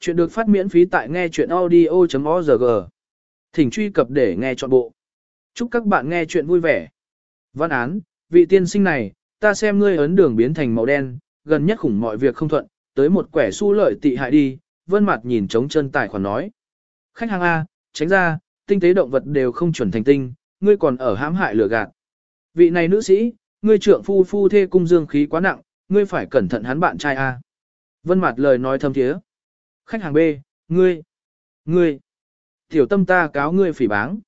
Chuyện được phát miễn phí tại nghe chuyện audio.org. Thỉnh truy cập để nghe trọn bộ. Chúc các bạn nghe chuyện vui vẻ. Văn án, vị tiên sinh này, ta xem ngươi ấn đường biến thành màu đen, gần nhất khủng mọi việc không thuận, tới một quẻ su lợi tị hại đi, vân mặt nhìn trống chân tài khoản nói. Khách hàng A, tránh ra, tinh tế động vật đều không chuẩn thành tinh, ngươi còn ở hãm hại lừa gạt. Vị này nữ sĩ, ngươi trưởng phu phu thê cung dương khí quá nặng, ngươi phải cẩn thận hắn bạn trai A. Vân mặt lời nói thâm thiế. Khách hàng B, ngươi, ngươi, tiểu tâm ta cáo ngươi phỉ báng.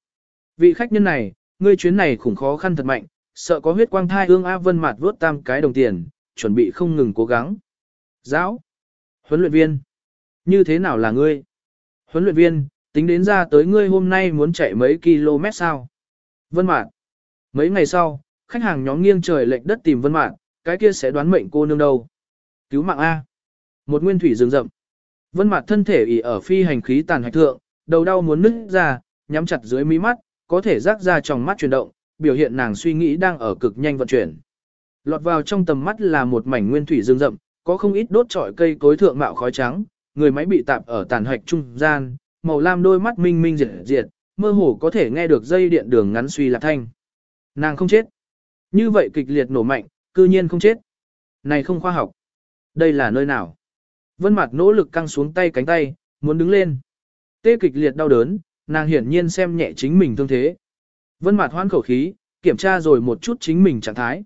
Vị khách nhân này, ngươi chuyến này khủng khó khăn thật mạnh, sợ có huyết quang thai ương A Vân mạt vớt tam cái đồng tiền, chuẩn bị không ngừng cố gắng. Giáo, huấn luyện viên, như thế nào là ngươi? Huấn luyện viên, tính đến ra tới ngươi hôm nay muốn chạy mấy km sao? Vân mạt, Mấy ngày sau, khách hàng nhóm nghiêng trời lệch đất tìm Vân mạt, cái kia sẽ đoán mệnh cô nương đâu. Cứu mạng A. Một nguyên thủy rừng rậm. Vân mặt thân thể ỉ ở phi hành khí tàn hạch thượng, đầu đau muốn nứt ra, nhắm chặt dưới mí mắt, có thể rác ra trong mắt chuyển động, biểu hiện nàng suy nghĩ đang ở cực nhanh vận chuyển. Lọt vào trong tầm mắt là một mảnh nguyên thủy rừng rậm, có không ít đốt trọi cây cối thượng mạo khói trắng, người máy bị tạp ở tàn hạch trung gian, màu lam đôi mắt minh minh diệt diệt, mơ hồ có thể nghe được dây điện đường ngắn suy lạc thanh. Nàng không chết. Như vậy kịch liệt nổ mạnh, cư nhiên không chết. Này không khoa học. Đây là nơi nào? Vân Mạt nỗ lực căng xuống tay cánh tay, muốn đứng lên. Tê kịch liệt đau đớn, nàng hiển nhiên xem nhẹ chính mình thương thế. Vân Mạt hoan khẩu khí, kiểm tra rồi một chút chính mình trạng thái.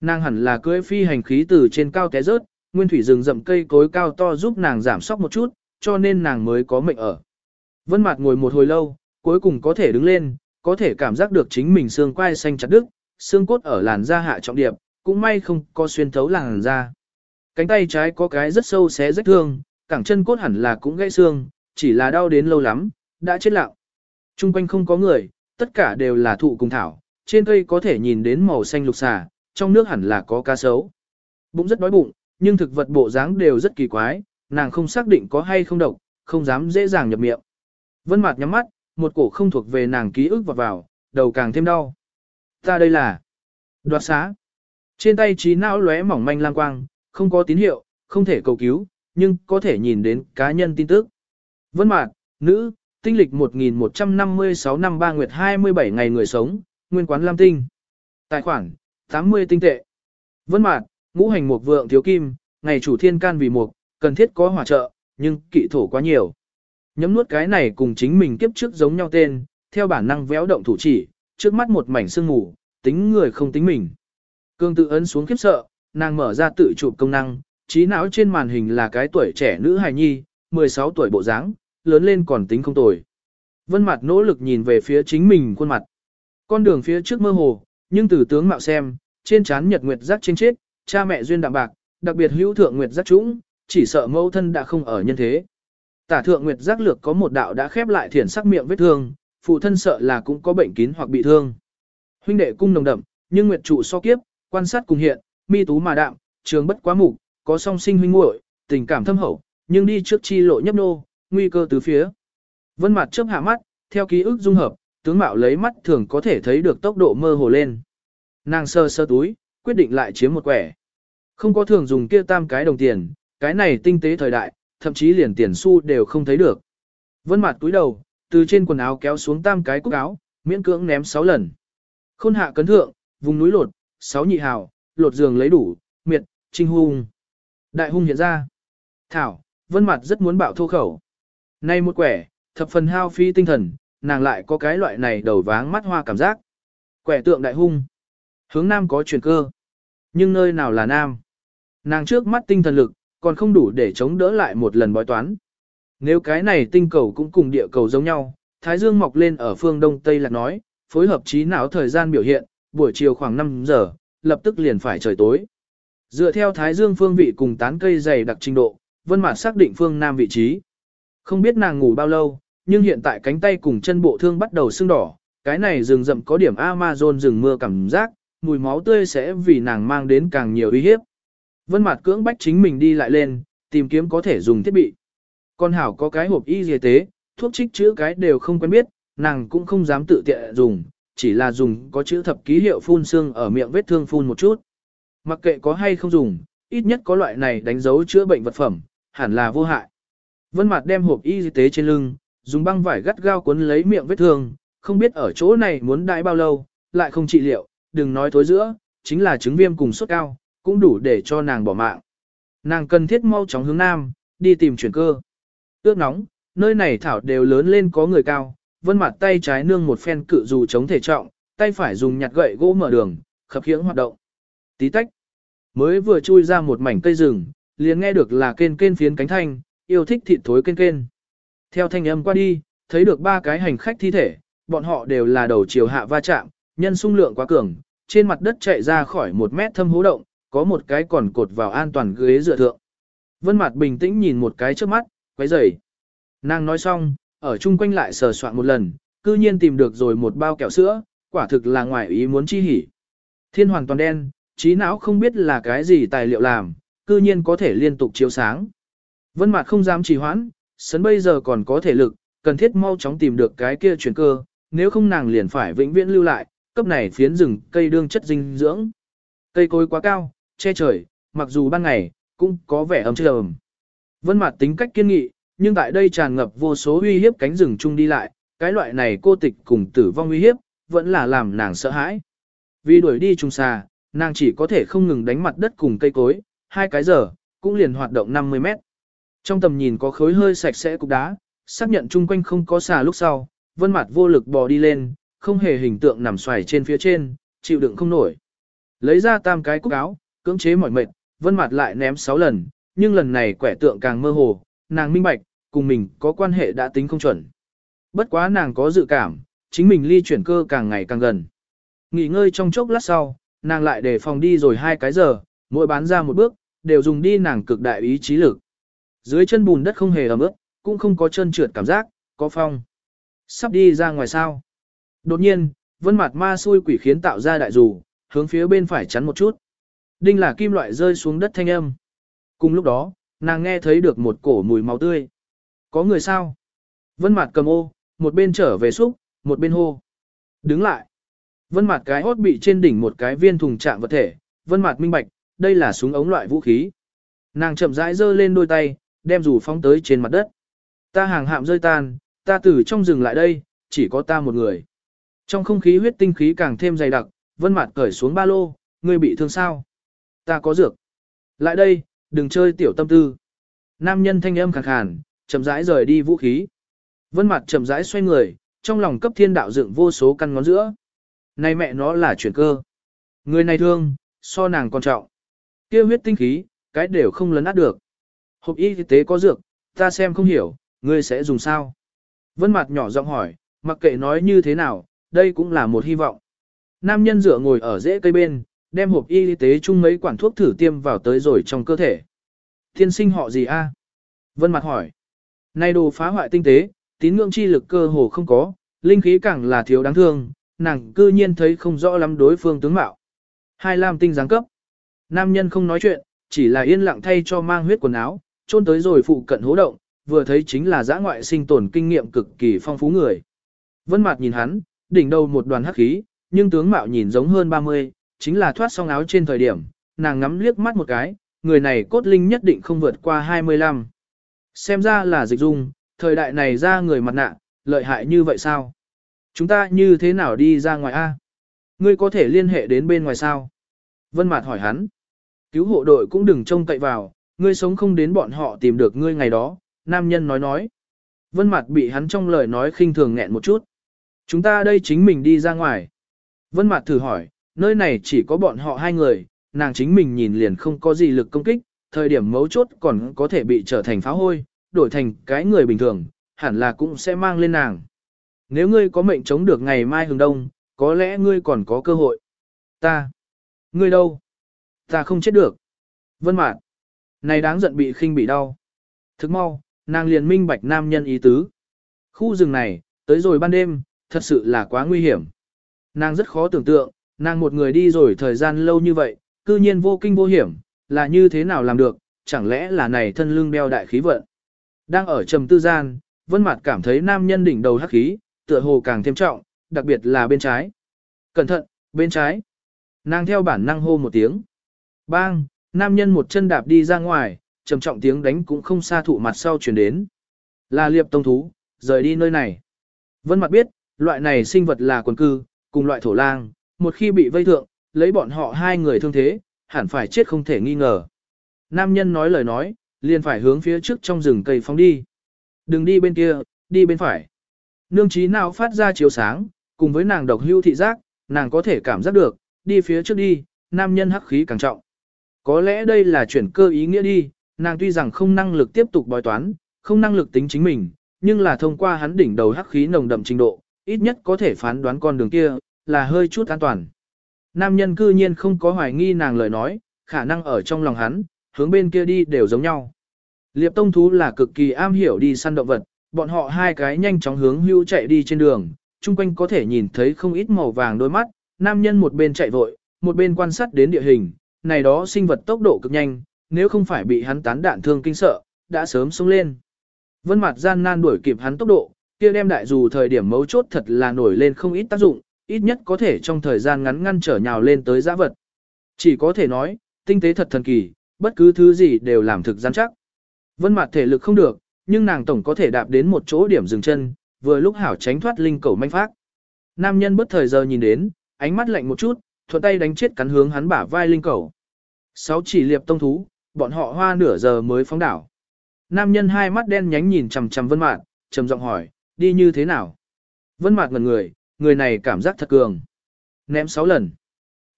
Nàng hẳn là cưỡi phi hành khí từ trên cao té rớt, nguyên thủy rừng rậm cây cối cao to giúp nàng giảm sóc một chút, cho nên nàng mới có mệnh ở. Vân Mạt ngồi một hồi lâu, cuối cùng có thể đứng lên, có thể cảm giác được chính mình xương quai xanh chặt đứt, xương cốt ở làn da hạ trọng điệp, cũng may không có xuyên thấu làn da. Cánh tay trái có cái rất sâu xé rách thương, cẳng chân cốt hẳn là cũng gãy xương, chỉ là đau đến lâu lắm, đã chết lặng. Trung quanh không có người, tất cả đều là thụ cùng thảo, trên cây có thể nhìn đến màu xanh lục xà, trong nước hẳn là có cá sấu. Bụng rất đói bụng, nhưng thực vật bộ dáng đều rất kỳ quái, nàng không xác định có hay không độc, không dám dễ dàng nhập miệng. Vân Mạt nhắm mắt, một cổ không thuộc về nàng ký ức vào vào, đầu càng thêm đau. Ta đây là đoạt xá. Trên tay trí não lóe mỏng manh lang quang, không có tín hiệu, không thể cầu cứu, nhưng có thể nhìn đến cá nhân tin tức. Vân Mạc, nữ, tinh lịch 1156 năm 3 nguyệt 27 ngày người sống, nguyên quán Lam Tinh. Tài khoản, 80 tinh tệ. Vân Mạc, ngũ hành mục vượng thiếu kim, ngày chủ thiên can vì mục, cần thiết có hỏa trợ, nhưng kỵ thổ quá nhiều. Nhấm nuốt cái này cùng chính mình kiếp trước giống nhau tên, theo bản năng véo động thủ chỉ, trước mắt một mảnh sương mù, tính người không tính mình. Cương tự ấn xuống kiếp sợ, nàng mở ra tự chụp công năng, trí não trên màn hình là cái tuổi trẻ nữ hài nhi, 16 tuổi bộ dáng, lớn lên còn tính không tồi. Vân mặt nỗ lực nhìn về phía chính mình khuôn mặt. Con đường phía trước mơ hồ, nhưng từ tướng mạo xem, trên trán nhật nguyệt giác trên chết, cha mẹ duyên đạm bạc, đặc biệt hữu thượng nguyệt giác trũng, chỉ sợ mẫu thân đã không ở nhân thế. Tả thượng nguyệt giác lược có một đạo đã khép lại thiển sắc miệng vết thương, phụ thân sợ là cũng có bệnh kín hoặc bị thương. Huynh đệ cung nồng đậm, nhưng nguyệt trụ so kiếp, quan sát cùng hiện, mi tú mà đạm, trường bất quá mục, có song sinh huynh muội, tình cảm thâm hậu, nhưng đi trước chi lộ nhấp nô, nguy cơ tứ phía. Vân mặt chớp hạ mắt, theo ký ức dung hợp, tướng mạo lấy mắt thường có thể thấy được tốc độ mơ hồ lên. Nàng sơ sơ túi, quyết định lại chiếm một quẻ. Không có thường dùng kia tam cái đồng tiền, cái này tinh tế thời đại, thậm chí liền tiền xu đều không thấy được. Vân mặt túi đầu, từ trên quần áo kéo xuống tam cái cúc áo, miễn cưỡng ném 6 lần. Khôn hạ cấn thượng, vùng núi lột, 6 nhị hào, lột giường lấy đủ, miệt, trinh hung. Đại hung hiện ra. Thảo, vân mặt rất muốn bạo thô khẩu. Nay một quẻ, thập phần hao phi tinh thần, nàng lại có cái loại này đầu váng mắt hoa cảm giác. Quẻ tượng đại hung. Hướng nam có chuyển cơ. Nhưng nơi nào là nam? Nàng trước mắt tinh thần lực, còn không đủ để chống đỡ lại một lần bói toán. Nếu cái này tinh cầu cũng cùng địa cầu giống nhau, Thái Dương mọc lên ở phương Đông Tây là nói, phối hợp trí não thời gian biểu hiện, buổi chiều khoảng 5 giờ, lập tức liền phải trời tối. Dựa theo Thái Dương phương vị cùng tán cây dày đặc trình độ, Vân Mạt xác định phương Nam vị trí. Không biết nàng ngủ bao lâu, nhưng hiện tại cánh tay cùng chân bộ thương bắt đầu sưng đỏ, cái này rừng rậm có điểm Amazon rừng mưa cảm giác, mùi máu tươi sẽ vì nàng mang đến càng nhiều uy hiếp. Vân Mạt cưỡng bách chính mình đi lại lên, tìm kiếm có thể dùng thiết bị. Con hảo có cái hộp y y tế, thuốc trích chữa cái đều không quen biết, nàng cũng không dám tự tiện dùng, chỉ là dùng có chữ thập ký hiệu phun xương ở miệng vết thương phun một chút. Mặc kệ có hay không dùng, ít nhất có loại này đánh dấu chữa bệnh vật phẩm, hẳn là vô hại. Vân Mạt đem hộp y tế trên lưng, dùng băng vải gắt gao cuốn lấy miệng vết thương, không biết ở chỗ này muốn đãi bao lâu, lại không trị liệu, đừng nói thối giữa, chính là chứng viêm cùng sốt cao, cũng đủ để cho nàng bỏ mạng. Nàng cần thiết mau chóng hướng nam, đi tìm chuyển cơ. Ước nóng, nơi này thảo đều lớn lên có người cao, vân mặt tay trái nương một phen cự dù chống thể trọng, tay phải dùng nhặt gậy gỗ mở đường, khập khiễng hoạt động. Tí tách, mới vừa chui ra một mảnh cây rừng, liền nghe được là kên kên phiến cánh thanh, yêu thích thịt thối kên kên. Theo thanh âm qua đi, thấy được ba cái hành khách thi thể, bọn họ đều là đầu chiều hạ va chạm, nhân sung lượng quá cường, trên mặt đất chạy ra khỏi một mét thâm hố động, có một cái còn cột vào an toàn ghế dựa thượng. Vân Mạt bình tĩnh nhìn một cái trước mắt, quấy rầy. Nàng nói xong, ở chung quanh lại sờ soạn một lần, cư nhiên tìm được rồi một bao kẹo sữa, quả thực là ngoài ý muốn chi hỉ. Thiên hoàn toàn đen, trí não không biết là cái gì tài liệu làm, cư nhiên có thể liên tục chiếu sáng. Vân Mạt không dám trì hoãn, sấn bây giờ còn có thể lực, cần thiết mau chóng tìm được cái kia chuyển cơ, nếu không nàng liền phải vĩnh viễn lưu lại, cấp này phiến rừng cây đương chất dinh dưỡng. Cây cối quá cao, che trời, mặc dù ban ngày, cũng có vẻ ấm trầm. Vân Mạt tính cách kiên nghị, nhưng tại đây tràn ngập vô số uy hiếp cánh rừng chung đi lại, cái loại này cô tịch cùng tử vong uy hiếp, vẫn là làm nàng sợ hãi. Vì đuổi đi trùng xa, nàng chỉ có thể không ngừng đánh mặt đất cùng cây cối, hai cái giờ, cũng liền hoạt động 50 mét. Trong tầm nhìn có khối hơi sạch sẽ cục đá, xác nhận chung quanh không có xà lúc sau, vân mặt vô lực bò đi lên, không hề hình tượng nằm xoài trên phía trên, chịu đựng không nổi. Lấy ra tam cái cúc áo, cưỡng chế mỏi mệt, vân mặt lại ném 6 lần, nhưng lần này quẻ tượng càng mơ hồ, nàng minh bạch, cùng mình có quan hệ đã tính không chuẩn. Bất quá nàng có dự cảm, chính mình ly chuyển cơ càng ngày càng gần. Nghỉ ngơi trong chốc lát sau, nàng lại để phòng đi rồi hai cái giờ, mỗi bán ra một bước, đều dùng đi nàng cực đại ý chí lực. Dưới chân bùn đất không hề ẩm ướt, cũng không có chân trượt cảm giác, có phong. Sắp đi ra ngoài sao. Đột nhiên, vân mặt ma xui quỷ khiến tạo ra đại dù, hướng phía bên phải chắn một chút. Đinh là kim loại rơi xuống đất thanh âm. Cùng lúc đó, nàng nghe thấy được một cổ mùi máu tươi. Có người sao? Vân Mạt cầm ô, một bên trở về xúc, một bên hô. Đứng lại. Vân Mạt cái hốt bị trên đỉnh một cái viên thùng chạm vật thể. Vân Mạt minh bạch, đây là súng ống loại vũ khí. Nàng chậm rãi giơ lên đôi tay, đem dù phóng tới trên mặt đất. Ta hàng hạm rơi tan, ta từ trong rừng lại đây, chỉ có ta một người. Trong không khí huyết tinh khí càng thêm dày đặc, vân Mạt cởi xuống ba lô, ngươi bị thương sao? Ta có dược. Lại đây, đừng chơi tiểu tâm tư. Nam nhân thanh âm khàn khàn, chậm rãi rời đi vũ khí. Vân mặt chậm rãi xoay người, trong lòng cấp thiên đạo dựng vô số căn ngón giữa. Này mẹ nó là chuyển cơ. Người này thương, so nàng còn trọng. kia huyết tinh khí, cái đều không lấn át được. Hộp y tế có dược, ta xem không hiểu, ngươi sẽ dùng sao? Vân mặt nhỏ giọng hỏi, mặc kệ nói như thế nào, đây cũng là một hy vọng. Nam nhân dựa ngồi ở rễ cây bên, đem hộp y tế chung mấy quản thuốc thử tiêm vào tới rồi trong cơ thể. Thiên sinh họ gì a? Vân mặt hỏi. Nay đồ phá hoại tinh tế, tín ngưỡng chi lực cơ hồ không có, linh khí càng là thiếu đáng thương, nàng cư nhiên thấy không rõ lắm đối phương tướng mạo. Hai lam tinh giáng cấp. Nam nhân không nói chuyện, chỉ là yên lặng thay cho mang huyết quần áo, trôn tới rồi phụ cận hố động, vừa thấy chính là giã ngoại sinh tồn kinh nghiệm cực kỳ phong phú người. Vân Mạt nhìn hắn, đỉnh đầu một đoàn hắc khí, nhưng tướng mạo nhìn giống hơn 30, chính là thoát xong áo trên thời điểm, nàng ngắm liếc mắt một cái, người này cốt linh nhất định không vượt qua 25. Xem ra là dịch dung, thời đại này ra người mặt nạ, lợi hại như vậy sao? Chúng ta như thế nào đi ra ngoài a? Ngươi có thể liên hệ đến bên ngoài sao? Vân Mạt hỏi hắn. Cứu hộ đội cũng đừng trông cậy vào, ngươi sống không đến bọn họ tìm được ngươi ngày đó, nam nhân nói nói. Vân mặt bị hắn trong lời nói khinh thường nghẹn một chút. Chúng ta đây chính mình đi ra ngoài. Vân mặt thử hỏi, nơi này chỉ có bọn họ hai người, nàng chính mình nhìn liền không có gì lực công kích, thời điểm mấu chốt còn có thể bị trở thành pháo hôi, đổi thành cái người bình thường, hẳn là cũng sẽ mang lên nàng. Nếu ngươi có mệnh chống được ngày mai hừng đông, có lẽ ngươi còn có cơ hội. Ta. Ngươi đâu? Ta không chết được. Vân mạn. Này đáng giận bị khinh bị đau. Thức mau, nàng liền minh bạch nam nhân ý tứ. Khu rừng này, tới rồi ban đêm, thật sự là quá nguy hiểm. Nàng rất khó tưởng tượng, nàng một người đi rồi thời gian lâu như vậy, cư nhiên vô kinh vô hiểm, là như thế nào làm được, chẳng lẽ là này thân lưng đeo đại khí vận. Đang ở trầm tư gian, vân mặt cảm thấy nam nhân đỉnh đầu hắc khí, tựa hồ càng thêm trọng, đặc biệt là bên trái. Cẩn thận, bên trái. Nàng theo bản năng hô một tiếng. Bang, nam nhân một chân đạp đi ra ngoài, trầm trọng tiếng đánh cũng không xa thụ mặt sau chuyển đến. Là liệp tông thú, rời đi nơi này. Vân mặt biết, loại này sinh vật là quần cư, cùng loại thổ lang, một khi bị vây thượng, lấy bọn họ hai người thương thế, hẳn phải chết không thể nghi ngờ. Nam nhân nói lời nói, liền phải hướng phía trước trong rừng cây phóng đi. Đừng đi bên kia, đi bên phải. Nương trí nào phát ra chiếu sáng, cùng với nàng độc hưu thị giác, nàng có thể cảm giác được, đi phía trước đi, nam nhân hắc khí càng trọng. Có lẽ đây là chuyển cơ ý nghĩa đi, nàng tuy rằng không năng lực tiếp tục bói toán, không năng lực tính chính mình, nhưng là thông qua hắn đỉnh đầu hắc khí nồng đậm trình độ, ít nhất có thể phán đoán con đường kia, là hơi chút an toàn. Nam nhân cư nhiên không có hoài nghi nàng lời nói, khả năng ở trong lòng hắn, hướng bên kia đi đều giống nhau. Liệp tông thú là cực kỳ am hiểu đi săn động vật, bọn họ hai cái nhanh chóng hướng hưu chạy đi trên đường, chung quanh có thể nhìn thấy không ít màu vàng đôi mắt, nam nhân một bên chạy vội, một bên quan sát đến địa hình, này đó sinh vật tốc độ cực nhanh, nếu không phải bị hắn tán đạn thương kinh sợ, đã sớm xuống lên. Vân mặt gian nan đuổi kịp hắn tốc độ, kia đem đại dù thời điểm mấu chốt thật là nổi lên không ít tác dụng, ít nhất có thể trong thời gian ngắn ngăn trở nhào lên tới giã vật. Chỉ có thể nói, tinh tế thật thần kỳ, bất cứ thứ gì đều làm thực gian chắc. Vân mặt thể lực không được, nhưng nàng tổng có thể đạp đến một chỗ điểm dừng chân, vừa lúc hảo tránh thoát linh cầu manh phát. Nam nhân bất thời giờ nhìn đến, ánh mắt lạnh một chút, thuận tay đánh chết cắn hướng hắn bả vai linh cầu. Sáu chỉ liệp tông thú, bọn họ hoa nửa giờ mới phóng đảo. Nam nhân hai mắt đen nhánh nhìn chằm chằm Vân Mạt, trầm giọng hỏi, đi như thế nào? Vân Mạt ngẩn người, người này cảm giác thật cường. Ném sáu lần.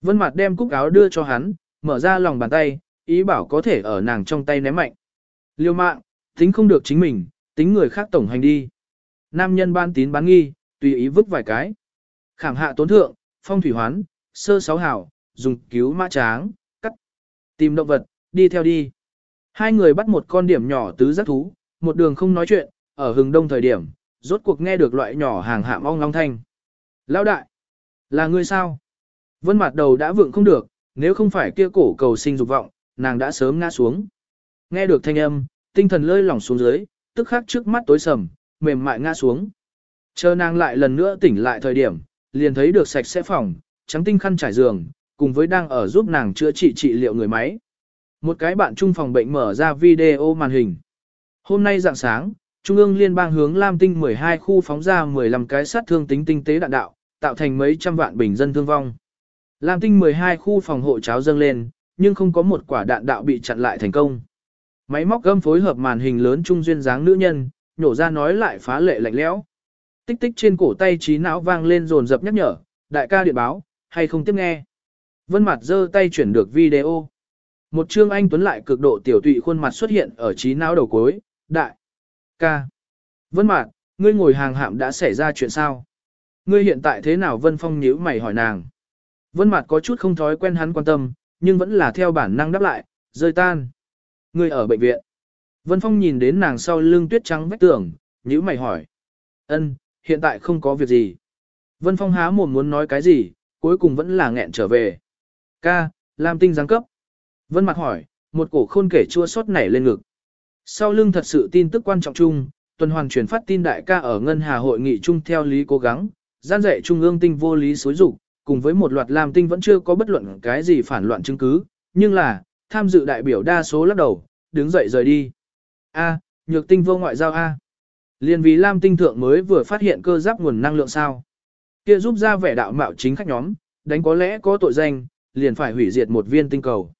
Vân Mạt đem cúc áo đưa cho hắn, mở ra lòng bàn tay, ý bảo có thể ở nàng trong tay ném mạnh. Liêu mạng, tính không được chính mình, tính người khác tổng hành đi. Nam nhân ban tín bán nghi, tùy ý vứt vài cái. Khảm hạ tốn thượng, phong thủy hoán, sơ sáu hảo, dùng cứu mã tráng, cắt. Tìm động vật, đi theo đi. Hai người bắt một con điểm nhỏ tứ giác thú, một đường không nói chuyện, ở hừng đông thời điểm, rốt cuộc nghe được loại nhỏ hàng hạm ong long thanh. Lão đại, là ngươi sao? Vân mặt đầu đã vượng không được, nếu không phải kia cổ cầu sinh dục vọng, nàng đã sớm ngã xuống. Nghe được thanh âm, tinh thần lơi lỏng xuống dưới, tức khắc trước mắt tối sầm, mềm mại ngã xuống. Chờ nàng lại lần nữa tỉnh lại thời điểm, liền thấy được sạch sẽ phòng, trắng tinh khăn trải giường, cùng với đang ở giúp nàng chữa trị trị liệu người máy. Một cái bạn chung phòng bệnh mở ra video màn hình. Hôm nay dạng sáng, Trung ương liên bang hướng Lam Tinh 12 khu phóng ra 15 cái sát thương tính tinh tế đạn đạo, tạo thành mấy trăm vạn bình dân thương vong. Lam Tinh 12 khu phòng hộ cháo dâng lên, nhưng không có một quả đạn đạo bị chặn lại thành công. Máy móc gâm phối hợp màn hình lớn trung duyên dáng nữ nhân, nhổ ra nói lại phá lệ lạnh lẽo. Tích tích trên cổ tay trí não vang lên rồn dập nhắc nhở, đại ca điện báo, hay không tiếp nghe. Vân mặt giơ tay chuyển được video. Một trương anh tuấn lại cực độ tiểu tụy khuôn mặt xuất hiện ở trí não đầu cuối, đại. Ca. Vân Mạt, ngươi ngồi hàng hạm đã xảy ra chuyện sao? Ngươi hiện tại thế nào Vân Phong nhíu mày hỏi nàng. Vân Mạt có chút không thói quen hắn quan tâm, nhưng vẫn là theo bản năng đáp lại, rơi tan. Ngươi ở bệnh viện. Vân Phong nhìn đến nàng sau lưng tuyết trắng vách tường, nhíu mày hỏi. Ân, hiện tại không có việc gì. Vân Phong há mồm muốn nói cái gì, cuối cùng vẫn là nghẹn trở về. Ca, Lam Tinh giáng cấp. Vân Mạt hỏi, một cổ khôn kể chua xót nảy lên ngực. Sau lưng thật sự tin tức quan trọng chung, tuần hoàn truyền phát tin đại ca ở ngân hà hội nghị chung theo lý cố gắng, gian dạy trung ương tinh vô lý xối dục, cùng với một loạt làm tinh vẫn chưa có bất luận cái gì phản loạn chứng cứ, nhưng là, tham dự đại biểu đa số lắc đầu, đứng dậy rời đi. A, nhược tinh vô ngoại giao A. Liên vì Lam tinh thượng mới vừa phát hiện cơ giáp nguồn năng lượng sao. Kia giúp ra vẻ đạo mạo chính khách nhóm, đánh có lẽ có tội danh, liền phải hủy diệt một viên tinh cầu.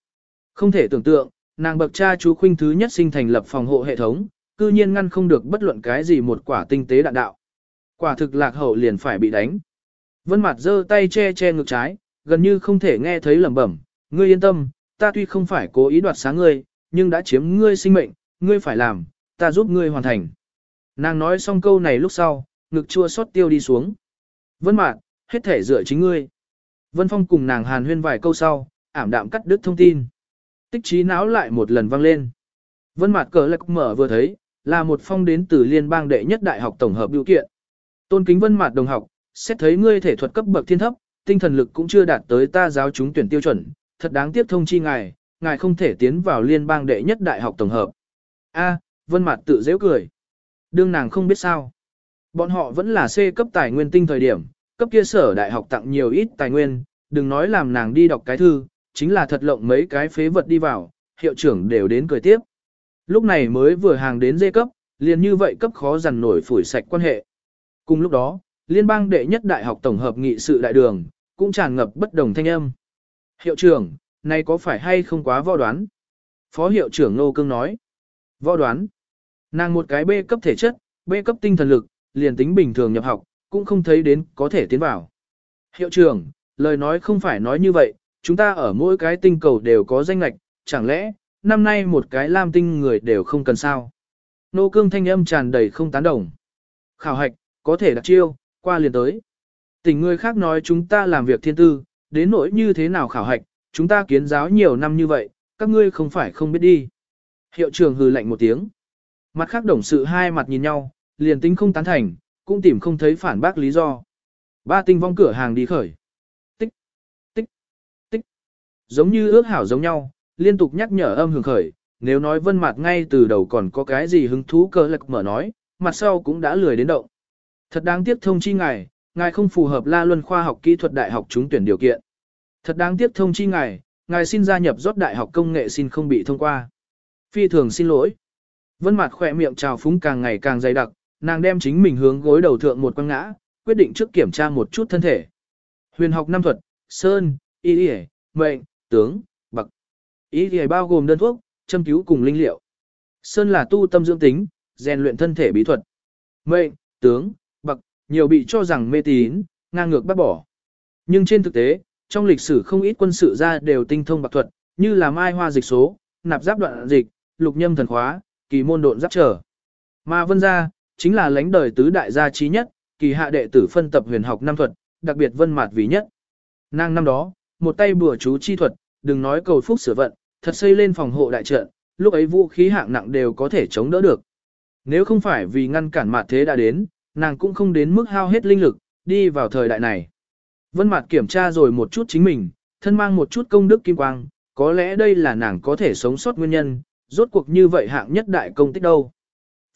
Không thể tưởng tượng, nàng bậc cha chú khuynh thứ nhất sinh thành lập phòng hộ hệ thống, cư nhiên ngăn không được bất luận cái gì một quả tinh tế đạn đạo. Quả thực lạc hậu liền phải bị đánh. Vân mạt giơ tay che che ngực trái, gần như không thể nghe thấy lẩm bẩm, ngươi yên tâm, ta tuy không phải cố ý đoạt sáng ngươi, nhưng đã chiếm ngươi sinh mệnh, ngươi phải làm, ta giúp ngươi hoàn thành. Nàng nói xong câu này lúc sau, ngực chua xót tiêu đi xuống. Vân mạt hết thể dựa chính ngươi. Vân Phong cùng nàng hàn huyên vài câu sau, ảm đạm cắt đứt thông tin. Tích trí não lại một lần vang lên. Vân Mạt cờ lạc mở vừa thấy, là một phong đến từ liên bang đệ nhất đại học tổng hợp biểu kiện. Tôn kính Vân mặt đồng học, xét thấy ngươi thể thuật cấp bậc thiên thấp, tinh thần lực cũng chưa đạt tới ta giáo chúng tuyển tiêu chuẩn, thật đáng tiếc thông chi ngài, ngài không thể tiến vào liên bang đệ nhất đại học tổng hợp. A, Vân mặt tự giễu cười. Đương nàng không biết sao. Bọn họ vẫn là C cấp tài nguyên tinh thời điểm, cấp kia sở đại học tặng nhiều ít tài nguyên, đừng nói làm nàng đi đọc cái thư, chính là thật lộng mấy cái phế vật đi vào, hiệu trưởng đều đến cười tiếp. Lúc này mới vừa hàng đến dê cấp, liền như vậy cấp khó dằn nổi phủi sạch quan hệ. Cùng lúc đó, liên bang đệ nhất đại học tổng hợp nghị sự đại đường, cũng tràn ngập bất đồng thanh âm. Hiệu trưởng, này có phải hay không quá võ đoán? Phó hiệu trưởng Nô Cương nói. Võ đoán. Nàng một cái B cấp thể chất, B cấp tinh thần lực, liền tính bình thường nhập học, cũng không thấy đến có thể tiến vào. Hiệu trưởng, lời nói không phải nói như vậy, chúng ta ở mỗi cái tinh cầu đều có danh lạch, chẳng lẽ, năm nay một cái lam tinh người đều không cần sao? Nô cương thanh âm tràn đầy không tán đồng. Khảo hạch, có thể đặt chiêu, qua liền tới. Tình người khác nói chúng ta làm việc thiên tư, đến nỗi như thế nào khảo hạch, chúng ta kiến giáo nhiều năm như vậy, các ngươi không phải không biết đi. Hiệu trưởng hừ lạnh một tiếng. Mặt khác đồng sự hai mặt nhìn nhau, liền tính không tán thành, cũng tìm không thấy phản bác lý do. Ba tinh vong cửa hàng đi khởi. Tích, tích, tích. Giống như ước hảo giống nhau, liên tục nhắc nhở âm hưởng khởi, nếu nói vân mặt ngay từ đầu còn có cái gì hứng thú cơ lực mở nói, mặt sau cũng đã lười đến động. Thật đáng tiếc thông chi ngài, ngài không phù hợp La Luân khoa học kỹ thuật đại học trúng tuyển điều kiện. Thật đáng tiếc thông chi ngài, ngài xin gia nhập rốt đại học công nghệ xin không bị thông qua. Phi thường xin lỗi. Vân mặt khẽ miệng trào phúng càng ngày càng dày đặc, nàng đem chính mình hướng gối đầu thượng một quăng ngã, quyết định trước kiểm tra một chút thân thể. Huyền học năm thuật, sơn, y y, mệnh, tướng, bậc. Y y bao gồm đơn thuốc, châm cứu cùng linh liệu. Sơn là tu tâm dưỡng tính, rèn luyện thân thể bí thuật. Mệnh, tướng, nhiều bị cho rằng mê tín, ngang ngược bác bỏ. Nhưng trên thực tế, trong lịch sử không ít quân sự gia đều tinh thông bạc thuật, như là mai hoa dịch số, nạp giáp đoạn dịch, lục nhâm thần khóa, kỳ môn độn giáp trở. Mà vân gia, chính là lãnh đời tứ đại gia trí nhất, kỳ hạ đệ tử phân tập huyền học năm thuật, đặc biệt vân mạt vì nhất. Nàng năm đó, một tay bùa chú chi thuật, đừng nói cầu phúc sửa vận, thật xây lên phòng hộ đại trận, lúc ấy vũ khí hạng nặng đều có thể chống đỡ được. Nếu không phải vì ngăn cản mạt thế đã đến, nàng cũng không đến mức hao hết linh lực, đi vào thời đại này. Vân Mạt kiểm tra rồi một chút chính mình, thân mang một chút công đức kim quang, có lẽ đây là nàng có thể sống sót nguyên nhân, rốt cuộc như vậy hạng nhất đại công tích đâu.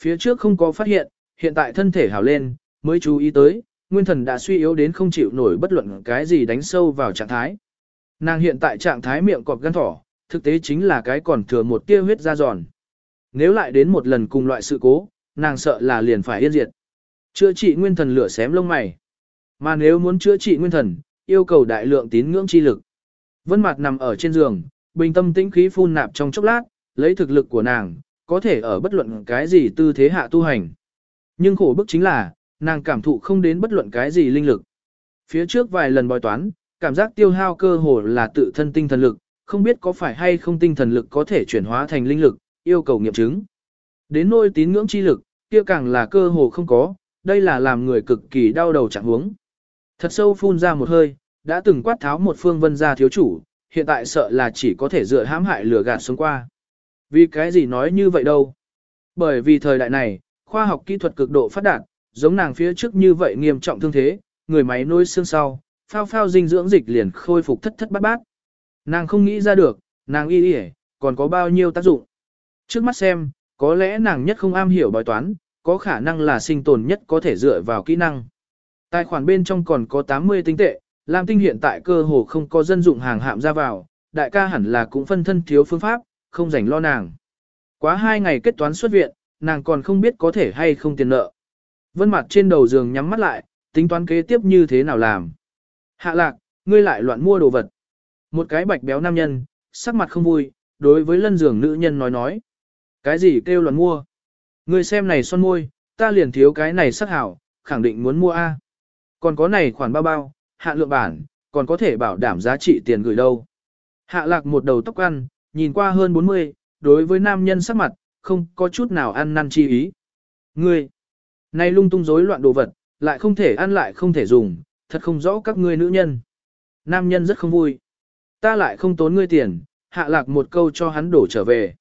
Phía trước không có phát hiện, hiện tại thân thể hảo lên, mới chú ý tới, nguyên thần đã suy yếu đến không chịu nổi bất luận cái gì đánh sâu vào trạng thái. Nàng hiện tại trạng thái miệng cọp gan thỏ, thực tế chính là cái còn thừa một tia huyết ra giòn. Nếu lại đến một lần cùng loại sự cố, nàng sợ là liền phải yên diệt. Chữa trị nguyên thần lửa xém lông mày. Mà nếu muốn chữa trị nguyên thần, yêu cầu đại lượng tín ngưỡng chi lực. Vân Mạt nằm ở trên giường, bình tâm tĩnh khí phun nạp trong chốc lát, lấy thực lực của nàng, có thể ở bất luận cái gì tư thế hạ tu hành. Nhưng khổ bức chính là, nàng cảm thụ không đến bất luận cái gì linh lực. Phía trước vài lần bói toán, cảm giác tiêu hao cơ hồ là tự thân tinh thần lực, không biết có phải hay không tinh thần lực có thể chuyển hóa thành linh lực, yêu cầu nghiệm chứng. Đến nôi tín ngưỡng chi lực, kia càng là cơ hồ không có, đây là làm người cực kỳ đau đầu chẳng huống. Thật sâu phun ra một hơi, đã từng quát tháo một phương vân gia thiếu chủ, hiện tại sợ là chỉ có thể dựa hãm hại lừa gạt xuống qua. Vì cái gì nói như vậy đâu? Bởi vì thời đại này, khoa học kỹ thuật cực độ phát đạt, giống nàng phía trước như vậy nghiêm trọng thương thế, người máy nuôi xương sau, phao phao dinh dưỡng dịch liền khôi phục thất thất bát bát. Nàng không nghĩ ra được, nàng y y còn có bao nhiêu tác dụng. Trước mắt xem, có lẽ nàng nhất không am hiểu bài toán, có khả năng là sinh tồn nhất có thể dựa vào kỹ năng. Tài khoản bên trong còn có 80 tinh tệ, Lam Tinh hiện tại cơ hồ không có dân dụng hàng hạm ra vào, đại ca hẳn là cũng phân thân thiếu phương pháp, không rảnh lo nàng. Quá hai ngày kết toán xuất viện, nàng còn không biết có thể hay không tiền nợ. Vân mặt trên đầu giường nhắm mắt lại, tính toán kế tiếp như thế nào làm. Hạ lạc, ngươi lại loạn mua đồ vật. Một cái bạch béo nam nhân, sắc mặt không vui, đối với lân giường nữ nhân nói nói. Cái gì kêu loạn mua? Ngươi xem này son môi, ta liền thiếu cái này sắc hảo, khẳng định muốn mua A. Còn có này khoản bao bao, hạn lượng bản, còn có thể bảo đảm giá trị tiền gửi đâu. Hạ lạc một đầu tóc ăn, nhìn qua hơn 40, đối với nam nhân sắc mặt, không có chút nào ăn năn chi ý. Ngươi, này lung tung rối loạn đồ vật, lại không thể ăn lại không thể dùng, thật không rõ các ngươi nữ nhân. Nam nhân rất không vui. Ta lại không tốn ngươi tiền, hạ lạc một câu cho hắn đổ trở về.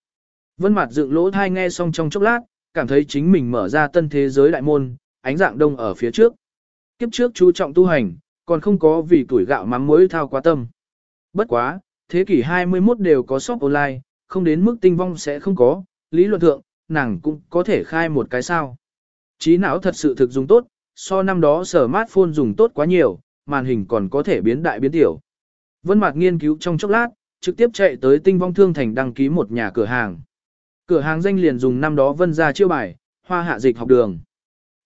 Vân mặt dựng lỗ thai nghe xong trong chốc lát, cảm thấy chính mình mở ra tân thế giới đại môn, ánh dạng đông ở phía trước. Kiếp trước chú trọng tu hành, còn không có vì tuổi gạo mắm muối thao quá tâm. Bất quá, thế kỷ 21 đều có shop online, không đến mức tinh vong sẽ không có, lý luận thượng, nàng cũng có thể khai một cái sao. Trí não thật sự thực dùng tốt, so năm đó sở smartphone dùng tốt quá nhiều, màn hình còn có thể biến đại biến tiểu. Vân Mạc nghiên cứu trong chốc lát, trực tiếp chạy tới tinh vong thương thành đăng ký một nhà cửa hàng. Cửa hàng danh liền dùng năm đó vân ra chiêu bài, hoa hạ dịch học đường.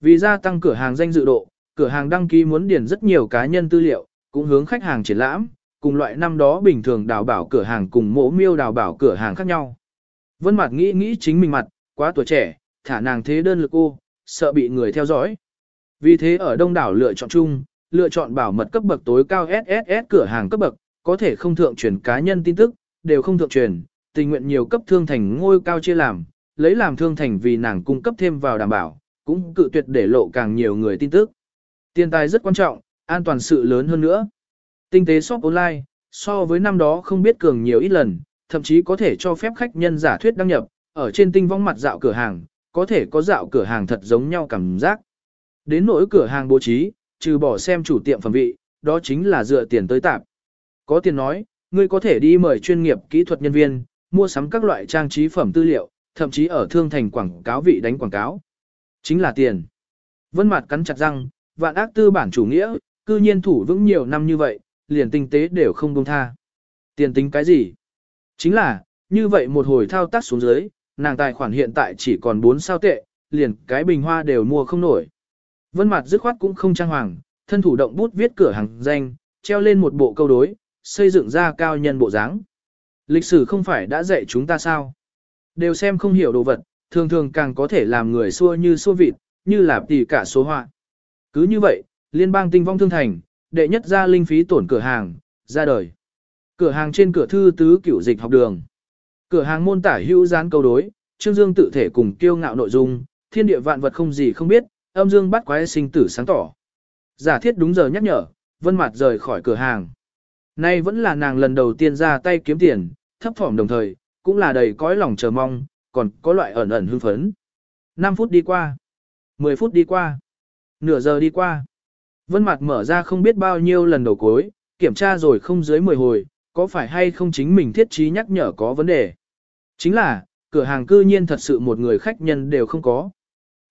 Vì gia tăng cửa hàng danh dự độ, cửa hàng đăng ký muốn điền rất nhiều cá nhân tư liệu, cũng hướng khách hàng triển lãm, cùng loại năm đó bình thường đào bảo cửa hàng cùng mỗ miêu đào bảo cửa hàng khác nhau. Vân Mạt nghĩ nghĩ chính mình mặt, quá tuổi trẻ, thả nàng thế đơn lực cô, sợ bị người theo dõi. Vì thế ở đông đảo lựa chọn chung, lựa chọn bảo mật cấp bậc tối cao SSS cửa hàng cấp bậc, có thể không thượng truyền cá nhân tin tức, đều không thượng truyền, tình nguyện nhiều cấp thương thành ngôi cao chia làm, lấy làm thương thành vì nàng cung cấp thêm vào đảm bảo, cũng cự tuyệt để lộ càng nhiều người tin tức. Tiền tài rất quan trọng, an toàn sự lớn hơn nữa. Tinh tế shop online, so với năm đó không biết cường nhiều ít lần, thậm chí có thể cho phép khách nhân giả thuyết đăng nhập, ở trên tinh vong mặt dạo cửa hàng, có thể có dạo cửa hàng thật giống nhau cảm giác. Đến nỗi cửa hàng bố trí, trừ bỏ xem chủ tiệm phẩm vị, đó chính là dựa tiền tới tạp. Có tiền nói, ngươi có thể đi mời chuyên nghiệp kỹ thuật nhân viên, mua sắm các loại trang trí phẩm tư liệu, thậm chí ở thương thành quảng cáo vị đánh quảng cáo. Chính là tiền. Vân Mạt cắn chặt răng, vạn ác tư bản chủ nghĩa, cư nhiên thủ vững nhiều năm như vậy, liền tinh tế đều không buông tha. Tiền tính cái gì? Chính là, như vậy một hồi thao tác xuống dưới, nàng tài khoản hiện tại chỉ còn 4 sao tệ, liền cái bình hoa đều mua không nổi. Vân Mạt dứt khoát cũng không trang hoàng, thân thủ động bút viết cửa hàng danh, treo lên một bộ câu đối, xây dựng ra cao nhân bộ dáng. Lịch sử không phải đã dạy chúng ta sao? Đều xem không hiểu đồ vật, thường thường càng có thể làm người xua như xua vịt, như là tỷ cả số họa. Cứ như vậy, liên bang tinh vong thương thành, đệ nhất ra linh phí tổn cửa hàng, ra đời. Cửa hàng trên cửa thư tứ cửu dịch học đường. Cửa hàng môn tả hữu gián câu đối, trương dương tự thể cùng kiêu ngạo nội dung, thiên địa vạn vật không gì không biết, âm dương bắt quái sinh tử sáng tỏ. Giả thiết đúng giờ nhắc nhở, vân mặt rời khỏi cửa hàng. Nay vẫn là nàng lần đầu tiên ra tay kiếm tiền, thấp thỏm đồng thời, cũng là đầy cõi lòng chờ mong, còn có loại ẩn ẩn hưng phấn. 5 phút đi qua, 10 phút đi qua, nửa giờ đi qua. Vân mặt mở ra không biết bao nhiêu lần đầu cuối, kiểm tra rồi không dưới 10 hồi, có phải hay không chính mình thiết trí nhắc nhở có vấn đề. Chính là, cửa hàng cư nhiên thật sự một người khách nhân đều không có.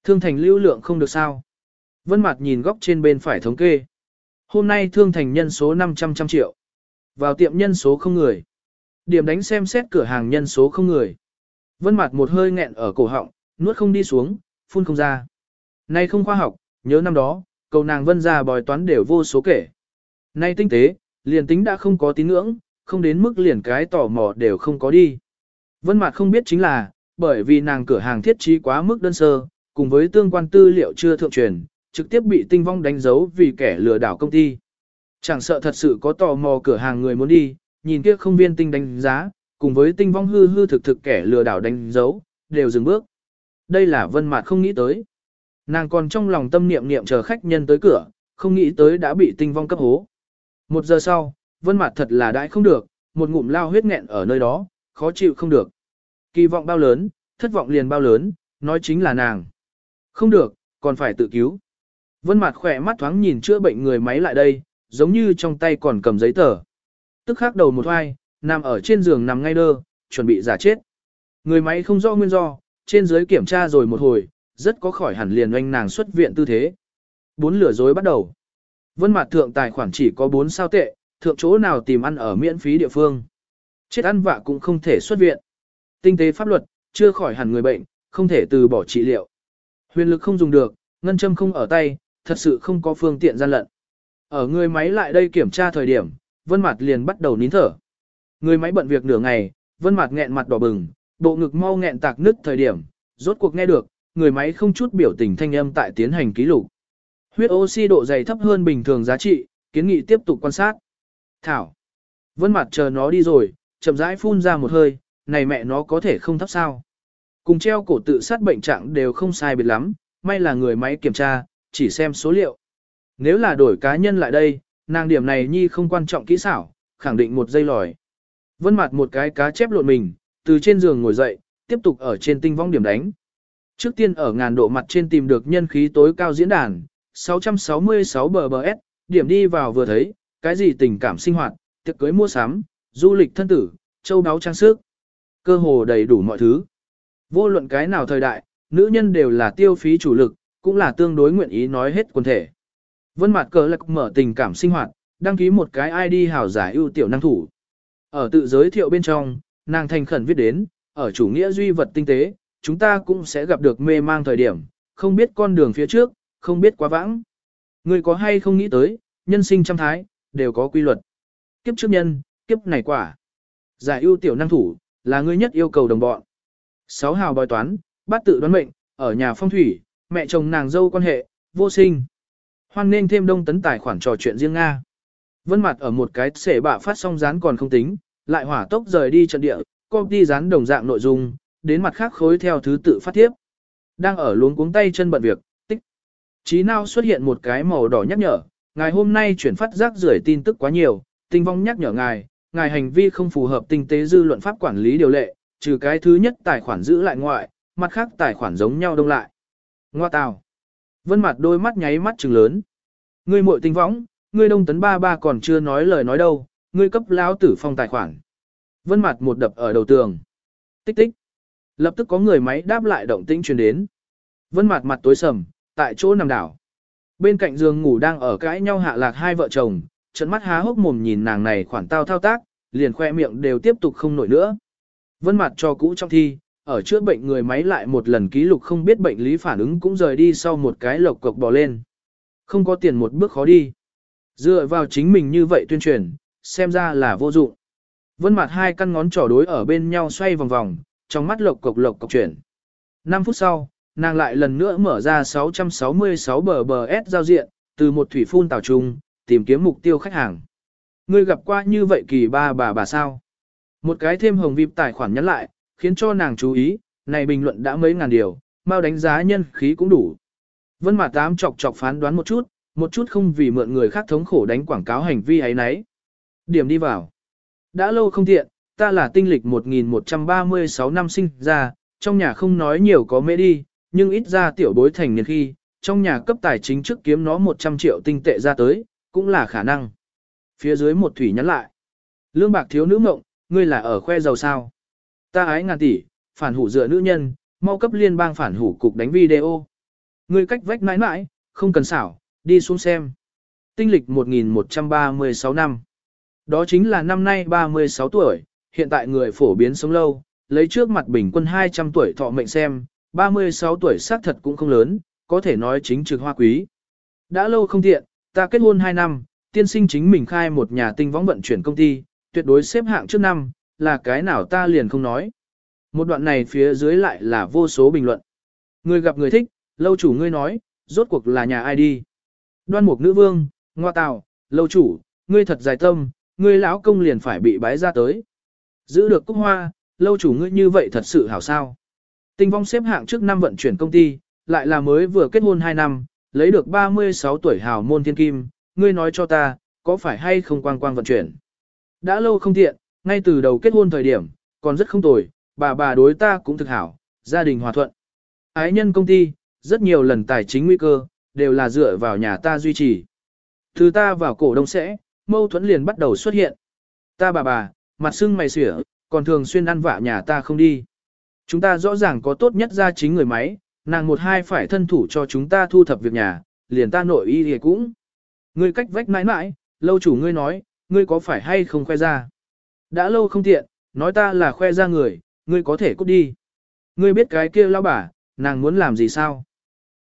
Thương thành lưu lượng không được sao. Vân mặt nhìn góc trên bên phải thống kê. Hôm nay thương thành nhân số 500 trăm triệu. Vào tiệm nhân số không người. Điểm đánh xem xét cửa hàng nhân số không người. Vân mặt một hơi nghẹn ở cổ họng, nuốt không đi xuống, phun không ra. Nay không khoa học, nhớ năm đó, cầu nàng vân ra bòi toán đều vô số kể. Nay tinh tế, liền tính đã không có tín ngưỡng, không đến mức liền cái tò mò đều không có đi. Vân mặt không biết chính là, bởi vì nàng cửa hàng thiết trí quá mức đơn sơ, cùng với tương quan tư liệu chưa thượng truyền, trực tiếp bị tinh vong đánh dấu vì kẻ lừa đảo công ty. Chẳng sợ thật sự có tò mò cửa hàng người muốn đi, nhìn kia không viên tinh đánh giá, cùng với tinh vong hư hư thực thực kẻ lừa đảo đánh dấu, đều dừng bước. Đây là vân mạt không nghĩ tới. Nàng còn trong lòng tâm niệm niệm chờ khách nhân tới cửa, không nghĩ tới đã bị tinh vong cấp hố. Một giờ sau, vân mạt thật là đãi không được, một ngụm lao huyết nghẹn ở nơi đó, khó chịu không được. Kỳ vọng bao lớn, thất vọng liền bao lớn, nói chính là nàng. Không được, còn phải tự cứu. Vân mạt khỏe mắt thoáng nhìn chữa bệnh người máy lại đây, giống như trong tay còn cầm giấy tờ. Tức khắc đầu một hoai, nằm ở trên giường nằm ngay đơ, chuẩn bị giả chết. Người máy không rõ nguyên do, trên dưới kiểm tra rồi một hồi, rất có khỏi hẳn liền oanh nàng xuất viện tư thế. Bốn lửa dối bắt đầu. Vân mặt thượng tài khoản chỉ có 4 sao tệ, thượng chỗ nào tìm ăn ở miễn phí địa phương. Chết ăn vạ cũng không thể xuất viện. Tinh tế pháp luật, chưa khỏi hẳn người bệnh, không thể từ bỏ trị liệu. Huyền lực không dùng được, ngân châm không ở tay, thật sự không có phương tiện gian lận. Ở người máy lại đây kiểm tra thời điểm, Vân Mạt liền bắt đầu nín thở. Người máy bận việc nửa ngày, Vân Mạt nghẹn mặt đỏ bừng, bộ ngực mau nghẹn tạc nứt thời điểm, rốt cuộc nghe được, người máy không chút biểu tình thanh âm tại tiến hành ký lục. Huyết oxy độ dày thấp hơn bình thường giá trị, kiến nghị tiếp tục quan sát. Thảo. Vân Mạt chờ nó đi rồi, chậm rãi phun ra một hơi, này mẹ nó có thể không thấp sao? Cùng treo cổ tự sát bệnh trạng đều không sai biệt lắm, may là người máy kiểm tra, chỉ xem số liệu. Nếu là đổi cá nhân lại đây, nàng điểm này nhi không quan trọng kỹ xảo, khẳng định một giây lòi. Vân mặt một cái cá chép lộn mình, từ trên giường ngồi dậy, tiếp tục ở trên tinh vong điểm đánh. Trước tiên ở ngàn độ mặt trên tìm được nhân khí tối cao diễn đàn, 666 BBS, điểm đi vào vừa thấy, cái gì tình cảm sinh hoạt, tiệc cưới mua sắm, du lịch thân tử, châu đáo trang sức. Cơ hồ đầy đủ mọi thứ. Vô luận cái nào thời đại, nữ nhân đều là tiêu phí chủ lực, cũng là tương đối nguyện ý nói hết quần thể. Vân Mạt cờ lạc mở tình cảm sinh hoạt, đăng ký một cái ID hảo giải ưu tiểu năng thủ. Ở tự giới thiệu bên trong, nàng thành khẩn viết đến, ở chủ nghĩa duy vật tinh tế, chúng ta cũng sẽ gặp được mê mang thời điểm, không biết con đường phía trước, không biết quá vãng. Ngươi có hay không nghĩ tới, nhân sinh trăm thái, đều có quy luật. Kiếp trước nhân, kiếp này quả. Giải ưu tiểu năng thủ, là ngươi nhất yêu cầu đồng bọn. Sáu hào bói toán, bát tự đoán mệnh, ở nhà phong thủy, mẹ chồng nàng dâu quan hệ, vô sinh. Hoan nên thêm đông tấn tài khoản trò chuyện riêng Nga. Vân mặt ở một cái xể bạ phát xong dán còn không tính, lại hỏa tốc rời đi trận địa, copy dán đồng dạng nội dung, đến mặt khác khối theo thứ tự phát tiếp. Đang ở luống cuống tay chân bận việc, tích. Chí nào xuất hiện một cái màu đỏ nhắc nhở, ngài hôm nay chuyển phát rác rưởi tin tức quá nhiều, tinh vong nhắc nhở ngài, ngài hành vi không phù hợp tinh tế dư luận pháp quản lý điều lệ, trừ cái thứ nhất tài khoản giữ lại ngoại, mặt khác tài khoản giống nhau đông lại. Ngoa tào. Vân mặt đôi mắt nháy mắt trừng lớn. Ngươi muội tinh võng, ngươi đông tấn ba ba còn chưa nói lời nói đâu, ngươi cấp lão tử phong tài khoản. Vân mặt một đập ở đầu tường. Tích tích. Lập tức có người máy đáp lại động tĩnh truyền đến. Vân mặt mặt tối sầm, tại chỗ nằm đảo. Bên cạnh giường ngủ đang ở cãi nhau hạ lạc hai vợ chồng, trận mắt há hốc mồm nhìn nàng này khoản tao thao tác, liền khoe miệng đều tiếp tục không nổi nữa. Vân mặt cho cũ trong thi, ở chữa bệnh người máy lại một lần ký lục không biết bệnh lý phản ứng cũng rời đi sau một cái lộc cộc bò lên. Không có tiền một bước khó đi. Dựa vào chính mình như vậy tuyên truyền, xem ra là vô dụng. Vân mặt hai căn ngón trỏ đối ở bên nhau xoay vòng vòng, trong mắt lộc cộc lộc cộc chuyển. 5 phút sau, nàng lại lần nữa mở ra 666 bờ bờ S giao diện, từ một thủy phun tàu trung, tìm kiếm mục tiêu khách hàng. Ngươi gặp qua như vậy kỳ ba bà bà sao? Một cái thêm hồng vip tài khoản nhắn lại, khiến cho nàng chú ý, này bình luận đã mấy ngàn điều, mau đánh giá nhân khí cũng đủ. Vân Mạt Tám chọc chọc phán đoán một chút, một chút không vì mượn người khác thống khổ đánh quảng cáo hành vi ấy nấy. Điểm đi vào. Đã lâu không tiện, ta là tinh lịch 1136 năm sinh ra, trong nhà không nói nhiều có mê đi, nhưng ít ra tiểu bối thành niên khi, trong nhà cấp tài chính trước kiếm nó 100 triệu tinh tệ ra tới, cũng là khả năng. Phía dưới một thủy nhắn lại. Lương bạc thiếu nữ mộng, ngươi là ở khoe giàu sao. Ta ái ngàn tỷ, phản hủ dựa nữ nhân, mau cấp liên bang phản hủ cục đánh video. Ngươi cách vách mãi mãi, không cần xảo, đi xuống xem. Tinh lịch 1136 năm. Đó chính là năm nay 36 tuổi, hiện tại người phổ biến sống lâu, lấy trước mặt bình quân 200 tuổi thọ mệnh xem, 36 tuổi xác thật cũng không lớn, có thể nói chính trực hoa quý. Đã lâu không tiện, ta kết hôn 2 năm, tiên sinh chính mình khai một nhà tinh võng vận chuyển công ty, tuyệt đối xếp hạng trước năm, là cái nào ta liền không nói. Một đoạn này phía dưới lại là vô số bình luận. Người gặp người thích, lâu chủ ngươi nói, rốt cuộc là nhà ai đi. Đoan mục nữ vương, ngoa tào, lâu chủ, ngươi thật dài tâm, ngươi lão công liền phải bị bái ra tới. Giữ được cúc hoa, lâu chủ ngươi như vậy thật sự hảo sao. Tinh vong xếp hạng trước năm vận chuyển công ty, lại là mới vừa kết hôn 2 năm, lấy được 36 tuổi hào môn thiên kim, ngươi nói cho ta, có phải hay không quang quang vận chuyển. Đã lâu không tiện, ngay từ đầu kết hôn thời điểm, còn rất không tồi, bà bà đối ta cũng thực hảo, gia đình hòa thuận. Ái nhân công ty, rất nhiều lần tài chính nguy cơ, đều là dựa vào nhà ta duy trì. Từ ta vào cổ đông sẽ, mâu thuẫn liền bắt đầu xuất hiện. Ta bà bà, mặt sưng mày xỉa, còn thường xuyên ăn vạ nhà ta không đi. Chúng ta rõ ràng có tốt nhất ra chính người máy, nàng một hai phải thân thủ cho chúng ta thu thập việc nhà, liền ta nội y thì cũng. Ngươi cách vách mãi mãi, lâu chủ ngươi nói, ngươi có phải hay không khoe ra. Đã lâu không tiện, nói ta là khoe ra người, ngươi có thể cút đi. Ngươi biết cái kia lão bà, nàng muốn làm gì sao?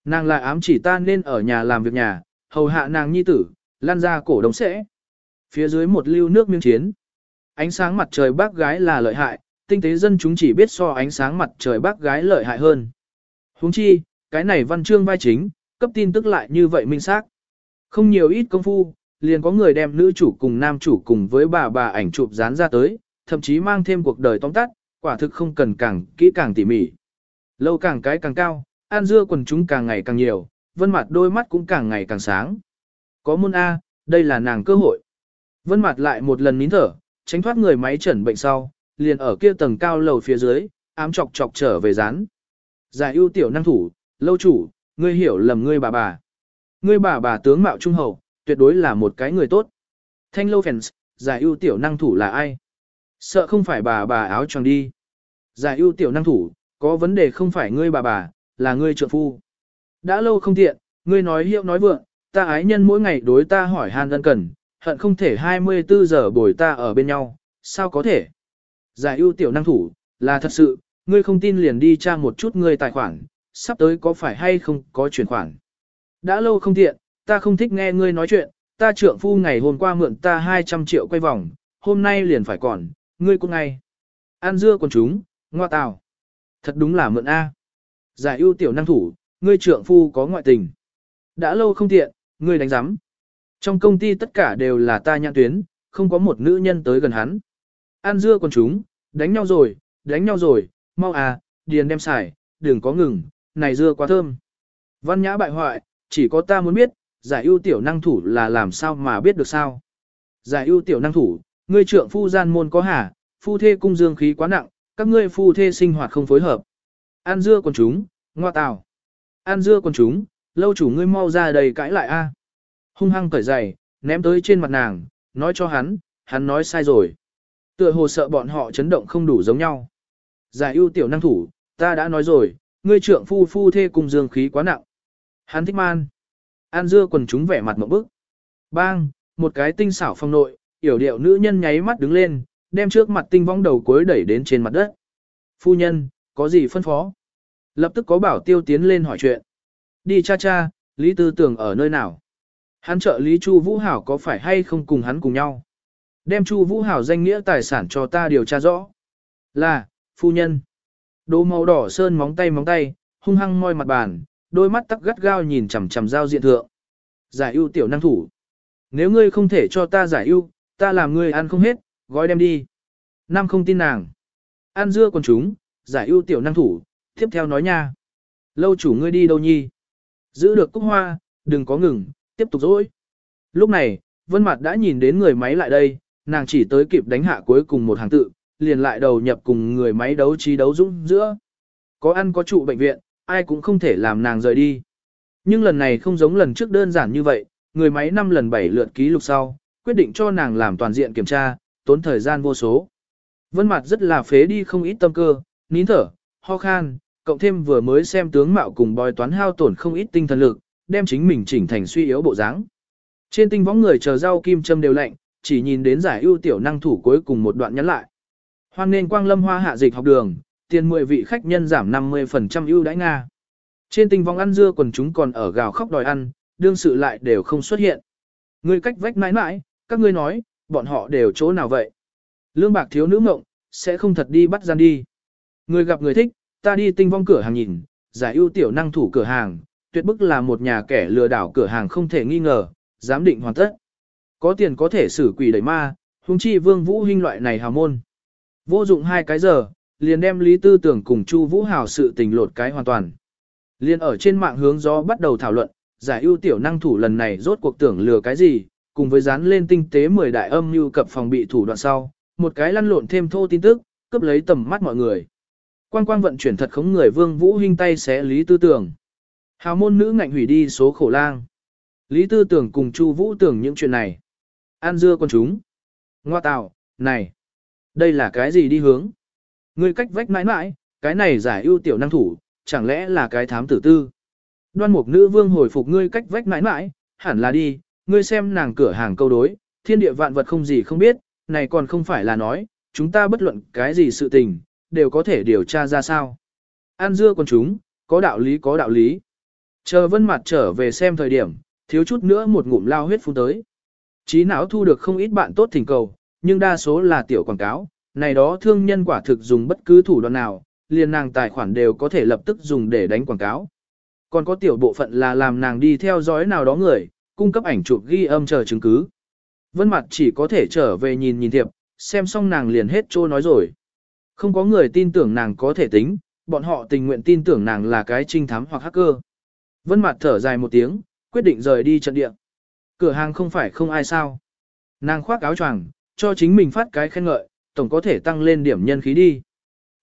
Nàng lại ám chỉ ta nên ở nhà làm việc nhà, hầu hạ nàng nhi tử, lan ra cổ đồng sẽ. Phía dưới một lưu nước miếng chiến. Ánh sáng mặt trời bác gái là lợi hại, tinh tế dân chúng chỉ biết so ánh sáng mặt trời bác gái lợi hại hơn. huống chi, cái này văn chương vai chính, cấp tin tức lại như vậy minh xác. Không nhiều ít công phu, liền có người đem nữ chủ cùng nam chủ cùng với bà bà ảnh chụp dán ra tới, thậm chí mang thêm cuộc đời tóm tắt, quả thực không cần càng kỹ càng tỉ mỉ. Lâu càng cái càng cao, an dưa quần chúng càng ngày càng nhiều, vân mặt đôi mắt cũng càng ngày càng sáng. Có môn A, đây là nàng cơ hội. Vân mặt lại một lần nín thở, tránh thoát người máy chẩn bệnh sau, liền ở kia tầng cao lầu phía dưới, ám chọc chọc trở về rán. Giải ưu tiểu năng thủ, lâu chủ, ngươi hiểu lầm ngươi bà bà. Ngươi bà bà tướng mạo trung hậu, tuyệt đối là một cái người tốt. Thanh lâu fans, giải ưu tiểu năng thủ là ai? Sợ không phải bà bà áo choàng đi. Giải ưu tiểu năng thủ, có vấn đề không phải ngươi bà bà, là ngươi trượng phu. Đã lâu không tiện, ngươi nói hiệu nói vượng, ta ái nhân mỗi ngày đối ta hỏi han ân cần, hận không thể 24 giờ bồi ta ở bên nhau, sao có thể? Giải ưu tiểu năng thủ, là thật sự, ngươi không tin liền đi tra một chút ngươi tài khoản, sắp tới có phải hay không có chuyển khoản. Đã lâu không tiện, ta không thích nghe ngươi nói chuyện, ta trượng phu ngày hôm qua mượn ta 200 triệu quay vòng, hôm nay liền phải còn, ngươi cũng ngay. An dưa còn chúng, ngoa tào. Thật đúng là mượn A. Giải ưu tiểu năng thủ, ngươi trượng phu có ngoại tình. Đã lâu không tiện, ngươi đánh giám. Trong công ty tất cả đều là ta nhãn tuyến, không có một nữ nhân tới gần hắn. An dưa còn chúng, đánh nhau rồi, đánh nhau rồi, mau à, điền đem xài, đừng có ngừng, này dưa quá thơm. Văn nhã bại hoại, chỉ có ta muốn biết, giải ưu tiểu năng thủ là làm sao mà biết được sao. Giải ưu tiểu năng thủ, ngươi trượng phu gian môn có hả, phu thê cung dương khí quá nặng, các ngươi phu thê sinh hoạt không phối hợp. An dưa còn chúng, ngoa tào. An dưa còn chúng, lâu chủ ngươi mau ra đầy cãi lại a. Hung hăng cởi giày, ném tới trên mặt nàng, nói cho hắn, hắn nói sai rồi. Tựa hồ sợ bọn họ chấn động không đủ giống nhau. Giải ưu tiểu năng thủ, ta đã nói rồi, ngươi trượng phu phu thê cùng dương khí quá nặng. Hắn thích man. An dưa quần chúng vẻ mặt một bức. Bang, một cái tinh xảo phong nội, yểu điệu nữ nhân nháy mắt đứng lên, đem trước mặt tinh vong đầu cuối đẩy đến trên mặt đất. Phu nhân, có gì phân phó? Lập tức có bảo tiêu tiến lên hỏi chuyện. Đi cha cha, Lý Tư Tưởng ở nơi nào? Hắn trợ Lý Chu Vũ Hảo có phải hay không cùng hắn cùng nhau? Đem Chu Vũ Hảo danh nghĩa tài sản cho ta điều tra rõ. Là, phu nhân. Đồ màu đỏ sơn móng tay móng tay, hung hăng moi mặt bàn, đôi mắt tắc gắt gao nhìn chằm chằm giao diện thượng. Giải ưu tiểu năng thủ. Nếu ngươi không thể cho ta giải ưu, ta làm ngươi ăn không hết, gói đem đi. Nam không tin nàng. Ăn dưa còn chúng, giải ưu tiểu năng thủ, tiếp theo nói nha. Lâu chủ ngươi đi đâu nhi? Giữ được cúc hoa, đừng có ngừng, tiếp tục dỗi. Lúc này, Vân Mặt đã nhìn đến người máy lại đây, nàng chỉ tới kịp đánh hạ cuối cùng một hàng tự, liền lại đầu nhập cùng người máy đấu trí đấu dũng giữa. Có ăn có trụ bệnh viện, ai cũng không thể làm nàng rời đi. Nhưng lần này không giống lần trước đơn giản như vậy, người máy 5 lần 7 lượt ký lục sau, quyết định cho nàng làm toàn diện kiểm tra, tốn thời gian vô số. Vân mặt rất là phế đi không ít tâm cơ, nín thở, ho khan, cộng thêm vừa mới xem tướng mạo cùng bói toán hao tổn không ít tinh thần lực, đem chính mình chỉnh thành suy yếu bộ dáng. Trên tinh võng người chờ rau kim châm đều lạnh, chỉ nhìn đến giải ưu tiểu năng thủ cuối cùng một đoạn nhắn lại. Hoan nên quang lâm hoa hạ dịch học đường, tiền 10 vị khách nhân giảm 50% ưu đãi Nga. Trên tinh vong ăn dưa quần chúng còn ở gào khóc đòi ăn, đương sự lại đều không xuất hiện. Người cách vách mãi mãi, các ngươi nói, bọn họ đều chỗ nào vậy? Lương bạc thiếu nữ mộng, sẽ không thật đi bắt gian đi. Người gặp người thích, ta đi tinh vong cửa hàng nhìn, giải ưu tiểu năng thủ cửa hàng, tuyệt bức là một nhà kẻ lừa đảo cửa hàng không thể nghi ngờ, giám định hoàn tất. Có tiền có thể xử quỷ đẩy ma, huống chi vương vũ huynh loại này hào môn. Vô dụng hai cái giờ, liền đem Lý Tư Tưởng cùng Chu Vũ Hào sự tình lột cái hoàn toàn. Liên ở trên mạng hướng gió bắt đầu thảo luận, giải ưu tiểu năng thủ lần này rốt cuộc tưởng lừa cái gì, cùng với dán lên tinh tế 10 đại âm như cập phòng bị thủ đoạn sau, một cái lăn lộn thêm thô tin tức, cướp lấy tầm mắt mọi người. Quang quang vận chuyển thật khống người Vương Vũ huynh tay xé Lý Tư Tưởng. Hào môn nữ ngạnh hủy đi số khổ lang. Lý Tư Tưởng cùng Chu Vũ tưởng những chuyện này. An dưa con chúng. Ngoa tạo, này. Đây là cái gì đi hướng? Ngươi cách vách mãi mãi, cái này giải ưu tiểu năng thủ, chẳng lẽ là cái thám tử tư? Đoan mục nữ vương hồi phục ngươi cách vách mãi mãi, hẳn là đi, ngươi xem nàng cửa hàng câu đối, thiên địa vạn vật không gì không biết, này còn không phải là nói, chúng ta bất luận cái gì sự tình, đều có thể điều tra ra sao. An dưa con chúng, có đạo lý có đạo lý. Chờ vân mặt trở về xem thời điểm, thiếu chút nữa một ngụm lao huyết phun tới. Chí não thu được không ít bạn tốt thỉnh cầu, nhưng đa số là tiểu quảng cáo, này đó thương nhân quả thực dùng bất cứ thủ đoạn nào, liền nàng tài khoản đều có thể lập tức dùng để đánh quảng cáo. Còn có tiểu bộ phận là làm nàng đi theo dõi nào đó người, cung cấp ảnh chụp ghi âm chờ chứng cứ. Vân mặt chỉ có thể trở về nhìn nhìn thiệp, xem xong nàng liền hết trô nói rồi. Không có người tin tưởng nàng có thể tính, bọn họ tình nguyện tin tưởng nàng là cái trinh thám hoặc hacker. Vân mặt thở dài một tiếng, quyết định rời đi trận địa. Cửa hàng không phải không ai sao. Nàng khoác áo choàng, cho chính mình phát cái khen ngợi, tổng có thể tăng lên điểm nhân khí đi.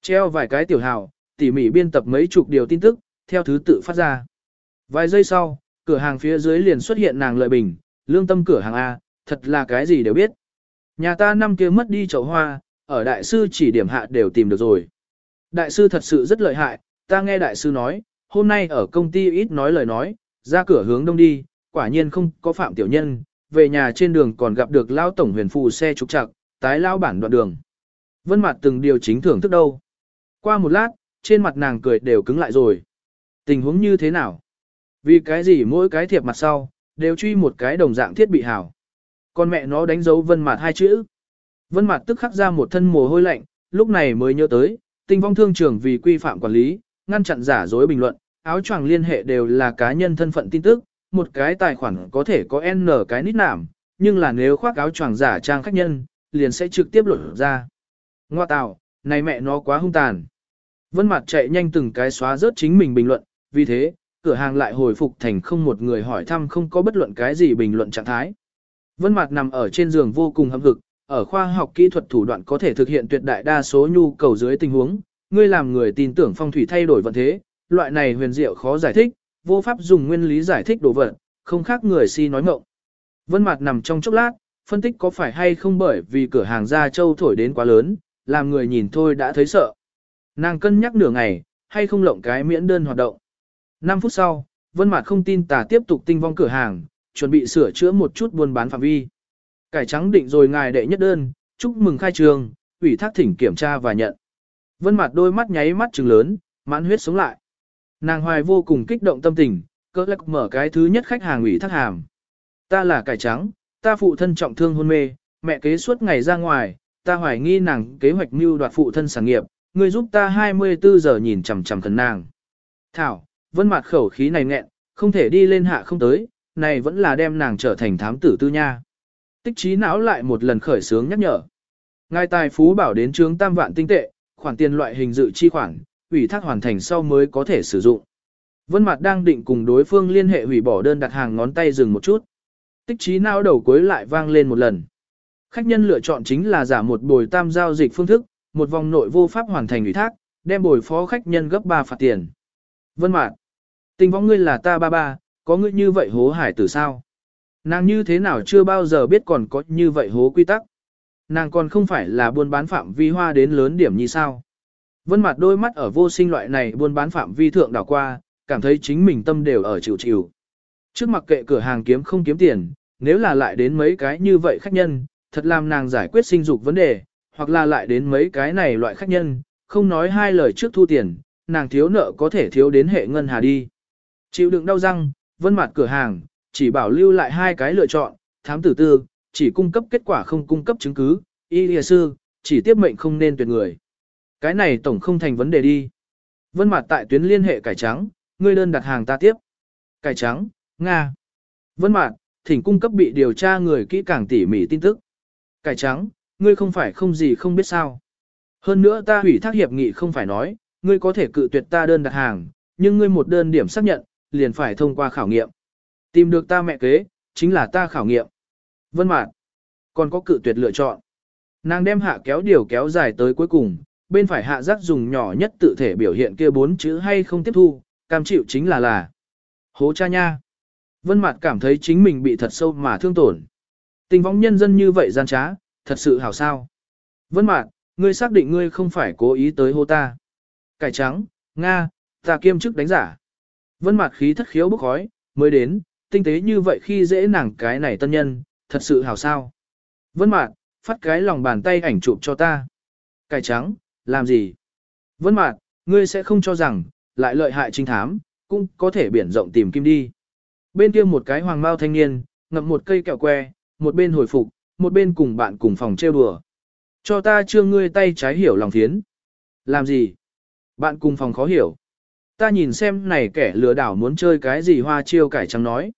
Treo vài cái tiểu hào, tỉ mỉ biên tập mấy chục điều tin tức, theo thứ tự phát ra. Vài giây sau, cửa hàng phía dưới liền xuất hiện nàng lợi bình, lương tâm cửa hàng A, thật là cái gì đều biết. Nhà ta năm kia mất đi chậu hoa, ở đại sư chỉ điểm hạ đều tìm được rồi. Đại sư thật sự rất lợi hại, ta nghe đại sư nói, hôm nay ở công ty ít nói lời nói, ra cửa hướng đông đi, quả nhiên không có phạm tiểu nhân, về nhà trên đường còn gặp được lao tổng huyền phù xe trục trặc, tái lao bản đoạn đường. Vân mặt từng điều chính thưởng thức đâu. Qua một lát, trên mặt nàng cười đều cứng lại rồi. Tình huống như thế nào? Vì cái gì mỗi cái thiệp mặt sau, đều truy một cái đồng dạng thiết bị hảo. Con mẹ nó đánh dấu vân mặt hai chữ. Vân mặt tức khắc ra một thân mồ hôi lạnh, lúc này mới nhớ tới, tinh vong thương trường vì quy phạm quản lý, ngăn chặn giả dối bình luận, áo choàng liên hệ đều là cá nhân thân phận tin tức, một cái tài khoản có thể có N cái nít nảm, nhưng là nếu khoác áo choàng giả trang khách nhân, liền sẽ trực tiếp lột ra. Ngoa tạo, này mẹ nó quá hung tàn. Vân mặt chạy nhanh từng cái xóa rớt chính mình bình luận, vì thế, cửa hàng lại hồi phục thành không một người hỏi thăm không có bất luận cái gì bình luận trạng thái. Vân mặt nằm ở trên giường vô cùng hâm hực, ở khoa học kỹ thuật thủ đoạn có thể thực hiện tuyệt đại đa số nhu cầu dưới tình huống, ngươi làm người tin tưởng phong thủy thay đổi vận thế, loại này huyền diệu khó giải thích, vô pháp dùng nguyên lý giải thích đồ vật, không khác người si nói mộng. Vân mặt nằm trong chốc lát, phân tích có phải hay không bởi vì cửa hàng gia châu thổi đến quá lớn, làm người nhìn thôi đã thấy sợ. Nàng cân nhắc nửa ngày, hay không lộng cái miễn đơn hoạt động. 5 phút sau, Vân Mạt không tin tà tiếp tục tinh vong cửa hàng, chuẩn bị sửa chữa một chút buôn bán phạm vi. Cải trắng định rồi ngài đệ nhất đơn, chúc mừng khai trường, ủy thác thỉnh kiểm tra và nhận. Vân Mạt đôi mắt nháy mắt trừng lớn, mãn huyết sống lại. Nàng hoài vô cùng kích động tâm tình, cỡ lắc mở cái thứ nhất khách hàng ủy thác hàm. Ta là cải trắng, ta phụ thân trọng thương hôn mê, mẹ kế suốt ngày ra ngoài, ta hoài nghi nàng kế hoạch mưu đoạt phụ thân sản nghiệp, ngươi giúp ta 24 giờ nhìn chằm chằm thần nàng. Thảo, vân mặt khẩu khí này nghẹn, không thể đi lên hạ không tới, này vẫn là đem nàng trở thành thám tử tư nha. Tích trí não lại một lần khởi sướng nhắc nhở. Ngài tài phú bảo đến trướng tam vạn tinh tệ, khoản tiền loại hình dự chi khoản, ủy thác hoàn thành sau mới có thể sử dụng. Vân Mạt đang định cùng đối phương liên hệ hủy bỏ đơn đặt hàng ngón tay dừng một chút. Tích trí não đầu cuối lại vang lên một lần. Khách nhân lựa chọn chính là giả một bồi tam giao dịch phương thức, một vòng nội vô pháp hoàn thành ủy thác, đem bồi phó khách nhân gấp 3 phạt tiền. Vân Mạt, tình vong ngươi là ta ba ba, có ngươi như vậy hố hải tử sao? Nàng như thế nào chưa bao giờ biết còn có như vậy hố quy tắc. Nàng còn không phải là buôn bán phạm vi hoa đến lớn điểm như sao. Vân mặt đôi mắt ở vô sinh loại này buôn bán phạm vi thượng đảo qua, cảm thấy chính mình tâm đều ở chịu chịu. Trước mặt kệ cửa hàng kiếm không kiếm tiền, nếu là lại đến mấy cái như vậy khách nhân, thật làm nàng giải quyết sinh dục vấn đề, hoặc là lại đến mấy cái này loại khách nhân, không nói hai lời trước thu tiền, nàng thiếu nợ có thể thiếu đến hệ ngân hà đi. Chịu đựng đau răng, vân mặt cửa hàng, chỉ bảo lưu lại hai cái lựa chọn, thám tử tư, chỉ cung cấp kết quả không cung cấp chứng cứ, y lìa sư, chỉ tiếp mệnh không nên tuyệt người. Cái này tổng không thành vấn đề đi. Vân mặt tại tuyến liên hệ cải trắng, ngươi đơn đặt hàng ta tiếp. Cải trắng, Nga. Vân mặt, thỉnh cung cấp bị điều tra người kỹ càng tỉ mỉ tin tức. Cải trắng, ngươi không phải không gì không biết sao. Hơn nữa ta hủy thác hiệp nghị không phải nói, ngươi có thể cự tuyệt ta đơn đặt hàng, nhưng ngươi một đơn điểm xác nhận, liền phải thông qua khảo nghiệm. Tìm được ta mẹ kế, chính là ta khảo nghiệm. Vân Mạn, còn có cự tuyệt lựa chọn. Nàng đem hạ kéo điều kéo dài tới cuối cùng, bên phải hạ giác dùng nhỏ nhất tự thể biểu hiện kia bốn chữ hay không tiếp thu, cam chịu chính là là. Hố cha nha. Vân Mạt cảm thấy chính mình bị thật sâu mà thương tổn. Tình võng nhân dân như vậy gian trá, thật sự hảo sao. Vân Mạt, ngươi xác định ngươi không phải cố ý tới hô ta. Cải trắng, Nga, ta kiêm chức đánh giả. Vân Mạt khí thất khiếu bốc khói, mới đến, tinh tế như vậy khi dễ nàng cái này tân nhân, thật sự hảo sao. Vân Mạt, phát cái lòng bàn tay ảnh chụp cho ta. Cải trắng, làm gì? Vân Mạt, ngươi sẽ không cho rằng, lại lợi hại trinh thám, cũng có thể biển rộng tìm kim đi. Bên kia một cái hoàng mao thanh niên, ngậm một cây kẹo que, một bên hồi phục, một bên cùng bạn cùng phòng trêu đùa. Cho ta trương ngươi tay trái hiểu lòng thiến. Làm gì? Bạn cùng phòng khó hiểu. Ta nhìn xem này kẻ lừa đảo muốn chơi cái gì hoa chiêu cải trắng nói.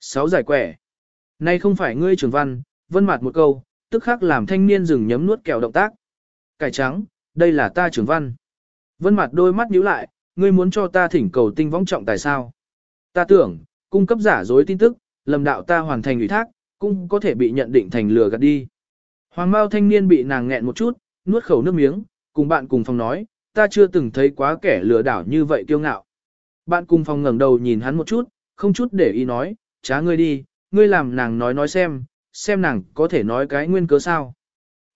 Sáu giải quẻ. Nay không phải ngươi trưởng văn, vân mặt một câu, tức khắc làm thanh niên dừng nhấm nuốt kẹo động tác. Cải trắng, đây là ta trưởng văn. Vân mặt đôi mắt nhíu lại, ngươi muốn cho ta thỉnh cầu tinh võng trọng tại sao? Ta tưởng, cung cấp giả dối tin tức, lầm đạo ta hoàn thành ủy thác, cũng có thể bị nhận định thành lừa gạt đi. Hoàng Mao thanh niên bị nàng nghẹn một chút, nuốt khẩu nước miếng, cùng bạn cùng phòng nói, ta chưa từng thấy quá kẻ lừa đảo như vậy kiêu ngạo. Bạn cùng phòng ngẩng đầu nhìn hắn một chút, không chút để ý nói, trá ngươi đi, ngươi làm nàng nói nói xem, xem nàng có thể nói cái nguyên cớ sao.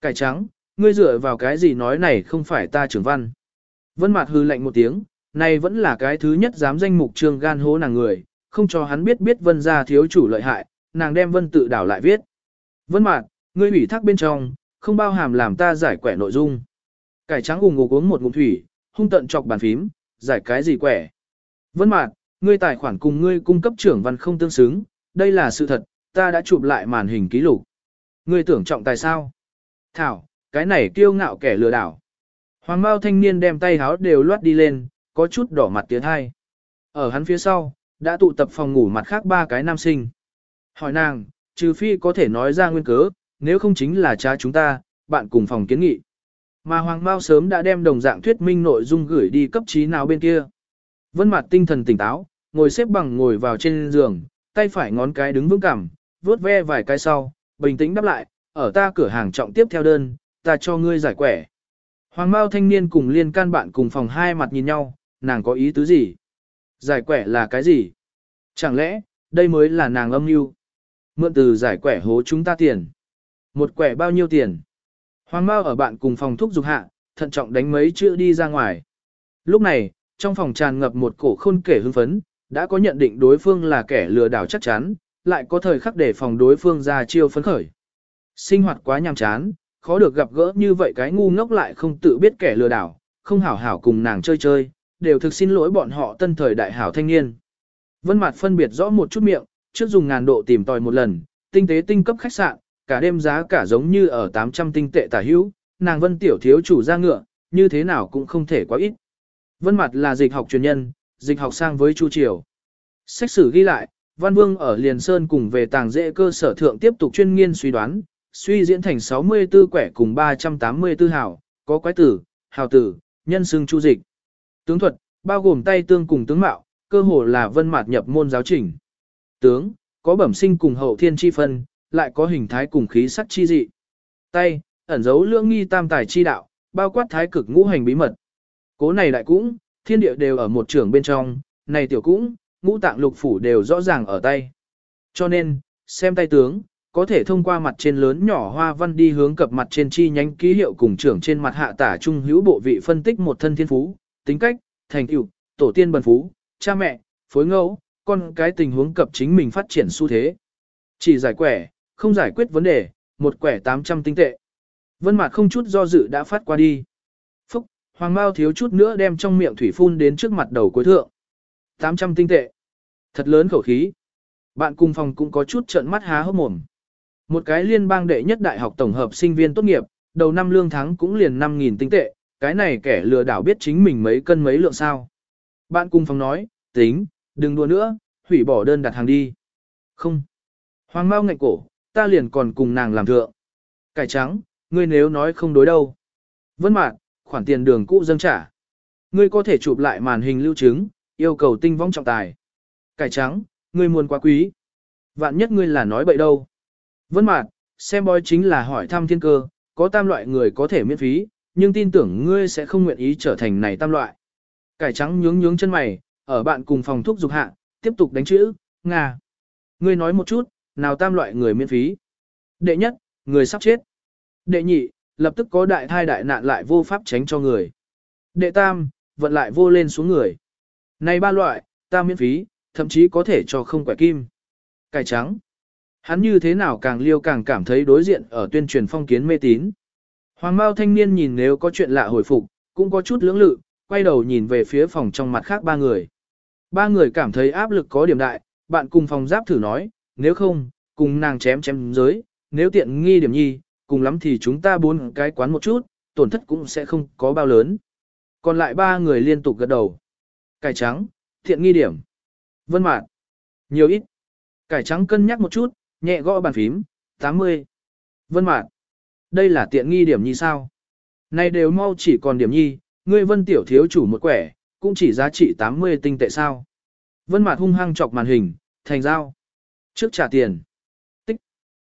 Cải trắng, ngươi dựa vào cái gì nói này không phải ta trưởng văn. Vân Mạt hư lạnh một tiếng, này vẫn là cái thứ nhất dám danh mục trương gan hố nàng người, không cho hắn biết biết vân gia thiếu chủ lợi hại, nàng đem vân tự đảo lại viết. Vân mạn ngươi ủy thác bên trong, không bao hàm làm ta giải quẻ nội dung. Cải trắng ủng ngục uống một ngụm thủy, hung tận chọc bàn phím, giải cái gì quẻ. Vân mạn ngươi tài khoản cùng ngươi cung cấp trưởng văn không tương xứng, đây là sự thật, ta đã chụp lại màn hình ký lục. Ngươi tưởng trọng tài sao? Thảo, cái này kiêu ngạo kẻ lừa đảo. Hoàng Mao thanh niên đem tay háo đều loát đi lên, có chút đỏ mặt tiến hai. Ở hắn phía sau, đã tụ tập phòng ngủ mặt khác ba cái nam sinh. Hỏi nàng, trừ phi có thể nói ra nguyên cớ, nếu không chính là cha chúng ta, bạn cùng phòng kiến nghị. Mà Hoàng Mao sớm đã đem đồng dạng thuyết minh nội dung gửi đi cấp trí nào bên kia. Vân mặt tinh thần tỉnh táo, ngồi xếp bằng ngồi vào trên giường, tay phải ngón cái đứng vững cằm, vuốt ve vài cái sau, bình tĩnh đáp lại, ở ta cửa hàng trọng tiếp theo đơn, ta cho ngươi giải quẻ. Hoàng Mao thanh niên cùng liên can bạn cùng phòng hai mặt nhìn nhau, nàng có ý tứ gì? Giải quẻ là cái gì? Chẳng lẽ, đây mới là nàng âm mưu? Mượn từ giải quẻ hố chúng ta tiền. Một quẻ bao nhiêu tiền? Hoàng Mao ở bạn cùng phòng thúc dục hạ, thận trọng đánh mấy chữ đi ra ngoài. Lúc này, trong phòng tràn ngập một cổ khôn kể hưng phấn, đã có nhận định đối phương là kẻ lừa đảo chắc chắn, lại có thời khắc để phòng đối phương ra chiêu phấn khởi. Sinh hoạt quá nhàm chán, khó được gặp gỡ như vậy cái ngu ngốc lại không tự biết kẻ lừa đảo, không hảo hảo cùng nàng chơi chơi, đều thực xin lỗi bọn họ tân thời đại hảo thanh niên. Vân Mạt phân biệt rõ một chút miệng, trước dùng ngàn độ tìm tòi một lần, tinh tế tinh cấp khách sạn, cả đêm giá cả giống như ở 800 tinh tệ tả hữu, nàng Vân tiểu thiếu chủ ra ngựa, như thế nào cũng không thể quá ít. Vân Mạt là dịch học chuyên nhân, dịch học sang với Chu Triều. Sách sử ghi lại, Văn Vương ở Liền Sơn cùng về tàng dễ cơ sở thượng tiếp tục chuyên nghiên suy đoán, suy diễn thành 64 quẻ cùng 384 hảo, có quái tử, hào tử, nhân xưng chu dịch. Tướng thuật, bao gồm tay tương cùng tướng mạo, cơ hồ là vân mạt nhập môn giáo trình. Tướng, có bẩm sinh cùng hậu thiên chi phân, lại có hình thái cùng khí sắc chi dị. Tay, ẩn dấu lưỡng nghi tam tài chi đạo, bao quát thái cực ngũ hành bí mật. Cố này đại cũng, thiên địa đều ở một trường bên trong, này tiểu cũng, ngũ tạng lục phủ đều rõ ràng ở tay. Cho nên, xem tay tướng, có thể thông qua mặt trên lớn nhỏ hoa văn đi hướng cập mặt trên chi nhánh ký hiệu cùng trưởng trên mặt hạ tả trung hữu bộ vị phân tích một thân thiên phú, tính cách, thành tựu, tổ tiên bần phú, cha mẹ, phối ngẫu, con cái tình huống cập chính mình phát triển xu thế. Chỉ giải quẻ, không giải quyết vấn đề, một quẻ 800 tinh tệ. Vân Mạt không chút do dự đã phát qua đi. Phúc, Hoàng Mao thiếu chút nữa đem trong miệng thủy phun đến trước mặt đầu cuối thượng. 800 tinh tệ. Thật lớn khẩu khí. Bạn cùng phòng cũng có chút trợn mắt há hốc mồm. Một cái liên bang đệ nhất đại học tổng hợp sinh viên tốt nghiệp, đầu năm lương tháng cũng liền 5.000 tinh tệ, cái này kẻ lừa đảo biết chính mình mấy cân mấy lượng sao. Bạn cùng phòng nói, tính, đừng đùa nữa, hủy bỏ đơn đặt hàng đi. Không. Hoàng Mao ngạnh cổ, ta liền còn cùng nàng làm thượng. Cải trắng, ngươi nếu nói không đối đâu. Vân mạn, khoản tiền đường cũ dâng trả. Ngươi có thể chụp lại màn hình lưu chứng, yêu cầu tinh vong trọng tài. Cải trắng, ngươi muốn quá quý. Vạn nhất ngươi là nói bậy đâu. Vân mạn, xem bói chính là hỏi thăm thiên cơ, có tam loại người có thể miễn phí, nhưng tin tưởng ngươi sẽ không nguyện ý trở thành này tam loại. Cải trắng nhướng nhướng chân mày, ở bạn cùng phòng thuốc dục hạ, tiếp tục đánh chữ, Nga. Ngươi nói một chút, nào tam loại người miễn phí. Đệ nhất, người sắp chết. Đệ nhị, lập tức có đại thai đại nạn lại vô pháp tránh cho người. Đệ tam, vận lại vô lên xuống người. Này ba loại, ta miễn phí, thậm chí có thể cho không quẻ kim. Cải trắng. Hắn như thế nào càng liêu càng cảm thấy đối diện ở tuyên truyền phong kiến mê tín. Hoàng Mao thanh niên nhìn nếu có chuyện lạ hồi phục, cũng có chút lưỡng lự, quay đầu nhìn về phía phòng trong mặt khác ba người. Ba người cảm thấy áp lực có điểm đại, bạn cùng phòng giáp thử nói, nếu không, cùng nàng chém chém giới, nếu tiện nghi điểm nhi, cùng lắm thì chúng ta bốn cái quán một chút, tổn thất cũng sẽ không có bao lớn. Còn lại ba người liên tục gật đầu. Cải trắng, thiện nghi điểm. Vân mạn, nhiều ít. Cải trắng cân nhắc một chút, nhẹ gõ bàn phím, 80. Vân mạn, đây là tiện nghi điểm nhi sao? Này đều mau chỉ còn điểm nhi, ngươi vân tiểu thiếu chủ một quẻ, cũng chỉ giá trị 80 tinh tệ sao. Vân mặt hung hăng chọc màn hình, thành giao. Trước trả tiền. Tích.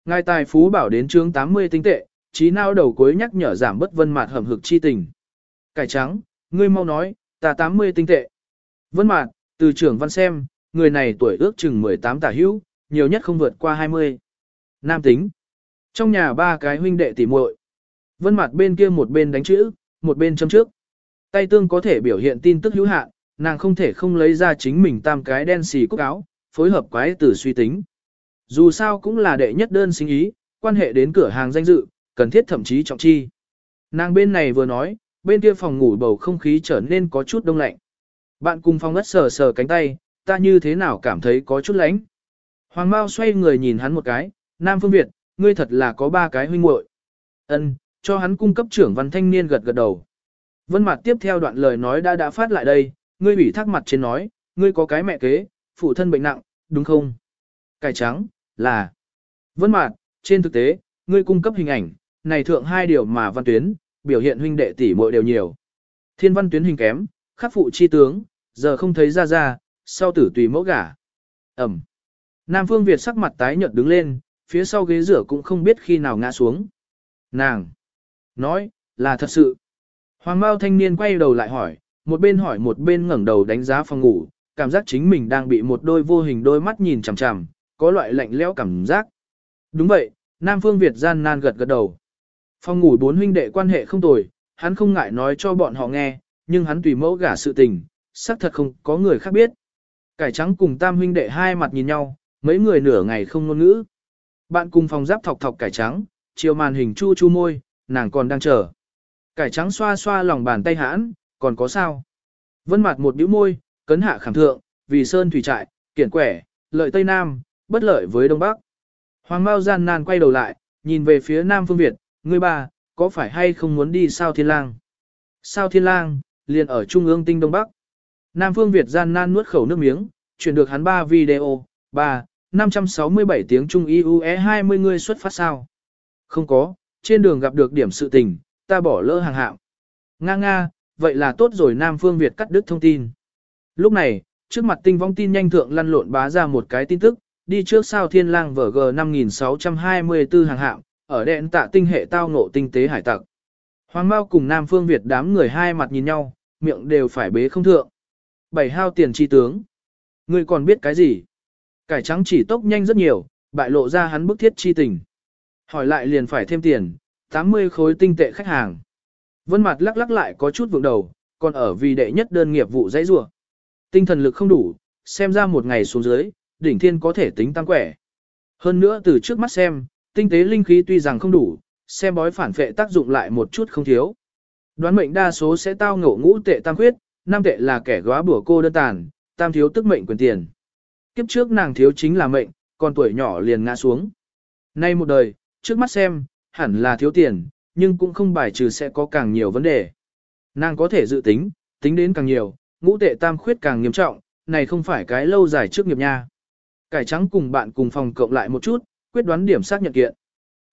Ngài tài phú bảo đến chương 80 tinh tệ, trí nào đầu cuối nhắc nhở giảm bất vân mạt hầm hực chi tình. Cải trắng, ngươi mau nói, ta 80 tinh tệ. Vân mạt, từ trưởng văn xem, người này tuổi ước chừng 18 tả hữu, nhiều nhất không vượt qua 20. Nam tính. Trong nhà ba cái huynh đệ tỉ muội. Vân mặt bên kia một bên đánh chữ, một bên châm trước. Tay tương có thể biểu hiện tin tức hữu hạn, nàng không thể không lấy ra chính mình tam cái đen xì cúc áo, phối hợp quái tử suy tính. Dù sao cũng là đệ nhất đơn sinh ý, quan hệ đến cửa hàng danh dự, cần thiết thậm chí trọng chi. Nàng bên này vừa nói, bên kia phòng ngủ bầu không khí trở nên có chút đông lạnh. Bạn cùng phòng ngất sờ sờ cánh tay, ta như thế nào cảm thấy có chút lạnh. Hoàng Mao xoay người nhìn hắn một cái, Nam Phương Việt, ngươi thật là có ba cái huynh muội. Ân, cho hắn cung cấp trưởng văn thanh niên gật gật đầu. Vân mặt tiếp theo đoạn lời nói đã đã phát lại đây, ngươi ủy thác mặt trên nói, ngươi có cái mẹ kế, phụ thân bệnh nặng, đúng không? Cải trắng, là. Vân mặt trên thực tế, ngươi cung cấp hình ảnh, này thượng hai điều mà văn tuyến, biểu hiện huynh đệ tỷ muội đều nhiều. Thiên văn tuyến hình kém, khắc phụ chi tướng, giờ không thấy ra ra, sau tử tùy mẫu gả. Ẩm. Nam Phương Việt sắc mặt tái nhợt đứng lên, phía sau ghế rửa cũng không biết khi nào ngã xuống. Nàng. Nói, là thật sự. Hoàng Mao thanh niên quay đầu lại hỏi, một bên hỏi một bên ngẩng đầu đánh giá phòng ngủ, cảm giác chính mình đang bị một đôi vô hình đôi mắt nhìn chằm chằm, có loại lạnh lẽo cảm giác. Đúng vậy, Nam Phương Việt gian nan gật gật đầu. Phòng ngủ bốn huynh đệ quan hệ không tồi, hắn không ngại nói cho bọn họ nghe, nhưng hắn tùy mẫu gả sự tình, xác thật không có người khác biết. Cải trắng cùng tam huynh đệ hai mặt nhìn nhau, mấy người nửa ngày không ngôn ngữ. Bạn cùng phòng giáp thọc thọc cải trắng, chiều màn hình chu chu môi, nàng còn đang chờ. Cải trắng xoa xoa lòng bàn tay hãn, còn có sao? Vân mặt một bĩu môi, cấn hạ khảm thượng, vì sơn thủy trại, kiển quẻ, lợi Tây Nam, bất lợi với Đông Bắc. Hoàng Mao gian nan quay đầu lại, nhìn về phía Nam Phương Việt, ngươi bà có phải hay không muốn đi sao thiên lang? Sao thiên lang, liền ở trung ương tinh Đông Bắc. Nam Phương Việt gian nan nuốt khẩu nước miếng, chuyển được hắn ba video, ba, 567 tiếng Trung IUE 20 người xuất phát sao? Không có, trên đường gặp được điểm sự tình, ta bỏ lỡ hàng hạng. Nga nga, vậy là tốt rồi Nam Phương Việt cắt đứt thông tin. Lúc này, trước mặt tinh vong tin nhanh thượng lăn lộn bá ra một cái tin tức, đi trước sao thiên lang vở G 5624 hàng hạng, ở đèn tạ tinh hệ tao ngộ tinh tế hải tặc. Hoàng Mao cùng Nam Phương Việt đám người hai mặt nhìn nhau, miệng đều phải bế không thượng. Bảy hao tiền chi tướng. Ngươi còn biết cái gì? Cải trắng chỉ tốc nhanh rất nhiều, bại lộ ra hắn bức thiết chi tình. Hỏi lại liền phải thêm tiền, 80 khối tinh tệ khách hàng. Vân mặt lắc lắc lại có chút vượng đầu, còn ở vì đệ nhất đơn nghiệp vụ dãy rủa. Tinh thần lực không đủ, xem ra một ngày xuống dưới, đỉnh thiên có thể tính tăng quẻ. Hơn nữa từ trước mắt xem, tinh tế linh khí tuy rằng không đủ, xem bói phản phệ tác dụng lại một chút không thiếu. Đoán mệnh đa số sẽ tao ngộ ngũ tệ tam khuyết, năm tệ là kẻ góa bùa cô đơn tàn, tam thiếu tức mệnh quyền tiền. Kiếp trước nàng thiếu chính là mệnh, còn tuổi nhỏ liền ngã xuống. Nay một đời, trước mắt xem, hẳn là thiếu tiền, nhưng cũng không bài trừ sẽ có càng nhiều vấn đề. Nàng có thể dự tính, tính đến càng nhiều, ngũ tệ tam khuyết càng nghiêm trọng, này không phải cái lâu dài trước nghiệp nha. Cải trắng cùng bạn cùng phòng cộng lại một chút, quyết đoán điểm xác nhận kiện.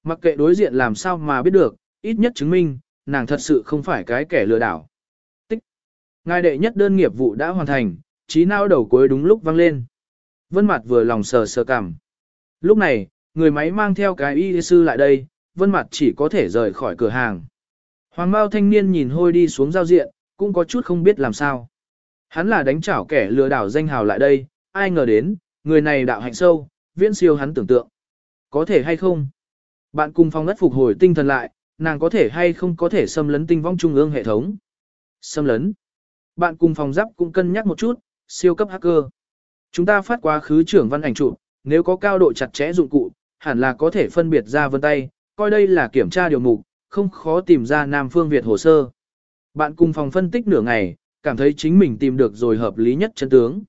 Mặc kệ đối diện làm sao mà biết được, ít nhất chứng minh, nàng thật sự không phải cái kẻ lừa đảo. Tích. Ngài đệ nhất đơn nghiệp vụ đã hoàn thành, trí não đầu cuối đúng lúc vang lên. Vân Mạt vừa lòng sờ sờ cằm. Lúc này, người máy mang theo cái y sư lại đây, Vân Mạt chỉ có thể rời khỏi cửa hàng. Hoàng Mao thanh niên nhìn hôi đi xuống giao diện, cũng có chút không biết làm sao. Hắn là đánh chảo kẻ lừa đảo danh hào lại đây, ai ngờ đến, người này đạo hạnh sâu, viễn siêu hắn tưởng tượng. Có thể hay không? Bạn cùng phòng đất phục hồi tinh thần lại, nàng có thể hay không có thể xâm lấn tinh vong trung ương hệ thống. Xâm lấn. Bạn cùng phòng giáp cũng cân nhắc một chút, siêu cấp hacker. Chúng ta phát quá khứ trưởng văn ảnh chụp, nếu có cao độ chặt chẽ dụng cụ, hẳn là có thể phân biệt ra vân tay, coi đây là kiểm tra điều mục, không khó tìm ra Nam Phương Việt hồ sơ. Bạn cùng phòng phân tích nửa ngày, cảm thấy chính mình tìm được rồi hợp lý nhất chân tướng.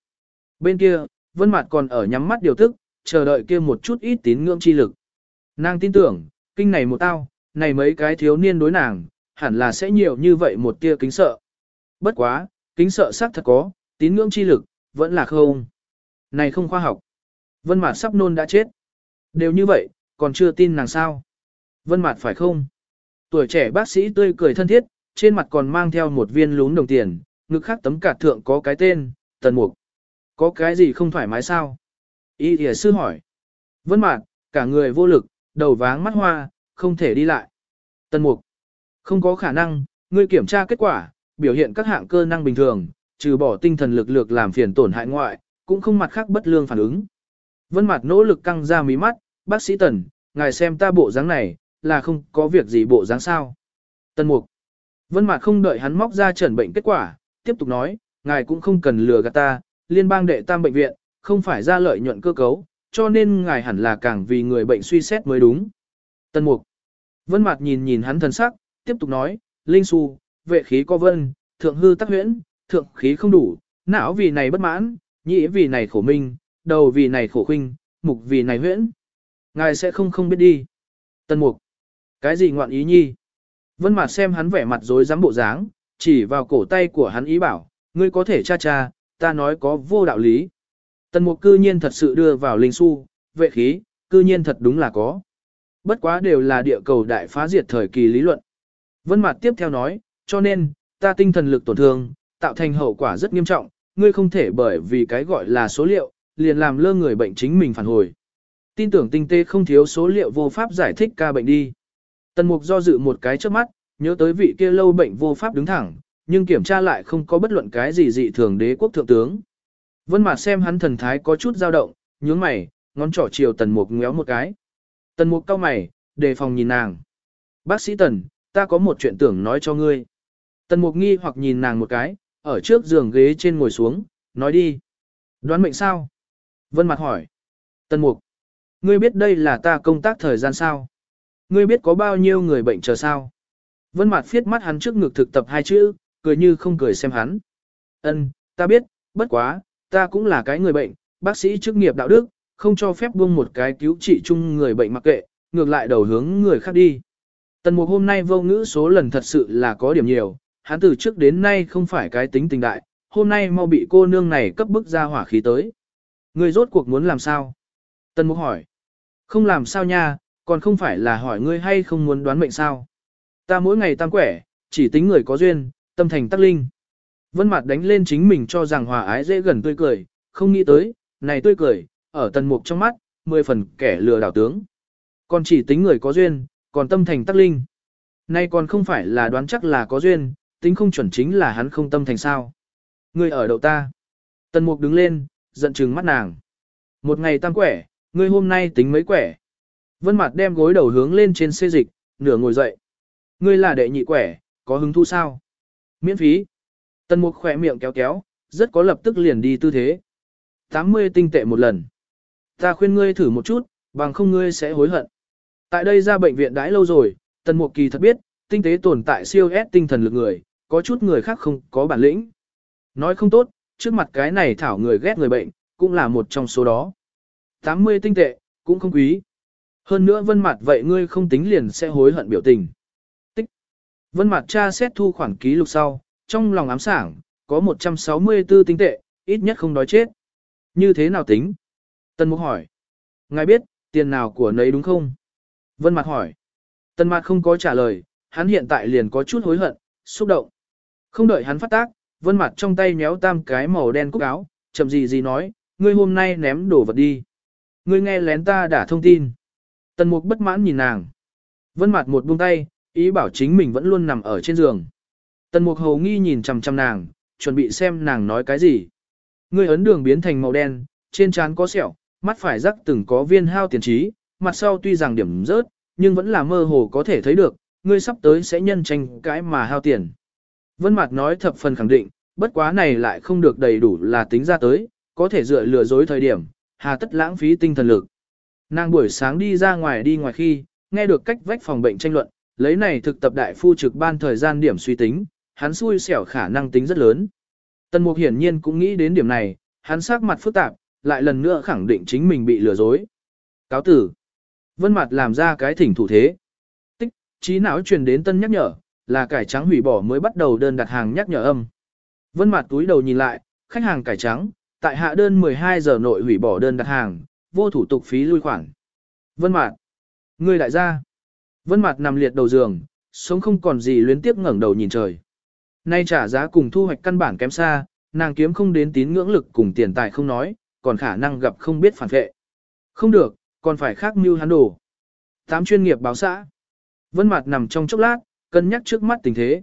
Bên kia, Vân Mạt còn ở nhắm mắt điều tức, chờ đợi kia một chút ít tín ngưỡng chi lực. Nàng tin tưởng, kinh này một tao, này mấy cái thiếu niên đối nàng, hẳn là sẽ nhiều như vậy một tia kính sợ. Bất quá, kính sợ xác thật có, tín ngưỡng chi lực, vẫn là không. Này không khoa học. Vân Mạt sắp nôn đã chết. Đều như vậy, còn chưa tin nàng sao? Vân Mạt phải không? Tuổi trẻ bác sĩ tươi cười thân thiết, trên mặt còn mang theo một viên lún đồng tiền, ngực khác tấm cạt thượng có cái tên, Tần Mục. Có cái gì không thoải mái sao? Y Y sư hỏi. Vân Mạt, cả người vô lực, đầu váng mắt hoa, không thể đi lại. Tần Mục. Không có khả năng, ngươi kiểm tra kết quả, biểu hiện các hạng cơ năng bình thường, trừ bỏ tinh thần lực lực làm phiền tổn hại ngoại, cũng không mặt khác bất lương phản ứng. Vân mặt nỗ lực căng ra mí mắt, bác sĩ Tần, ngài xem ta bộ dáng này, là không có việc gì bộ dáng sao. Tần Mục. Vân mặt không đợi hắn móc ra trần bệnh kết quả, tiếp tục nói, ngài cũng không cần lừa gạt ta, liên bang đệ tam bệnh viện, không phải ra lợi nhuận cơ cấu, cho nên ngài hẳn là càng vì người bệnh suy xét mới đúng. Tần Mục. Vân mặt nhìn nhìn hắn thần sắc, tiếp tục nói, Linh Xu, vệ khí có vân, thượng hư tắc huyễn, thượng khí không đủ, não vì này bất mãn, nhĩ vì này khổ minh, đầu vì này khổ khinh, mục vì này huyễn. Ngài sẽ không không biết đi. Tân mục. Cái gì ngoạn ý nhi? Vân Mạt xem hắn vẻ mặt rối rắm bộ dáng, chỉ vào cổ tay của hắn ý bảo, ngươi có thể cha cha, ta nói có vô đạo lý. Tần mục cư nhiên thật sự đưa vào linh su, vệ khí, cư nhiên thật đúng là có. Bất quá đều là địa cầu đại phá diệt thời kỳ lý luận. Vân Mạt tiếp theo nói, cho nên, ta tinh thần lực tổn thương, tạo thành hậu quả rất nghiêm trọng, ngươi không thể bởi vì cái gọi là số liệu, liền làm lơ người bệnh chính mình phản hồi. Tin tưởng tinh tế không thiếu số liệu vô pháp giải thích ca bệnh đi. Tần mục do dự một cái trước mắt, nhớ tới vị kia lâu bệnh vô pháp đứng thẳng, nhưng kiểm tra lại không có bất luận cái gì dị thường đế quốc thượng tướng. Vân Mạt xem hắn thần thái có chút dao động, nhướng mày, ngón trỏ chiều Tần Mục ngéo một cái. Tần Mục cau mày, đề phòng nhìn nàng. "Bác sĩ Tần, ta có một chuyện tưởng nói cho ngươi." Tần Mục nghi hoặc nhìn nàng một cái, ở trước giường ghế trên ngồi xuống, nói đi. "Đoán mệnh sao?" Vân Mạt hỏi. "Tần Mục, ngươi biết đây là ta công tác thời gian sao? Ngươi biết có bao nhiêu người bệnh chờ sao?" Vân Mạt phiết mắt hắn trước ngực thực tập hai chữ, cười như không cười xem hắn. "Ân, ta biết, bất quá, ta cũng là cái người bệnh, bác sĩ chức nghiệp đạo đức, không cho phép buông một cái cứu trị chung người bệnh mặc kệ, ngược lại đầu hướng người khác đi." Tần Mục hôm nay vô ngữ số lần thật sự là có điểm nhiều, hắn từ trước đến nay không phải cái tính tình đại, hôm nay mau bị cô nương này cấp bức ra hỏa khí tới. Ngươi rốt cuộc muốn làm sao? Tần Mục hỏi. Không làm sao nha, còn không phải là hỏi ngươi hay không muốn đoán mệnh sao? Ta mỗi ngày tam quẻ, chỉ tính người có duyên, tâm thành tắc linh. Vân mặt đánh lên chính mình cho rằng hòa ái dễ gần tươi cười, không nghĩ tới, này tươi cười, ở tần mục trong mắt, mười phần kẻ lừa đảo tướng. Còn chỉ tính người có duyên, còn tâm thành tắc linh. Nay còn không phải là đoán chắc là có duyên, tính không chuẩn chính là hắn không tâm thành sao. Ngươi ở đậu ta. Tần mục đứng lên, giận chừng mắt nàng. Một ngày tam quẻ, ngươi hôm nay tính mấy quẻ. Vân mặt đem gối đầu hướng lên trên xê dịch, nửa ngồi dậy. Ngươi là đệ nhị quẻ, có hứng thu sao? Miễn phí. Tần mục khỏe miệng kéo kéo, rất có lập tức liền đi tư thế. 80 tinh tệ một lần. Ta khuyên ngươi thử một chút, bằng không ngươi sẽ hối hận. Tại đây ra bệnh viện đãi lâu rồi, tần mục kỳ thật biết, tinh tế tồn tại siêu ép tinh thần lực người, có chút người khác không có bản lĩnh. Nói không tốt, trước mặt cái này thảo người ghét người bệnh, cũng là một trong số đó. 80 tinh tệ, cũng không quý. Hơn nữa vân mặt vậy ngươi không tính liền sẽ hối hận biểu tình. Tích. Vân mặt cha xét thu khoản ký lục sau, trong lòng ám sảng, có 164 tinh tệ, ít nhất không đói chết. Như thế nào tính? Tân Mục hỏi. Ngài biết, tiền nào của nấy đúng không? Vân Mặt hỏi. Tân Mạc không có trả lời, hắn hiện tại liền có chút hối hận, xúc động. Không đợi hắn phát tác, Vân Mặt trong tay méo tam cái màu đen cúc áo, chậm gì gì nói, ngươi hôm nay ném đồ vật đi. Ngươi nghe lén ta đã thông tin. Tần Mục bất mãn nhìn nàng. Vân Mặt một buông tay, ý bảo chính mình vẫn luôn nằm ở trên giường. Tần Mục hầu nghi nhìn chằm chằm nàng, chuẩn bị xem nàng nói cái gì. Ngươi ấn đường biến thành màu đen, trên trán có sẹo, mắt phải rắc từng có viên hao tiền trí, mặt sau tuy rằng điểm rớt, nhưng vẫn là mơ hồ có thể thấy được, ngươi sắp tới sẽ nhân tranh cái mà hao tiền. Vân Mạt nói thập phần khẳng định, bất quá này lại không được đầy đủ là tính ra tới, có thể dựa lừa dối thời điểm, hà tất lãng phí tinh thần lực. Nàng buổi sáng đi ra ngoài đi ngoài khi, nghe được cách vách phòng bệnh tranh luận, lấy này thực tập đại phu trực ban thời gian điểm suy tính, hắn xui xẻo khả năng tính rất lớn. Tần Mục hiển nhiên cũng nghĩ đến điểm này, hắn sắc mặt phức tạp, lại lần nữa khẳng định chính mình bị lừa dối. Cáo tử. Vân Mạt làm ra cái thỉnh thủ thế. Tích, trí não truyền đến tân nhắc nhở, là cải trắng hủy bỏ mới bắt đầu đơn đặt hàng nhắc nhở âm. Vân mạt túi đầu nhìn lại, khách hàng cải trắng, tại hạ đơn 12 giờ nội hủy bỏ đơn đặt hàng, vô thủ tục phí lui khoản. Vân Mạt, ngươi đại gia. Vân Mạt nằm liệt đầu giường, sống không còn gì luyến tiếp ngẩng đầu nhìn trời. Nay trả giá cùng thu hoạch căn bản kém xa, nàng kiếm không đến tín ngưỡng lực cùng tiền tài không nói, còn khả năng gặp không biết phản vệ. Không được, còn phải khác mưu hắn đồ. Tám chuyên nghiệp báo xã. Vân Mạt nằm trong chốc lát, cân nhắc trước mắt tình thế.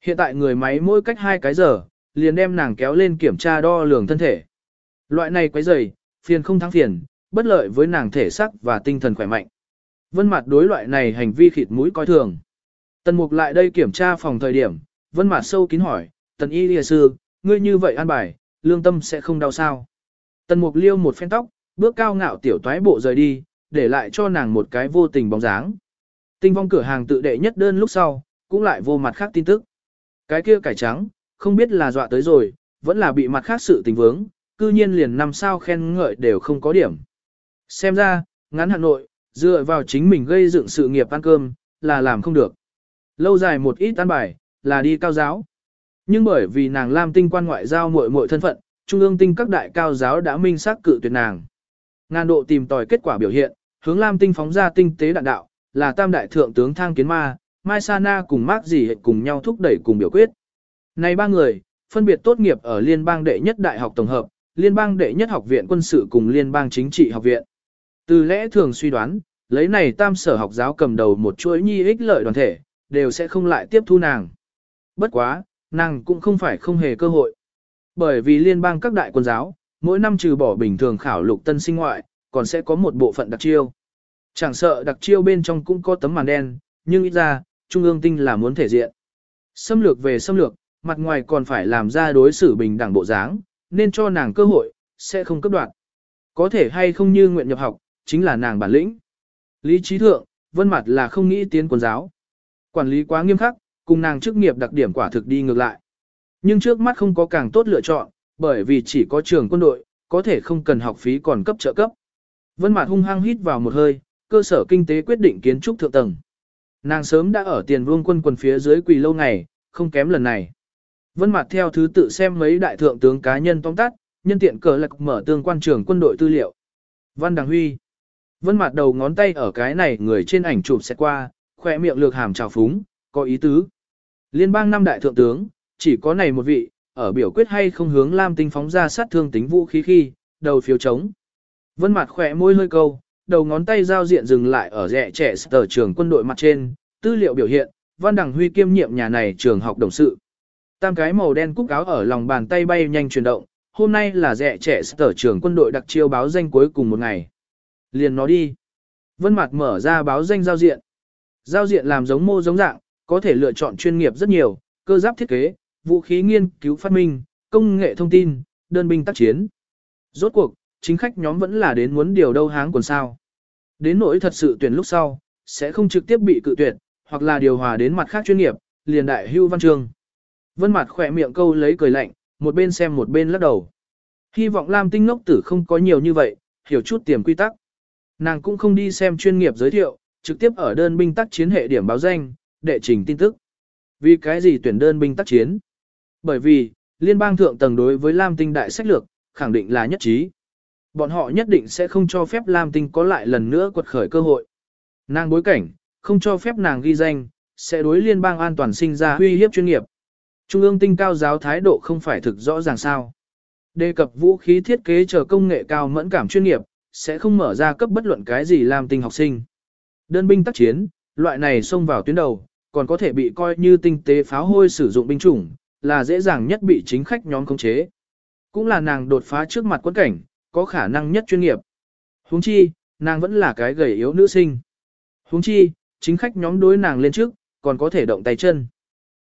Hiện tại người máy mỗi cách hai cái giờ, liền đem nàng kéo lên kiểm tra đo lường thân thể. Loại này quấy rầy, phiền không thắng phiền, bất lợi với nàng thể xác và tinh thần khỏe mạnh. Vân Mạt đối loại này hành vi khịt mũi coi thường. Tần Mục lại đây kiểm tra phòng thời điểm, Vân Mạt sâu kín hỏi, "Tần Y Lìa sư, ngươi như vậy an bài, lương tâm sẽ không đau sao?" Tần Mục liêu một phen tóc, bước cao ngạo tiểu toái bộ rời đi, để lại cho nàng một cái vô tình bóng dáng. Tinh vong cửa hàng tự đệ nhất đơn lúc sau, cũng lại vô mặt khác tin tức. Cái kia cải trắng, không biết là dọa tới rồi, vẫn là bị mặt khác sự tình vướng, cư nhiên liền năm sao khen ngợi đều không có điểm. Xem ra, ngắn Hà Nội, dựa vào chính mình gây dựng sự nghiệp ăn cơm, là làm không được. Lâu dài một ít tan bài, là đi cao giáo. Nhưng bởi vì nàng Lam tinh quan ngoại giao muội muội thân phận, trung ương tinh các đại cao giáo đã minh xác cự tuyệt nàng. Ngàn độ tìm tòi kết quả biểu hiện, hướng Lam tinh phóng ra tinh tế đạn đạo, là tam đại thượng tướng thang kiến ma, Mai Sana cùng Mark gì cùng nhau thúc đẩy cùng biểu quyết. Này ba người, phân biệt tốt nghiệp ở Liên bang đệ nhất đại học tổng hợp, Liên bang đệ nhất học viện quân sự cùng Liên bang chính trị học viện. Từ lẽ thường suy đoán, lấy này tam sở học giáo cầm đầu một chuỗi nhi ích lợi đoàn thể, đều sẽ không lại tiếp thu nàng. Bất quá, nàng cũng không phải không hề cơ hội. Bởi vì liên bang các đại quân giáo, mỗi năm trừ bỏ bình thường khảo lục tân sinh ngoại, còn sẽ có một bộ phận đặc chiêu. Chẳng sợ đặc chiêu bên trong cũng có tấm màn đen, nhưng ít ra, trung ương tinh là muốn thể diện. Xâm lược về xâm lược, mặt ngoài còn phải làm ra đối xử bình đẳng bộ dáng, nên cho nàng cơ hội, sẽ không cấp đoạn. Có thể hay không như nguyện nhập học, chính là nàng bản lĩnh. Lý trí thượng, vân mặt là không nghĩ tiến quân giáo. Quản lý quá nghiêm khắc, cùng nàng chức nghiệp đặc điểm quả thực đi ngược lại. Nhưng trước mắt không có càng tốt lựa chọn, bởi vì chỉ có trường quân đội, có thể không cần học phí còn cấp trợ cấp. Vân Mạt hung hăng hít vào một hơi, cơ sở kinh tế quyết định kiến trúc thượng tầng. Nàng sớm đã ở tiền vương quân quần phía dưới quỳ lâu ngày, không kém lần này. Vân Mạt theo thứ tự xem mấy đại thượng tướng cá nhân tóm tắt, nhân tiện cờ lật mở tương quan trưởng quân đội tư liệu. Văn Đằng Huy. Vân Mạt đầu ngón tay ở cái này người trên ảnh chụp sẽ qua, khóe miệng lược hàm trào phúng, có ý tứ. Liên bang năm đại thượng tướng, chỉ có này một vị, ở biểu quyết hay không hướng Lam Tinh phóng ra sát thương tính vũ khí khi, đầu phiếu chống. Vân mạt khỏe môi hơi câu, đầu ngón tay giao diện dừng lại ở rẻ trẻ sở trường quân đội mặt trên, tư liệu biểu hiện, Văn Đằng Huy kiêm nhiệm nhà này trường học đồng sự. Tam cái màu đen cúc áo ở lòng bàn tay bay nhanh chuyển động, hôm nay là rẻ trẻ sở trường quân đội đặc chiêu báo danh cuối cùng một ngày. Liền nó đi. Vân mặt mở ra báo danh giao diện. Giao diện làm giống mô giống dạng, có thể lựa chọn chuyên nghiệp rất nhiều, cơ giáp thiết kế, vũ khí nghiên cứu phát minh, công nghệ thông tin, đơn binh tác chiến. Rốt cuộc, chính khách nhóm vẫn là đến muốn điều đâu háng quần sao. Đến nỗi thật sự tuyển lúc sau, sẽ không trực tiếp bị cự tuyệt, hoặc là điều hòa đến mặt khác chuyên nghiệp, liền đại hưu văn trường Vân mặt khỏe miệng câu lấy cười lạnh, một bên xem một bên lắc đầu. Hy vọng Lam tinh ngốc tử không có nhiều như vậy, hiểu chút tiềm quy tắc. Nàng cũng không đi xem chuyên nghiệp giới thiệu, trực tiếp ở đơn binh tác chiến hệ điểm báo danh, đệ trình tin tức. Vì cái gì tuyển đơn binh tác chiến? Bởi vì, liên bang thượng tầng đối với Lam Tinh đại sách lược, khẳng định là nhất trí. Bọn họ nhất định sẽ không cho phép Lam Tinh có lại lần nữa quật khởi cơ hội. Nàng bối cảnh, không cho phép nàng ghi danh, sẽ đối liên bang an toàn sinh ra uy hiếp chuyên nghiệp. Trung ương tinh cao giáo thái độ không phải thực rõ ràng sao. Đề cập vũ khí thiết kế chờ công nghệ cao mẫn cảm chuyên nghiệp, sẽ không mở ra cấp bất luận cái gì làm tinh học sinh. Đơn binh tác chiến, loại này xông vào tuyến đầu, còn có thể bị coi như tinh tế pháo hôi sử dụng binh chủng, là dễ dàng nhất bị chính khách nhóm khống chế. Cũng là nàng đột phá trước mặt quân cảnh, có khả năng nhất chuyên nghiệp. Huống chi, nàng vẫn là cái gầy yếu nữ sinh. Huống chi, chính khách nhóm đối nàng lên trước, còn có thể động tay chân.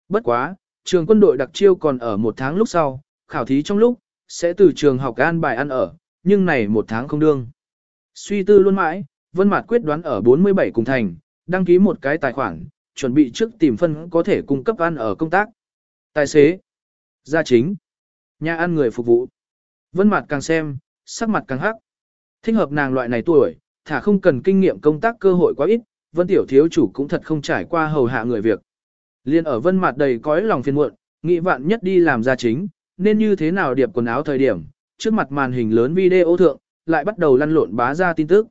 Bất quá, trường quân đội đặc chiêu còn ở một tháng lúc sau, khảo thí trong lúc, sẽ từ trường học an bài ăn ở, nhưng này một tháng không đương. Suy tư luôn mãi, Vân Mạt quyết đoán ở 47 cùng thành, đăng ký một cái tài khoản, chuẩn bị trước tìm phân có thể cung cấp ăn ở công tác. Tài xế, gia chính, nhà ăn người phục vụ. Vân mạt càng xem, sắc mặt càng hắc. Thích hợp nàng loại này tuổi, thả không cần kinh nghiệm công tác cơ hội quá ít, Vân tiểu thiếu chủ cũng thật không trải qua hầu hạ người việc. Liên ở Vân mặt đầy cõi lòng phiền muộn, nghĩ vạn nhất đi làm gia chính, nên như thế nào điệp quần áo thời điểm, trước mặt màn hình lớn video thượng, lại bắt đầu lăn lộn bá ra tin tức.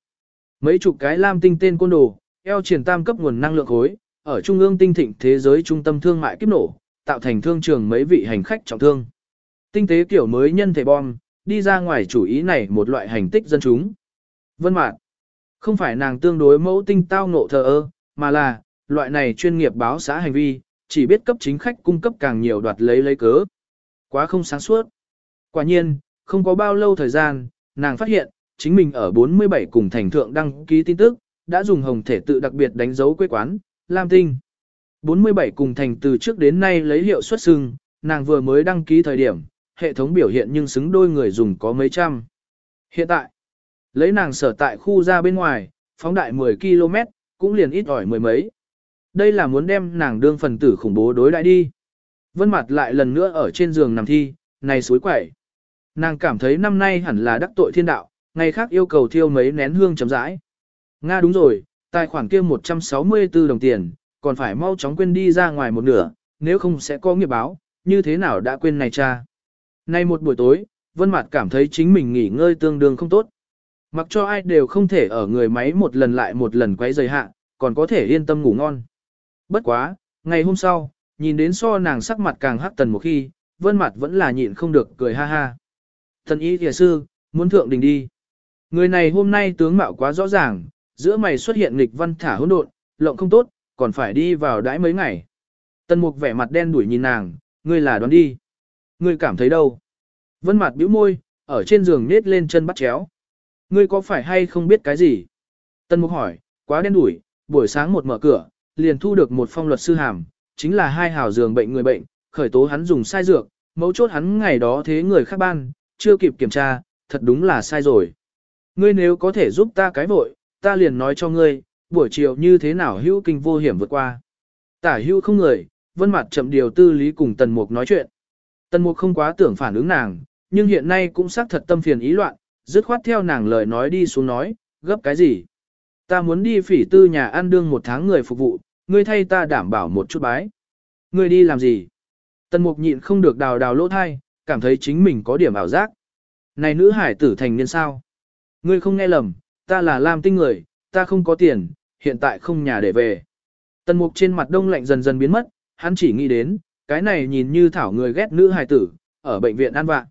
Mấy chục cái lam tinh tên côn đồ, eo triển tam cấp nguồn năng lượng khối, ở trung ương tinh thịnh thế giới trung tâm thương mại kiếp nổ, tạo thành thương trường mấy vị hành khách trọng thương. Tinh tế kiểu mới nhân thể bom, đi ra ngoài chủ ý này một loại hành tích dân chúng. Vân Mạn, không phải nàng tương đối mẫu tinh tao ngộ thờ ơ, mà là, loại này chuyên nghiệp báo xã hành vi, chỉ biết cấp chính khách cung cấp càng nhiều đoạt lấy lấy cớ. Quá không sáng suốt. Quả nhiên, không có bao lâu thời gian, nàng phát hiện, chính mình ở 47 cùng thành thượng đăng ký tin tức, đã dùng hồng thể tự đặc biệt đánh dấu quê quán, Lam Tinh. 47 cùng thành từ trước đến nay lấy hiệu xuất sưng, nàng vừa mới đăng ký thời điểm, hệ thống biểu hiện nhưng xứng đôi người dùng có mấy trăm. Hiện tại, lấy nàng sở tại khu ra bên ngoài, phóng đại 10 km, cũng liền ít ỏi mười mấy. Đây là muốn đem nàng đương phần tử khủng bố đối lại đi. Vân mặt lại lần nữa ở trên giường nằm thi, này suối quẩy. Nàng cảm thấy năm nay hẳn là đắc tội thiên đạo, ngày khác yêu cầu thiêu mấy nén hương chấm rãi. Nga đúng rồi, tài khoản kia 164 đồng tiền, còn phải mau chóng quên đi ra ngoài một nửa, nếu không sẽ có nghiệp báo, như thế nào đã quên này cha. Nay một buổi tối, Vân Mạt cảm thấy chính mình nghỉ ngơi tương đương không tốt. Mặc cho ai đều không thể ở người máy một lần lại một lần quấy rầy hạ, còn có thể yên tâm ngủ ngon. Bất quá, ngày hôm sau, nhìn đến so nàng sắc mặt càng hắc tần một khi, Vân Mạt vẫn là nhịn không được cười ha ha. Thần y thiền sư, muốn thượng đình đi. Người này hôm nay tướng mạo quá rõ ràng, giữa mày xuất hiện nghịch văn thả hỗn độn, lộng không tốt, còn phải đi vào đãi mấy ngày. Tần mục vẻ mặt đen đuổi nhìn nàng, ngươi là đoán đi. Ngươi cảm thấy đâu? Vân mặt bĩu môi, ở trên giường nết lên chân bắt chéo. Ngươi có phải hay không biết cái gì? Tần mục hỏi, quá đen đủi. buổi sáng một mở cửa, liền thu được một phong luật sư hàm, chính là hai hào giường bệnh người bệnh, khởi tố hắn dùng sai dược, mấu chốt hắn ngày đó thế người khác ban, chưa kịp kiểm tra, thật đúng là sai rồi. Ngươi nếu có thể giúp ta cái vội, ta liền nói cho ngươi, buổi chiều như thế nào hữu kinh vô hiểm vượt qua. Tả hữu không người, vân mặt chậm điều tư lý cùng tần mục nói chuyện. Tần mục không quá tưởng phản ứng nàng, nhưng hiện nay cũng xác thật tâm phiền ý loạn, dứt khoát theo nàng lời nói đi xuống nói, gấp cái gì. Ta muốn đi phỉ tư nhà ăn đương một tháng người phục vụ, ngươi thay ta đảm bảo một chút bái. Ngươi đi làm gì? Tần mục nhịn không được đào đào lỗ thai, cảm thấy chính mình có điểm ảo giác. Này nữ hải tử thành niên sao? Ngươi không nghe lầm, ta là Lam tinh người, ta không có tiền, hiện tại không nhà để về. Tần mục trên mặt đông lạnh dần dần biến mất, hắn chỉ nghĩ đến, cái này nhìn như thảo người ghét nữ hài tử, ở bệnh viện ăn vạ.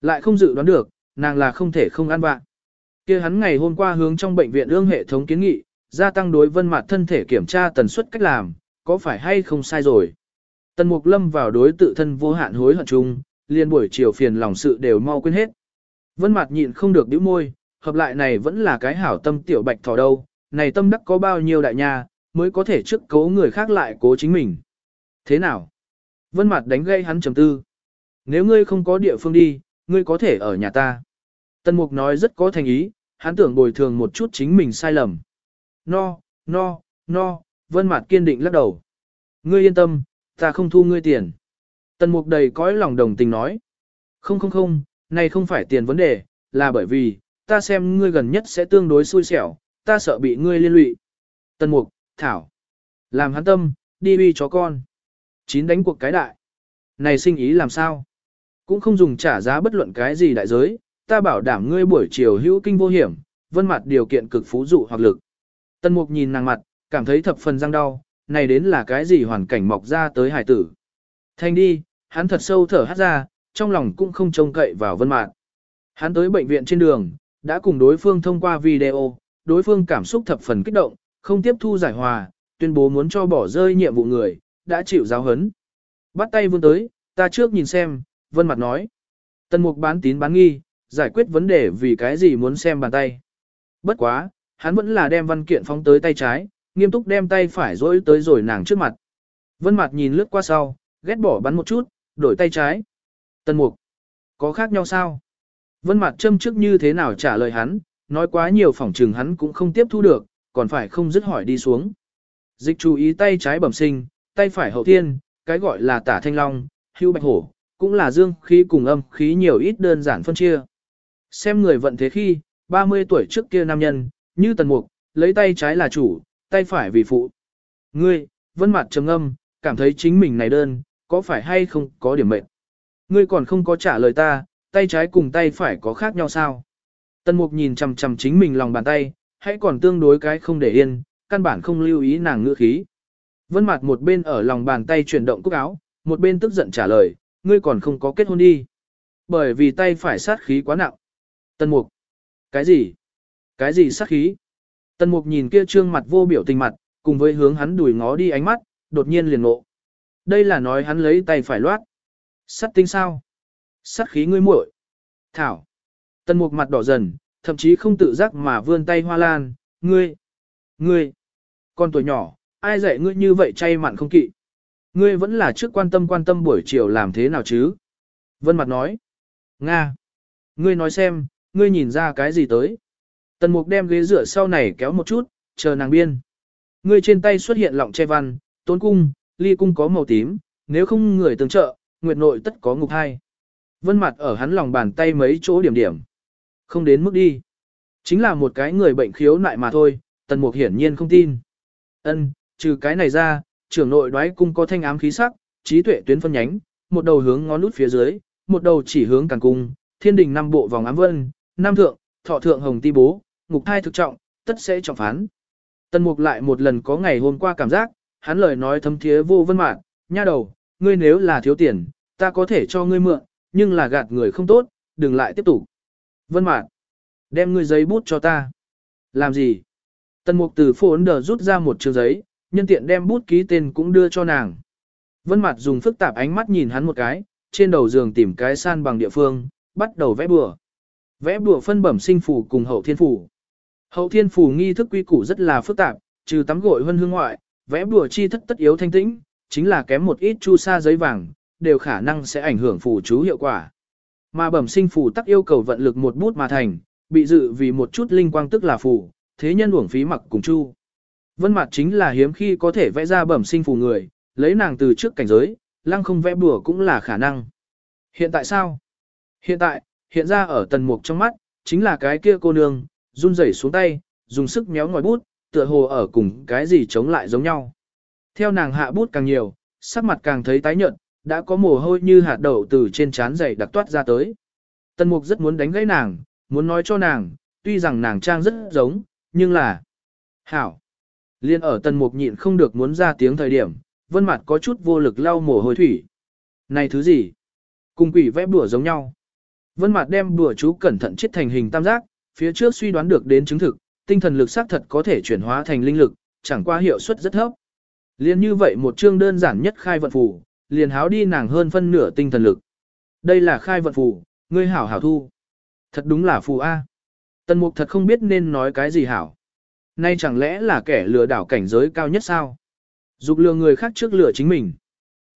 Lại không dự đoán được, nàng là không thể không ăn vạ. kia hắn ngày hôm qua hướng trong bệnh viện ương hệ thống kiến nghị, gia tăng đối vân mặt thân thể kiểm tra tần suất cách làm, có phải hay không sai rồi. Tần mục lâm vào đối tự thân vô hạn hối hận chung, liền buổi chiều phiền lòng sự đều mau quên hết. Vân mặt nhịn không được đĩu môi, hợp lại này vẫn là cái hảo tâm tiểu bạch thỏ đâu, này tâm đắc có bao nhiêu đại nha, mới có thể trước cố người khác lại cố chính mình. Thế nào? Vân Mạt đánh gây hắn trầm tư. Nếu ngươi không có địa phương đi, ngươi có thể ở nhà ta. Tân Mục nói rất có thành ý, hắn tưởng bồi thường một chút chính mình sai lầm. No, no, no, Vân Mạt kiên định lắc đầu. Ngươi yên tâm, ta không thu ngươi tiền. Tân Mục đầy cõi lòng đồng tình nói. Không không không, này không phải tiền vấn đề, là bởi vì, ta xem ngươi gần nhất sẽ tương đối xui xẻo, ta sợ bị ngươi liên lụy. Tân Mục, Thảo. Làm hắn tâm, đi uy chó con. Chín đánh cuộc cái đại. Này sinh ý làm sao? Cũng không dùng trả giá bất luận cái gì đại giới, ta bảo đảm ngươi buổi chiều hữu kinh vô hiểm, vân mặt điều kiện cực phú dụ hoặc lực. Tân Mục nhìn nàng mặt, cảm thấy thập phần răng đau, này đến là cái gì hoàn cảnh mọc ra tới hải tử. Thanh đi, hắn thật sâu thở hát ra, trong lòng cũng không trông cậy vào vân mạn. Hắn tới bệnh viện trên đường, đã cùng đối phương thông qua video, đối phương cảm xúc thập phần kích động, không tiếp thu giải hòa, tuyên bố muốn cho bỏ rơi nhiệm vụ người, đã chịu giáo hấn. Bắt tay vươn tới, ta trước nhìn xem, vân mặt nói. Tần mục bán tín bán nghi, giải quyết vấn đề vì cái gì muốn xem bàn tay. Bất quá, hắn vẫn là đem văn kiện phóng tới tay trái, nghiêm túc đem tay phải rỗi tới rồi nàng trước mặt. Vân mặt nhìn lướt qua sau, ghét bỏ bắn một chút, đổi tay trái. Tần mục, có khác nhau sao? Vân mặt châm trước như thế nào trả lời hắn, nói quá nhiều phỏng trừng hắn cũng không tiếp thu được, còn phải không dứt hỏi đi xuống. Dịch chú ý tay trái bẩm sinh, tay phải hậu thiên, cái gọi là tả thanh long, hưu bạch hổ, cũng là dương khí cùng âm khí nhiều ít đơn giản phân chia. Xem người vận thế khi, 30 tuổi trước kia nam nhân, như tần mục, lấy tay trái là chủ, tay phải vì phụ. Ngươi, vân mặt trầm âm, cảm thấy chính mình này đơn, có phải hay không có điểm mệnh. Ngươi còn không có trả lời ta, tay trái cùng tay phải có khác nhau sao? Tần mục nhìn chằm chằm chính mình lòng bàn tay, hãy còn tương đối cái không để yên, căn bản không lưu ý nàng ngữ khí. Vân mạt một bên ở lòng bàn tay chuyển động cúc áo, một bên tức giận trả lời, ngươi còn không có kết hôn đi. Bởi vì tay phải sát khí quá nặng. Tân mục. Cái gì? Cái gì sát khí? Tân mục nhìn kia trương mặt vô biểu tình mặt, cùng với hướng hắn đuổi ngó đi ánh mắt, đột nhiên liền ngộ. Đây là nói hắn lấy tay phải loát. Sát tinh sao? Sát khí ngươi muội. Thảo. Tân mục mặt đỏ dần, thậm chí không tự giác mà vươn tay hoa lan, ngươi. Ngươi. Con tuổi nhỏ, ai dạy ngươi như vậy chay mặn không kỵ. Ngươi vẫn là trước quan tâm quan tâm buổi chiều làm thế nào chứ? Vân Mặt nói. Nga. Ngươi nói xem, ngươi nhìn ra cái gì tới? Tần Mục đem ghế rửa sau này kéo một chút, chờ nàng biên. Ngươi trên tay xuất hiện lọng che văn, tốn cung, ly cung có màu tím, nếu không người tương trợ, nguyệt nội tất có ngục hai. Vân mặt ở hắn lòng bàn tay mấy chỗ điểm điểm. Không đến mức đi. Chính là một cái người bệnh khiếu nại mà thôi, tần mục hiển nhiên không tin. Ân, trừ cái này ra, trưởng nội đoái cung có thanh ám khí sắc, trí tuệ tuyến phân nhánh, một đầu hướng ngón nút phía dưới, một đầu chỉ hướng càng cung, thiên đình năm bộ vòng ám vân, nam thượng, thọ thượng hồng ti bố, ngục thai thực trọng, tất sẽ trọng phán. Tần mục lại một lần có ngày hôm qua cảm giác, hắn lời nói thấm thiế vô vân mạn, nha đầu, ngươi nếu là thiếu tiền, ta có thể cho ngươi mượn, nhưng là gạt người không tốt, đừng lại tiếp tục. Vân mạn, đem ngươi giấy bút cho ta. Làm gì? Tần mục từ phố ấn đờ rút ra một trường giấy, nhân tiện đem bút ký tên cũng đưa cho nàng. Vân mặt dùng phức tạp ánh mắt nhìn hắn một cái, trên đầu giường tìm cái san bằng địa phương, bắt đầu vẽ bùa. Vẽ bùa phân bẩm sinh phủ cùng hậu thiên phủ. Hậu thiên phủ nghi thức quy củ rất là phức tạp, trừ tắm gội hương hương ngoại, vẽ bùa chi thất tất yếu thanh tĩnh, chính là kém một ít chu sa giấy vàng, đều khả năng sẽ ảnh hưởng phù chú hiệu quả. Mà bẩm sinh phủ tắc yêu cầu vận lực một bút mà thành, bị dự vì một chút linh quang tức là phù, thế nhân uổng phí mặc cùng chu. Vân mặt chính là hiếm khi có thể vẽ ra bẩm sinh phù người, lấy nàng từ trước cảnh giới, lăng không vẽ bùa cũng là khả năng. Hiện tại sao? Hiện tại, hiện ra ở tần mục trong mắt, chính là cái kia cô nương, run rẩy xuống tay, dùng sức méo ngòi bút, tựa hồ ở cùng cái gì chống lại giống nhau. Theo nàng hạ bút càng nhiều, sắc mặt càng thấy tái nhợt, đã có mồ hôi như hạt đậu từ trên trán dày đặc toát ra tới. Tần mục rất muốn đánh gãy nàng, muốn nói cho nàng, tuy rằng nàng trang rất giống, nhưng là... Hảo! Liên ở tần mục nhịn không được muốn ra tiếng thời điểm, vân mặt có chút vô lực lau mồ hôi thủy. Này thứ gì? Cùng quỷ vẽ bùa giống nhau. Vân mặt đem bùa chú cẩn thận chết thành hình tam giác, phía trước suy đoán được đến chứng thực, tinh thần lực xác thật có thể chuyển hóa thành linh lực, chẳng qua hiệu suất rất thấp. Liên như vậy một chương đơn giản nhất khai vận phù, liền háo đi nàng hơn phân nửa tinh thần lực. Đây là khai vận phù, ngươi hảo hảo thu. Thật đúng là phù A. Tần mục thật không biết nên nói cái gì hảo. Nay chẳng lẽ là kẻ lừa đảo cảnh giới cao nhất sao? Dục lừa người khác trước lừa chính mình.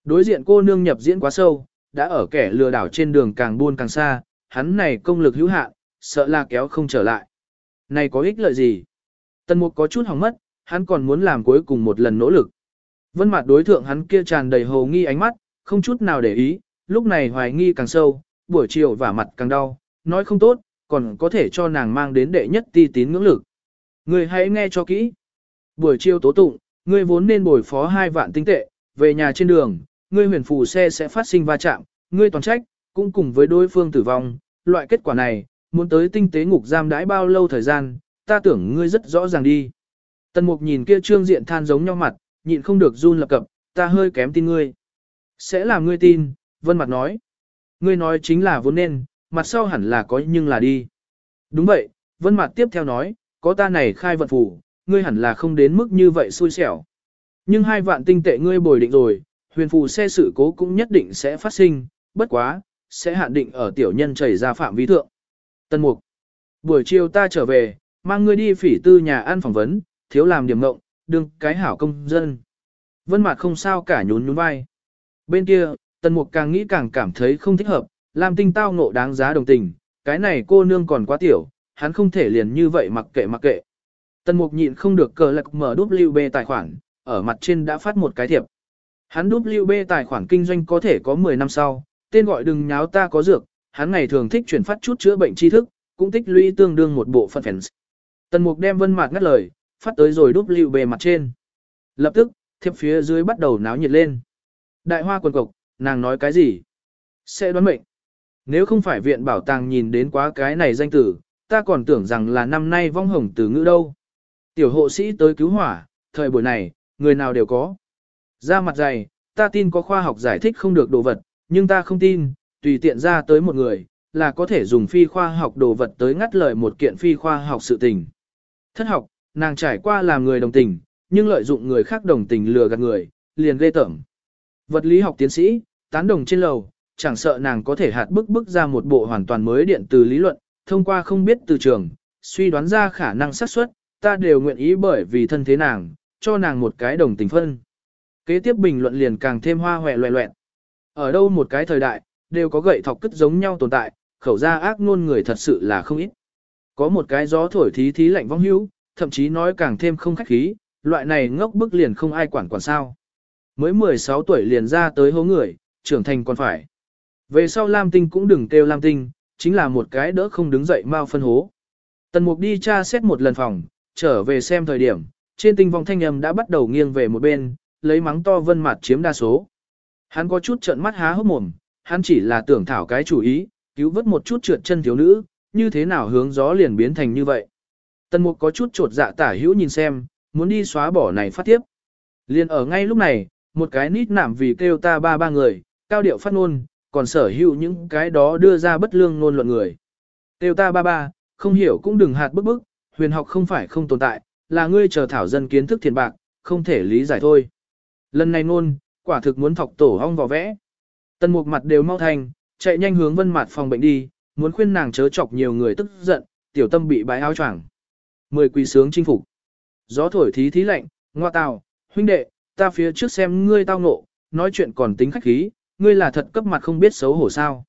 Đối diện cô nương nhập diễn quá sâu, đã ở kẻ lừa đảo trên đường càng buôn càng xa, hắn này công lực hữu hạn, sợ là kéo không trở lại. Này có ích lợi gì? Tần mục có chút hỏng mất, hắn còn muốn làm cuối cùng một lần nỗ lực. Vân mặt đối thượng hắn kia tràn đầy hồ nghi ánh mắt, không chút nào để ý, lúc này hoài nghi càng sâu, buổi chiều và mặt càng đau, nói không tốt, còn có thể cho nàng mang đến đệ nhất ti tín ngưỡng lực. Ngươi hãy nghe cho kỹ. Buổi chiều tố tụng, ngươi vốn nên bồi phó hai vạn tinh tệ, về nhà trên đường, ngươi huyền phù xe sẽ phát sinh va chạm, ngươi toàn trách, cũng cùng với đối phương tử vong, loại kết quả này, muốn tới tinh tế ngục giam đãi bao lâu thời gian, ta tưởng ngươi rất rõ ràng đi. Tần mục nhìn kia trương diện than giống nhau mặt, nhịn không được run lập cập, ta hơi kém tin ngươi. Sẽ làm ngươi tin, vân mặt nói. Ngươi nói chính là vốn nên, mặt sau hẳn là có nhưng là đi. Đúng vậy, vân mặt tiếp theo nói, có ta này khai vận phủ, ngươi hẳn là không đến mức như vậy xui xẻo. Nhưng hai vạn tinh tệ ngươi bồi định rồi, huyền phù xe sự cố cũng nhất định sẽ phát sinh, bất quá, sẽ hạn định ở tiểu nhân chảy ra phạm vi thượng. Tân mục. Buổi chiều ta trở về, mang ngươi đi phỉ tư nhà ăn phỏng vấn, thiếu làm điểm ngộng, đừng cái hảo công dân. Vân mặt không sao cả nhún nhún vai. Bên kia, tân mục càng nghĩ càng cảm thấy không thích hợp, làm tinh tao ngộ đáng giá đồng tình, cái này cô nương còn quá tiểu, hắn không thể liền như vậy mặc kệ mặc kệ. Tần mục nhịn không được cờ lạc mở WB tài khoản, ở mặt trên đã phát một cái thiệp. Hắn WB tài khoản kinh doanh có thể có 10 năm sau, tên gọi đừng nháo ta có dược, hắn ngày thường thích chuyển phát chút chữa bệnh tri thức, cũng tích lũy tương đương một bộ phận fans. Tần mục đem vân mặt ngắt lời, phát tới rồi WB mặt trên. Lập tức, thiệp phía dưới bắt đầu náo nhiệt lên. Đại hoa quần cục, nàng nói cái gì? Sẽ đoán mệnh. Nếu không phải viện bảo tàng nhìn đến quá cái này danh tử, ta còn tưởng rằng là năm nay vong hồng từ ngữ đâu. Tiểu hộ sĩ tới cứu hỏa, thời buổi này, người nào đều có. Ra mặt dày, ta tin có khoa học giải thích không được đồ vật, nhưng ta không tin, tùy tiện ra tới một người, là có thể dùng phi khoa học đồ vật tới ngắt lời một kiện phi khoa học sự tình. Thất học, nàng trải qua làm người đồng tình, nhưng lợi dụng người khác đồng tình lừa gạt người, liền ghê tởm. Vật lý học tiến sĩ, tán đồng trên lầu, chẳng sợ nàng có thể hạt bức bức ra một bộ hoàn toàn mới điện từ lý luận, thông qua không biết từ trường, suy đoán ra khả năng xác suất, ta đều nguyện ý bởi vì thân thế nàng, cho nàng một cái đồng tình phân. Kế tiếp bình luận liền càng thêm hoa hoẹ loẹ loẹn. Ở đâu một cái thời đại, đều có gậy thọc cất giống nhau tồn tại, khẩu ra ác ngôn người thật sự là không ít. Có một cái gió thổi thí thí lạnh vong hữu, thậm chí nói càng thêm không khách khí, loại này ngốc bức liền không ai quản quản sao. Mới 16 tuổi liền ra tới hố người, trưởng thành còn phải. Về sau Lam Tinh cũng đừng kêu Lam Tinh, chính là một cái đỡ không đứng dậy mau phân hố. Tần Mục đi tra xét một lần phòng, trở về xem thời điểm, trên tinh vong thanh âm đã bắt đầu nghiêng về một bên, lấy mắng to vân mặt chiếm đa số. Hắn có chút trợn mắt há hốc mồm, hắn chỉ là tưởng thảo cái chủ ý, cứu vớt một chút trượt chân thiếu nữ, như thế nào hướng gió liền biến thành như vậy. Tần Mục có chút trột dạ tả hữu nhìn xem, muốn đi xóa bỏ này phát tiếp. Liền ở ngay lúc này, một cái nít nảm vì kêu ta ba ba người, cao điệu phát ngôn, còn sở hữu những cái đó đưa ra bất lương ngôn luận người. Kêu ta ba ba, không hiểu cũng đừng hạt bức bức, huyền học không phải không tồn tại, là ngươi chờ thảo dân kiến thức thiền bạc, không thể lý giải thôi. Lần này ngôn, quả thực muốn thọc tổ hong vào vẽ. tân mục mặt đều mau thành, chạy nhanh hướng vân mặt phòng bệnh đi, muốn khuyên nàng chớ chọc nhiều người tức giận, tiểu tâm bị bái áo choàng. Mười quỳ sướng chinh phục. Gió thổi thí thí lạnh, ngoa tào, huynh đệ, ta phía trước xem ngươi tao ngộ, nói chuyện còn tính khách khí, ngươi là thật cấp mặt không biết xấu hổ sao.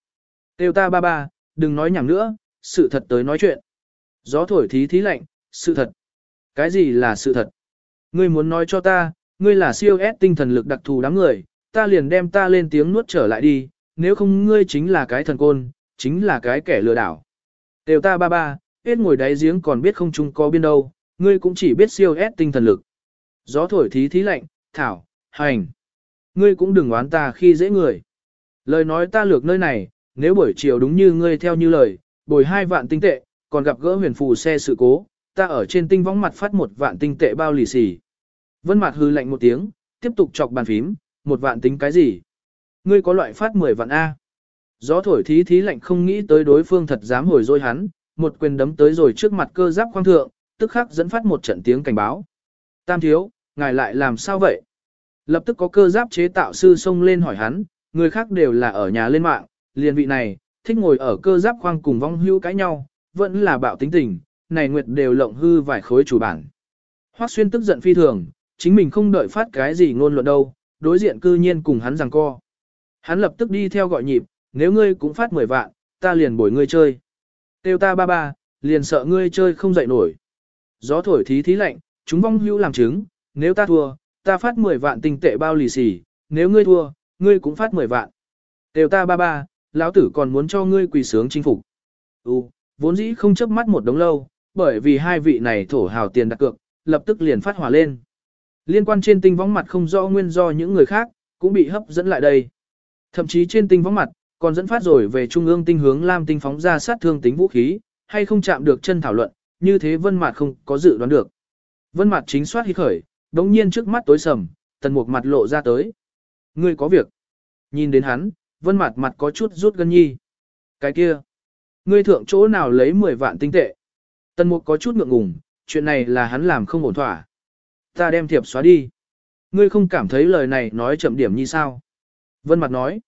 Tiêu ta ba ba, đừng nói nhảm nữa, sự thật tới nói chuyện. Gió thổi thí thí lạnh, sự thật. Cái gì là sự thật? Ngươi muốn nói cho ta, ngươi là siêu ép tinh thần lực đặc thù đám người, ta liền đem ta lên tiếng nuốt trở lại đi, nếu không ngươi chính là cái thần côn, chính là cái kẻ lừa đảo. Tiêu ta ba ba, hết ngồi đáy giếng còn biết không chung có biên đâu, ngươi cũng chỉ biết siêu ép tinh thần lực. Gió thổi thí thí lạnh, thảo, hành. Ngươi cũng đừng oán ta khi dễ người. Lời nói ta lược nơi này, nếu buổi chiều đúng như ngươi theo như lời, bồi hai vạn tinh tệ, còn gặp gỡ huyền phù xe sự cố, ta ở trên tinh võng mặt phát một vạn tinh tệ bao lì xì. Vân mặt hư lạnh một tiếng, tiếp tục chọc bàn phím, một vạn tính cái gì? Ngươi có loại phát 10 vạn A. Gió thổi thí thí lạnh không nghĩ tới đối phương thật dám hồi dôi hắn, một quyền đấm tới rồi trước mặt cơ giáp khoang thượng, tức khắc dẫn phát một trận tiếng cảnh báo. Tam thiếu, ngài lại làm sao vậy? Lập tức có cơ giáp chế tạo sư xông lên hỏi hắn, người khác đều là ở nhà lên mạng, liền vị này, thích ngồi ở cơ giáp khoang cùng vong hưu cãi nhau, vẫn là bạo tính tình, này nguyệt đều lộng hư vài khối chủ bản. Hoắc xuyên tức giận phi thường, chính mình không đợi phát cái gì ngôn luận đâu, đối diện cư nhiên cùng hắn rằng co. Hắn lập tức đi theo gọi nhịp, nếu ngươi cũng phát 10 vạn, ta liền bồi ngươi chơi. Tiêu ta ba ba, liền sợ ngươi chơi không dậy nổi. Gió thổi thí thí lạnh, chúng vong hữu làm chứng, nếu ta thua, ta phát 10 vạn tinh tệ bao lì xì, nếu ngươi thua, ngươi cũng phát 10 vạn. đều ta ba ba, lão tử còn muốn cho ngươi quỳ sướng chinh phục. Ừ, vốn dĩ không chấp mắt một đống lâu, bởi vì hai vị này thổ hào tiền đặt cược, lập tức liền phát hỏa lên. Liên quan trên tinh võng mặt không rõ nguyên do những người khác, cũng bị hấp dẫn lại đây. Thậm chí trên tinh võng mặt, còn dẫn phát rồi về trung ương tinh hướng Lam tinh phóng ra sát thương tính vũ khí, hay không chạm được chân thảo luận, như thế Vân mặt không có dự đoán được. Vân mặt chính soát hít khởi, đống nhiên trước mắt tối sầm, tần mục mặt lộ ra tới. Ngươi có việc. Nhìn đến hắn, Vân mặt mặt có chút rút gân nhi. Cái kia, ngươi thượng chỗ nào lấy 10 vạn tinh tệ? Tần mục có chút ngượng ngùng, chuyện này là hắn làm không ổn thỏa. Ta đem thiệp xóa đi. Ngươi không cảm thấy lời này nói chậm điểm như sao? Vân Mặt nói.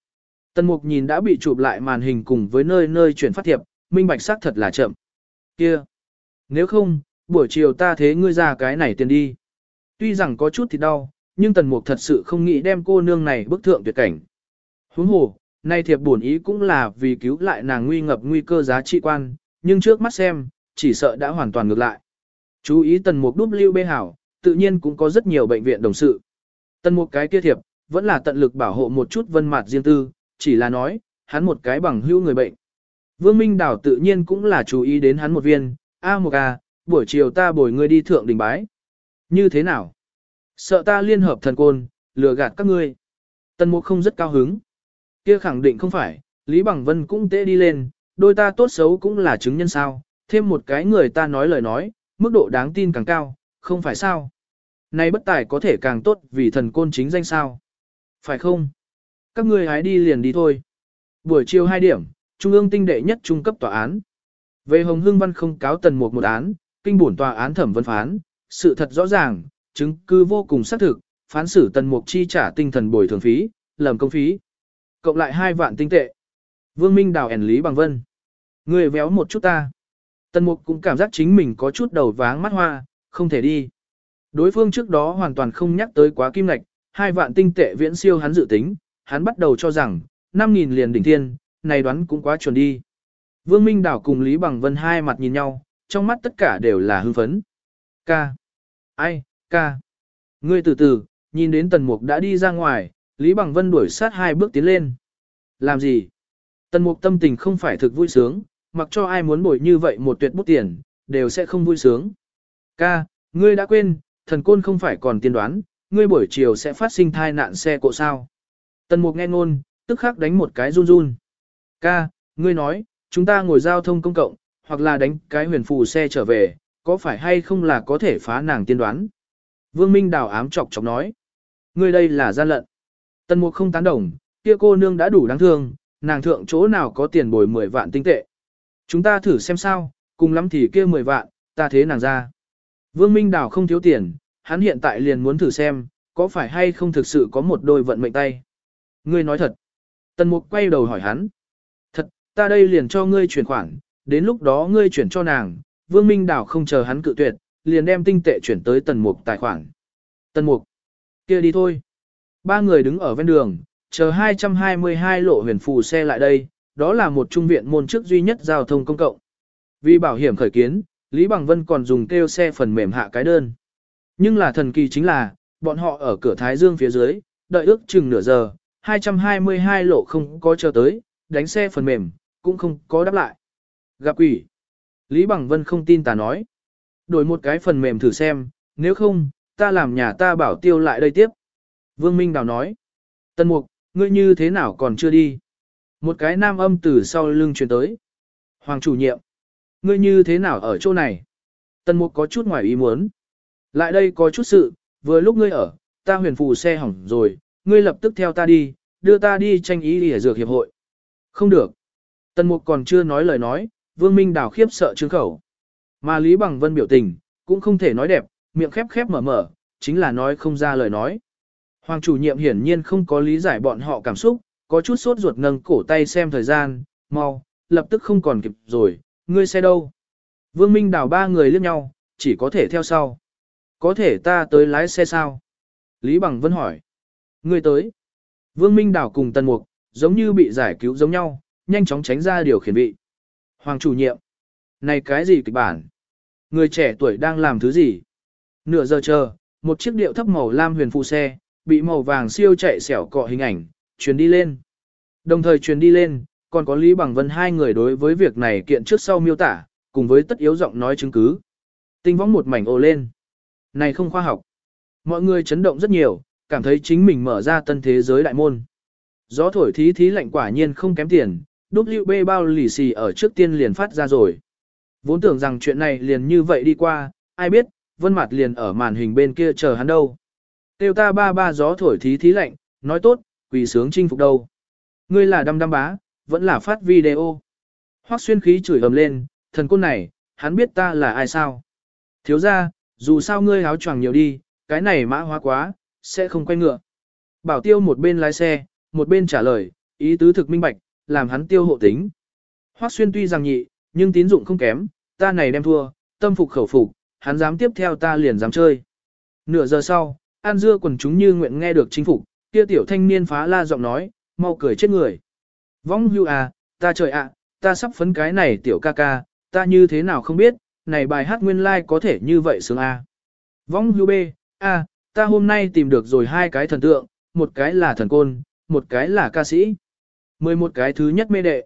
Tần Mục nhìn đã bị chụp lại màn hình cùng với nơi nơi chuyển phát thiệp, minh bạch xác thật là chậm. Kia, nếu không, buổi chiều ta thế ngươi ra cái này tiền đi. Tuy rằng có chút thì đau, nhưng Tần Mục thật sự không nghĩ đem cô nương này bức thượng tuyệt cảnh. Huống hồ, nay thiệp buồn ý cũng là vì cứu lại nàng nguy ngập nguy cơ giá trị quan, nhưng trước mắt xem, chỉ sợ đã hoàn toàn ngược lại. Chú ý Tần Mục đúp lưu bê hảo, tự nhiên cũng có rất nhiều bệnh viện đồng sự. Tần Mục cái kia thiệp, vẫn là tận lực bảo hộ một chút vân mặt riêng tư, chỉ là nói, hắn một cái bằng hữu người bệnh. Vương Minh Đảo tự nhiên cũng là chú ý đến hắn một viên, A một A, à, buổi chiều ta bồi ngươi đi thượng đình bái. Như thế nào? Sợ ta liên hợp thần côn, lừa gạt các ngươi. Tần mục không rất cao hứng. Kia khẳng định không phải, Lý Bằng Vân cũng tệ đi lên, đôi ta tốt xấu cũng là chứng nhân sao, thêm một cái người ta nói lời nói, mức độ đáng tin càng cao, không phải sao. Này bất tài có thể càng tốt vì thần côn chính danh sao. Phải không? Các ngươi hãy đi liền đi thôi. Buổi chiều 2 điểm, Trung ương tinh đệ nhất trung cấp tòa án. Về Hồng Hưng Văn không cáo tần Mục một án, kinh bổn tòa án thẩm vấn phán, sự thật rõ ràng, chứng cứ vô cùng xác thực, phán xử tần mục chi trả tinh thần bồi thường phí, lầm công phí. Cộng lại 2 vạn tinh tệ. Vương Minh đào ẻn lý bằng vân. Người véo một chút ta. Tần mục cũng cảm giác chính mình có chút đầu váng mắt hoa, không thể đi. Đối phương trước đó hoàn toàn không nhắc tới quá kim ngạch, hai vạn tinh tệ viễn siêu hắn dự tính, hắn bắt đầu cho rằng, 5.000 liền đỉnh thiên, này đoán cũng quá chuẩn đi. Vương Minh Đảo cùng Lý Bằng Vân hai mặt nhìn nhau, trong mắt tất cả đều là hưng phấn. Ca. Ai, ca. Ngươi từ từ, nhìn đến Tần Mục đã đi ra ngoài, Lý Bằng Vân đuổi sát hai bước tiến lên. Làm gì? Tần Mục tâm tình không phải thực vui sướng, mặc cho ai muốn bồi như vậy một tuyệt bút tiền, đều sẽ không vui sướng. Ca, ngươi đã quên, thần côn không phải còn tiên đoán, ngươi buổi chiều sẽ phát sinh thai nạn xe cộ sao. Tần Mục nghe ngôn, tức khắc đánh một cái run run. Ca, ngươi nói, chúng ta ngồi giao thông công cộng, hoặc là đánh cái huyền phù xe trở về, có phải hay không là có thể phá nàng tiên đoán? Vương Minh đào ám chọc chọc nói. Ngươi đây là gian lận. Tần Mục không tán đồng, kia cô nương đã đủ đáng thương, nàng thượng chỗ nào có tiền bồi 10 vạn tinh tệ. Chúng ta thử xem sao, cùng lắm thì kia 10 vạn, ta thế nàng ra. Vương Minh đào không thiếu tiền, hắn hiện tại liền muốn thử xem, có phải hay không thực sự có một đôi vận mệnh tay. Ngươi nói thật. Tần Mục quay đầu hỏi hắn. Thật, ta đây liền cho ngươi chuyển khoản, đến lúc đó ngươi chuyển cho nàng, Vương Minh Đảo không chờ hắn cự tuyệt, liền đem tinh tệ chuyển tới Tần Mục tài khoản. Tần Mục, kia đi thôi. Ba người đứng ở ven đường, chờ 222 lộ huyền phù xe lại đây, đó là một trung viện môn trước duy nhất giao thông công cộng. Vì bảo hiểm khởi kiến, Lý Bằng Vân còn dùng kêu xe phần mềm hạ cái đơn. Nhưng là thần kỳ chính là, bọn họ ở cửa Thái Dương phía dưới, đợi ước chừng nửa giờ, 222 lộ không có chờ tới, đánh xe phần mềm, cũng không có đáp lại. Gặp quỷ. Lý Bằng Vân không tin ta nói. Đổi một cái phần mềm thử xem, nếu không, ta làm nhà ta bảo tiêu lại đây tiếp. Vương Minh Đào nói. Tân Mục, ngươi như thế nào còn chưa đi? Một cái nam âm từ sau lưng truyền tới. Hoàng chủ nhiệm. Ngươi như thế nào ở chỗ này? Tân Mục có chút ngoài ý muốn. Lại đây có chút sự, vừa lúc ngươi ở, ta huyền phù xe hỏng rồi, ngươi lập tức theo ta đi, đưa ta đi tranh ý đi dược hiệp hội. Không được. Tân Mục còn chưa nói lời nói, Vương Minh Đào khiếp sợ trương khẩu. Mà Lý Bằng Vân biểu tình, cũng không thể nói đẹp, miệng khép khép mở mở, chính là nói không ra lời nói. Hoàng chủ nhiệm hiển nhiên không có lý giải bọn họ cảm xúc, có chút sốt ruột nâng cổ tay xem thời gian, mau, lập tức không còn kịp rồi, ngươi xe đâu. Vương Minh Đào ba người liếc nhau, chỉ có thể theo sau. Có thể ta tới lái xe sao? Lý Bằng Vân hỏi. Ngươi tới. Vương Minh Đào cùng Tần Mục, giống như bị giải cứu giống nhau, nhanh chóng tránh ra điều khiển vị. Hoàng chủ nhiệm. Này cái gì kịch bản? Người trẻ tuổi đang làm thứ gì? Nửa giờ chờ, một chiếc điệu thấp màu lam huyền phụ xe, bị màu vàng siêu chạy xẻo cọ hình ảnh, truyền đi lên. Đồng thời truyền đi lên, còn có Lý Bằng Vân hai người đối với việc này kiện trước sau miêu tả, cùng với tất yếu giọng nói chứng cứ. Tinh võng một mảnh ồ lên. Này không khoa học. Mọi người chấn động rất nhiều, cảm thấy chính mình mở ra tân thế giới đại môn. Gió thổi thí thí lạnh quả nhiên không kém tiền, WB bao lì xì ở trước tiên liền phát ra rồi. Vốn tưởng rằng chuyện này liền như vậy đi qua, ai biết, vân mặt liền ở màn hình bên kia chờ hắn đâu. Tiêu ta ba ba gió thổi thí thí lạnh, nói tốt, quỳ sướng chinh phục đâu. Ngươi là đăm đăm bá, vẫn là phát video. Hoắc xuyên khí chửi ầm lên, thần côn này, hắn biết ta là ai sao. Thiếu ra, dù sao ngươi áo choàng nhiều đi, cái này mã hóa quá, sẽ không quay ngựa. Bảo tiêu một bên lái xe, một bên trả lời, ý tứ thực minh bạch, làm hắn tiêu hộ tính. Hoắc xuyên tuy rằng nhị, nhưng tín dụng không kém, ta này đem thua, tâm phục khẩu phục, hắn dám tiếp theo ta liền dám chơi. Nửa giờ sau, An Dưa quần chúng như nguyện nghe được chính phục, kia tiểu thanh niên phá la giọng nói, mau cười chết người. Vong hưu à, ta trời ạ, ta sắp phấn cái này tiểu ca ca, ta như thế nào không biết, này bài hát nguyên lai like có thể như vậy sướng a. Vong hưu b, a, ta hôm nay tìm được rồi hai cái thần tượng, một cái là thần côn, một cái là ca sĩ. 11 cái thứ nhất mê đệ.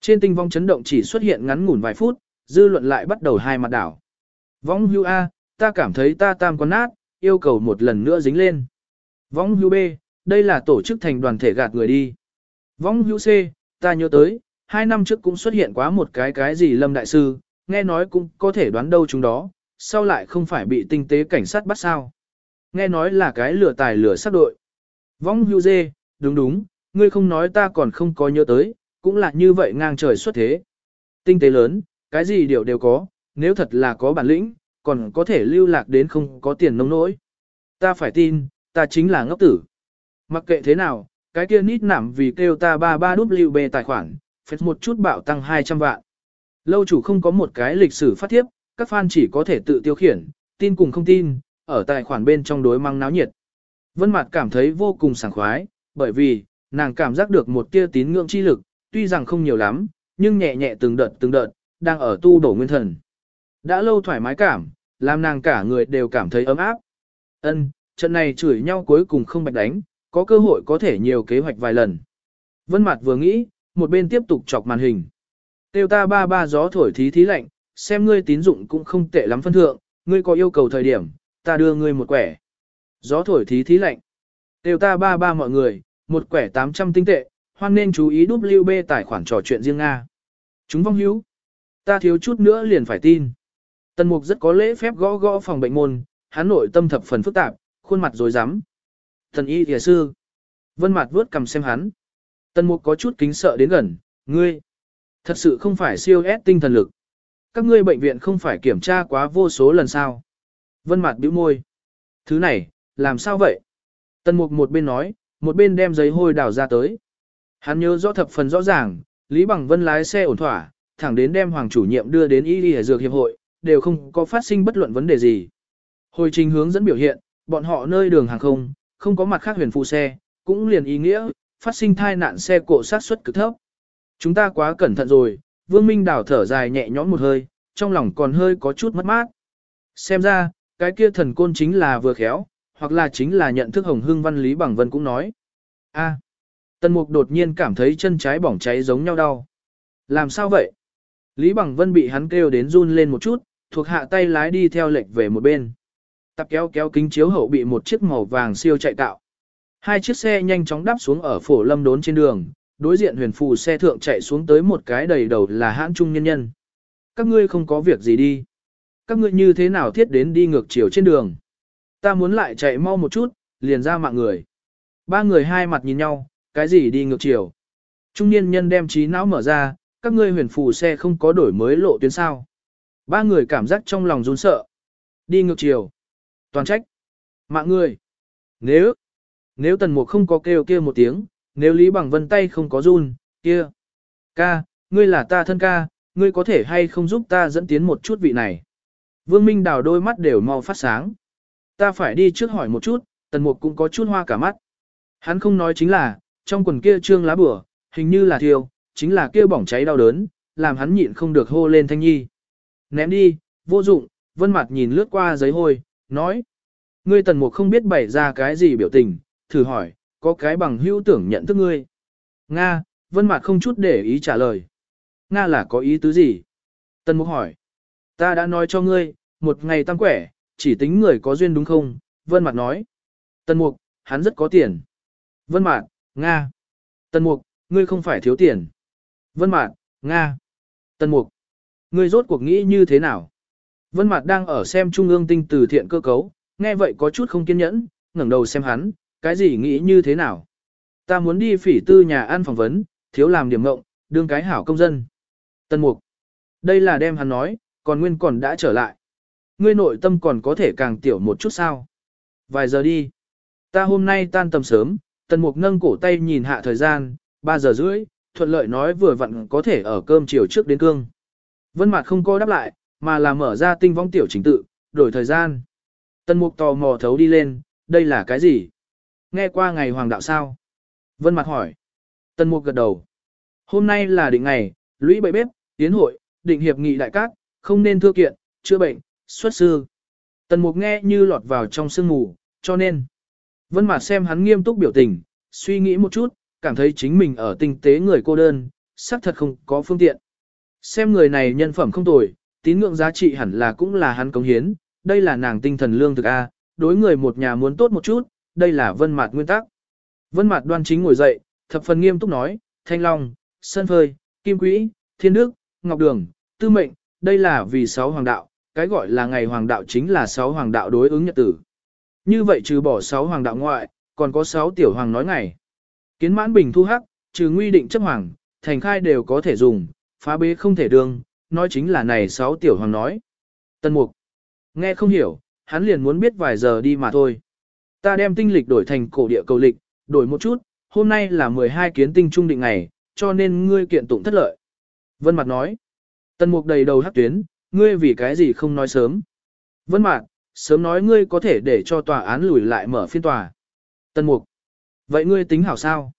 Trên tinh vong chấn động chỉ xuất hiện ngắn ngủn vài phút, dư luận lại bắt đầu hai mặt đảo. Vong hưu A, ta cảm thấy ta tam con nát, yêu cầu một lần nữa dính lên. Vong hưu B, đây là tổ chức thành đoàn thể gạt người đi. Vong hưu C, ta nhớ tới, hai năm trước cũng xuất hiện quá một cái cái gì lâm đại sư, nghe nói cũng có thể đoán đâu chúng đó, sau lại không phải bị tinh tế cảnh sát bắt sao. Nghe nói là cái lửa tài lửa sát đội. Vong hưu dê, đúng đúng, ngươi không nói ta còn không có nhớ tới, cũng là như vậy ngang trời xuất thế. Tinh tế lớn, cái gì điều đều có, nếu thật là có bản lĩnh, còn có thể lưu lạc đến không có tiền nông nỗi. Ta phải tin, ta chính là ngốc tử. Mặc kệ thế nào, cái kia nít nảm vì kêu ta ba ba WB tài khoản, phết một chút bạo tăng 200 vạn. Lâu chủ không có một cái lịch sử phát thiếp, các fan chỉ có thể tự tiêu khiển, tin cùng không tin, ở tài khoản bên trong đối mang náo nhiệt. Vân Mạt cảm thấy vô cùng sảng khoái, bởi vì, nàng cảm giác được một tia tín ngưỡng chi lực, tuy rằng không nhiều lắm, nhưng nhẹ nhẹ từng đợt từng đợt, đang ở tu đổ nguyên thần. Đã lâu thoải mái cảm, làm nàng cả người đều cảm thấy ấm áp. Ân, trận này chửi nhau cuối cùng không bạch đánh, có cơ hội có thể nhiều kế hoạch vài lần. Vân Mạt vừa nghĩ, một bên tiếp tục chọc màn hình. Tiêu ta ba ba gió thổi thí thí lạnh, xem ngươi tín dụng cũng không tệ lắm phân thượng, ngươi có yêu cầu thời điểm, ta đưa ngươi một quẻ. Gió thổi thí thí lạnh. Tiêu ta ba ba mọi người, một quẻ 800 tinh tệ, hoan nên chú ý WB tài khoản trò chuyện riêng Nga. Chúng vong hữu. Ta thiếu chút nữa liền phải tin. Tần Mục rất có lễ phép gõ gõ phòng bệnh môn, hắn nội tâm thập phần phức tạp, khuôn mặt rối rắm. Thần y thìa sư. Vân mặt vuốt cầm xem hắn. Tần Mục có chút kính sợ đến gần, ngươi. Thật sự không phải siêu ép tinh thần lực. Các ngươi bệnh viện không phải kiểm tra quá vô số lần sao. Vân mặt bĩu môi. Thứ này, làm sao vậy? Tần Mục một bên nói, một bên đem giấy hôi đào ra tới. Hắn nhớ rõ thập phần rõ ràng, Lý Bằng Vân lái xe ổn thỏa, thẳng đến đem hoàng chủ nhiệm đưa đến y y dược hiệp hội, đều không có phát sinh bất luận vấn đề gì. Hồi trình hướng dẫn biểu hiện, bọn họ nơi đường hàng không, không có mặt khác huyền phụ xe, cũng liền ý nghĩa, phát sinh thai nạn xe cộ sát suất cực thấp. Chúng ta quá cẩn thận rồi, Vương Minh đảo thở dài nhẹ nhõm một hơi, trong lòng còn hơi có chút mất mát. Xem ra, cái kia thần côn chính là vừa khéo, hoặc là chính là nhận thức hồng hưng văn lý bằng vân cũng nói. a Tần Mục đột nhiên cảm thấy chân trái bỏng cháy giống nhau đau. Làm sao vậy? Lý Bằng Vân bị hắn kêu đến run lên một chút, thuộc hạ tay lái đi theo lệch về một bên. Tập kéo kéo kính chiếu hậu bị một chiếc màu vàng siêu chạy tạo. Hai chiếc xe nhanh chóng đáp xuống ở phổ lâm đốn trên đường, đối diện huyền phù xe thượng chạy xuống tới một cái đầy đầu là hãn trung nhân nhân. Các ngươi không có việc gì đi. Các ngươi như thế nào thiết đến đi ngược chiều trên đường. Ta muốn lại chạy mau một chút, liền ra mạng người. Ba người hai mặt nhìn nhau, cái gì đi ngược chiều. Trung niên nhân đem trí não mở ra, các ngươi huyền phù xe không có đổi mới lộ tuyến sao. Ba người cảm giác trong lòng run sợ. Đi ngược chiều. Toàn trách. Mạng người. Nếu, nếu tần mục không có kêu kia một tiếng, nếu Lý Bằng Vân tay không có run, kia. Ca, ngươi là ta thân ca, ngươi có thể hay không giúp ta dẫn tiến một chút vị này. Vương Minh đào đôi mắt đều mau phát sáng. Ta phải đi trước hỏi một chút, tần mục cũng có chút hoa cả mắt. Hắn không nói chính là, trong quần kia trương lá bửa, hình như là thiêu, chính là kia bỏng cháy đau đớn, làm hắn nhịn không được hô lên thanh nhi. Ném đi, vô dụng, vân mặt nhìn lướt qua giấy hôi, nói. Ngươi tần mục không biết bày ra cái gì biểu tình, thử hỏi, có cái bằng hữu tưởng nhận thức ngươi. Nga, vân mặt không chút để ý trả lời. Nga là có ý tứ gì? Tần mục hỏi. Ta đã nói cho ngươi, một ngày tăng quẻ, chỉ tính người có duyên đúng không? Vân mặt nói. Tần mục, hắn rất có tiền. Vân mạt, Nga. Tần mục, ngươi không phải thiếu tiền. Vân mạt, Nga. Tần mục, ngươi rốt cuộc nghĩ như thế nào? Vân mạt đang ở xem trung ương tinh từ thiện cơ cấu, nghe vậy có chút không kiên nhẫn, ngẩng đầu xem hắn, cái gì nghĩ như thế nào? Ta muốn đi phỉ tư nhà ăn phỏng vấn, thiếu làm điểm ngộng, đương cái hảo công dân. Tần mục, đây là đem hắn nói, còn nguyên còn đã trở lại. Ngươi nội tâm còn có thể càng tiểu một chút sao? Vài giờ đi. Ta hôm nay tan tầm sớm, tần mục nâng cổ tay nhìn hạ thời gian, 3 giờ rưỡi, thuận lợi nói vừa vặn có thể ở cơm chiều trước đến cương. Vân Mạt không có đáp lại, mà là mở ra tinh vong tiểu trình tự, đổi thời gian. Tần Mục tò mò thấu đi lên, đây là cái gì? Nghe qua ngày hoàng đạo sao? Vân Mạt hỏi. Tần Mục gật đầu. Hôm nay là định ngày, lũy bậy bếp, tiến hội, định hiệp nghị đại các, không nên thưa kiện, chữa bệnh, xuất sư. Tần Mục nghe như lọt vào trong sương mù, cho nên. Vân Mạt xem hắn nghiêm túc biểu tình, suy nghĩ một chút, cảm thấy chính mình ở tinh tế người cô đơn, xác thật không có phương tiện. Xem người này nhân phẩm không tồi, tín ngưỡng giá trị hẳn là cũng là hắn cống hiến, đây là nàng tinh thần lương thực A, đối người một nhà muốn tốt một chút, đây là vân mạt nguyên tắc. Vân mạt đoan chính ngồi dậy, thập phần nghiêm túc nói, thanh long, sơn phơi, kim quỹ, thiên đức, ngọc đường, tư mệnh, đây là vì sáu hoàng đạo, cái gọi là ngày hoàng đạo chính là sáu hoàng đạo đối ứng nhật tử. Như vậy trừ bỏ sáu hoàng đạo ngoại, còn có sáu tiểu hoàng nói ngày. Kiến mãn bình thu hắc, trừ nguy định chấp hoàng, thành khai đều có thể dùng, phá bế không thể đương, nói chính là này sáu tiểu hoàng nói. Tân mục, nghe không hiểu, hắn liền muốn biết vài giờ đi mà thôi. Ta đem tinh lịch đổi thành cổ địa cầu lịch, đổi một chút, hôm nay là 12 kiến tinh trung định ngày, cho nên ngươi kiện tụng thất lợi. Vân Mặt nói, Tân mục đầy đầu hắc tuyến, ngươi vì cái gì không nói sớm. Vân Mạt, sớm nói ngươi có thể để cho tòa án lùi lại mở phiên tòa. Tân mục, vậy ngươi tính hảo sao?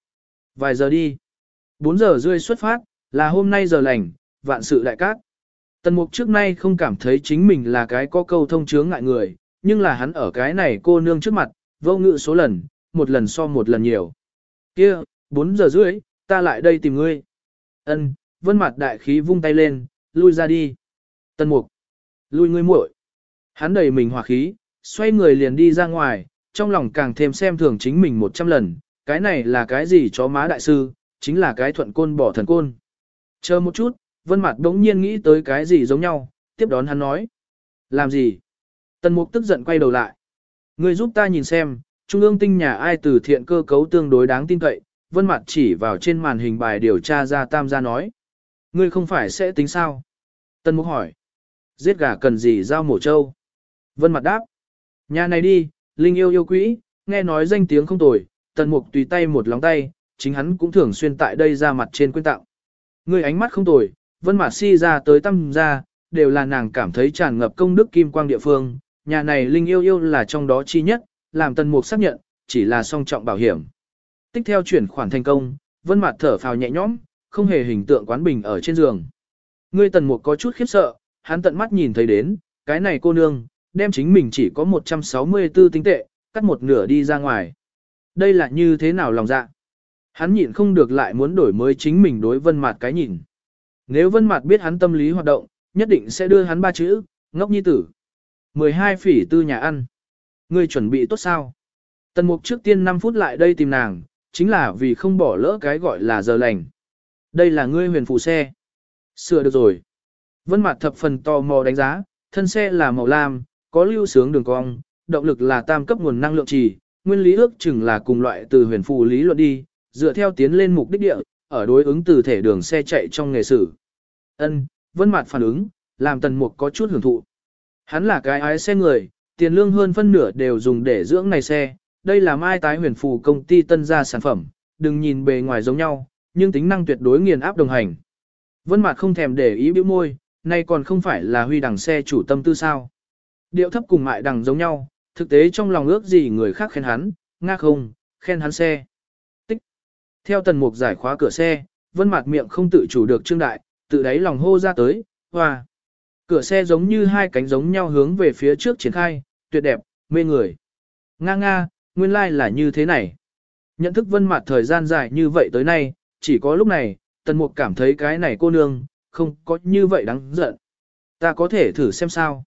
Vài giờ đi. 4 giờ rưỡi xuất phát, là hôm nay giờ lành, vạn sự đại cát. Tần mục trước nay không cảm thấy chính mình là cái có câu thông chướng ngại người, nhưng là hắn ở cái này cô nương trước mặt, vô ngự số lần, một lần so một lần nhiều. Kia, 4 giờ rưỡi, ta lại đây tìm ngươi. Ân, vân mạt đại khí vung tay lên, lui ra đi. Tân mục, lui ngươi muội. Hắn đầy mình hòa khí, xoay người liền đi ra ngoài, trong lòng càng thêm xem thường chính mình 100 lần, cái này là cái gì chó má đại sư, chính là cái thuận côn bỏ thần côn. Chờ một chút, vân mặt đống nhiên nghĩ tới cái gì giống nhau, tiếp đón hắn nói. Làm gì? Tần mục tức giận quay đầu lại. Ngươi giúp ta nhìn xem, trung ương tinh nhà ai từ thiện cơ cấu tương đối đáng tin cậy, vân mặt chỉ vào trên màn hình bài điều tra ra tam gia nói. Ngươi không phải sẽ tính sao? Tần mục hỏi. Giết gà cần gì giao mổ trâu? Vân mặt đáp. Nhà này đi, Linh yêu yêu quỹ, nghe nói danh tiếng không tồi, tần mục tùy tay một lóng tay, chính hắn cũng thường xuyên tại đây ra mặt trên quyên tặng. Người ánh mắt không tồi, vân mặt si ra tới tâm ra, đều là nàng cảm thấy tràn ngập công đức kim quang địa phương, nhà này Linh yêu yêu là trong đó chi nhất, làm tần mục xác nhận, chỉ là song trọng bảo hiểm. Tích theo chuyển khoản thành công, vân mặt thở phào nhẹ nhõm, không hề hình tượng quán bình ở trên giường. Ngươi tần mục có chút khiếp sợ, hắn tận mắt nhìn thấy đến, cái này cô nương, đem chính mình chỉ có 164 tinh tệ, cắt một nửa đi ra ngoài. Đây là như thế nào lòng dạ? Hắn nhịn không được lại muốn đổi mới chính mình đối vân mặt cái nhìn. Nếu vân mặt biết hắn tâm lý hoạt động, nhất định sẽ đưa hắn ba chữ, ngốc nhi tử. 12 phỉ tư nhà ăn. Ngươi chuẩn bị tốt sao? Tần mục trước tiên 5 phút lại đây tìm nàng, chính là vì không bỏ lỡ cái gọi là giờ lành. Đây là ngươi huyền phù xe. Sửa được rồi. Vân Mạt thập phần tò mò đánh giá, thân xe là màu lam, có lưu sướng đường cong, động lực là tam cấp nguồn năng lượng trì, nguyên lý ước chừng là cùng loại từ huyền phù lý luận đi, dựa theo tiến lên mục đích địa, ở đối ứng từ thể đường xe chạy trong nghề sử. Ân, Vân Mạt phản ứng, làm Tần Mục có chút hưởng thụ. Hắn là cái ái xe người, tiền lương hơn phân nửa đều dùng để dưỡng này xe, đây là mai tái huyền phù công ty tân gia sản phẩm, đừng nhìn bề ngoài giống nhau, nhưng tính năng tuyệt đối nghiền áp đồng hành. Vân Mạt không thèm để ý bĩu môi, nay còn không phải là huy đằng xe chủ tâm tư sao. Điệu thấp cùng mại đằng giống nhau, thực tế trong lòng ước gì người khác khen hắn, nga không, khen hắn xe. Tích. Theo tần mục giải khóa cửa xe, vân mặt miệng không tự chủ được trương đại, tự đáy lòng hô ra tới, hoa. Cửa xe giống như hai cánh giống nhau hướng về phía trước triển khai, tuyệt đẹp, mê người. Nga nga, nguyên lai like là như thế này. Nhận thức vân mặt thời gian dài như vậy tới nay, chỉ có lúc này, tần mục cảm thấy cái này cô nương, không có như vậy đáng giận. Ta có thể thử xem sao.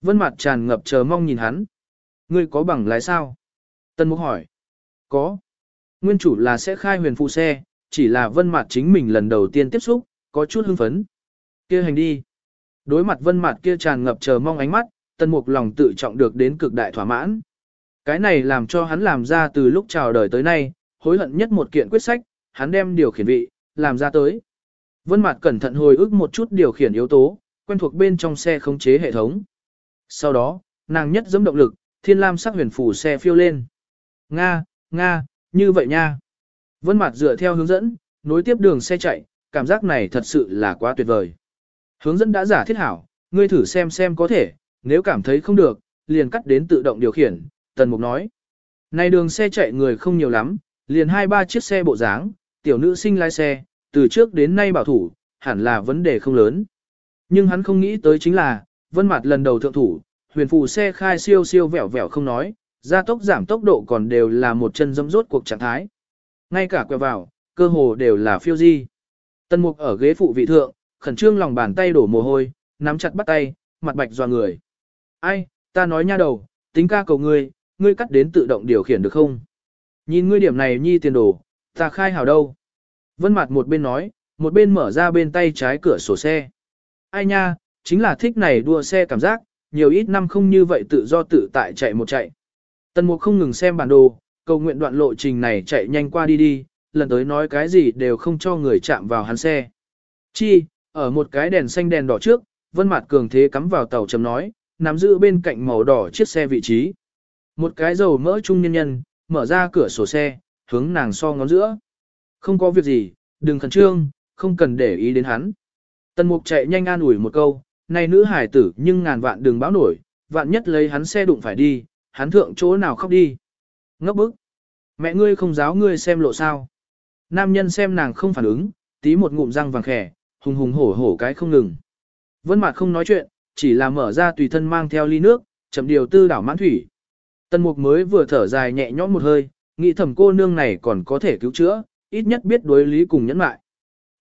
Vân mặt tràn ngập chờ mong nhìn hắn. Ngươi có bằng lái sao? Tân Mục hỏi. Có. Nguyên chủ là sẽ khai huyền phụ xe, chỉ là vân mặt chính mình lần đầu tiên tiếp xúc, có chút hưng phấn. kia hành đi. Đối mặt vân mặt kia tràn ngập chờ mong ánh mắt, tân mục lòng tự trọng được đến cực đại thỏa mãn. Cái này làm cho hắn làm ra từ lúc chào đời tới nay, hối hận nhất một kiện quyết sách, hắn đem điều khiển vị, làm ra tới. Vân Mạt cẩn thận hồi ức một chút điều khiển yếu tố, quen thuộc bên trong xe khống chế hệ thống. Sau đó, nàng nhất giẫm động lực, thiên lam sắc huyền phủ xe phiêu lên. Nga, Nga, như vậy nha. Vân Mạt dựa theo hướng dẫn, nối tiếp đường xe chạy, cảm giác này thật sự là quá tuyệt vời. Hướng dẫn đã giả thiết hảo, ngươi thử xem xem có thể, nếu cảm thấy không được, liền cắt đến tự động điều khiển, Tần Mục nói. Này đường xe chạy người không nhiều lắm, liền hai ba chiếc xe bộ dáng, tiểu nữ sinh lái xe, từ trước đến nay bảo thủ, hẳn là vấn đề không lớn. Nhưng hắn không nghĩ tới chính là, Vân mặt lần đầu thượng thủ, huyền phù xe khai siêu siêu vẹo vẹo không nói, gia tốc giảm tốc độ còn đều là một chân dẫm rốt cuộc trạng thái. Ngay cả quẹo vào, cơ hồ đều là phiêu di. Tân Mục ở ghế phụ vị thượng, khẩn trương lòng bàn tay đổ mồ hôi, nắm chặt bắt tay, mặt bạch doa người. Ai, ta nói nha đầu, tính ca cầu ngươi, ngươi cắt đến tự động điều khiển được không? Nhìn ngươi điểm này nhi tiền đồ, ta khai hào đâu? Vân Mạt một bên nói, một bên mở ra bên tay trái cửa sổ xe. Ai nha, chính là thích này đua xe cảm giác, nhiều ít năm không như vậy tự do tự tại chạy một chạy. Tần mục không ngừng xem bản đồ, cầu nguyện đoạn lộ trình này chạy nhanh qua đi đi, lần tới nói cái gì đều không cho người chạm vào hắn xe. Chi, ở một cái đèn xanh đèn đỏ trước, vân Mạt cường thế cắm vào tàu chấm nói, nắm giữ bên cạnh màu đỏ chiếc xe vị trí. Một cái dầu mỡ trung nhân nhân, mở ra cửa sổ xe, hướng nàng so ngón giữa. Không có việc gì, đừng khẩn trương, không cần để ý đến hắn. Tần mục chạy nhanh an ủi một câu, này nữ hải tử nhưng ngàn vạn đừng báo nổi, vạn nhất lấy hắn xe đụng phải đi, hắn thượng chỗ nào khóc đi. Ngốc bức. Mẹ ngươi không giáo ngươi xem lộ sao. Nam nhân xem nàng không phản ứng, tí một ngụm răng vàng khẻ, hùng hùng hổ hổ cái không ngừng. Vân mặt không nói chuyện, chỉ là mở ra tùy thân mang theo ly nước, chậm điều tư đảo mãn thủy. Tần mục mới vừa thở dài nhẹ nhõm một hơi, nghĩ thầm cô nương này còn có thể cứu chữa, ít nhất biết đối lý cùng nhẫn mại.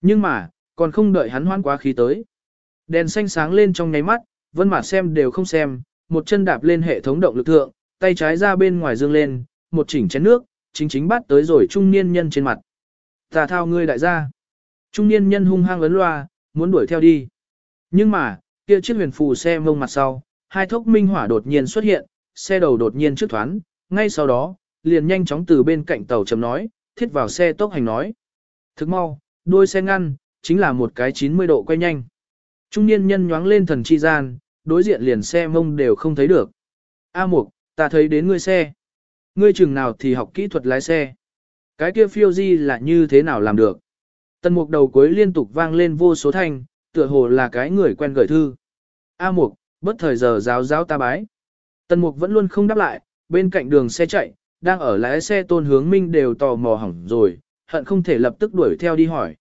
Nhưng mà, còn không đợi hắn hoan quá khí tới. Đèn xanh sáng lên trong nháy mắt, vân mặt xem đều không xem, một chân đạp lên hệ thống động lực thượng, tay trái ra bên ngoài dương lên, một chỉnh chén nước, chính chính bắt tới rồi trung niên nhân trên mặt. Tà thao ngươi đại gia. Trung niên nhân hung hăng ấn loa, muốn đuổi theo đi. Nhưng mà, kia chiếc huyền phù xe mông mặt sau, hai thốc minh hỏa đột nhiên xuất hiện, xe đầu đột nhiên trước thoáng, ngay sau đó, liền nhanh chóng từ bên cạnh tàu chấm nói, thiết vào xe tốc hành nói. Thức mau, đuôi xe ngăn, chính là một cái 90 độ quay nhanh. Trung niên nhân nhoáng lên thần chi gian, đối diện liền xe mông đều không thấy được. A Mục, ta thấy đến ngươi xe. Ngươi chừng nào thì học kỹ thuật lái xe. Cái kia phiêu di là như thế nào làm được? Tần mục đầu cuối liên tục vang lên vô số thanh, tựa hồ là cái người quen gửi thư. A mục, bất thời giờ giáo giáo ta bái. Tần mục vẫn luôn không đáp lại, bên cạnh đường xe chạy, đang ở lái xe tôn hướng minh đều tò mò hỏng rồi, hận không thể lập tức đuổi theo đi hỏi.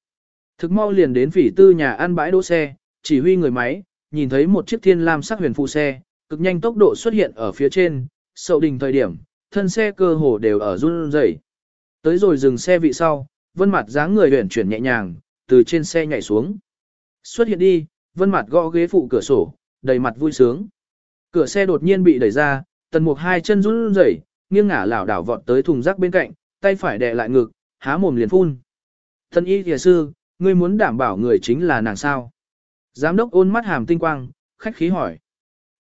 Thực mau liền đến phỉ tư nhà ăn bãi đỗ xe, chỉ huy người máy, nhìn thấy một chiếc thiên lam sắc huyền phụ xe, cực nhanh tốc độ xuất hiện ở phía trên, sậu đình thời điểm, thân xe cơ hồ đều ở run rẩy. Tới rồi dừng xe vị sau, vân mặt dáng người huyển chuyển nhẹ nhàng, từ trên xe nhảy xuống. Xuất hiện đi, vân mặt gõ ghế phụ cửa sổ, đầy mặt vui sướng. Cửa xe đột nhiên bị đẩy ra, tần mục hai chân run rẩy, nghiêng ngả lảo đảo vọt tới thùng rác bên cạnh, tay phải đè lại ngực, há mồm liền phun. Thân y thìa sư, ngươi muốn đảm bảo người chính là nàng sao? Giám đốc ôn mắt hàm tinh quang, khách khí hỏi.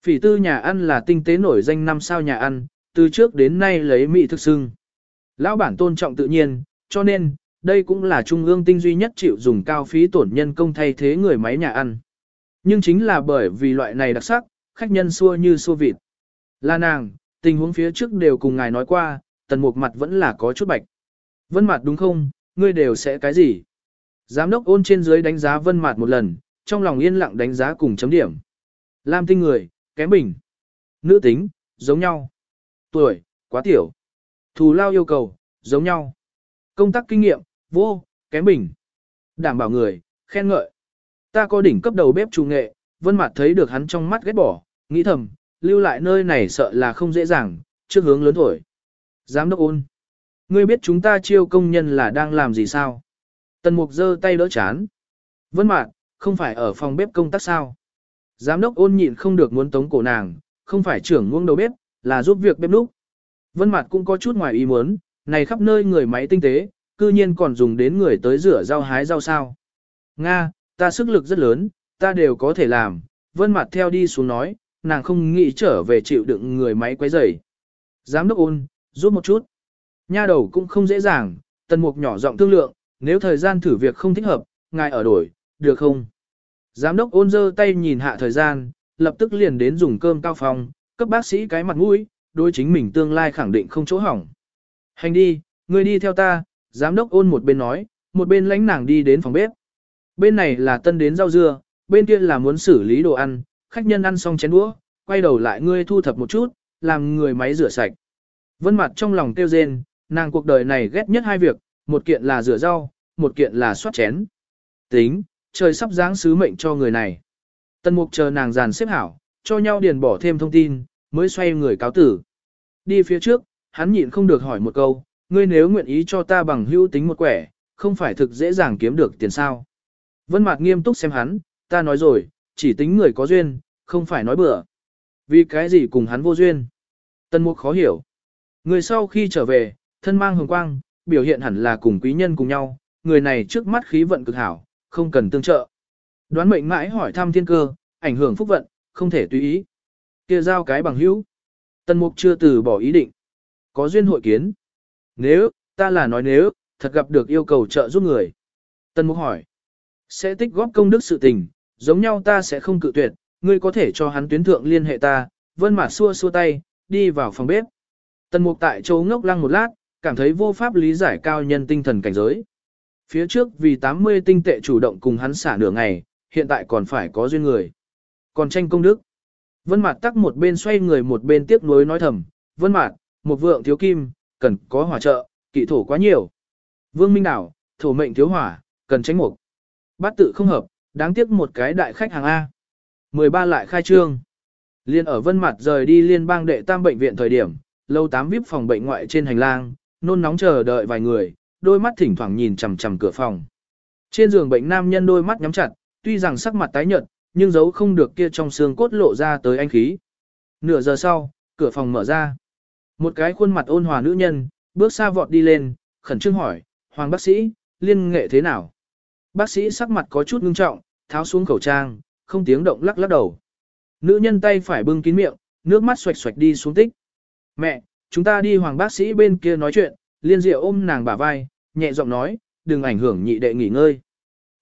Phỉ tư nhà ăn là tinh tế nổi danh năm sao nhà ăn, từ trước đến nay lấy mỹ thực sưng. Lão bản tôn trọng tự nhiên, cho nên, đây cũng là trung ương tinh duy nhất chịu dùng cao phí tổn nhân công thay thế người máy nhà ăn. Nhưng chính là bởi vì loại này đặc sắc, khách nhân xua như xua vịt. Là nàng, tình huống phía trước đều cùng ngài nói qua, tần mục mặt vẫn là có chút bạch. Vân mặt đúng không, ngươi đều sẽ cái gì? Giám đốc ôn trên dưới đánh giá vân mặt một lần, trong lòng yên lặng đánh giá cùng chấm điểm. Lam tinh người, kém bình. Nữ tính, giống nhau. Tuổi, quá tiểu. Thù lao yêu cầu, giống nhau. Công tác kinh nghiệm, vô, kém bình. Đảm bảo người, khen ngợi. Ta có đỉnh cấp đầu bếp chủ nghệ, vân mặt thấy được hắn trong mắt ghét bỏ, nghĩ thầm, lưu lại nơi này sợ là không dễ dàng, trước hướng lớn thổi. Giám đốc ôn. Ngươi biết chúng ta chiêu công nhân là đang làm gì sao? Tần mục giơ tay đỡ chán. Vân mạn, không phải ở phòng bếp công tác sao? Giám đốc ôn nhịn không được muốn tống cổ nàng, không phải trưởng nguông đầu bếp, là giúp việc bếp núc. Vân Mạt cũng có chút ngoài ý muốn, này khắp nơi người máy tinh tế, cư nhiên còn dùng đến người tới rửa rau hái rau sao. Nga, ta sức lực rất lớn, ta đều có thể làm. Vân Mạt theo đi xuống nói, nàng không nghĩ trở về chịu đựng người máy quấy rầy. Giám đốc ôn, giúp một chút. Nha đầu cũng không dễ dàng, tần mục nhỏ giọng thương lượng, nếu thời gian thử việc không thích hợp, ngài ở đổi, được không? Giám đốc ôn giơ tay nhìn hạ thời gian, lập tức liền đến dùng cơm cao phòng, cấp bác sĩ cái mặt mũi, đối chính mình tương lai khẳng định không chỗ hỏng. Hành đi, ngươi đi theo ta, giám đốc ôn một bên nói, một bên lãnh nàng đi đến phòng bếp. Bên này là tân đến rau dưa, bên kia là muốn xử lý đồ ăn, khách nhân ăn xong chén đũa, quay đầu lại ngươi thu thập một chút, làm người máy rửa sạch. Vân mặt trong lòng tiêu rên, nàng cuộc đời này ghét nhất hai việc, một kiện là rửa rau, một kiện là soát chén. Tính, trời sắp giáng sứ mệnh cho người này. Tân mục chờ nàng dàn xếp hảo, cho nhau điền bỏ thêm thông tin, mới xoay người cáo tử. Đi phía trước, hắn nhịn không được hỏi một câu, ngươi nếu nguyện ý cho ta bằng hữu tính một quẻ, không phải thực dễ dàng kiếm được tiền sao. Vân Mạc nghiêm túc xem hắn, ta nói rồi, chỉ tính người có duyên, không phải nói bừa. Vì cái gì cùng hắn vô duyên? Tân Mục khó hiểu. Người sau khi trở về, thân mang hồng quang, biểu hiện hẳn là cùng quý nhân cùng nhau, người này trước mắt khí vận cực hảo, không cần tương trợ. Đoán mệnh mãi hỏi thăm thiên cơ, ảnh hưởng phúc vận, không thể tùy ý. Kia giao cái bằng hữu. Tân mục chưa từ bỏ ý định. Có duyên hội kiến. Nếu, ta là nói nếu, thật gặp được yêu cầu trợ giúp người. Tân mục hỏi. Sẽ tích góp công đức sự tình, giống nhau ta sẽ không cự tuyệt, ngươi có thể cho hắn tuyến thượng liên hệ ta, vân mặt xua xua tay, đi vào phòng bếp. tần mục tại chỗ ngốc lăng một lát, cảm thấy vô pháp lý giải cao nhân tinh thần cảnh giới. Phía trước vì 80 tinh tệ chủ động cùng hắn xả nửa ngày, hiện tại còn phải có duyên người. Còn tranh công đức. Vân Mạt tắc một bên xoay người một bên tiếc nuối nói thầm, "Vân Mạt, một vượng thiếu kim, cần có hỏa trợ, kỵ thổ quá nhiều." Vương Minh Đảo, thổ mệnh thiếu hỏa, cần tránh mục. Bát tự không hợp, đáng tiếc một cái đại khách hàng A. 13 lại khai trương. Liên ở Vân mặt rời đi liên bang đệ tam bệnh viện thời điểm, lâu tám vip phòng bệnh ngoại trên hành lang, nôn nóng chờ đợi vài người, đôi mắt thỉnh thoảng nhìn chằm chằm cửa phòng. Trên giường bệnh nam nhân đôi mắt nhắm chặt, tuy rằng sắc mặt tái nhợt, nhưng giấu không được kia trong xương cốt lộ ra tới anh khí. Nửa giờ sau, cửa phòng mở ra. Một cái khuôn mặt ôn hòa nữ nhân, bước xa vọt đi lên, khẩn trương hỏi, Hoàng bác sĩ, liên nghệ thế nào? Bác sĩ sắc mặt có chút ngưng trọng, tháo xuống khẩu trang, không tiếng động lắc lắc đầu. Nữ nhân tay phải bưng kín miệng, nước mắt xoạch xoạch đi xuống tích. Mẹ, chúng ta đi hoàng bác sĩ bên kia nói chuyện, liên diệu ôm nàng bả vai, nhẹ giọng nói, đừng ảnh hưởng nhị đệ nghỉ ngơi.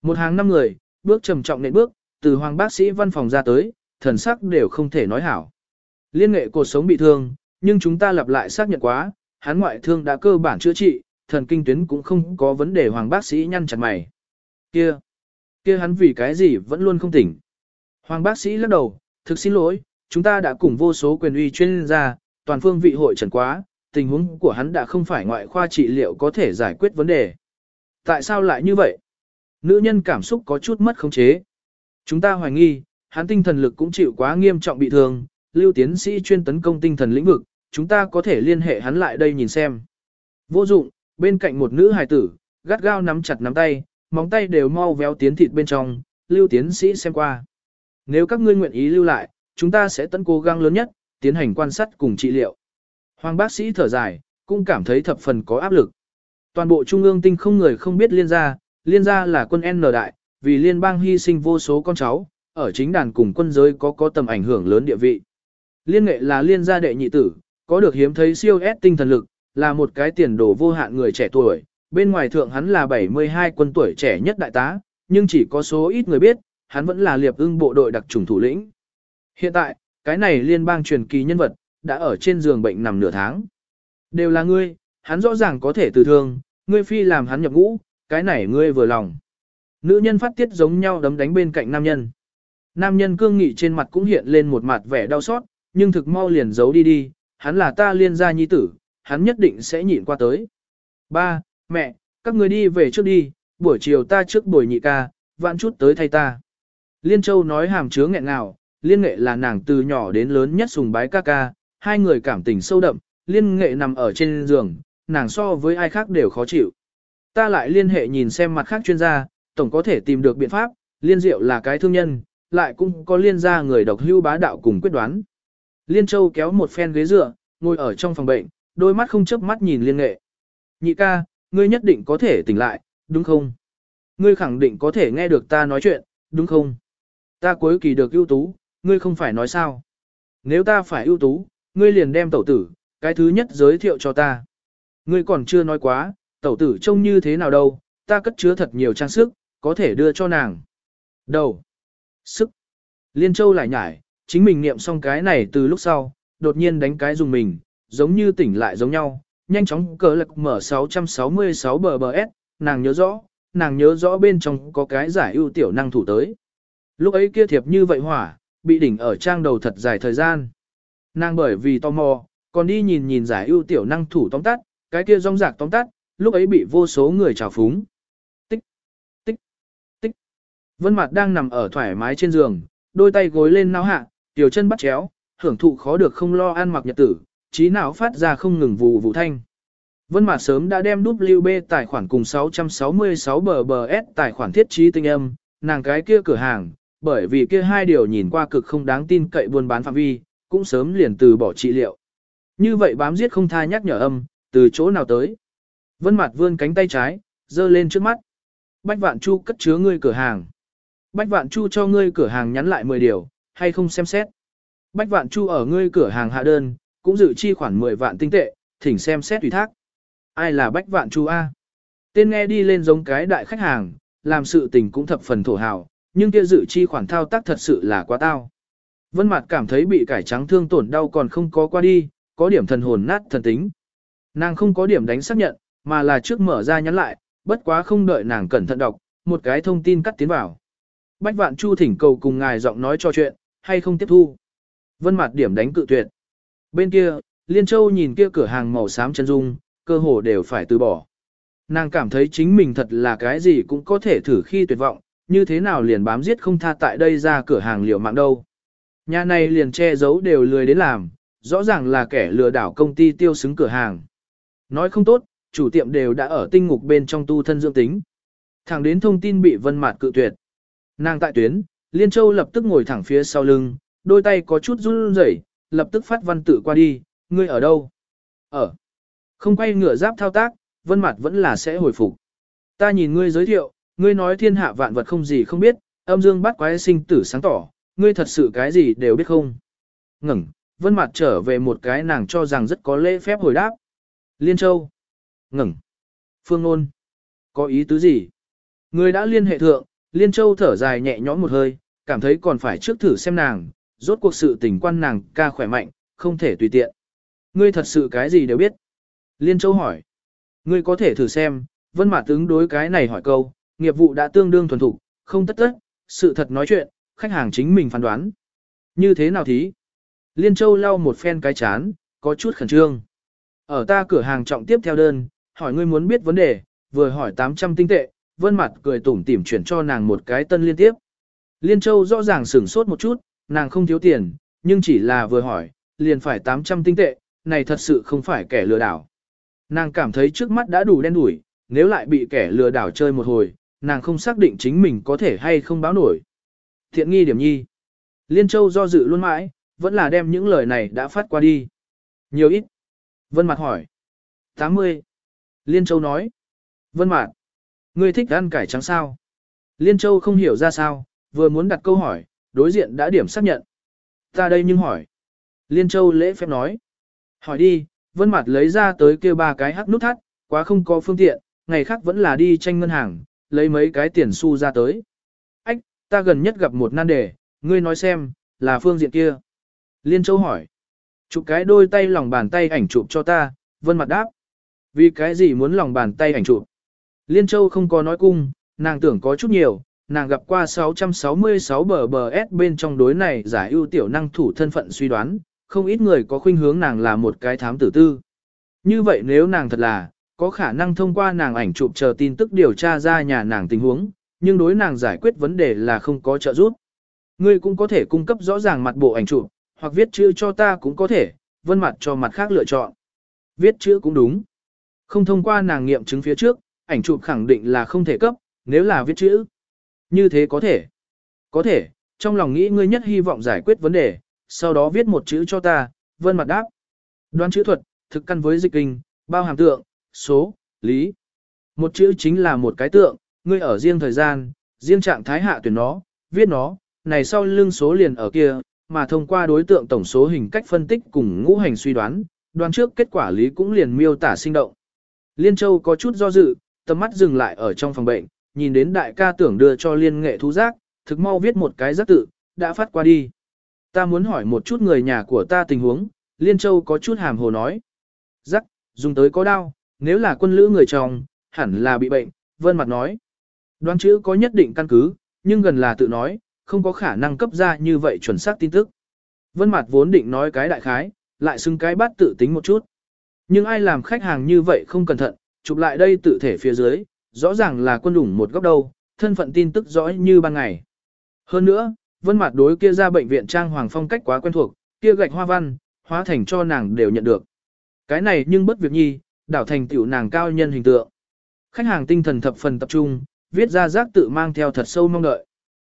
Một hàng năm người, bước trầm trọng nện bước, từ hoàng bác sĩ văn phòng ra tới, thần sắc đều không thể nói hảo. Liên nghệ cuộc sống bị thương, nhưng chúng ta lặp lại xác nhận quá, hắn ngoại thương đã cơ bản chữa trị, thần kinh tuyến cũng không có vấn đề hoàng bác sĩ nhăn chặt mày. Kia, kia hắn vì cái gì vẫn luôn không tỉnh. Hoàng bác sĩ lắc đầu, thực xin lỗi, chúng ta đã cùng vô số quyền uy chuyên gia, toàn phương vị hội trần quá, tình huống của hắn đã không phải ngoại khoa trị liệu có thể giải quyết vấn đề. Tại sao lại như vậy? Nữ nhân cảm xúc có chút mất khống chế. Chúng ta hoài nghi, hắn tinh thần lực cũng chịu quá nghiêm trọng bị thương, lưu tiến sĩ chuyên tấn công tinh thần lĩnh vực, chúng ta có thể liên hệ hắn lại đây nhìn xem. Vô dụng, bên cạnh một nữ hài tử, gắt gao nắm chặt nắm tay, móng tay đều mau véo tiến thịt bên trong, lưu tiến sĩ xem qua. Nếu các ngươi nguyện ý lưu lại, chúng ta sẽ tận cố gắng lớn nhất, tiến hành quan sát cùng trị liệu. Hoàng bác sĩ thở dài, cũng cảm thấy thập phần có áp lực. Toàn bộ trung ương tinh không người không biết liên gia, liên gia là quân N đại, vì liên bang hy sinh vô số con cháu, ở chính đàn cùng quân giới có có tầm ảnh hưởng lớn địa vị. Liên nghệ là liên gia đệ nhị tử, có được hiếm thấy siêu S tinh thần lực, là một cái tiền đồ vô hạn người trẻ tuổi, bên ngoài thượng hắn là 72 quân tuổi trẻ nhất đại tá, nhưng chỉ có số ít người biết, hắn vẫn là liệp ưng bộ đội đặc trùng thủ lĩnh. Hiện tại, cái này liên bang truyền kỳ nhân vật, đã ở trên giường bệnh nằm nửa tháng. Đều là ngươi, hắn rõ ràng có thể từ thương, ngươi phi làm hắn nhập ngũ, cái này ngươi vừa lòng. Nữ nhân phát tiết giống nhau đấm đánh bên cạnh nam nhân. Nam nhân cương nghị trên mặt cũng hiện lên một mặt vẻ đau xót, nhưng thực mau liền giấu đi đi, hắn là ta liên gia nhi tử, hắn nhất định sẽ nhịn qua tới. Ba, mẹ, các người đi về trước đi, buổi chiều ta trước buổi nhị ca, vạn chút tới thay ta. Liên Châu nói hàm chứa nghẹn ngào, liên nghệ là nàng từ nhỏ đến lớn nhất sùng bái ca ca, hai người cảm tình sâu đậm, liên nghệ nằm ở trên giường, nàng so với ai khác đều khó chịu. Ta lại liên hệ nhìn xem mặt khác chuyên gia, tổng có thể tìm được biện pháp, liên diệu là cái thương nhân, lại cũng có liên gia người độc hưu bá đạo cùng quyết đoán. Liên Châu kéo một phen ghế dựa, ngồi ở trong phòng bệnh, đôi mắt không chớp mắt nhìn liên nghệ. Nhị ca, ngươi nhất định có thể tỉnh lại, đúng không? Ngươi khẳng định có thể nghe được ta nói chuyện, đúng không? Ta cuối kỳ được ưu tú, ngươi không phải nói sao? Nếu ta phải ưu tú, ngươi liền đem tẩu tử, cái thứ nhất giới thiệu cho ta. Ngươi còn chưa nói quá, tẩu tử trông như thế nào đâu, ta cất chứa thật nhiều trang sức, có thể đưa cho nàng. Đầu. Sức. Liên Châu lại nhải, chính mình niệm xong cái này từ lúc sau, đột nhiên đánh cái dùng mình, giống như tỉnh lại giống nhau, nhanh chóng cờ lực mở 666 bờ bờ S, nàng nhớ rõ, nàng nhớ rõ bên trong có cái giải ưu tiểu năng thủ tới. Lúc ấy kia thiệp như vậy hỏa, bị đỉnh ở trang đầu thật dài thời gian. Nàng bởi vì tò mò, còn đi nhìn nhìn giải ưu tiểu năng thủ tóm tắt, cái kia rong rạc tóm tắt, lúc ấy bị vô số người trào phúng. Tích, tích, tích. Vân Mạt đang nằm ở thoải mái trên giường, đôi tay gối lên nao hạ, tiểu chân bắt chéo, hưởng thụ khó được không lo ăn mặc nhật tử, trí não phát ra không ngừng vụ vụ thanh. Vân Mạt sớm đã đem WB tài khoản cùng 666 bờ bờ S tài khoản thiết trí tinh âm, nàng cái kia cửa hàng, bởi vì kia hai điều nhìn qua cực không đáng tin cậy buôn bán phạm vi, cũng sớm liền từ bỏ trị liệu. Như vậy bám giết không tha nhắc nhở âm, từ chỗ nào tới. Vân Mạt vươn cánh tay trái, giơ lên trước mắt. Bách Vạn Chu cất chứa ngươi cửa hàng. Bách Vạn Chu cho ngươi cửa hàng nhắn lại 10 điều, hay không xem xét. Bách Vạn Chu ở ngươi cửa hàng hạ đơn, cũng dự chi khoảng 10 vạn tinh tệ, thỉnh xem xét tùy thác. Ai là Bách Vạn Chu A? Tên nghe đi lên giống cái đại khách hàng, làm sự tình cũng thập phần thổ hào, nhưng kia dự chi khoản thao tác thật sự là quá tao. Vân Mạt cảm thấy bị cải trắng thương tổn đau còn không có qua đi, có điểm thần hồn nát thần tính. Nàng không có điểm đánh xác nhận, mà là trước mở ra nhắn lại, bất quá không đợi nàng cẩn thận đọc, một cái thông tin cắt tiến vào. Bách Vạn Chu thỉnh cầu cùng ngài giọng nói cho chuyện, hay không tiếp thu. Vân Mạt điểm đánh cự tuyệt. Bên kia, Liên Châu nhìn kia cửa hàng màu xám chân dung, cơ hồ đều phải từ bỏ. Nàng cảm thấy chính mình thật là cái gì cũng có thể thử khi tuyệt vọng, như thế nào liền bám giết không tha tại đây ra cửa hàng liều mạng đâu. Nhà này liền che giấu đều lười đến làm, rõ ràng là kẻ lừa đảo công ty tiêu xứng cửa hàng. Nói không tốt, chủ tiệm đều đã ở tinh ngục bên trong tu thân dưỡng tính. Thẳng đến thông tin bị vân mạt cự tuyệt. Nàng tại tuyến, Liên Châu lập tức ngồi thẳng phía sau lưng, đôi tay có chút run rẩy, lập tức phát văn tự qua đi, ngươi ở đâu? Ở. Không quay ngựa giáp thao tác, vân mặt vẫn là sẽ hồi phục. Ta nhìn ngươi giới thiệu, ngươi nói thiên hạ vạn vật không gì không biết, âm dương bắt quái sinh tử sáng tỏ, ngươi thật sự cái gì đều biết không? Ngừng, vân mặt trở về một cái nàng cho rằng rất có lễ phép hồi đáp. Liên Châu. Ngừng. Phương Nôn. Có ý tứ gì? Ngươi đã liên hệ thượng, Liên Châu thở dài nhẹ nhõm một hơi, cảm thấy còn phải trước thử xem nàng, rốt cuộc sự tình quan nàng ca khỏe mạnh, không thể tùy tiện. Ngươi thật sự cái gì đều biết. Liên Châu hỏi. Ngươi có thể thử xem, vân mạt tướng đối cái này hỏi câu, nghiệp vụ đã tương đương thuần thục, không tất tất, sự thật nói chuyện, khách hàng chính mình phán đoán. Như thế nào thí? Liên Châu lau một phen cái chán, có chút khẩn trương. Ở ta cửa hàng trọng tiếp theo đơn, hỏi ngươi muốn biết vấn đề, vừa hỏi 800 tinh tệ, vân Mạt cười tủm tỉm chuyển cho nàng một cái tân liên tiếp. Liên Châu rõ ràng sửng sốt một chút, nàng không thiếu tiền, nhưng chỉ là vừa hỏi, liền phải 800 tinh tệ, này thật sự không phải kẻ lừa đảo. Nàng cảm thấy trước mắt đã đủ đen đủi, nếu lại bị kẻ lừa đảo chơi một hồi, nàng không xác định chính mình có thể hay không báo nổi. Thiện nghi điểm nhi. Liên Châu do dự luôn mãi, vẫn là đem những lời này đã phát qua đi. Nhiều ít. Vân Mạt hỏi. 80. Liên Châu nói. Vân Mạt. Ngươi thích ăn cải trắng sao? Liên Châu không hiểu ra sao, vừa muốn đặt câu hỏi, đối diện đã điểm xác nhận. Ta đây nhưng hỏi. Liên Châu lễ phép nói. Hỏi đi, Vân Mạt lấy ra tới kia ba cái hắc nút thắt, quá không có phương tiện, ngày khác vẫn là đi tranh ngân hàng, lấy mấy cái tiền xu ra tới. Ách, ta gần nhất gặp một nan đề, ngươi nói xem, là phương diện kia. Liên Châu hỏi. Chụp cái đôi tay lòng bàn tay ảnh chụp cho ta, Vân Mạt đáp. Vì cái gì muốn lòng bàn tay ảnh chụp? Liên Châu không có nói cung, nàng tưởng có chút nhiều, nàng gặp qua 666 bờ bờ S bên trong đối này giải ưu tiểu năng thủ thân phận suy đoán, không ít người có khuynh hướng nàng là một cái thám tử tư. Như vậy nếu nàng thật là, có khả năng thông qua nàng ảnh chụp chờ tin tức điều tra ra nhà nàng tình huống, nhưng đối nàng giải quyết vấn đề là không có trợ giúp. Ngươi cũng có thể cung cấp rõ ràng mặt bộ ảnh chụp, hoặc viết chữ cho ta cũng có thể, vân mặt cho mặt khác lựa chọn. Viết chữ cũng đúng. Không thông qua nàng nghiệm chứng phía trước, ảnh chụp khẳng định là không thể cấp, nếu là viết chữ. Như thế có thể. Có thể, trong lòng nghĩ ngươi nhất hy vọng giải quyết vấn đề, sau đó viết một chữ cho ta, vân mặt đáp. Đoán chữ thuật, thực căn với dịch kinh, bao hàm tượng, số, lý. Một chữ chính là một cái tượng, ngươi ở riêng thời gian, riêng trạng thái hạ tuyển nó, viết nó, này sau lưng số liền ở kia, mà thông qua đối tượng tổng số hình cách phân tích cùng ngũ hành suy đoán, đoán trước kết quả lý cũng liền miêu tả sinh động. Liên Châu có chút do dự, tầm mắt dừng lại ở trong phòng bệnh, nhìn đến đại ca tưởng đưa cho liên nghệ thú giác, thực mau viết một cái giác tự, đã phát qua đi. Ta muốn hỏi một chút người nhà của ta tình huống, Liên Châu có chút hàm hồ nói. Giác, dùng tới có đau, nếu là quân lữ người chồng, hẳn là bị bệnh, vân mặt nói. Đoán chữ có nhất định căn cứ, nhưng gần là tự nói, không có khả năng cấp ra như vậy chuẩn xác tin tức. Vân mặt vốn định nói cái đại khái, lại xưng cái bát tự tính một chút. Nhưng ai làm khách hàng như vậy không cẩn thận, chụp lại đây tự thể phía dưới, rõ ràng là quân đủng một góc đầu, thân phận tin tức rõ như ban ngày. Hơn nữa, vân mặt đối kia ra bệnh viện trang hoàng phong cách quá quen thuộc, kia gạch hoa văn, hóa thành cho nàng đều nhận được. Cái này nhưng bất việc nhi, đảo thành tiểu nàng cao nhân hình tượng. Khách hàng tinh thần thập phần tập trung, viết ra giác tự mang theo thật sâu mong đợi.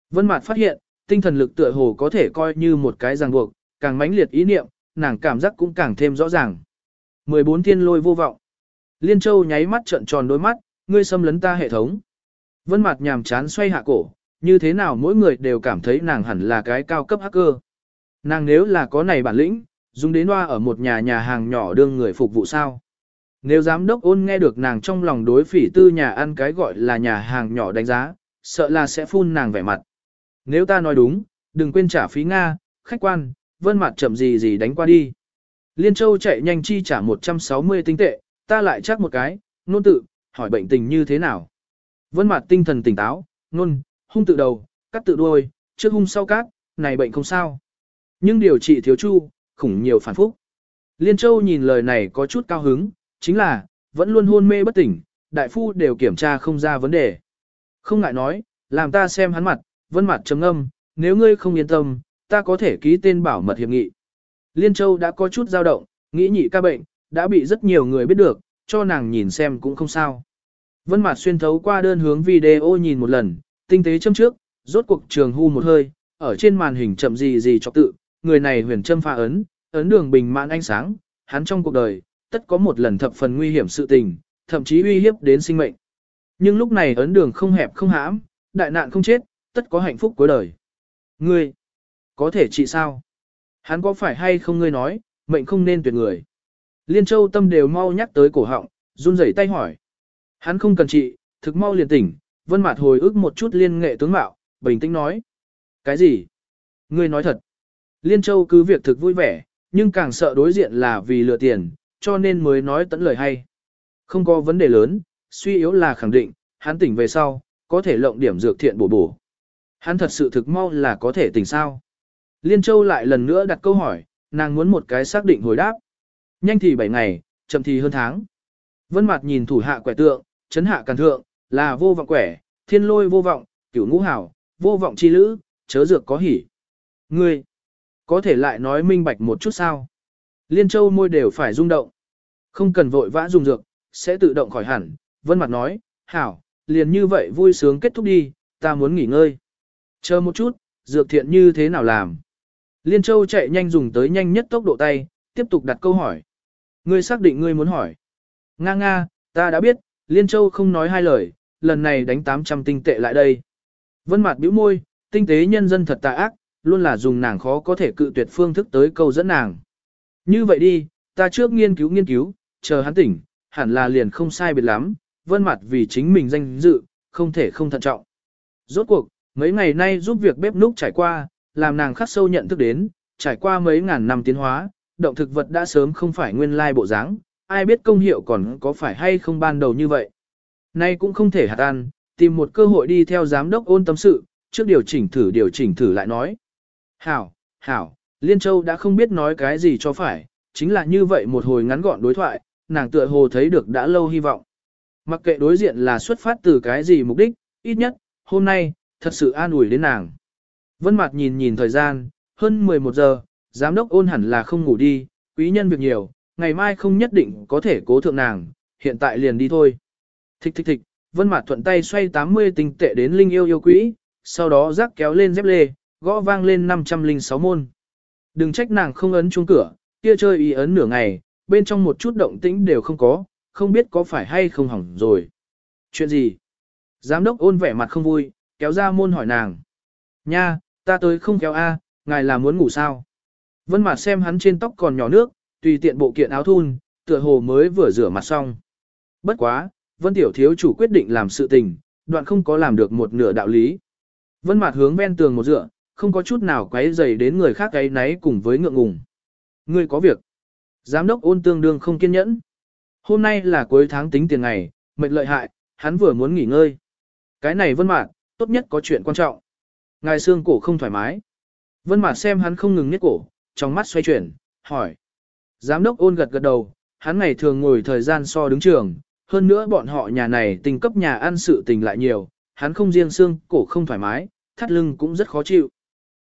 Vân Mạt phát hiện, tinh thần lực tựa hồ có thể coi như một cái ràng buộc, càng mãnh liệt ý niệm, nàng cảm giác cũng càng thêm rõ ràng. 14 thiên lôi vô vọng. Liên Châu nháy mắt trợn tròn đôi mắt, ngươi xâm lấn ta hệ thống. Vân Mạt nhàm chán xoay hạ cổ, như thế nào mỗi người đều cảm thấy nàng hẳn là cái cao cấp hacker. Nàng nếu là có này bản lĩnh, dùng đến hoa ở một nhà nhà hàng nhỏ đương người phục vụ sao? Nếu giám đốc ôn nghe được nàng trong lòng đối phỉ tư nhà ăn cái gọi là nhà hàng nhỏ đánh giá, sợ là sẽ phun nàng vẻ mặt. Nếu ta nói đúng, đừng quên trả phí Nga, khách quan, vân mặt chậm gì gì đánh qua đi. Liên Châu chạy nhanh chi trả 160 tinh tệ, ta lại chắc một cái, nôn tự, hỏi bệnh tình như thế nào. Vân mặt tinh thần tỉnh táo, nôn, hung tự đầu, cắt tự đuôi, trước hung sau cát, này bệnh không sao. Nhưng điều trị thiếu chu, khủng nhiều phản phúc. Liên Châu nhìn lời này có chút cao hứng, chính là, vẫn luôn hôn mê bất tỉnh, đại phu đều kiểm tra không ra vấn đề. Không ngại nói, làm ta xem hắn mặt, vân mặt trầm âm, nếu ngươi không yên tâm, ta có thể ký tên bảo mật hiệp nghị. Liên Châu đã có chút dao động, nghĩ nhị ca bệnh, đã bị rất nhiều người biết được, cho nàng nhìn xem cũng không sao. Vân Mạt xuyên thấu qua đơn hướng video nhìn một lần, tinh tế châm trước, rốt cuộc trường hu một hơi, ở trên màn hình chậm gì gì cho tự, người này huyền châm pha ấn, ấn đường bình mãn ánh sáng, hắn trong cuộc đời, tất có một lần thập phần nguy hiểm sự tình, thậm chí uy hiếp đến sinh mệnh. Nhưng lúc này ấn đường không hẹp không hãm, đại nạn không chết, tất có hạnh phúc cuối đời. Ngươi, có thể trị sao? Hắn có phải hay không ngươi nói, mệnh không nên tuyệt người. Liên Châu tâm đều mau nhắc tới cổ họng, run rẩy tay hỏi. Hắn không cần trị, thực mau liền tỉnh, vân mạt hồi ức một chút liên nghệ tướng mạo, bình tĩnh nói. Cái gì? Ngươi nói thật. Liên Châu cứ việc thực vui vẻ, nhưng càng sợ đối diện là vì lừa tiền, cho nên mới nói tận lời hay. Không có vấn đề lớn, suy yếu là khẳng định, hắn tỉnh về sau, có thể lộng điểm dược thiện bổ bổ. Hắn thật sự thực mau là có thể tỉnh sao. Liên Châu lại lần nữa đặt câu hỏi, nàng muốn một cái xác định hồi đáp. Nhanh thì 7 ngày, chậm thì hơn tháng. Vân Mạt nhìn thủ hạ quẻ tượng, chấn hạ càn thượng, là vô vọng quẻ, thiên lôi vô vọng, cửu ngũ hảo, vô vọng chi lữ, chớ dược có hỉ. Ngươi, có thể lại nói minh bạch một chút sao? Liên Châu môi đều phải rung động. Không cần vội vã dùng dược, sẽ tự động khỏi hẳn. Vân Mặt nói, hảo, liền như vậy vui sướng kết thúc đi, ta muốn nghỉ ngơi. Chờ một chút, dược thiện như thế nào làm? Liên Châu chạy nhanh dùng tới nhanh nhất tốc độ tay, tiếp tục đặt câu hỏi. Ngươi xác định ngươi muốn hỏi. Nga nga, ta đã biết, Liên Châu không nói hai lời, lần này đánh 800 tinh tệ lại đây. Vân Mạt bĩu môi, tinh tế nhân dân thật tà ác, luôn là dùng nàng khó có thể cự tuyệt phương thức tới câu dẫn nàng. Như vậy đi, ta trước nghiên cứu nghiên cứu, chờ hắn tỉnh, hẳn là liền không sai biệt lắm, Vân Mạt vì chính mình danh dự, không thể không thận trọng. Rốt cuộc, mấy ngày nay giúp việc bếp núc trải qua, làm nàng khắc sâu nhận thức đến, trải qua mấy ngàn năm tiến hóa, động thực vật đã sớm không phải nguyên lai bộ dáng, ai biết công hiệu còn có phải hay không ban đầu như vậy. Nay cũng không thể hạt ăn, tìm một cơ hội đi theo giám đốc ôn tâm sự, trước điều chỉnh thử điều chỉnh thử lại nói. Hảo, hảo, Liên Châu đã không biết nói cái gì cho phải, chính là như vậy một hồi ngắn gọn đối thoại, nàng tựa hồ thấy được đã lâu hy vọng. Mặc kệ đối diện là xuất phát từ cái gì mục đích, ít nhất, hôm nay, thật sự an ủi đến nàng. Vân Mạt nhìn nhìn thời gian, hơn 11 giờ, giám đốc ôn hẳn là không ngủ đi, quý nhân việc nhiều, ngày mai không nhất định có thể cố thượng nàng, hiện tại liền đi thôi. Thích thích thích, Vân Mạt thuận tay xoay 80 tinh tệ đến linh yêu yêu quỹ, sau đó rắc kéo lên dép lê, gõ vang lên 506 môn. Đừng trách nàng không ấn chuông cửa, kia chơi ý ấn nửa ngày, bên trong một chút động tĩnh đều không có, không biết có phải hay không hỏng rồi. Chuyện gì? Giám đốc ôn vẻ mặt không vui, kéo ra môn hỏi nàng. Nha, ta tới không kéo A, ngài là muốn ngủ sao? Vân Mạt xem hắn trên tóc còn nhỏ nước, tùy tiện bộ kiện áo thun, tựa hồ mới vừa rửa mặt xong. Bất quá, Vân Tiểu Thiếu chủ quyết định làm sự tình, đoạn không có làm được một nửa đạo lý. Vân Mạt hướng ven tường một dựa, không có chút nào quấy dày đến người khác cái náy cùng với ngượng ngùng. Ngươi có việc. Giám đốc ôn tương đương không kiên nhẫn. Hôm nay là cuối tháng tính tiền ngày, mệt lợi hại, hắn vừa muốn nghỉ ngơi. Cái này vân Mạt, tốt nhất có chuyện quan trọng. Ngài xương cổ không thoải mái. Vân Mạt xem hắn không ngừng nhét cổ, trong mắt xoay chuyển, hỏi. Giám đốc ôn gật gật đầu, hắn ngày thường ngồi thời gian so đứng trường, hơn nữa bọn họ nhà này tình cấp nhà ăn sự tình lại nhiều, hắn không riêng xương cổ không thoải mái, thắt lưng cũng rất khó chịu.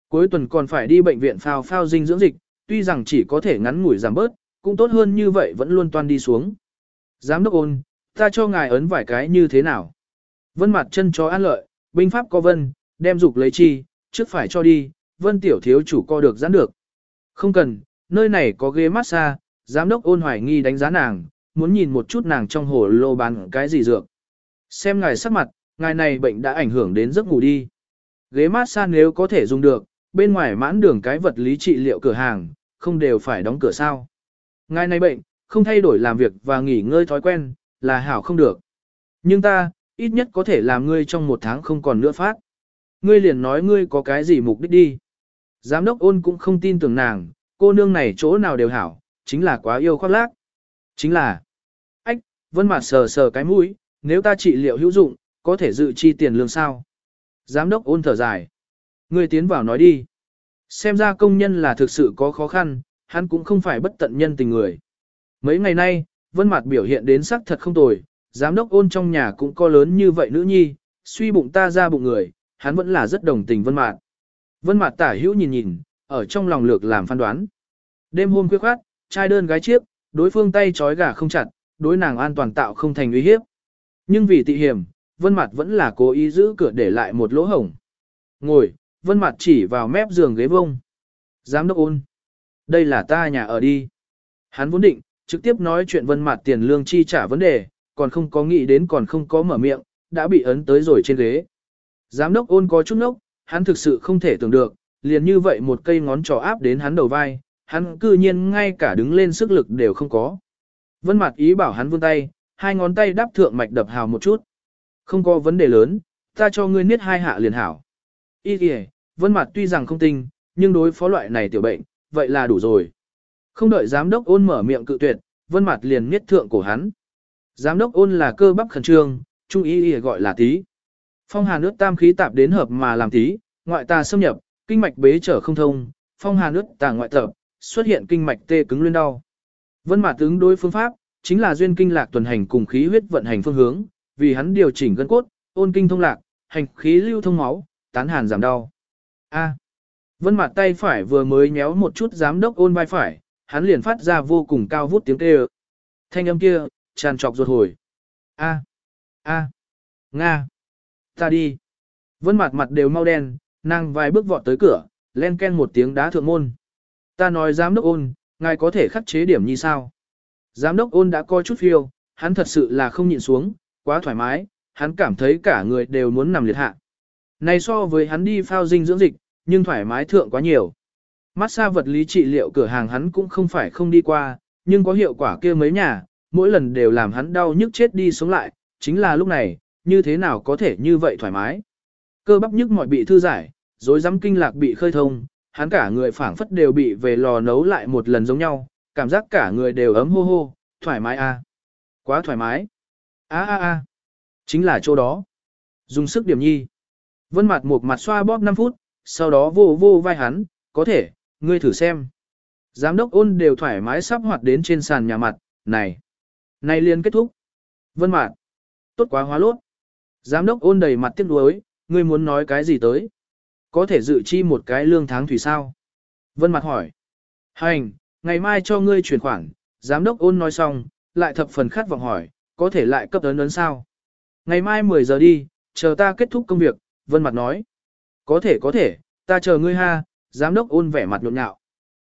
Cuối tuần còn phải đi bệnh viện phao phao dinh dưỡng dịch, tuy rằng chỉ có thể ngắn ngủi giảm bớt, cũng tốt hơn như vậy vẫn luôn toan đi xuống. Giám đốc ôn, ta cho ngài ấn vài cái như thế nào? Vân mặt chân cho an lợi, binh pháp có vân, đem dục lấy chi, trước phải cho đi, vân tiểu thiếu chủ co được giãn được. Không cần, nơi này có ghế massage, giám đốc ôn hoài nghi đánh giá nàng, muốn nhìn một chút nàng trong hồ lô bán cái gì dược. Xem ngài sắc mặt, ngài này bệnh đã ảnh hưởng đến giấc ngủ đi. Ghế massage nếu có thể dùng được, bên ngoài mãn đường cái vật lý trị liệu cửa hàng, không đều phải đóng cửa sao. Ngài này bệnh, không thay đổi làm việc và nghỉ ngơi thói quen, là hảo không được. Nhưng ta, ít nhất có thể làm ngươi trong một tháng không còn nữa phát. Ngươi liền nói ngươi có cái gì mục đích đi. Giám đốc ôn cũng không tin tưởng nàng, cô nương này chỗ nào đều hảo, chính là quá yêu khoác lác. Chính là, ách, vân mặt sờ sờ cái mũi, nếu ta trị liệu hữu dụng, có thể dự chi tiền lương sao. Giám đốc ôn thở dài. Người tiến vào nói đi. Xem ra công nhân là thực sự có khó khăn, hắn cũng không phải bất tận nhân tình người. Mấy ngày nay, Vân Mạt biểu hiện đến sắc thật không tồi, giám đốc ôn trong nhà cũng có lớn như vậy nữ nhi, suy bụng ta ra bụng người, hắn vẫn là rất đồng tình Vân Mạt. Vân Mạt tả hữu nhìn nhìn, ở trong lòng lược làm phán đoán. Đêm hôm khuya khoát, trai đơn gái chiếc, đối phương tay trói gà không chặt, đối nàng an toàn tạo không thành uy hiếp. Nhưng vì tị hiểm, Vân Mạt vẫn là cố ý giữ cửa để lại một lỗ hổng. Ngồi, Vân Mạt chỉ vào mép giường ghế vông. Giám đốc ôn. Đây là ta nhà ở đi. Hắn vốn định, trực tiếp nói chuyện Vân Mạt tiền lương chi trả vấn đề, còn không có nghĩ đến còn không có mở miệng, đã bị ấn tới rồi trên ghế. Giám đốc ôn có chút nốc, hắn thực sự không thể tưởng được, liền như vậy một cây ngón trỏ áp đến hắn đầu vai, hắn cư nhiên ngay cả đứng lên sức lực đều không có. Vân Mạt ý bảo hắn vươn tay, hai ngón tay đáp thượng mạch đập hào một chút. Không có vấn đề lớn, ta cho ngươi niết hai hạ liền hảo. Ý kìa, Vân Mạt tuy rằng không tinh, nhưng đối phó loại này tiểu bệnh, vậy là đủ rồi. Không đợi giám đốc ôn mở miệng cự tuyệt, Vân Mạt liền niết thượng cổ hắn. Giám đốc ôn là cơ bắp khẩn trương, trung ý, ý gọi là tí. Phong hà nước tam khí tạp đến hợp mà làm tí, ngoại tà xâm nhập, kinh mạch bế trở không thông, phong hà nước tà ngoại tập, xuất hiện kinh mạch tê cứng liên đau. Vân Mạt tướng đối phương pháp, chính là duyên kinh lạc tuần hành cùng khí huyết vận hành phương hướng, vì hắn điều chỉnh gân cốt, ôn kinh thông lạc, hành khí lưu thông máu, tán hàn giảm đau. A. Vân Mạt tay phải vừa mới nhéo một chút giám đốc ôn vai phải, hắn liền phát ra vô cùng cao vút tiếng kêu. Thanh âm kia, tràn trọc ruột hồi. A. A. Nga. Ta đi. Vân mặt mặt đều mau đen, nàng vài bước vọt tới cửa, len ken một tiếng đá thượng môn. Ta nói giám đốc ôn, ngài có thể khắc chế điểm như sao? Giám đốc ôn đã coi chút phiêu, hắn thật sự là không nhịn xuống, quá thoải mái, hắn cảm thấy cả người đều muốn nằm liệt hạ. Này so với hắn đi phao dinh dưỡng dịch, nhưng thoải mái thượng quá nhiều. Massage vật lý trị liệu cửa hàng hắn cũng không phải không đi qua, nhưng có hiệu quả kia mấy nhà, mỗi lần đều làm hắn đau nhức chết đi sống lại, chính là lúc này, như thế nào có thể như vậy thoải mái. Cơ bắp nhức mọi bị thư giải, rối rắm kinh lạc bị khơi thông, hắn cả người phảng phất đều bị về lò nấu lại một lần giống nhau, cảm giác cả người đều ấm hô hô, thoải mái a, à. Quá thoải mái. A a a. Chính là chỗ đó. Dùng sức điểm nhi. Vân mặt một mặt xoa bóp 5 phút, sau đó vô vô vai hắn, có thể, ngươi thử xem. Giám đốc ôn đều thoải mái sắp hoạt đến trên sàn nhà mặt, này. Này liền kết thúc. Vân mạt. Tốt quá hóa lốt. Giám đốc ôn đầy mặt tiếc nuối, ngươi muốn nói cái gì tới? Có thể dự chi một cái lương tháng thủy sao? Vân mặt hỏi. Hành, ngày mai cho ngươi chuyển khoản, giám đốc ôn nói xong, lại thập phần khát vọng hỏi, có thể lại cấp ấn ấn sao? Ngày mai 10 giờ đi, chờ ta kết thúc công việc, Vân mặt nói. Có thể có thể, ta chờ ngươi ha, giám đốc ôn vẻ mặt nhộn nhạo.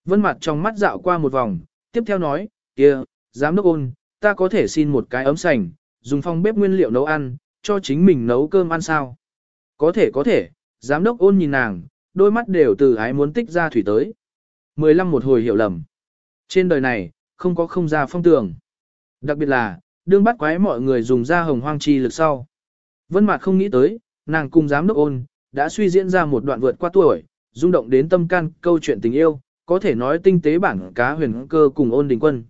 Vân mặt trong mắt dạo qua một vòng, tiếp theo nói, kia, giám đốc ôn, ta có thể xin một cái ấm sành, dùng phong bếp nguyên liệu nấu ăn, cho chính mình nấu cơm ăn sao? Có thể có thể, giám đốc ôn nhìn nàng, đôi mắt đều từ ái muốn tích ra thủy tới. 15 một hồi hiểu lầm. Trên đời này, không có không ra phong tường. Đặc biệt là, đương bắt quái mọi người dùng ra hồng hoang chi lực sau. Vân Mạt không nghĩ tới, nàng cùng giám đốc ôn, đã suy diễn ra một đoạn vượt qua tuổi, rung động đến tâm can câu chuyện tình yêu, có thể nói tinh tế bản cá huyền cơ cùng ôn đình quân.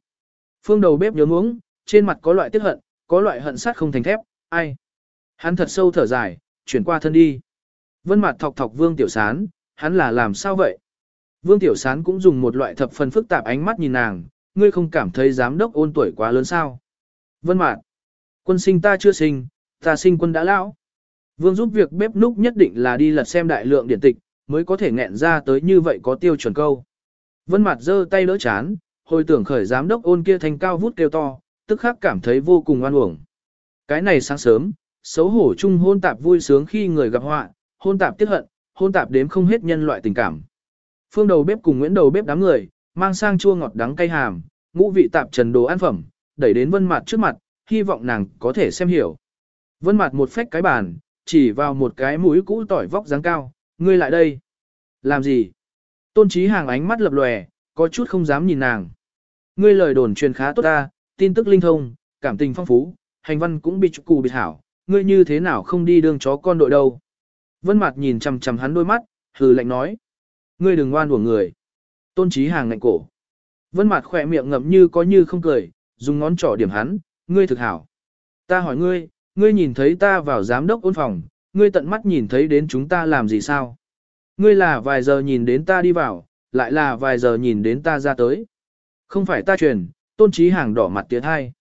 Phương đầu bếp nhớ muống, trên mặt có loại tiếc hận, có loại hận sát không thành thép, ai. Hắn thật sâu thở dài, chuyển qua thân đi. Vân mặt thọc thọc Vương Tiểu Sán, hắn là làm sao vậy? Vương Tiểu Sán cũng dùng một loại thập phần phức tạp ánh mắt nhìn nàng, ngươi không cảm thấy giám đốc ôn tuổi quá lớn sao? Vân mặt, quân sinh ta chưa sinh, ta sinh quân đã lão. Vương giúp việc bếp núc nhất định là đi lật xem đại lượng điển tịch, mới có thể nghẹn ra tới như vậy có tiêu chuẩn câu. Vân mặt giơ tay đỡ chán, hồi tưởng khởi giám đốc ôn kia thành cao vút kêu to, tức khắc cảm thấy vô cùng oan uổng. Cái này sáng sớm, xấu hổ chung hôn tạp vui sướng khi người gặp họa, hôn tạp tiếc hận, hôn tạp đếm không hết nhân loại tình cảm. Phương đầu bếp cùng Nguyễn đầu bếp đám người, mang sang chua ngọt đắng cay hàm, ngũ vị tạp trần đồ ăn phẩm, đẩy đến Vân Mạt trước mặt, hy vọng nàng có thể xem hiểu. Vân Mạt một phách cái bàn, chỉ vào một cái mũi cũ tỏi vóc dáng cao, ngươi lại đây. Làm gì? Tôn Chí Hàng ánh mắt lập lòe, có chút không dám nhìn nàng. Ngươi lời đồn truyền khá tốt ta, tin tức linh thông, cảm tình phong phú, hành văn cũng bị cù bị hảo, ngươi như thế nào không đi đường chó con đội đâu. Vân Mạt nhìn chằm chằm hắn đôi mắt, hừ lạnh nói. Ngươi đừng ngoan của người. Tôn Chí Hàng lạnh cổ. Vân Mạt khẽ miệng ngậm như có như không cười, dùng ngón trỏ điểm hắn, ngươi thực hảo. Ta hỏi ngươi, ngươi nhìn thấy ta vào giám đốc ôn phòng, ngươi tận mắt nhìn thấy đến chúng ta làm gì sao? Ngươi là vài giờ nhìn đến ta đi vào, lại là vài giờ nhìn đến ta ra tới. Không phải ta truyền, tôn Chí hàng đỏ mặt tiến hai.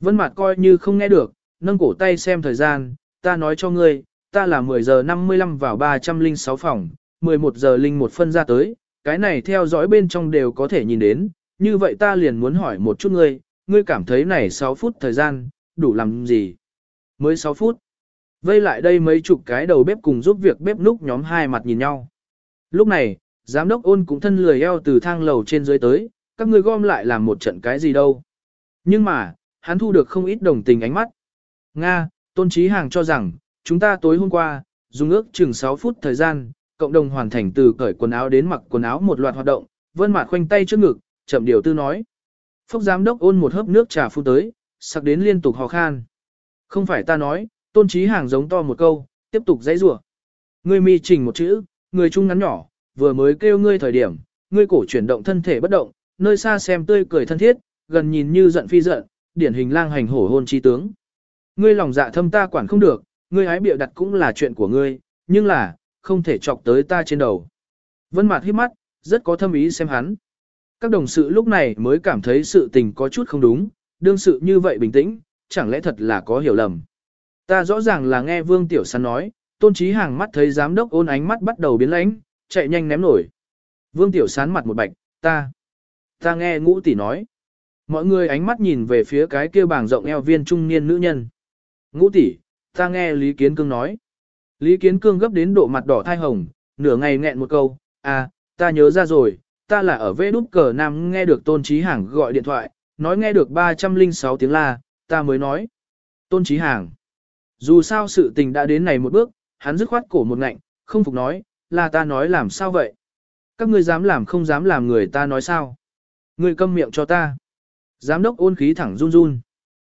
Vân Mạt coi như không nghe được, nâng cổ tay xem thời gian, ta nói cho ngươi, ta là 10 giờ 55 vào 306 phòng, 11 giờ linh một phân ra tới, cái này theo dõi bên trong đều có thể nhìn đến, như vậy ta liền muốn hỏi một chút ngươi, ngươi cảm thấy này 6 phút thời gian, đủ làm gì? Mới 6 phút. Vây lại đây mấy chục cái đầu bếp cùng giúp việc bếp núc nhóm hai mặt nhìn nhau. Lúc này, giám đốc ôn cũng thân lười eo từ thang lầu trên dưới tới, các ngươi gom lại làm một trận cái gì đâu. Nhưng mà, hắn thu được không ít đồng tình ánh mắt. Nga, Tôn Trí Hàng cho rằng, chúng ta tối hôm qua, dùng ước chừng 6 phút thời gian, cộng đồng hoàn thành từ cởi quần áo đến mặc quần áo một loạt hoạt động, vân mặt khoanh tay trước ngực, chậm điều tư nói. Phúc giám đốc ôn một hớp nước trà phun tới, sặc đến liên tục hò khan. Không phải ta nói, tôn trí hàng giống to một câu, tiếp tục dãy rủa. Ngươi mi chỉnh một chữ, người trung ngắn nhỏ, vừa mới kêu ngươi thời điểm, ngươi cổ chuyển động thân thể bất động, nơi xa xem tươi cười thân thiết, gần nhìn như giận phi giận, điển hình lang hành hổ hôn chi tướng. Ngươi lòng dạ thâm ta quản không được, ngươi hái bịa đặt cũng là chuyện của ngươi, nhưng là, không thể chọc tới ta trên đầu. Vân Mạt híp mắt, rất có thâm ý xem hắn. Các đồng sự lúc này mới cảm thấy sự tình có chút không đúng, đương sự như vậy bình tĩnh, chẳng lẽ thật là có hiểu lầm. Ta rõ ràng là nghe Vương Tiểu Sán nói, tôn trí hàng mắt thấy giám đốc ôn ánh mắt bắt đầu biến lãnh, chạy nhanh ném nổi. Vương Tiểu Sán mặt một bạch, ta, ta nghe ngũ tỷ nói. Mọi người ánh mắt nhìn về phía cái kia bảng rộng eo viên trung niên nữ nhân. Ngũ tỷ, ta nghe Lý Kiến Cương nói. Lý Kiến Cương gấp đến độ mặt đỏ thai hồng, nửa ngày nghẹn một câu, à, ta nhớ ra rồi, ta là ở vê đút cờ nam nghe được tôn trí hàng gọi điện thoại, nói nghe được 306 tiếng la, ta mới nói. Tôn trí hàng. Dù sao sự tình đã đến này một bước, hắn dứt khoát cổ một ngạnh, không phục nói, là ta nói làm sao vậy? Các ngươi dám làm không dám làm người ta nói sao? Ngươi câm miệng cho ta. Giám đốc ôn khí thẳng run run.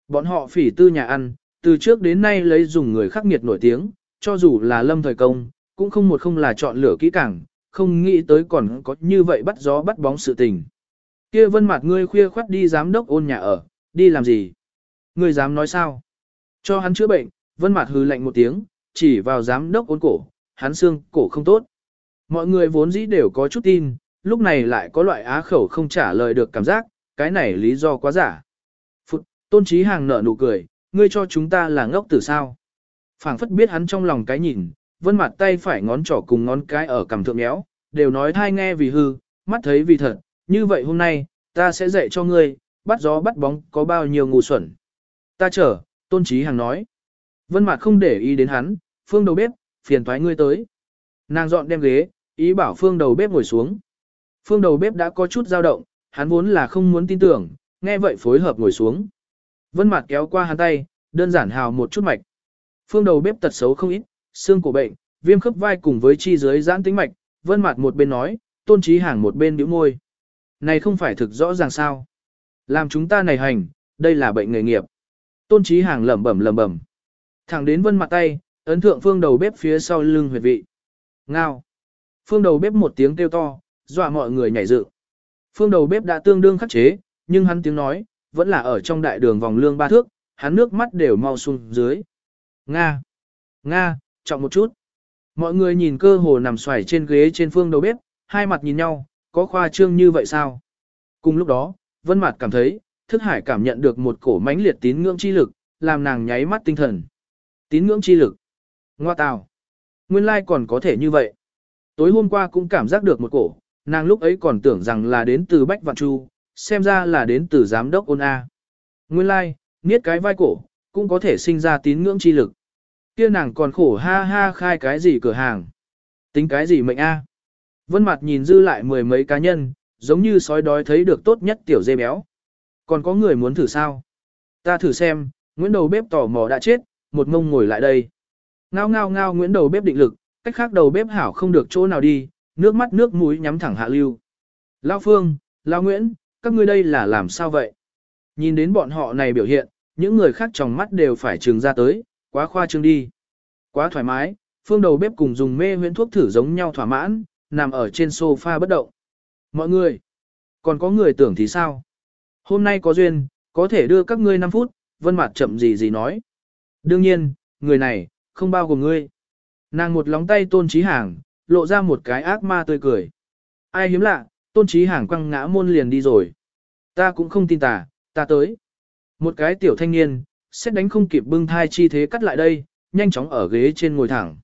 Bọn họ phỉ tư nhà ăn, từ trước đến nay lấy dùng người khắc nghiệt nổi tiếng, cho dù là lâm thời công, cũng không một không là chọn lựa kỹ càng, không nghĩ tới còn có như vậy bắt gió bắt bóng sự tình. Kia vân mặt ngươi khuya khoắt đi giám đốc ôn nhà ở, đi làm gì? Ngươi dám nói sao? Cho hắn chữa bệnh, vân mặt hừ lạnh một tiếng, chỉ vào giám đốc ôn cổ, hắn xương cổ không tốt. Mọi người vốn dĩ đều có chút tin, lúc này lại có loại á khẩu không trả lời được cảm giác, cái này lý do quá giả. Phụt, tôn trí hàng nở nụ cười, ngươi cho chúng ta là ngốc tử sao? phảng phất biết hắn trong lòng cái nhìn, vân mặt tay phải ngón trỏ cùng ngón cái ở cằm thượng méo, đều nói thai nghe vì hư, mắt thấy vì thật, như vậy hôm nay, ta sẽ dạy cho ngươi, bắt gió bắt bóng có bao nhiêu ngu xuẩn. Ta chờ, tôn trí hàng nói. Vân mặt không để ý đến hắn, phương đầu bếp, phiền thoái ngươi tới. Nàng dọn đem ghế, ý bảo phương đầu bếp ngồi xuống. Phương đầu bếp đã có chút dao động, hắn vốn là không muốn tin tưởng, nghe vậy phối hợp ngồi xuống. Vân mặt kéo qua hắn tay, đơn giản hào một chút mạch. Phương đầu bếp tật xấu không ít, xương cổ bệnh, viêm khớp vai cùng với chi dưới giãn tĩnh mạch, vân mặt một bên nói, tôn trí hàng một bên nhíu môi. Này không phải thực rõ ràng sao. Làm chúng ta này hành, đây là bệnh nghề nghiệp. Tôn trí hàng lẩm bẩm lẩm bẩm. Thẳng đến vân mặt tay, ấn thượng phương đầu bếp phía sau lưng huyệt vị. Ngao. Phương đầu bếp một tiếng kêu to, dọa mọi người nhảy dựng. Phương đầu bếp đã tương đương khắc chế, nhưng hắn tiếng nói, vẫn là ở trong đại đường vòng lương ba thước, hắn nước mắt đều mau xuống dưới. Nga! Nga! Trọng một chút. Mọi người nhìn cơ hồ nằm xoài trên ghế trên phương đầu bếp, hai mặt nhìn nhau, có khoa trương như vậy sao? Cùng lúc đó, Vân Mạt cảm thấy, Thức Hải cảm nhận được một cổ mãnh liệt tín ngưỡng chi lực, làm nàng nháy mắt tinh thần. Tín ngưỡng chi lực. Ngoa tào. Nguyên lai còn có thể như vậy. Tối hôm qua cũng cảm giác được một cổ, nàng lúc ấy còn tưởng rằng là đến từ Bách Vạn Chu, xem ra là đến từ giám đốc ôn A. Nguyên lai, niết cái vai cổ, cũng có thể sinh ra tín ngưỡng chi lực. Kia nàng còn khổ ha ha khai cái gì cửa hàng. Tính cái gì mệnh a? Vân mặt nhìn dư lại mười mấy cá nhân, giống như sói đói thấy được tốt nhất tiểu dê béo. Còn có người muốn thử sao? Ta thử xem, Nguyễn đầu bếp tò mò đã chết, một mông ngồi lại đây. Ngao ngao ngao Nguyễn đầu bếp định lực, cách khác đầu bếp hảo không được chỗ nào đi, nước mắt nước mũi nhắm thẳng hạ lưu. Lao Phương, Lao Nguyễn, các ngươi đây là làm sao vậy? Nhìn đến bọn họ này biểu hiện, những người khác trong mắt đều phải trừng ra tới, quá khoa trương đi. Quá thoải mái, phương đầu bếp cùng dùng mê huyễn thuốc thử giống nhau thỏa mãn, nằm ở trên sofa bất động. Mọi người, còn có người tưởng thì sao? Hôm nay có duyên, có thể đưa các ngươi 5 phút, vân mặt chậm gì gì nói. Đương nhiên, người này, không bao gồm ngươi. Nàng một lóng tay tôn trí hàng, lộ ra một cái ác ma tươi cười. Ai hiếm lạ, tôn trí hàng quăng ngã môn liền đi rồi. Ta cũng không tin tà, ta tới. Một cái tiểu thanh niên, xét đánh không kịp bưng thai chi thế cắt lại đây, nhanh chóng ở ghế trên ngồi thẳng.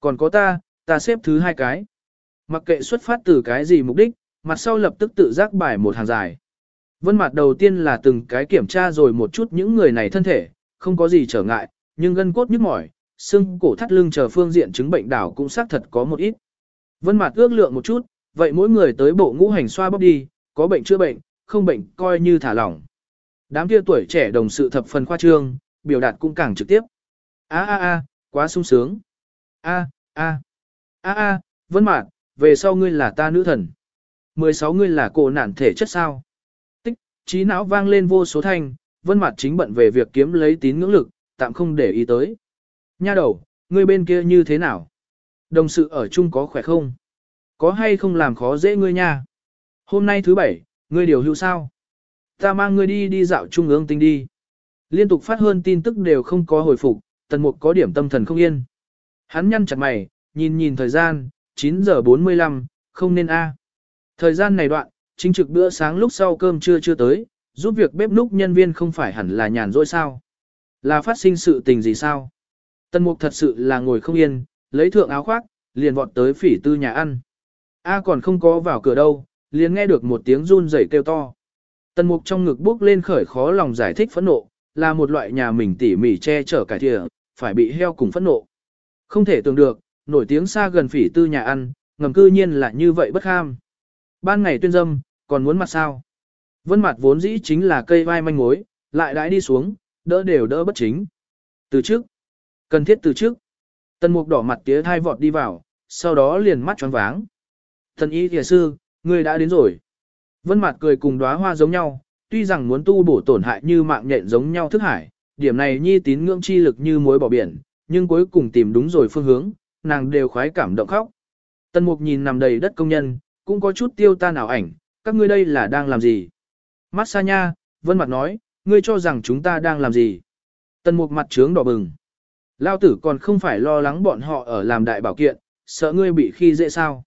Còn có ta, ta xếp thứ hai cái. Mặc kệ xuất phát từ cái gì mục đích, mặt sau lập tức tự giác bài một hàng dài. Vân mặt đầu tiên là từng cái kiểm tra rồi một chút những người này thân thể, không có gì trở ngại, nhưng gân cốt nhức mỏi, xương cổ thắt lưng chờ phương diện chứng bệnh đảo cũng xác thật có một ít. Vân mặt ước lượng một chút, vậy mỗi người tới bộ ngũ hành xoa bóp đi, có bệnh chữa bệnh, không bệnh coi như thả lỏng. Đám kia tuổi trẻ đồng sự thập phần khoa trương, biểu đạt cũng càng trực tiếp. A a a, quá sung sướng. A a a a, Vân mạn, về sau ngươi là ta nữ thần. 16 ngươi là cổ nạn thể chất sao? Tích, trí não vang lên vô số thanh, Vân Mạt chính bận về việc kiếm lấy tín ngưỡng lực, tạm không để ý tới. Nha đầu, ngươi bên kia như thế nào? Đồng sự ở chung có khỏe không? Có hay không làm khó dễ ngươi nha? Hôm nay thứ bảy, ngươi điều hưu sao? Ta mang ngươi đi đi dạo trung ương tinh đi. Liên tục phát hơn tin tức đều không có hồi phục, tần mục có điểm tâm thần không yên. Hắn nhăn chặt mày, nhìn nhìn thời gian, 9 giờ 45, không nên a. Thời gian này đoạn, chính trực bữa sáng lúc sau cơm trưa chưa tới, giúp việc bếp núc nhân viên không phải hẳn là nhàn rỗi sao. Là phát sinh sự tình gì sao? Tần mục thật sự là ngồi không yên, lấy thượng áo khoác, liền vọt tới phỉ tư nhà ăn. A còn không có vào cửa đâu, liền nghe được một tiếng run rẩy kêu to. Tần mục trong ngực bước lên khởi khó lòng giải thích phẫn nộ, là một loại nhà mình tỉ mỉ che chở cải thịa, phải bị heo cùng phẫn nộ. Không thể tưởng được, nổi tiếng xa gần phỉ tư nhà ăn, ngầm cư nhiên là như vậy bất ham. Ban ngày tuyên dâm, còn muốn mặt sao? Vân mặt vốn dĩ chính là cây vai manh mối, lại đãi đi xuống, đỡ đều đỡ bất chính. Từ trước, cần thiết từ trước. Tần mục đỏ mặt tía thai vọt đi vào, sau đó liền mắt tròn váng. Thần y thìa sư, người đã đến rồi. Vân mặt cười cùng đóa hoa giống nhau, tuy rằng muốn tu bổ tổn hại như mạng nhện giống nhau thức hải, điểm này nhi tín ngưỡng chi lực như muối bỏ biển, nhưng cuối cùng tìm đúng rồi phương hướng, nàng đều khoái cảm động khóc. Tần mục nhìn nằm đầy đất công nhân, cũng có chút tiêu tan ảo ảnh, các ngươi đây là đang làm gì? Mát xa nha, vân mặt nói, ngươi cho rằng chúng ta đang làm gì? Tần mục mặt trướng đỏ bừng. Lao tử còn không phải lo lắng bọn họ ở làm đại bảo kiện, sợ ngươi bị khi dễ sao.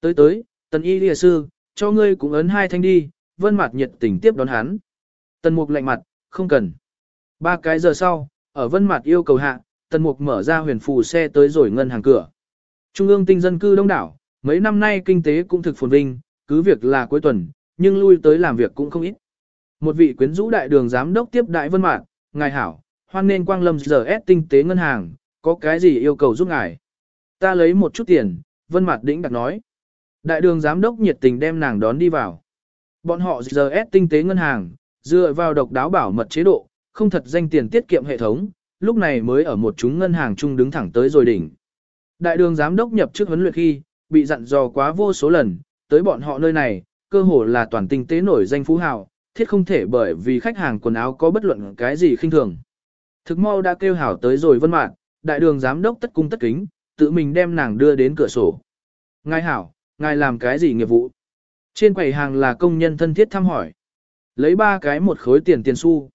Tới tới, tần y lìa sư, cho ngươi cũng ấn hai thanh đi, vân mặt nhiệt tình tiếp đón hắn. Tần mục lạnh mặt, không cần. Ba cái giờ sau, ở vân mặt yêu cầu hạ, tần mục mở ra huyền phù xe tới rồi ngân hàng cửa. Trung ương tinh dân cư đông đảo, mấy năm nay kinh tế cũng thực phồn vinh, cứ việc là cuối tuần, nhưng lui tới làm việc cũng không ít. Một vị quyến rũ đại đường giám đốc tiếp đại vân mạn, ngài hảo, hoan nên quang lâm giờ S tinh tế ngân hàng, có cái gì yêu cầu giúp ngài? Ta lấy một chút tiền, vân mạt đĩnh đặt nói. Đại đường giám đốc nhiệt tình đem nàng đón đi vào. Bọn họ giờ ép tinh tế ngân hàng, dựa vào độc đáo bảo mật chế độ, không thật danh tiền tiết kiệm hệ thống, lúc này mới ở một chúng ngân hàng chung đứng thẳng tới rồi đỉnh. Đại đường giám đốc nhập chức huấn luyện khi, bị dặn dò quá vô số lần, tới bọn họ nơi này, cơ hồ là toàn tinh tế nổi danh phú hào, thiết không thể bởi vì khách hàng quần áo có bất luận cái gì khinh thường. Thực mau đã kêu hảo tới rồi vân mạng, đại đường giám đốc tất cung tất kính, tự mình đem nàng đưa đến cửa sổ. Ngài hảo, ngài làm cái gì nghiệp vụ? Trên quầy hàng là công nhân thân thiết thăm hỏi. Lấy ba cái một khối tiền tiền xu.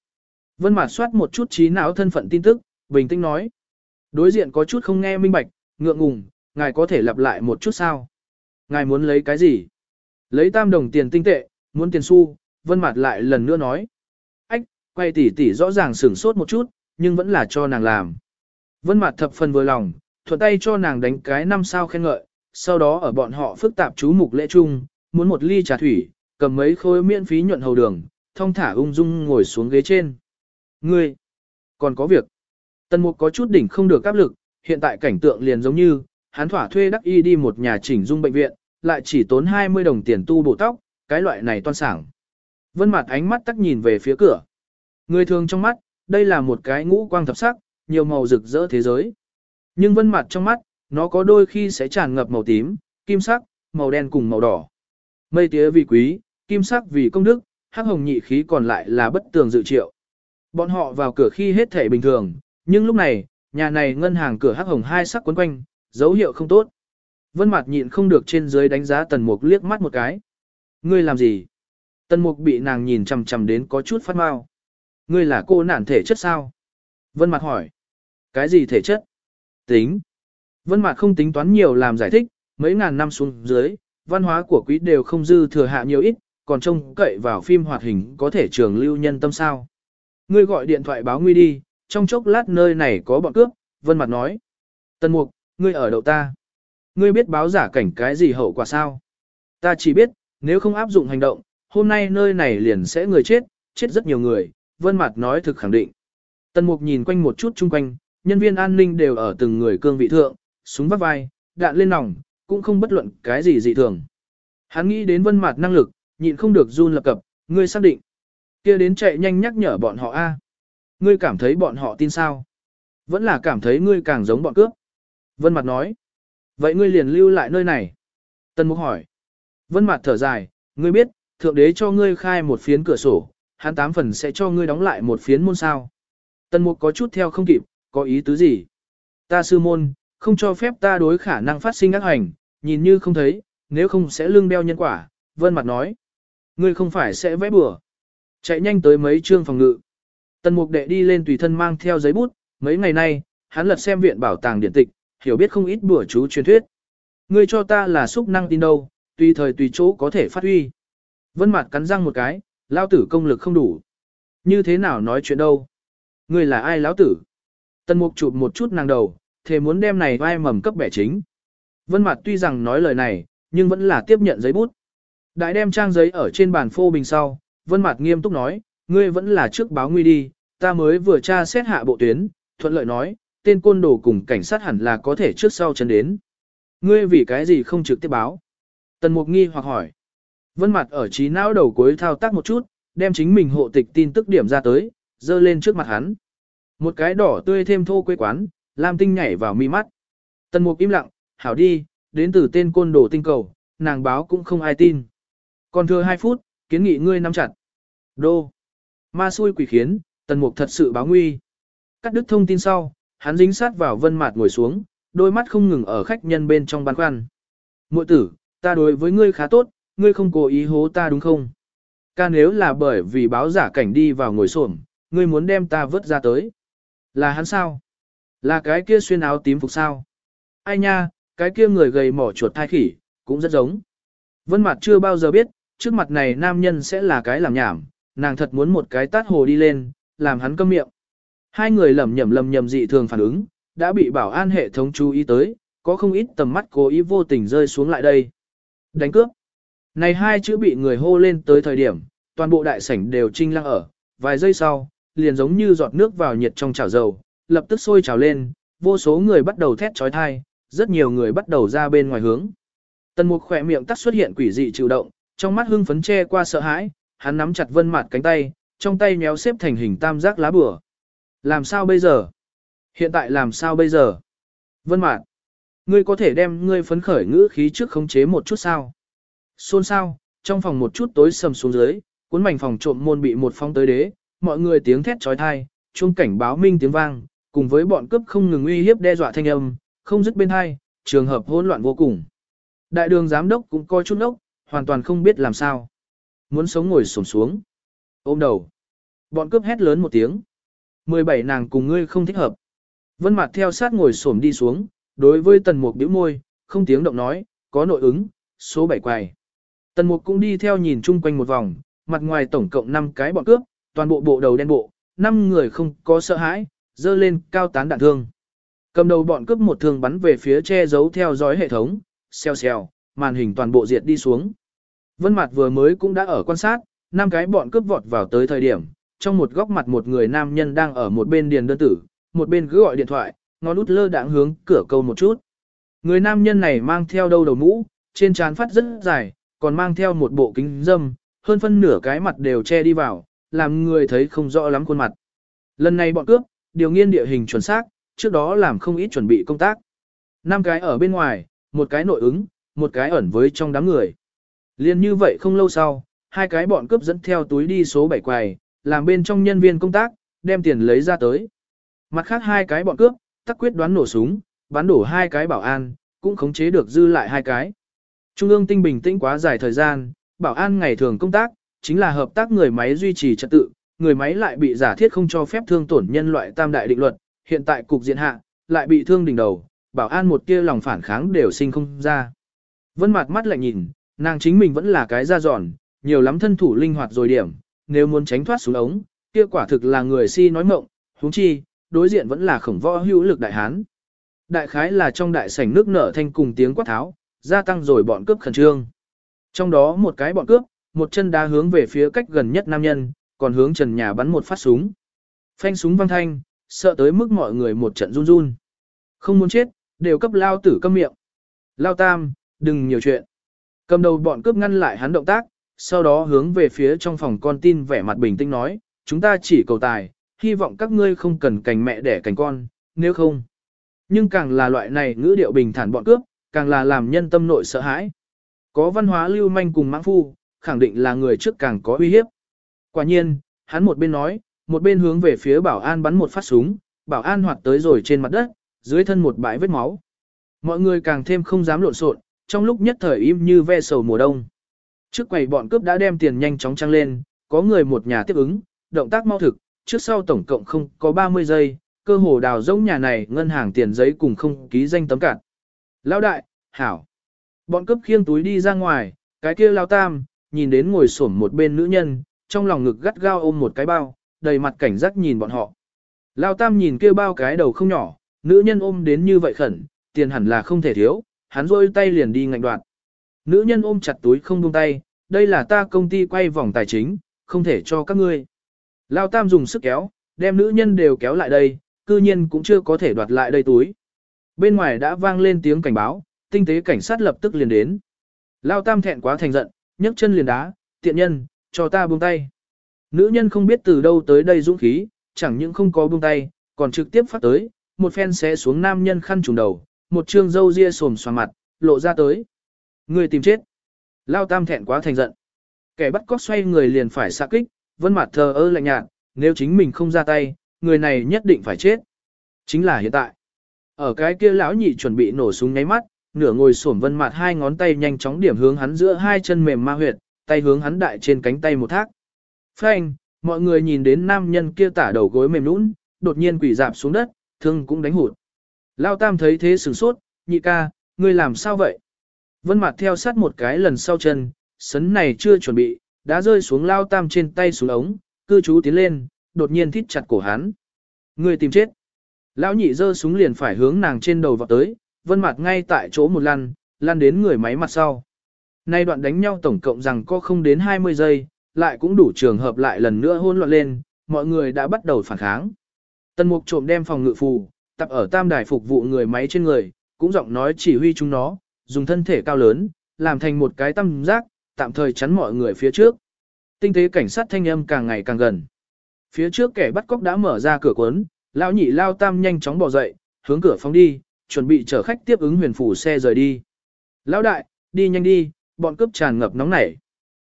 Vân Mạt soát một chút trí não thân phận tin tức, bình tĩnh nói. Đối diện có chút không nghe minh bạch, ngượng ngùng, ngài có thể lặp lại một chút sao? Ngài muốn lấy cái gì? Lấy tam đồng tiền tinh tệ, muốn tiền xu, Vân Mạt lại lần nữa nói. Ách, quay tỷ tỷ rõ ràng sửng sốt một chút, nhưng vẫn là cho nàng làm. Vân Mạt thập phần vừa lòng, thuận tay cho nàng đánh cái năm sao khen ngợi, sau đó ở bọn họ phức tạp chú mục lễ chung, muốn một ly trà thủy, cầm mấy khối miễn phí nhuận hầu đường, thong thả ung dung ngồi xuống ghế trên. Ngươi, còn có việc. Tần Mục có chút đỉnh không được áp lực, hiện tại cảnh tượng liền giống như, hắn thỏa thuê đắc y đi một nhà chỉnh dung bệnh viện, lại chỉ tốn 20 đồng tiền tu bổ tóc, cái loại này toan sảng. Vân mặt ánh mắt tắc nhìn về phía cửa. Người thường trong mắt, đây là một cái ngũ quang thập sắc, nhiều màu rực rỡ thế giới. Nhưng vân mặt trong mắt, nó có đôi khi sẽ tràn ngập màu tím, kim sắc, màu đen cùng màu đỏ. Mây tía vì quý, kim sắc vì công đức, hắc hồng nhị khí còn lại là bất tường dự triệu. Bọn họ vào cửa khi hết thể bình thường, nhưng lúc này, nhà này ngân hàng cửa hắc hồng hai sắc quấn quanh, dấu hiệu không tốt. Vân mặt nhịn không được trên dưới đánh giá tần mục liếc mắt một cái. Ngươi làm gì? Tần mục bị nàng nhìn chằm chằm đến có chút phát mau. Ngươi là cô nạn thể chất sao? Vân mặt hỏi. Cái gì thể chất? Tính. Vân Mạc không tính toán nhiều làm giải thích, mấy ngàn năm xuống dưới, văn hóa của quý đều không dư thừa hạ nhiều ít, còn trông cậy vào phim hoạt hình có thể trường lưu nhân tâm sao. Ngươi gọi điện thoại báo nguy đi, trong chốc lát nơi này có bọn cướp, vân Mạc nói. Tần mục, ngươi ở đậu ta. Ngươi biết báo giả cảnh cái gì hậu quả sao? Ta chỉ biết, nếu không áp dụng hành động, hôm nay nơi này liền sẽ người chết, chết rất nhiều người, Vân Mạc nói thực khẳng định. Tần Mục nhìn quanh một chút chung quanh, nhân viên an ninh đều ở từng người cương vị thượng, súng vắt vai, đạn lên nòng, cũng không bất luận cái gì dị thường. Hắn nghĩ đến Vân Mạt năng lực, nhịn không được run lập cập, ngươi xác định. Kia đến chạy nhanh nhắc nhở bọn họ a. Ngươi cảm thấy bọn họ tin sao? Vẫn là cảm thấy ngươi càng giống bọn cướp. Vân Mạt nói. Vậy ngươi liền lưu lại nơi này. Tân Mục hỏi. Vân Mạt thở dài, ngươi biết, thượng đế cho ngươi khai một phiến cửa sổ, hắn tám phần sẽ cho ngươi đóng lại một phiến môn sao. Tân Mục có chút theo không kịp, có ý tứ gì? Ta sư môn, không cho phép ta đối khả năng phát sinh ác hành, nhìn như không thấy, nếu không sẽ lương đeo nhân quả, Vân Mặt nói. Ngươi không phải sẽ vẽ bừa. Chạy nhanh tới mấy chương phòng ngự. Tần Mục đệ đi lên tùy thân mang theo giấy bút, mấy ngày nay, hắn lật xem viện bảo tàng điện tịch, hiểu biết không ít bùa chú truyền thuyết. Ngươi cho ta là xúc năng tin đâu, tùy thời tùy chỗ có thể phát huy. Vân mặt cắn răng một cái, lão tử công lực không đủ. Như thế nào nói chuyện đâu? Ngươi là ai lão tử? Tần Mục chụp một chút nàng đầu, thề muốn đem này vai mầm cấp bẻ chính. Vân Mạt tuy rằng nói lời này, nhưng vẫn là tiếp nhận giấy bút. Đại đem trang giấy ở trên bàn phô bình sau, Vân Mạt nghiêm túc nói, ngươi vẫn là trước báo nguy đi, ta mới vừa tra xét hạ bộ tuyến, thuận lợi nói, tên côn đồ cùng cảnh sát hẳn là có thể trước sau chân đến. Ngươi vì cái gì không trực tiếp báo? Tần Mục nghi hoặc hỏi. Vân Mạt ở trí não đầu cuối thao tác một chút, đem chính mình hộ tịch tin tức điểm ra tới, dơ lên trước mặt hắn. Một cái đỏ tươi thêm thô quê quán, Lam Tinh nhảy vào mi mắt. Tần Mục im lặng, hảo đi, đến từ tên côn đồ tinh cầu, nàng báo cũng không ai tin. Còn thừa 2 phút, kiến nghị ngươi nắm chặt. Đô. Ma xui quỷ khiến, Tần Mục thật sự báo nguy. Cắt đứt thông tin sau, hắn dính sát vào vân mạt ngồi xuống, đôi mắt không ngừng ở khách nhân bên trong bàn khoăn. Muội tử, ta đối với ngươi khá tốt, ngươi không cố ý hố ta đúng không? Ca nếu là bởi vì báo giả cảnh đi vào ngồi xổm, ngươi muốn đem ta vớt ra tới. Là hắn sao? Là cái kia xuyên áo tím phục sao? Ai nha, cái kia người gầy mỏ chuột thai khỉ, cũng rất giống. Vân mặt chưa bao giờ biết, trước mặt này nam nhân sẽ là cái làm nhảm, nàng thật muốn một cái tát hồ đi lên, làm hắn câm miệng. Hai người lầm nhầm lầm nhầm dị thường phản ứng, đã bị bảo an hệ thống chú ý tới, có không ít tầm mắt cố ý vô tình rơi xuống lại đây. Đánh cướp. Này hai chữ bị người hô lên tới thời điểm, toàn bộ đại sảnh đều trinh lăng ở, vài giây sau, liền giống như giọt nước vào nhiệt trong chảo dầu, lập tức sôi trào lên, vô số người bắt đầu thét trói thai, rất nhiều người bắt đầu ra bên ngoài hướng. Tần mục khỏe miệng tắt xuất hiện quỷ dị chịu động, trong mắt hưng phấn che qua sợ hãi, hắn nắm chặt vân mặt cánh tay, trong tay méo xếp thành hình tam giác lá bửa. Làm sao bây giờ? Hiện tại làm sao bây giờ? Vân mạt, ngươi có thể đem ngươi phấn khởi ngữ khí trước khống chế một chút sao? Xôn sao, trong phòng một chút tối sầm xuống dưới, cuốn mảnh phòng trộm môn bị một phong tới đế, mọi người tiếng thét trói thai, chuông cảnh báo minh tiếng vang, cùng với bọn cướp không ngừng uy hiếp đe dọa thanh âm, không dứt bên hai, trường hợp hỗn loạn vô cùng. Đại đường giám đốc cũng coi chút ốc, hoàn toàn không biết làm sao. Muốn sống ngồi xổm xuống. Ôm đầu. Bọn cướp hét lớn một tiếng. 17 nàng cùng ngươi không thích hợp. Vân mặt theo sát ngồi xổm đi xuống, đối với tần mục bĩu môi, không tiếng động nói, có nội ứng, số 7 quài. Tần mục cũng đi theo nhìn chung quanh một vòng, mặt ngoài tổng cộng 5 cái bọn cướp, toàn bộ bộ đầu đen bộ, 5 người không có sợ hãi, dơ lên cao tán đạn thương. Cầm đầu bọn cướp một thương bắn về phía che giấu theo dõi hệ thống, xèo xèo, màn hình toàn bộ diệt đi xuống. Vân Mạt vừa mới cũng đã ở quan sát, năm cái bọn cướp vọt vào tới thời điểm, trong một góc mặt một người nam nhân đang ở một bên điền đơn tử, một bên cứ gọi điện thoại, ngón út lơ đãng hướng cửa câu một chút. Người nam nhân này mang theo đâu đầu mũ, trên trán phát rất dài, còn mang theo một bộ kính dâm, hơn phân nửa cái mặt đều che đi vào, làm người thấy không rõ lắm khuôn mặt. Lần này bọn cướp, điều nghiên địa hình chuẩn xác, trước đó làm không ít chuẩn bị công tác. Năm cái ở bên ngoài, một cái nội ứng, một cái ẩn với trong đám người. Liên như vậy không lâu sau, hai cái bọn cướp dẫn theo túi đi số 7 quầy, làm bên trong nhân viên công tác, đem tiền lấy ra tới. Mặt khác hai cái bọn cướp, tắc quyết đoán nổ súng, bắn đổ hai cái bảo an, cũng khống chế được dư lại hai cái. Trung ương tinh bình tĩnh quá dài thời gian, bảo an ngày thường công tác, chính là hợp tác người máy duy trì trật tự, người máy lại bị giả thiết không cho phép thương tổn nhân loại tam đại định luật, hiện tại cục diện hạ, lại bị thương đỉnh đầu, bảo an một tia lòng phản kháng đều sinh không ra. Vân mặt mắt lại nhìn, nàng chính mình vẫn là cái da giòn, nhiều lắm thân thủ linh hoạt rồi điểm, nếu muốn tránh thoát xuống ống, kia quả thực là người si nói mộng, huống chi, đối diện vẫn là khổng võ hữu lực đại hán. Đại khái là trong đại sảnh nước nở thanh cùng tiếng quát tháo, gia tăng rồi bọn cướp khẩn trương. Trong đó một cái bọn cướp, một chân đá hướng về phía cách gần nhất nam nhân, còn hướng trần nhà bắn một phát súng. Phanh súng vang thanh, sợ tới mức mọi người một trận run run. Không muốn chết, đều cấp lao tử câm miệng. Lao tam, đừng nhiều chuyện. Cầm đầu bọn cướp ngăn lại hắn động tác, sau đó hướng về phía trong phòng con tin vẻ mặt bình tĩnh nói, chúng ta chỉ cầu tài, hy vọng các ngươi không cần cành mẹ đẻ cành con, nếu không. Nhưng càng là loại này ngữ điệu bình thản bọn cướp, càng là làm nhân tâm nội sợ hãi. Có văn hóa lưu manh cùng mãng phu, khẳng định là người trước càng có uy hiếp. Quả nhiên, hắn một bên nói, một bên hướng về phía bảo an bắn một phát súng, bảo an hoạt tới rồi trên mặt đất, dưới thân một bãi vết máu. Mọi người càng thêm không dám lộn xộn, trong lúc nhất thời im như ve sầu mùa đông. Trước quầy bọn cướp đã đem tiền nhanh chóng trăng lên, có người một nhà tiếp ứng, động tác mau thực, trước sau tổng cộng không có 30 giây, cơ hồ đào rỗng nhà này ngân hàng tiền giấy cùng không ký danh tấm cản. Lão đại, hảo. Bọn cướp khiêng túi đi ra ngoài, cái kia lao tam, nhìn đến ngồi xổm một bên nữ nhân, trong lòng ngực gắt gao ôm một cái bao, đầy mặt cảnh giác nhìn bọn họ. Lao tam nhìn kia bao cái đầu không nhỏ, nữ nhân ôm đến như vậy khẩn, tiền hẳn là không thể thiếu, hắn rôi tay liền đi ngạnh đoạt. Nữ nhân ôm chặt túi không buông tay, đây là ta công ty quay vòng tài chính, không thể cho các ngươi. Lao tam dùng sức kéo, đem nữ nhân đều kéo lại đây, cư nhiên cũng chưa có thể đoạt lại đây túi. Bên ngoài đã vang lên tiếng cảnh báo, tinh tế cảnh sát lập tức liền đến. Lao tam thẹn quá thành giận, nhấc chân liền đá, tiện nhân, cho ta buông tay. Nữ nhân không biết từ đâu tới đây dũng khí, chẳng những không có buông tay, còn trực tiếp phát tới, một phen xé xuống nam nhân khăn trùng đầu, một trương dâu ria sồm xoàng mặt, lộ ra tới. Người tìm chết. Lao tam thẹn quá thành giận. Kẻ bắt cóc xoay người liền phải xạ kích, vân mặt thờ ơ lạnh nhạt, nếu chính mình không ra tay, người này nhất định phải chết. Chính là hiện tại. Ở cái kia lão nhị chuẩn bị nổ súng nháy mắt, nửa ngồi xổm vân mặt hai ngón tay nhanh chóng điểm hướng hắn giữa hai chân mềm ma huyệt, tay hướng hắn đại trên cánh tay một thác. Phanh, mọi người nhìn đến nam nhân kia tả đầu gối mềm nũng, đột nhiên quỷ dạp xuống đất, thương cũng đánh hụt. Lao tam thấy thế sửng sốt, nhị ca, ngươi làm sao vậy? Vân mặt theo sát một cái lần sau chân, sấn này chưa chuẩn bị, đã rơi xuống lao tam trên tay xuống ống, cư chú tiến lên, đột nhiên thít chặt cổ hắn. Ngươi tìm chết. Lão nhị giơ súng liền phải hướng nàng trên đầu vào tới, vân mặt ngay tại chỗ một lăn, lăn đến người máy mặt sau. Nay đoạn đánh nhau tổng cộng rằng có không đến 20 giây, lại cũng đủ trường hợp lại lần nữa hôn loạn lên, mọi người đã bắt đầu phản kháng. Tần mục trộm đem phòng ngự phù, tập ở tam đài phục vụ người máy trên người, cũng giọng nói chỉ huy chúng nó, dùng thân thể cao lớn, làm thành một cái tam giác, tạm thời chắn mọi người phía trước. Tinh tế cảnh sát thanh âm càng ngày càng gần. Phía trước kẻ bắt cóc đã mở ra cửa cuốn, lão nhị lao tam nhanh chóng bỏ dậy, hướng cửa phóng đi, chuẩn bị chở khách tiếp ứng huyền phủ xe rời đi. Lão đại, đi nhanh đi, bọn cướp tràn ngập nóng nảy.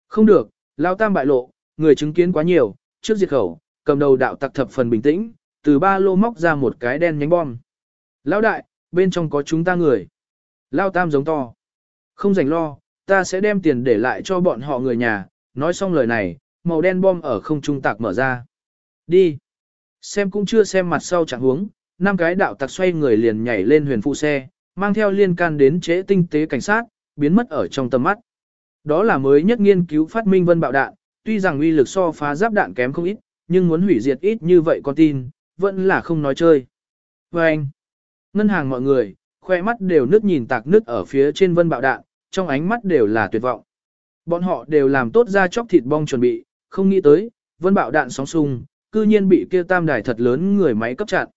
Không được, lao tam bại lộ, người chứng kiến quá nhiều, trước diệt khẩu, cầm đầu đạo tặc thập phần bình tĩnh, từ ba lô móc ra một cái đen nhánh bom. Lão đại, bên trong có chúng ta người. Lao tam giống to. Không rảnh lo, ta sẽ đem tiền để lại cho bọn họ người nhà, nói xong lời này, màu đen bom ở không trung tạc mở ra. Đi. Xem cũng chưa xem mặt sau chẳng huống, năm cái đạo tặc xoay người liền nhảy lên huyền phụ xe, mang theo liên can đến chế tinh tế cảnh sát, biến mất ở trong tầm mắt. Đó là mới nhất nghiên cứu phát minh vân bạo đạn, tuy rằng uy lực so phá giáp đạn kém không ít, nhưng muốn hủy diệt ít như vậy con tin, vẫn là không nói chơi. Và anh, ngân hàng mọi người, khoe mắt đều nước nhìn tạc nước ở phía trên vân bạo đạn, trong ánh mắt đều là tuyệt vọng. Bọn họ đều làm tốt ra chóc thịt bong chuẩn bị, không nghĩ tới, vân bạo đạn sóng sung, cư nhiên bị kia tam đài thật lớn người máy cấp chặn.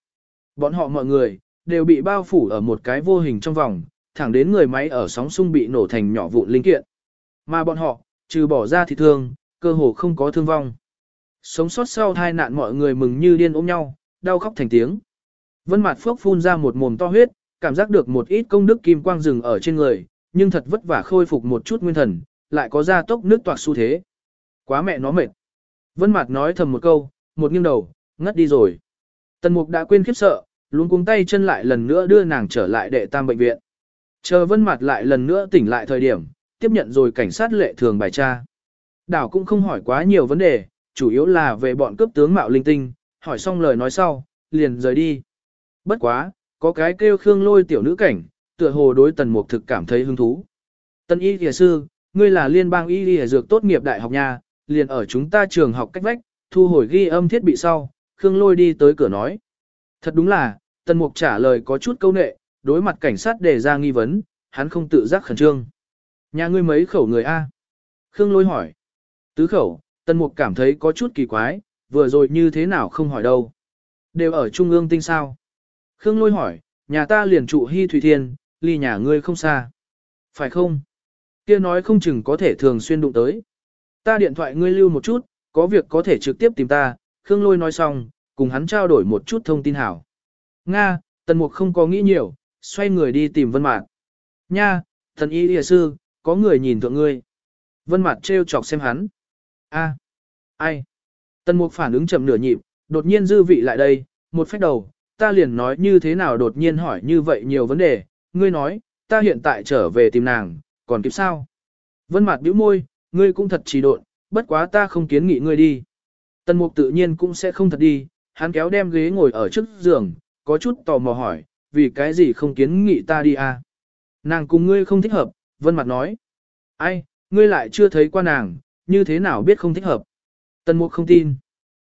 Bọn họ mọi người, đều bị bao phủ ở một cái vô hình trong vòng, thẳng đến người máy ở sóng sung bị nổ thành nhỏ vụn linh kiện. Mà bọn họ, trừ bỏ ra thì thương, cơ hồ không có thương vong. Sống sót sau tai nạn mọi người mừng như điên ôm nhau, đau khóc thành tiếng. Vân Mạt Phước phun ra một mồm to huyết, cảm giác được một ít công đức kim quang dừng ở trên người, nhưng thật vất vả khôi phục một chút nguyên thần, lại có ra tốc nước toạc xu thế. Quá mẹ nó mệt. Vân Mạt nói thầm một câu, một nghiêng đầu, ngất đi rồi. Tần Mục đã quên khiếp sợ, luống cuống tay chân lại lần nữa đưa nàng trở lại đệ tam bệnh viện. Chờ Vân mặt lại lần nữa tỉnh lại thời điểm, tiếp nhận rồi cảnh sát lệ thường bài tra. Đảo cũng không hỏi quá nhiều vấn đề, chủ yếu là về bọn cướp tướng mạo linh tinh, hỏi xong lời nói sau, liền rời đi. Bất quá, có cái kêu khương lôi tiểu nữ cảnh, tựa hồ đối tần mục thực cảm thấy hứng thú. tân y kìa sư, ngươi là liên bang y y dược tốt nghiệp đại học nhà, liền ở chúng ta trường học cách vách, thu hồi ghi âm thiết bị sau, khương lôi đi tới cửa nói. Thật đúng là, tần mục trả lời có chút câu nệ, đối mặt cảnh sát đề ra nghi vấn, hắn không tự giác khẩn trương. Nhà ngươi mấy khẩu người A? Khương lôi hỏi. Tứ khẩu, Tần Mục cảm thấy có chút kỳ quái, vừa rồi như thế nào không hỏi đâu. Đều ở Trung ương tinh sao? Khương lôi hỏi, nhà ta liền trụ Hy Thủy Thiên, ly nhà ngươi không xa. Phải không? Kia nói không chừng có thể thường xuyên đụng tới. Ta điện thoại ngươi lưu một chút, có việc có thể trực tiếp tìm ta, Khương lôi nói xong, cùng hắn trao đổi một chút thông tin hảo. Nga, Tần Mục không có nghĩ nhiều, xoay người đi tìm Vân Mạt. Nha, thần y địa sư, có người nhìn thượng ngươi. Vân Mạt trêu chọc xem hắn. A, ai? Tần Mục phản ứng chậm nửa nhịp, đột nhiên dư vị lại đây, một phách đầu, ta liền nói như thế nào đột nhiên hỏi như vậy nhiều vấn đề, ngươi nói, ta hiện tại trở về tìm nàng, còn kịp sao? Vân Mạt bĩu môi, ngươi cũng thật trì độn, bất quá ta không kiến nghị ngươi đi. Tần Mục tự nhiên cũng sẽ không thật đi, hắn kéo đem ghế ngồi ở trước giường, có chút tò mò hỏi, vì cái gì không kiến nghị ta đi à? Nàng cùng ngươi không thích hợp, Vân Mặt nói. Ai, ngươi lại chưa thấy qua nàng, như thế nào biết không thích hợp? Tần Mục không tin.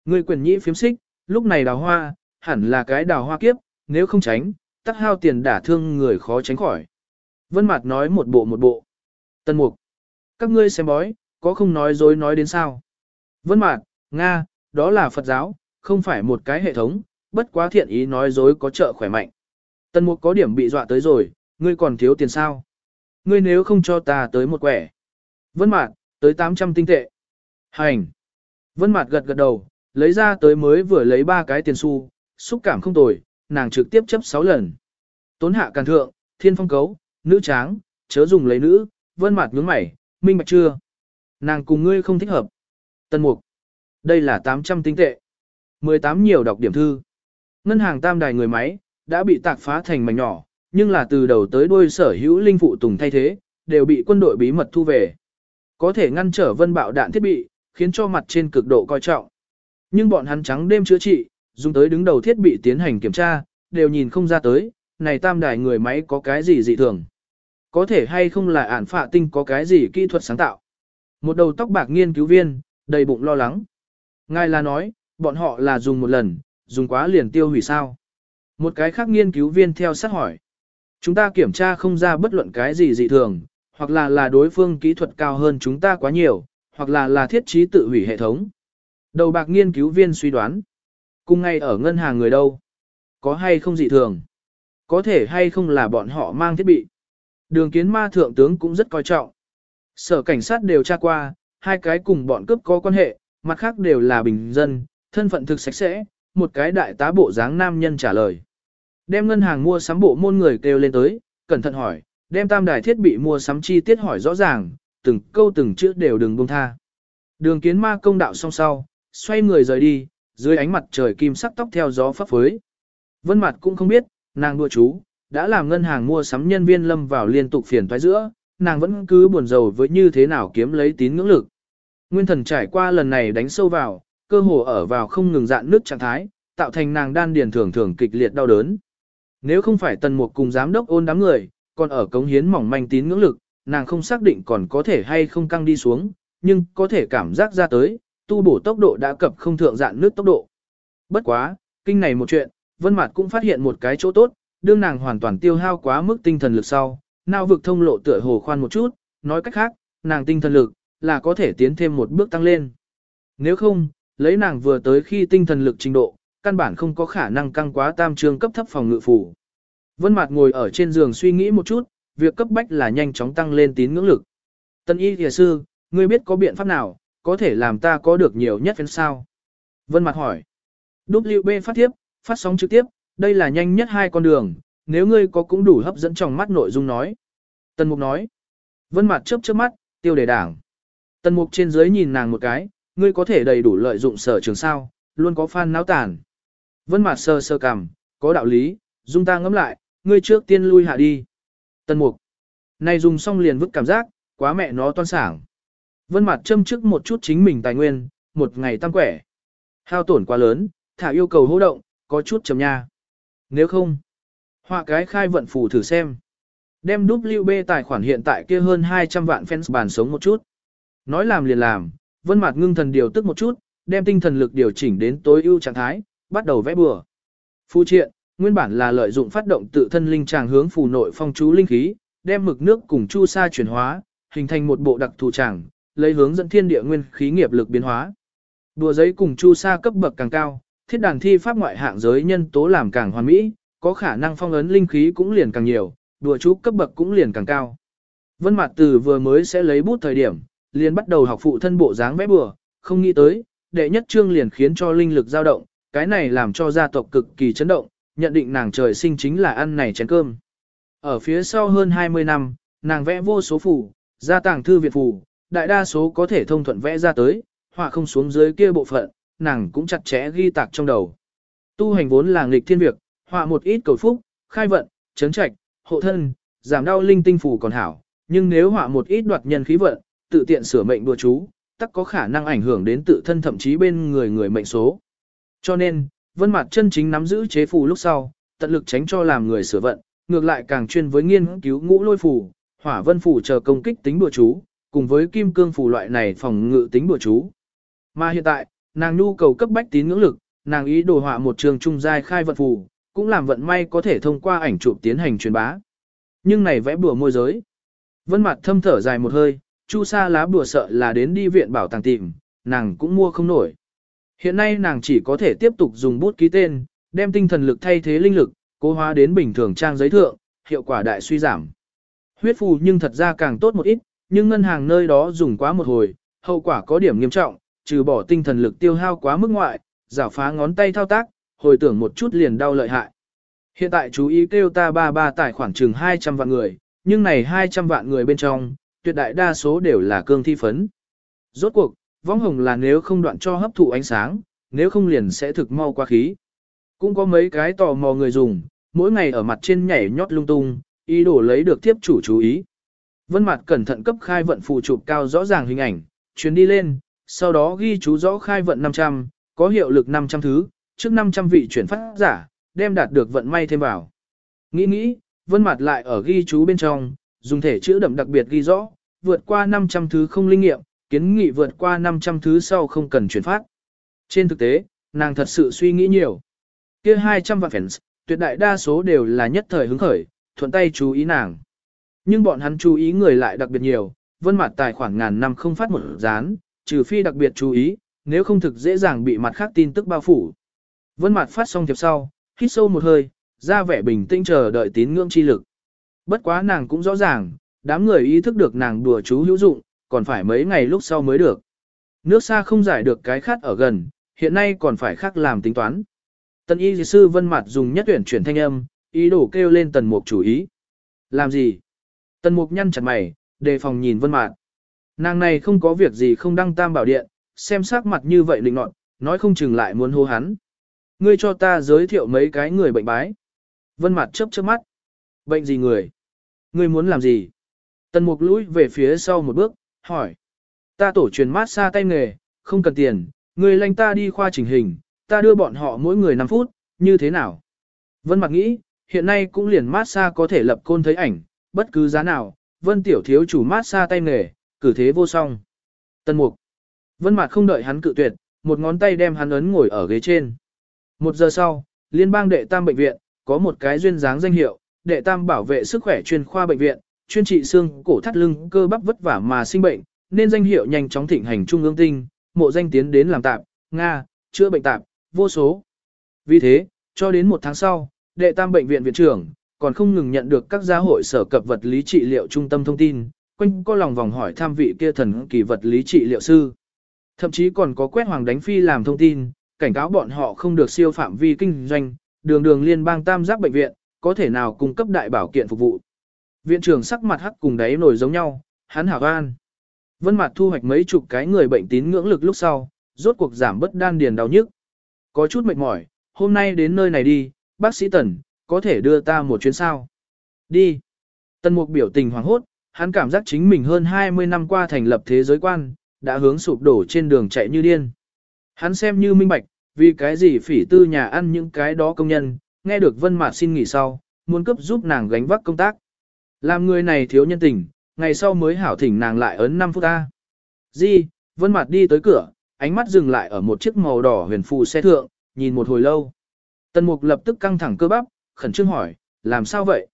Ngươi quyền nhĩ phiếm xích, lúc này đào hoa, hẳn là cái đào hoa kiếp, nếu không tránh, tắc hao tiền đả thương người khó tránh khỏi. Vân mặt nói một bộ một bộ. Tần Mục, các ngươi xem bói, có không nói dối nói đến sao? Vân mặt, Nga, đó là Phật giáo, không phải một cái hệ thống, bất quá thiện ý nói dối có trợ khỏe mạnh. Tần Mục có điểm bị dọa tới rồi, ngươi còn thiếu tiền sao? Ngươi nếu không cho ta tới một quẻ. Vân Mạt, tới 800 tinh tệ. Hành. Vân Mạt gật gật đầu, lấy ra tới mới vừa lấy ba cái tiền xu, xúc cảm không tồi, nàng trực tiếp chấp 6 lần. Tốn hạ càn thượng, thiên phong cấu, nữ tráng, chớ dùng lấy nữ, Vân Mạt nhướng mày, minh bạch chưa? Nàng cùng ngươi không thích hợp. Tần Mục. Đây là 800 tinh tệ. 18 nhiều đọc điểm thư. Ngân hàng tam đài người máy, đã bị tạc phá thành mảnh nhỏ, nhưng là từ đầu tới đuôi sở hữu linh phụ tùng thay thế, đều bị quân đội bí mật thu về. Có thể ngăn trở vân bạo đạn thiết bị, khiến cho mặt trên cực độ coi trọng. Nhưng bọn hắn trắng đêm chữa trị, dùng tới đứng đầu thiết bị tiến hành kiểm tra, đều nhìn không ra tới, này tam đài người máy có cái gì dị thường. Có thể hay không là ản phạ tinh có cái gì kỹ thuật sáng tạo. Một đầu tóc bạc nghiên cứu viên, đầy bụng lo lắng. Ngài là nói, bọn họ là dùng một lần, dùng quá liền tiêu hủy sao. Một cái khác nghiên cứu viên theo sát hỏi. Chúng ta kiểm tra không ra bất luận cái gì dị thường, hoặc là là đối phương kỹ thuật cao hơn chúng ta quá nhiều, hoặc là là thiết trí tự hủy hệ thống. Đầu bạc nghiên cứu viên suy đoán. Cùng ngay ở ngân hàng người đâu? Có hay không dị thường? Có thể hay không là bọn họ mang thiết bị? Đường kiến ma thượng tướng cũng rất coi trọng. Sở cảnh sát đều tra qua, hai cái cùng bọn cướp có quan hệ, mặt khác đều là bình dân, thân phận thực sạch sẽ, một cái đại tá bộ dáng nam nhân trả lời. Đem ngân hàng mua sắm bộ môn người kêu lên tới, cẩn thận hỏi, đem tam đài thiết bị mua sắm chi tiết hỏi rõ ràng, từng câu từng chữ đều đừng buông tha. Đường kiến ma công đạo song sau, xoay người rời đi, dưới ánh mặt trời kim sắc tóc theo gió phấp phới. Vân mặt cũng không biết, nàng đua chú, đã làm ngân hàng mua sắm nhân viên lâm vào liên tục phiền toái giữa, nàng vẫn cứ buồn rầu với như thế nào kiếm lấy tín ngưỡng lực. Nguyên thần trải qua lần này đánh sâu vào, cơ hồ ở vào không ngừng dạn nước trạng thái, tạo thành nàng đan điền thường thường kịch liệt đau đớn. Nếu không phải tần mục cùng giám đốc ôn đám người, còn ở cống hiến mỏng manh tín ngưỡng lực, nàng không xác định còn có thể hay không căng đi xuống, nhưng có thể cảm giác ra tới, tu bổ tốc độ đã cập không thượng dạn nước tốc độ. Bất quá, kinh này một chuyện, Vân Mạt cũng phát hiện một cái chỗ tốt, đương nàng hoàn toàn tiêu hao quá mức tinh thần lực sau, nào vực thông lộ tựa hồ khoan một chút, nói cách khác, nàng tinh thần lực là có thể tiến thêm một bước tăng lên. Nếu không, lấy nàng vừa tới khi tinh thần lực trình độ, căn bản không có khả năng căng quá tam trương cấp thấp phòng ngự phủ. Vân Mạt ngồi ở trên giường suy nghĩ một chút, việc cấp bách là nhanh chóng tăng lên tín ngưỡng lực. Tân y thìa sư, ngươi biết có biện pháp nào, có thể làm ta có được nhiều nhất phấn sao? Vân Mạt hỏi. WB phát tiếp, phát sóng trực tiếp, đây là nhanh nhất hai con đường, nếu ngươi có cũng đủ hấp dẫn trong mắt nội dung nói. Tần Mục nói. Vân Mạt chớp chớp mắt, tiêu đề đảng. Tần Mục trên dưới nhìn nàng một cái, ngươi có thể đầy đủ lợi dụng sở trường sao, luôn có fan náo tàn. Vân Mạt sơ sơ cằm, có đạo lý, dung ta ngẫm lại, ngươi trước tiên lui hạ đi. Tân Mục. Này dùng xong liền vứt cảm giác, quá mẹ nó toan sảng. Vân Mạt châm trước một chút chính mình tài nguyên, một ngày tăng quẻ. Hao tổn quá lớn, thả yêu cầu hô động, có chút chầm nha. Nếu không, họa cái khai vận phù thử xem. Đem WB tài khoản hiện tại kia hơn 200 vạn fans bàn sống một chút. Nói làm liền làm, Vân Mạt ngưng thần điều tức một chút, đem tinh thần lực điều chỉnh đến tối ưu trạng thái, bắt đầu vẽ bừa. Phu triện, Nguyên bản là lợi dụng phát động tự thân linh tràng hướng phù nội phong chú linh khí, đem mực nước cùng chu sa chuyển hóa, hình thành một bộ đặc thù tràng, lấy hướng dẫn thiên địa nguyên khí nghiệp lực biến hóa. Đùa giấy cùng chu sa cấp bậc càng cao, thiết đàn thi pháp ngoại hạng giới nhân tố làm càng hoàn mỹ, có khả năng phong ấn linh khí cũng liền càng nhiều, đùa chú cấp bậc cũng liền càng cao. Vân Mạt Từ vừa mới sẽ lấy bút thời điểm, liền bắt đầu học phụ thân bộ dáng vẽ bừa, không nghĩ tới, đệ nhất chương liền khiến cho linh lực dao động, cái này làm cho gia tộc cực kỳ chấn động, nhận định nàng trời sinh chính là ăn này chén cơm. Ở phía sau hơn 20 năm, nàng vẽ vô số phù, gia tàng thư viện phù, đại đa số có thể thông thuận vẽ ra tới, họa không xuống dưới kia bộ phận, nàng cũng chặt chẽ ghi tạc trong đầu. Tu hành vốn là nghịch thiên việc, họa một ít cầu phúc, khai vận, chấn trạch, hộ thân, giảm đau linh tinh phù còn hảo, nhưng nếu họa một ít đoạt nhân khí vận, tự tiện sửa mệnh đùa chú, tất có khả năng ảnh hưởng đến tự thân thậm chí bên người người mệnh số. Cho nên, Vân Mạt chân chính nắm giữ chế phù lúc sau, tận lực tránh cho làm người sửa vận, ngược lại càng chuyên với nghiên cứu ngũ lôi phù, hỏa vân phù chờ công kích tính đùa chú, cùng với kim cương phù loại này phòng ngự tính đùa chú. Mà hiện tại, nàng nhu cầu cấp bách tín ngưỡng lực, nàng ý đồ họa một trường trung giai khai vận phù, cũng làm vận may có thể thông qua ảnh chụp tiến hành truyền bá. Nhưng này vẽ bùa môi giới. Vân mặt thâm thở dài một hơi, chu sa lá bùa sợ là đến đi viện bảo tàng tìm, nàng cũng mua không nổi. Hiện nay nàng chỉ có thể tiếp tục dùng bút ký tên, đem tinh thần lực thay thế linh lực, cố hóa đến bình thường trang giấy thượng, hiệu quả đại suy giảm. Huyết phù nhưng thật ra càng tốt một ít, nhưng ngân hàng nơi đó dùng quá một hồi, hậu quả có điểm nghiêm trọng, trừ bỏ tinh thần lực tiêu hao quá mức ngoại, giả phá ngón tay thao tác, hồi tưởng một chút liền đau lợi hại. Hiện tại chú ý kêu ta ba ba tài khoản chừng 200 vạn người, nhưng này 200 vạn người bên trong, tuyệt đại đa số đều là cương thi phấn. Rốt cuộc, vong hồng là nếu không đoạn cho hấp thụ ánh sáng, nếu không liền sẽ thực mau qua khí. Cũng có mấy cái tò mò người dùng, mỗi ngày ở mặt trên nhảy nhót lung tung, ý đồ lấy được tiếp chủ chú ý. Vân mặt cẩn thận cấp khai vận phụ chụp cao rõ ràng hình ảnh, chuyến đi lên, sau đó ghi chú rõ khai vận 500, có hiệu lực 500 thứ, trước 500 vị chuyển phát giả, đem đạt được vận may thêm vào. Nghĩ nghĩ, vân mặt lại ở ghi chú bên trong, dùng thể chữ đậm đặc biệt ghi rõ, vượt qua 500 thứ không linh nghiệm, kiến nghị vượt qua 500 thứ sau không cần chuyển phát. Trên thực tế, nàng thật sự suy nghĩ nhiều. kia 200 vạn fans, tuyệt đại đa số đều là nhất thời hứng khởi, thuận tay chú ý nàng. Nhưng bọn hắn chú ý người lại đặc biệt nhiều, vân mặt tài khoản ngàn năm không phát một dán, trừ phi đặc biệt chú ý, nếu không thực dễ dàng bị mặt khác tin tức bao phủ. Vân mặt phát xong thiệp sau, hít sâu một hơi, ra vẻ bình tĩnh chờ đợi tín ngưỡng chi lực. Bất quá nàng cũng rõ ràng, đám người ý thức được nàng đùa chú hữu dụng, còn phải mấy ngày lúc sau mới được. Nước xa không giải được cái khát ở gần, hiện nay còn phải khác làm tính toán. tần y sư vân mặt dùng nhất tuyển chuyển thanh âm, ý đồ kêu lên tần mục chủ ý. Làm gì? Tần mục nhăn chặt mày, đề phòng nhìn vân mạt. Nàng này không có việc gì không đăng tam bảo điện, xem sắc mặt như vậy định nọt, nói không chừng lại muốn hô hắn. Ngươi cho ta giới thiệu mấy cái người bệnh bái. Vân mặt chớp chớp mắt. Bệnh gì người? Ngươi muốn làm gì? Tần mục lũi về phía sau một bước, hỏi. Ta tổ truyền mát xa tay nghề, không cần tiền, người lành ta đi khoa chỉnh hình, ta đưa bọn họ mỗi người 5 phút, như thế nào? Vân mặc nghĩ, hiện nay cũng liền mát xa có thể lập côn thấy ảnh, bất cứ giá nào, vân tiểu thiếu chủ mát xa tay nghề, cử thế vô song. Tân mục. Vân mặc không đợi hắn cự tuyệt, một ngón tay đem hắn ấn ngồi ở ghế trên. Một giờ sau, liên bang đệ tam bệnh viện, có một cái duyên dáng danh hiệu, đệ tam bảo vệ sức khỏe chuyên khoa bệnh viện, chuyên trị xương, cổ thắt lưng, cơ bắp vất vả mà sinh bệnh, nên danh hiệu nhanh chóng thịnh hành trung ương tinh, mộ danh tiến đến làm tạp, Nga, chữa bệnh tạp, vô số. Vì thế, cho đến một tháng sau, đệ tam bệnh viện viện trưởng, còn không ngừng nhận được các gia hội sở cập vật lý trị liệu trung tâm thông tin, quanh có lòng vòng hỏi tham vị kia thần kỳ vật lý trị liệu sư. Thậm chí còn có quét hoàng đánh phi làm thông tin, cảnh cáo bọn họ không được siêu phạm vi kinh doanh, đường đường liên bang tam giác bệnh viện, có thể nào cung cấp đại bảo kiện phục vụ. Viện trưởng sắc mặt hắc cùng đáy nổi giống nhau, hắn hảo an. Vân mặt thu hoạch mấy chục cái người bệnh tín ngưỡng lực lúc sau, rốt cuộc giảm bất đan điền đau nhức. Có chút mệt mỏi, hôm nay đến nơi này đi, bác sĩ Tần, có thể đưa ta một chuyến sao? Đi. Tần Mục biểu tình hoàng hốt, hắn cảm giác chính mình hơn 20 năm qua thành lập thế giới quan, đã hướng sụp đổ trên đường chạy như điên. Hắn xem như minh bạch, vì cái gì phỉ tư nhà ăn những cái đó công nhân, nghe được Vân Mạt xin nghỉ sau, muốn cấp giúp nàng gánh vác công tác. Làm người này thiếu nhân tình, ngày sau mới hảo thỉnh nàng lại ấn 5 phút ta. Di, Vân Mạt đi tới cửa, ánh mắt dừng lại ở một chiếc màu đỏ huyền phù xe thượng, nhìn một hồi lâu. Tần Mục lập tức căng thẳng cơ bắp, khẩn trương hỏi, làm sao vậy?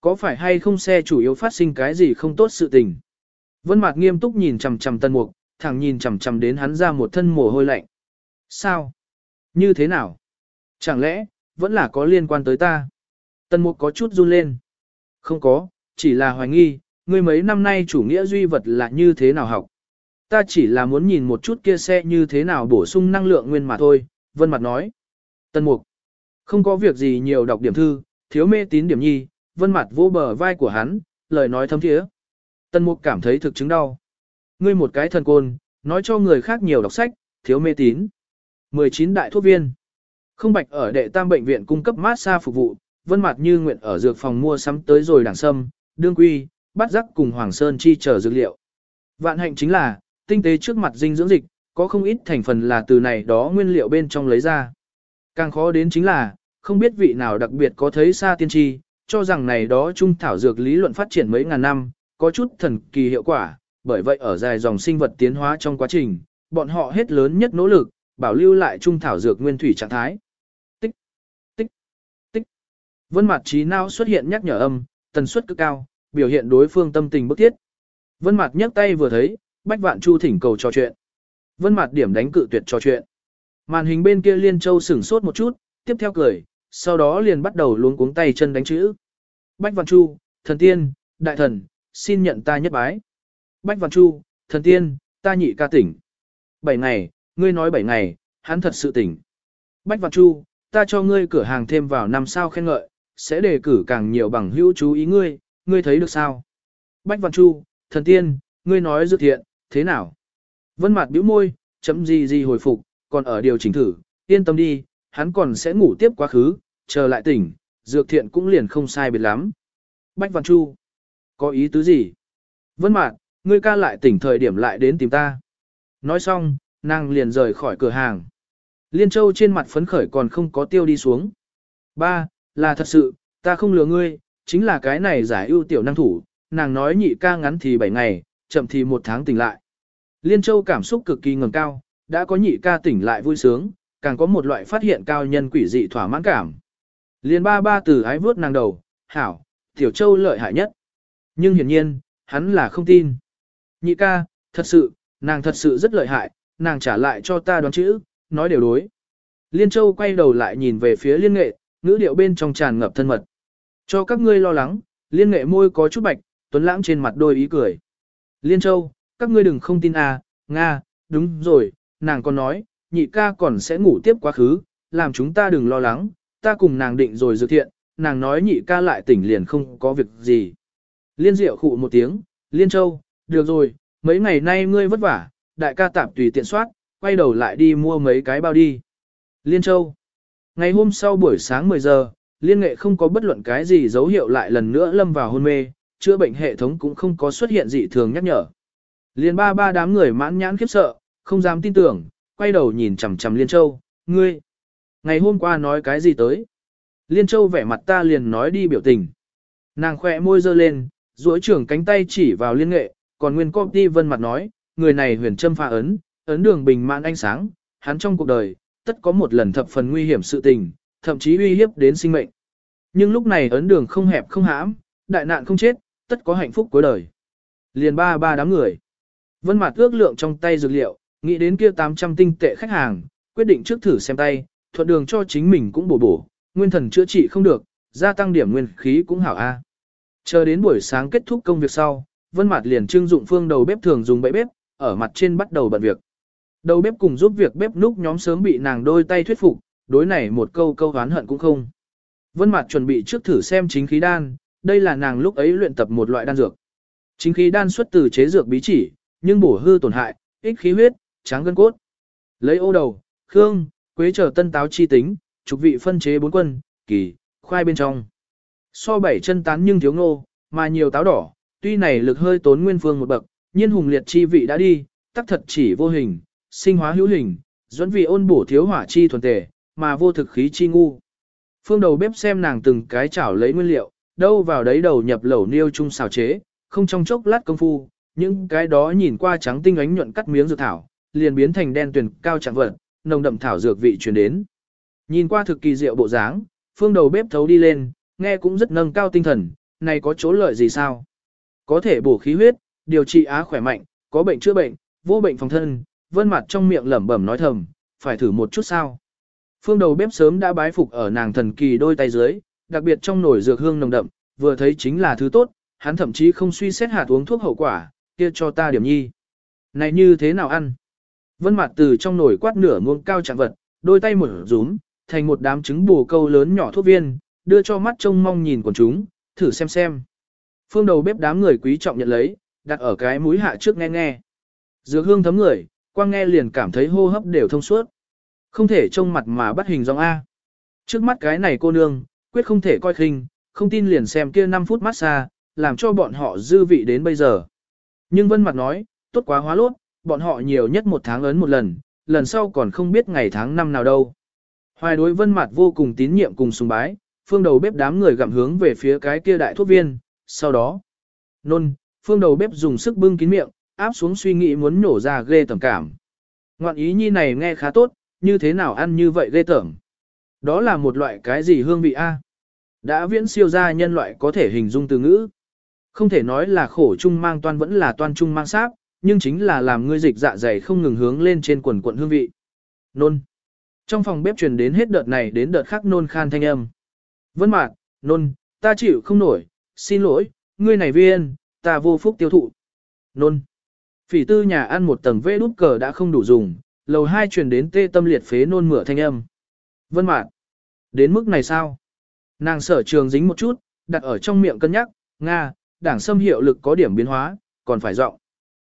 Có phải hay không xe chủ yếu phát sinh cái gì không tốt sự tình? Vân mặt nghiêm túc nhìn chằm chằm Tần Mục, thẳng nhìn chằm chằm đến hắn ra một thân mồ hôi lạnh. Sao? Như thế nào? Chẳng lẽ, vẫn là có liên quan tới ta? Tần Mục có chút run lên. Không có, chỉ là hoài nghi, ngươi mấy năm nay chủ nghĩa duy vật là như thế nào học. Ta chỉ là muốn nhìn một chút kia xe như thế nào bổ sung năng lượng nguyên mà thôi, Vân Mặt nói. Tân Mục, không có việc gì nhiều đọc điểm thư, thiếu mê tín điểm nhi, Vân Mặt vô bờ vai của hắn, lời nói thâm thiế. Tân Mục cảm thấy thực chứng đau. Ngươi một cái thần côn, nói cho người khác nhiều đọc sách, thiếu mê tín. 19 đại thuốc viên. Không bạch ở đệ tam bệnh viện cung cấp massage phục vụ, Vân Mặt như nguyện ở dược phòng mua sắm tới rồi đảng sâm, đương quy, bắt rắc cùng Hoàng Sơn chi chờ dược liệu. Vạn hạnh chính là, tinh tế trước mặt dinh dưỡng dịch, có không ít thành phần là từ này đó nguyên liệu bên trong lấy ra. Càng khó đến chính là, không biết vị nào đặc biệt có thấy xa tiên tri, cho rằng này đó trung thảo dược lý luận phát triển mấy ngàn năm, có chút thần kỳ hiệu quả, bởi vậy ở dài dòng sinh vật tiến hóa trong quá trình, bọn họ hết lớn nhất nỗ lực, bảo lưu lại trung thảo dược nguyên thủy trạng thái. Tích, tích, tích. Vân mặt trí não xuất hiện nhắc nhở âm, tần suất cực cao, biểu hiện đối phương tâm tình bức thiết. Vân Mạt nhấc tay vừa thấy, Bách Vạn Chu thỉnh cầu trò chuyện. Vân Mạt điểm đánh cự tuyệt trò chuyện. Màn hình bên kia Liên Châu sửng sốt một chút, tiếp theo cười, sau đó liền bắt đầu luống cuống tay chân đánh chữ. Bách Vạn Chu, thần tiên, đại thần, xin nhận ta nhất bái. Bách Vạn Chu, thần tiên, ta nhị ca tỉnh. Bảy ngày, ngươi nói bảy ngày, hắn thật sự tỉnh. Bách Vạn Chu, ta cho ngươi cửa hàng thêm vào năm sao khen ngợi, sẽ đề cử càng nhiều bằng hữu chú ý ngươi, ngươi thấy được sao? Bách Văn Chu, thần tiên, ngươi nói dự thiện, thế nào? Vân Mạt bĩu môi, chấm gì gì hồi phục, còn ở điều chỉnh thử, yên tâm đi, hắn còn sẽ ngủ tiếp quá khứ, chờ lại tỉnh, dược thiện cũng liền không sai biệt lắm. Bách Văn Chu, có ý tứ gì? Vân Mạt, ngươi ca lại tỉnh thời điểm lại đến tìm ta. Nói xong, nàng liền rời khỏi cửa hàng. Liên Châu trên mặt phấn khởi còn không có tiêu đi xuống. Ba, là thật sự, ta không lừa ngươi, chính là cái này giải ưu tiểu năng thủ, nàng nói nhị ca ngắn thì 7 ngày, chậm thì một tháng tỉnh lại. Liên Châu cảm xúc cực kỳ ngầm cao, đã có nhị ca tỉnh lại vui sướng, càng có một loại phát hiện cao nhân quỷ dị thỏa mãn cảm. Liên ba ba từ ái vướt nàng đầu, hảo, tiểu châu lợi hại nhất. Nhưng hiển nhiên, hắn là không tin. Nhị ca, thật sự, nàng thật sự rất lợi hại, nàng trả lại cho ta đoán chữ, nói đều đối. Liên Châu quay đầu lại nhìn về phía liên nghệ, ngữ điệu bên trong tràn ngập thân mật. Cho các ngươi lo lắng, liên nghệ môi có chút bạch, tuấn lãng trên mặt đôi ý cười. Liên Châu, các ngươi đừng không tin à, Nga, đúng rồi, nàng còn nói, nhị ca còn sẽ ngủ tiếp quá khứ, làm chúng ta đừng lo lắng, ta cùng nàng định rồi dự thiện, nàng nói nhị ca lại tỉnh liền không có việc gì. Liên Diệu khụ một tiếng, Liên Châu, được rồi, mấy ngày nay ngươi vất vả, đại ca tạm tùy tiện soát, quay đầu lại đi mua mấy cái bao đi. Liên Châu, ngày hôm sau buổi sáng 10 giờ, liên nghệ không có bất luận cái gì dấu hiệu lại lần nữa lâm vào hôn mê, chữa bệnh hệ thống cũng không có xuất hiện dị thường nhắc nhở. Liên ba ba đám người mãn nhãn khiếp sợ, không dám tin tưởng, quay đầu nhìn chằm chằm Liên Châu, ngươi, ngày hôm qua nói cái gì tới? Liên Châu vẻ mặt ta liền nói đi biểu tình. Nàng khỏe môi dơ lên, duỗi trưởng cánh tay chỉ vào liên nghệ, còn nguyên copy vân mặt nói, người này huyền châm pha ấn, ấn đường bình mãn ánh sáng, hắn trong cuộc đời, tất có một lần thập phần nguy hiểm sự tình, thậm chí uy hiếp đến sinh mệnh. Nhưng lúc này ấn đường không hẹp không hãm, đại nạn không chết, tất có hạnh phúc cuối đời. Liền ba ba đám người. Vân Mạt ước lượng trong tay dược liệu, nghĩ đến kia 800 tinh tệ khách hàng, quyết định trước thử xem tay, thuận đường cho chính mình cũng bổ bổ, nguyên thần chữa trị không được, gia tăng điểm nguyên khí cũng hảo a. Chờ đến buổi sáng kết thúc công việc sau, Vân Mạt liền trưng dụng phương đầu bếp thường dùng bẫy bếp, ở mặt trên bắt đầu bận việc. Đầu bếp cùng giúp việc bếp núc nhóm sớm bị nàng đôi tay thuyết phục, đối này một câu câu oán hận cũng không. Vân Mạt chuẩn bị trước thử xem chính khí đan, đây là nàng lúc ấy luyện tập một loại đan dược. Chính khí đan xuất từ chế dược bí chỉ, nhưng bổ hư tổn hại, ích khí huyết, tráng gân cốt. Lấy ô đầu, khương, quế trở tân táo chi tính, trục vị phân chế bốn quân, kỳ, khoai bên trong. So bảy chân tán nhưng thiếu ngô, mà nhiều táo đỏ, tuy này lực hơi tốn nguyên phương một bậc, nhiên hùng liệt chi vị đã đi, tắc thật chỉ vô hình, sinh hóa hữu hình, dẫn vị ôn bổ thiếu hỏa chi thuần tề, mà vô thực khí chi ngu. Phương đầu bếp xem nàng từng cái chảo lấy nguyên liệu, đâu vào đấy đầu nhập lẩu niêu chung xào chế, không trong chốc lát công phu, những cái đó nhìn qua trắng tinh ánh nhuận cắt miếng dược thảo, liền biến thành đen tuyền cao chẳng vật, nồng đậm thảo dược vị truyền đến. Nhìn qua thực kỳ diệu bộ dáng, phương đầu bếp thấu đi lên, nghe cũng rất nâng cao tinh thần, này có chỗ lợi gì sao? Có thể bổ khí huyết, điều trị á khỏe mạnh, có bệnh chữa bệnh, vô bệnh phòng thân, vân mặt trong miệng lẩm bẩm nói thầm, phải thử một chút sao. Phương đầu bếp sớm đã bái phục ở nàng thần kỳ đôi tay dưới, đặc biệt trong nồi dược hương nồng đậm, vừa thấy chính là thứ tốt, hắn thậm chí không suy xét hạt uống thuốc hậu quả, kia cho ta điểm nhi. Này như thế nào ăn? Vân mặt từ trong nồi quát nửa muông cao trạng vật, đôi tay mở rúm, thành một đám trứng bù câu lớn nhỏ thuốc viên, đưa cho mắt trông mong nhìn của chúng, thử xem xem. Phương đầu bếp đám người quý trọng nhận lấy, đặt ở cái mũi hạ trước nghe nghe. Dược hương thấm người, quang nghe liền cảm thấy hô hấp đều thông suốt. Không thể trông mặt mà bắt hình dòng A. Trước mắt cái này cô nương, quyết không thể coi khinh, không tin liền xem kia 5 phút massage, làm cho bọn họ dư vị đến bây giờ. Nhưng Vân Mặt nói, tốt quá hóa lốt, bọn họ nhiều nhất một tháng ấn một lần, lần sau còn không biết ngày tháng năm nào đâu. Hoài đối Vân Mặt vô cùng tín nhiệm cùng sùng bái, phương đầu bếp đám người gặm hướng về phía cái kia đại thuốc viên, sau đó. Nôn, phương đầu bếp dùng sức bưng kín miệng, áp xuống suy nghĩ muốn nổ ra ghê tởm cảm. Ngoạn ý nhi này nghe khá tốt, như thế nào ăn như vậy ghê tởm. Đó là một loại cái gì hương vị a? Đã viễn siêu ra nhân loại có thể hình dung từ ngữ. Không thể nói là khổ chung mang toan vẫn là toan chung mang sáp, nhưng chính là làm ngươi dịch dạ dày không ngừng hướng lên trên quần quận hương vị. Nôn. Trong phòng bếp truyền đến hết đợt này đến đợt khác nôn khan thanh âm. Vân mạc, nôn, ta chịu không nổi, xin lỗi, ngươi này viên, ta vô phúc tiêu thụ. Nôn. Phỉ tư nhà ăn một tầng vê đút cờ đã không đủ dùng, lầu hai truyền đến tê tâm liệt phế nôn mửa thanh âm. Vân mạn, Đến mức này sao? Nàng sở trường dính một chút, đặt ở trong miệng cân nhắc, Nga, đảng xâm hiệu lực có điểm biến hóa, còn phải rộng.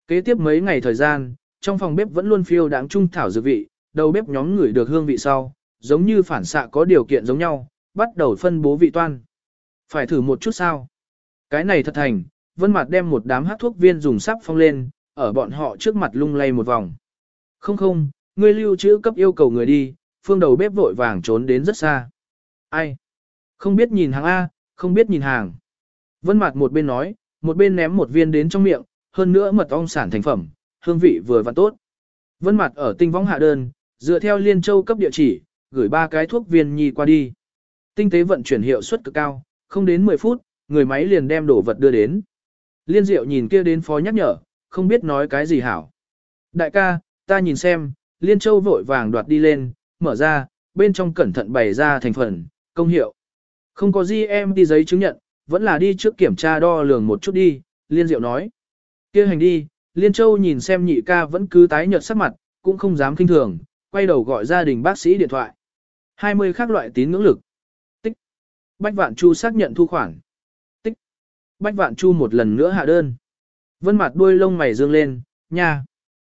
Kế tiếp mấy ngày thời gian, trong phòng bếp vẫn luôn phiêu đáng trung thảo dược vị, đầu bếp nhóm người được hương vị sau, giống như phản xạ có điều kiện giống nhau, bắt đầu phân bố vị toan. Phải thử một chút sao? Cái này thật thành, vân mặt đem một đám hát thuốc viên dùng sắp phong lên, ở bọn họ trước mặt lung lay một vòng. Không không, ngươi lưu trữ cấp yêu cầu người đi, phương đầu bếp vội vàng trốn đến rất xa. Ai? Không biết nhìn hàng A, không biết nhìn hàng. Vân mặt một bên nói, một bên ném một viên đến trong miệng, hơn nữa mật ong sản thành phẩm, hương vị vừa và tốt. Vân mặt ở tinh võng hạ đơn, dựa theo liên châu cấp địa chỉ, gửi ba cái thuốc viên nhi qua đi. Tinh tế vận chuyển hiệu suất cực cao, không đến 10 phút, người máy liền đem đồ vật đưa đến. Liên diệu nhìn kia đến phó nhắc nhở, không biết nói cái gì hảo. Đại ca, ta nhìn xem, Liên Châu vội vàng đoạt đi lên, mở ra, bên trong cẩn thận bày ra thành phần, công hiệu. Không có gì em đi giấy chứng nhận, vẫn là đi trước kiểm tra đo lường một chút đi, Liên Diệu nói. kia hành đi, Liên Châu nhìn xem nhị ca vẫn cứ tái nhợt sắc mặt, cũng không dám kinh thường, quay đầu gọi gia đình bác sĩ điện thoại. 20 khác loại tín ngưỡng lực. Tích. Bách Vạn Chu xác nhận thu khoản. Tích. Bách Vạn Chu một lần nữa hạ đơn. Vân mặt đuôi lông mày dương lên, nha.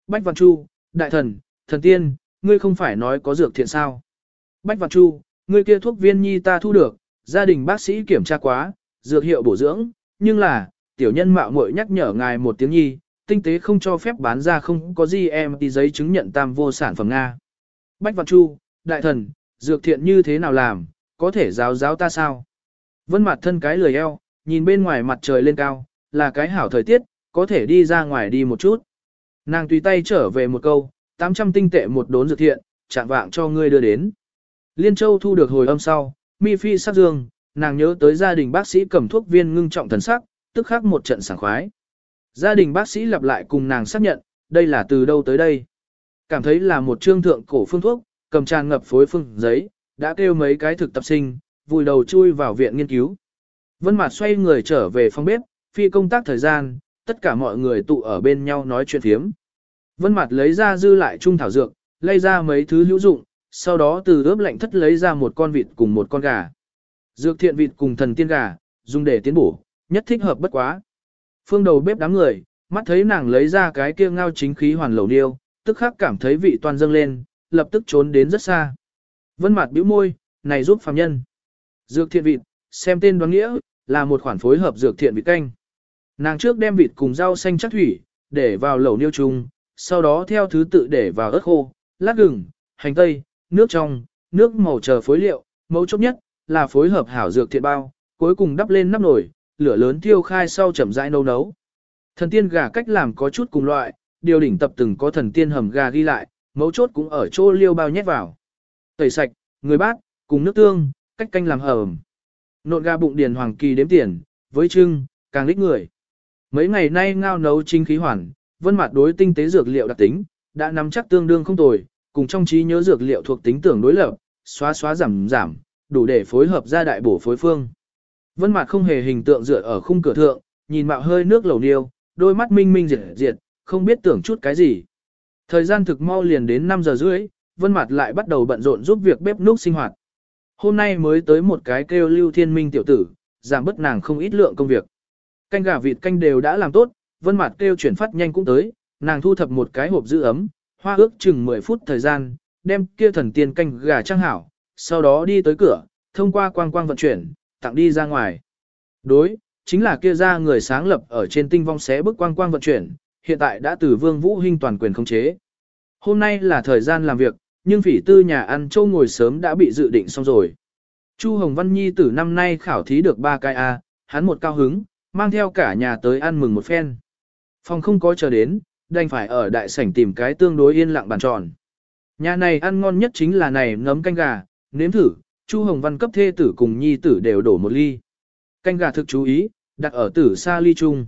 Bách văn Chu, đại thần, thần tiên, ngươi không phải nói có dược thiện sao. Bách văn Chu, ngươi kia thuốc viên nhi ta thu được, gia đình bác sĩ kiểm tra quá, dược hiệu bổ dưỡng, nhưng là, tiểu nhân mạo muội nhắc nhở ngài một tiếng nhi, tinh tế không cho phép bán ra không có gì em thì giấy chứng nhận tam vô sản phẩm Nga. Bách văn Chu, đại thần, dược thiện như thế nào làm, có thể giáo giáo ta sao? Vân mặt thân cái lười eo, nhìn bên ngoài mặt trời lên cao, là cái hảo thời tiết, có thể đi ra ngoài đi một chút. Nàng tùy tay trở về một câu, 800 tinh tệ một đốn dược thiện, chạm vạng cho ngươi đưa đến. Liên Châu thu được hồi âm sau, mi phi sắc dương, nàng nhớ tới gia đình bác sĩ cầm thuốc viên ngưng trọng thần sắc, tức khắc một trận sảng khoái. Gia đình bác sĩ lặp lại cùng nàng xác nhận, đây là từ đâu tới đây. Cảm thấy là một trương thượng cổ phương thuốc, cầm tràn ngập phối phương giấy, đã kêu mấy cái thực tập sinh, vùi đầu chui vào viện nghiên cứu. Vân Mạt xoay người trở về phòng bếp, phi công tác thời gian, tất cả mọi người tụ ở bên nhau nói chuyện phiếm. Vân Mạt lấy ra dư lại trung thảo dược, lấy ra mấy thứ hữu dụng, sau đó từ ướp lạnh thất lấy ra một con vịt cùng một con gà. Dược thiện vịt cùng thần tiên gà, dùng để tiến bổ, nhất thích hợp bất quá. Phương đầu bếp đám người, mắt thấy nàng lấy ra cái kia ngao chính khí hoàn lẩu điêu, tức khắc cảm thấy vị toàn dâng lên, lập tức trốn đến rất xa. Vân mạt bĩu môi, này giúp phàm nhân. Dược thiện vịt, xem tên đoán nghĩa, là một khoản phối hợp dược thiện vịt canh. Nàng trước đem vịt cùng rau xanh chắc thủy, để vào lẩu niêu chung, sau đó theo thứ tự để vào ớt khô, lát gừng, hành tây, nước trong, nước màu chờ phối liệu, mấu chốt nhất là phối hợp hảo dược thiện bao, cuối cùng đắp lên nắp nồi, lửa lớn thiêu khai sau chậm rãi nấu nấu. Thần tiên gà cách làm có chút cùng loại, điều đỉnh tập từng có thần tiên hầm gà ghi lại, mấu chốt cũng ở chỗ liêu bao nhét vào. Tẩy sạch, người bát, cùng nước tương, cách canh làm hầm. Nộn gà bụng điền hoàng kỳ đếm tiền, với trưng, càng lít người. Mấy ngày nay ngao nấu chính khí hoàn, vân mặt đối tinh tế dược liệu đặc tính, đã nắm chắc tương đương không tồi, cùng trong trí nhớ dược liệu thuộc tính tưởng đối lập, xóa xóa giảm giảm, đủ để phối hợp ra đại bổ phối phương. Vân mặt không hề hình tượng dựa ở khung cửa thượng, nhìn mạo hơi nước lầu niêu, đôi mắt minh minh diệt diệt, không biết tưởng chút cái gì. Thời gian thực mau liền đến 5 giờ rưỡi, Vân Mạt lại bắt đầu bận rộn giúp việc bếp núc sinh hoạt. Hôm nay mới tới một cái kêu Lưu Thiên Minh tiểu tử, giảm bớt nàng không ít lượng công việc. Canh gà vịt canh đều đã làm tốt, Vân Mạt kêu chuyển phát nhanh cũng tới, nàng thu thập một cái hộp giữ ấm, hoa ước chừng 10 phút thời gian, đem kia thần tiên canh gà trang hảo, sau đó đi tới cửa, thông qua quang quang vận chuyển, tặng đi ra ngoài. Đối, chính là kia ra người sáng lập ở trên tinh vong xé bức quang quang vận chuyển, hiện tại đã từ Vương Vũ Hinh toàn quyền khống chế. Hôm nay là thời gian làm việc, nhưng phỉ tư nhà ăn châu ngồi sớm đã bị dự định xong rồi. Chu Hồng Văn Nhi từ năm nay khảo thí được 3 cái A, hắn một cao hứng, mang theo cả nhà tới ăn mừng một phen. Phòng không có chờ đến, đành phải ở đại sảnh tìm cái tương đối yên lặng bàn tròn. Nhà này ăn ngon nhất chính là này ngấm canh gà, nếm thử, Chu Hồng Văn cấp thê tử cùng nhi tử đều đổ một ly. Canh gà thực chú ý, đặt ở tử xa ly chung.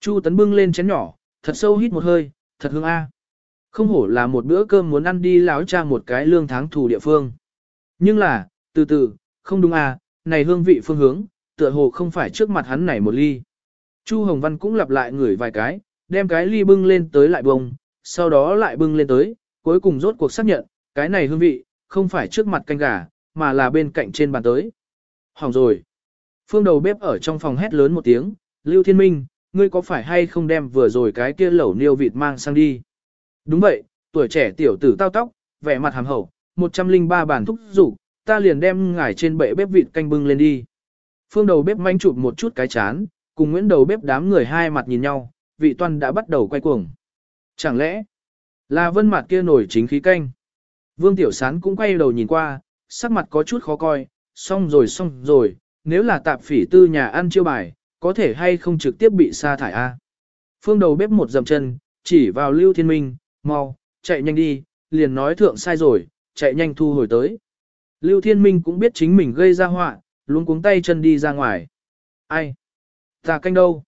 Chu Tấn bưng lên chén nhỏ, thật sâu hít một hơi, thật hương a. À. Không hổ là một bữa cơm muốn ăn đi láo cha một cái lương tháng thù địa phương. Nhưng là, từ từ, không đúng à, này hương vị phương hướng, tựa hồ không phải trước mặt hắn này một ly. Chu Hồng Văn cũng lặp lại ngửi vài cái, đem cái ly bưng lên tới lại bông, sau đó lại bưng lên tới, cuối cùng rốt cuộc xác nhận, cái này hương vị, không phải trước mặt canh gà, mà là bên cạnh trên bàn tới. Hỏng rồi. Phương đầu bếp ở trong phòng hét lớn một tiếng, Lưu Thiên Minh, ngươi có phải hay không đem vừa rồi cái kia lẩu niêu vịt mang sang đi? Đúng vậy, tuổi trẻ tiểu tử tao tóc, vẻ mặt hàm hậu, 103 bản thúc rủ, ta liền đem ngải trên bệ bếp vịt canh bưng lên đi. Phương đầu bếp manh chụp một chút cái chán, cùng Nguyễn đầu bếp đám người hai mặt nhìn nhau, vị toan đã bắt đầu quay cuồng. Chẳng lẽ là vân mặt kia nổi chính khí canh? Vương Tiểu Sán cũng quay đầu nhìn qua, sắc mặt có chút khó coi, xong rồi xong rồi, nếu là tạp phỉ tư nhà ăn chiêu bài, có thể hay không trực tiếp bị sa thải a? Phương đầu bếp một dầm chân, chỉ vào Lưu Thiên Minh, mau, chạy nhanh đi, liền nói thượng sai rồi, chạy nhanh thu hồi tới. Lưu Thiên Minh cũng biết chính mình gây ra họa, luôn cuống tay chân đi ra ngoài. Ai? Ta canh đâu?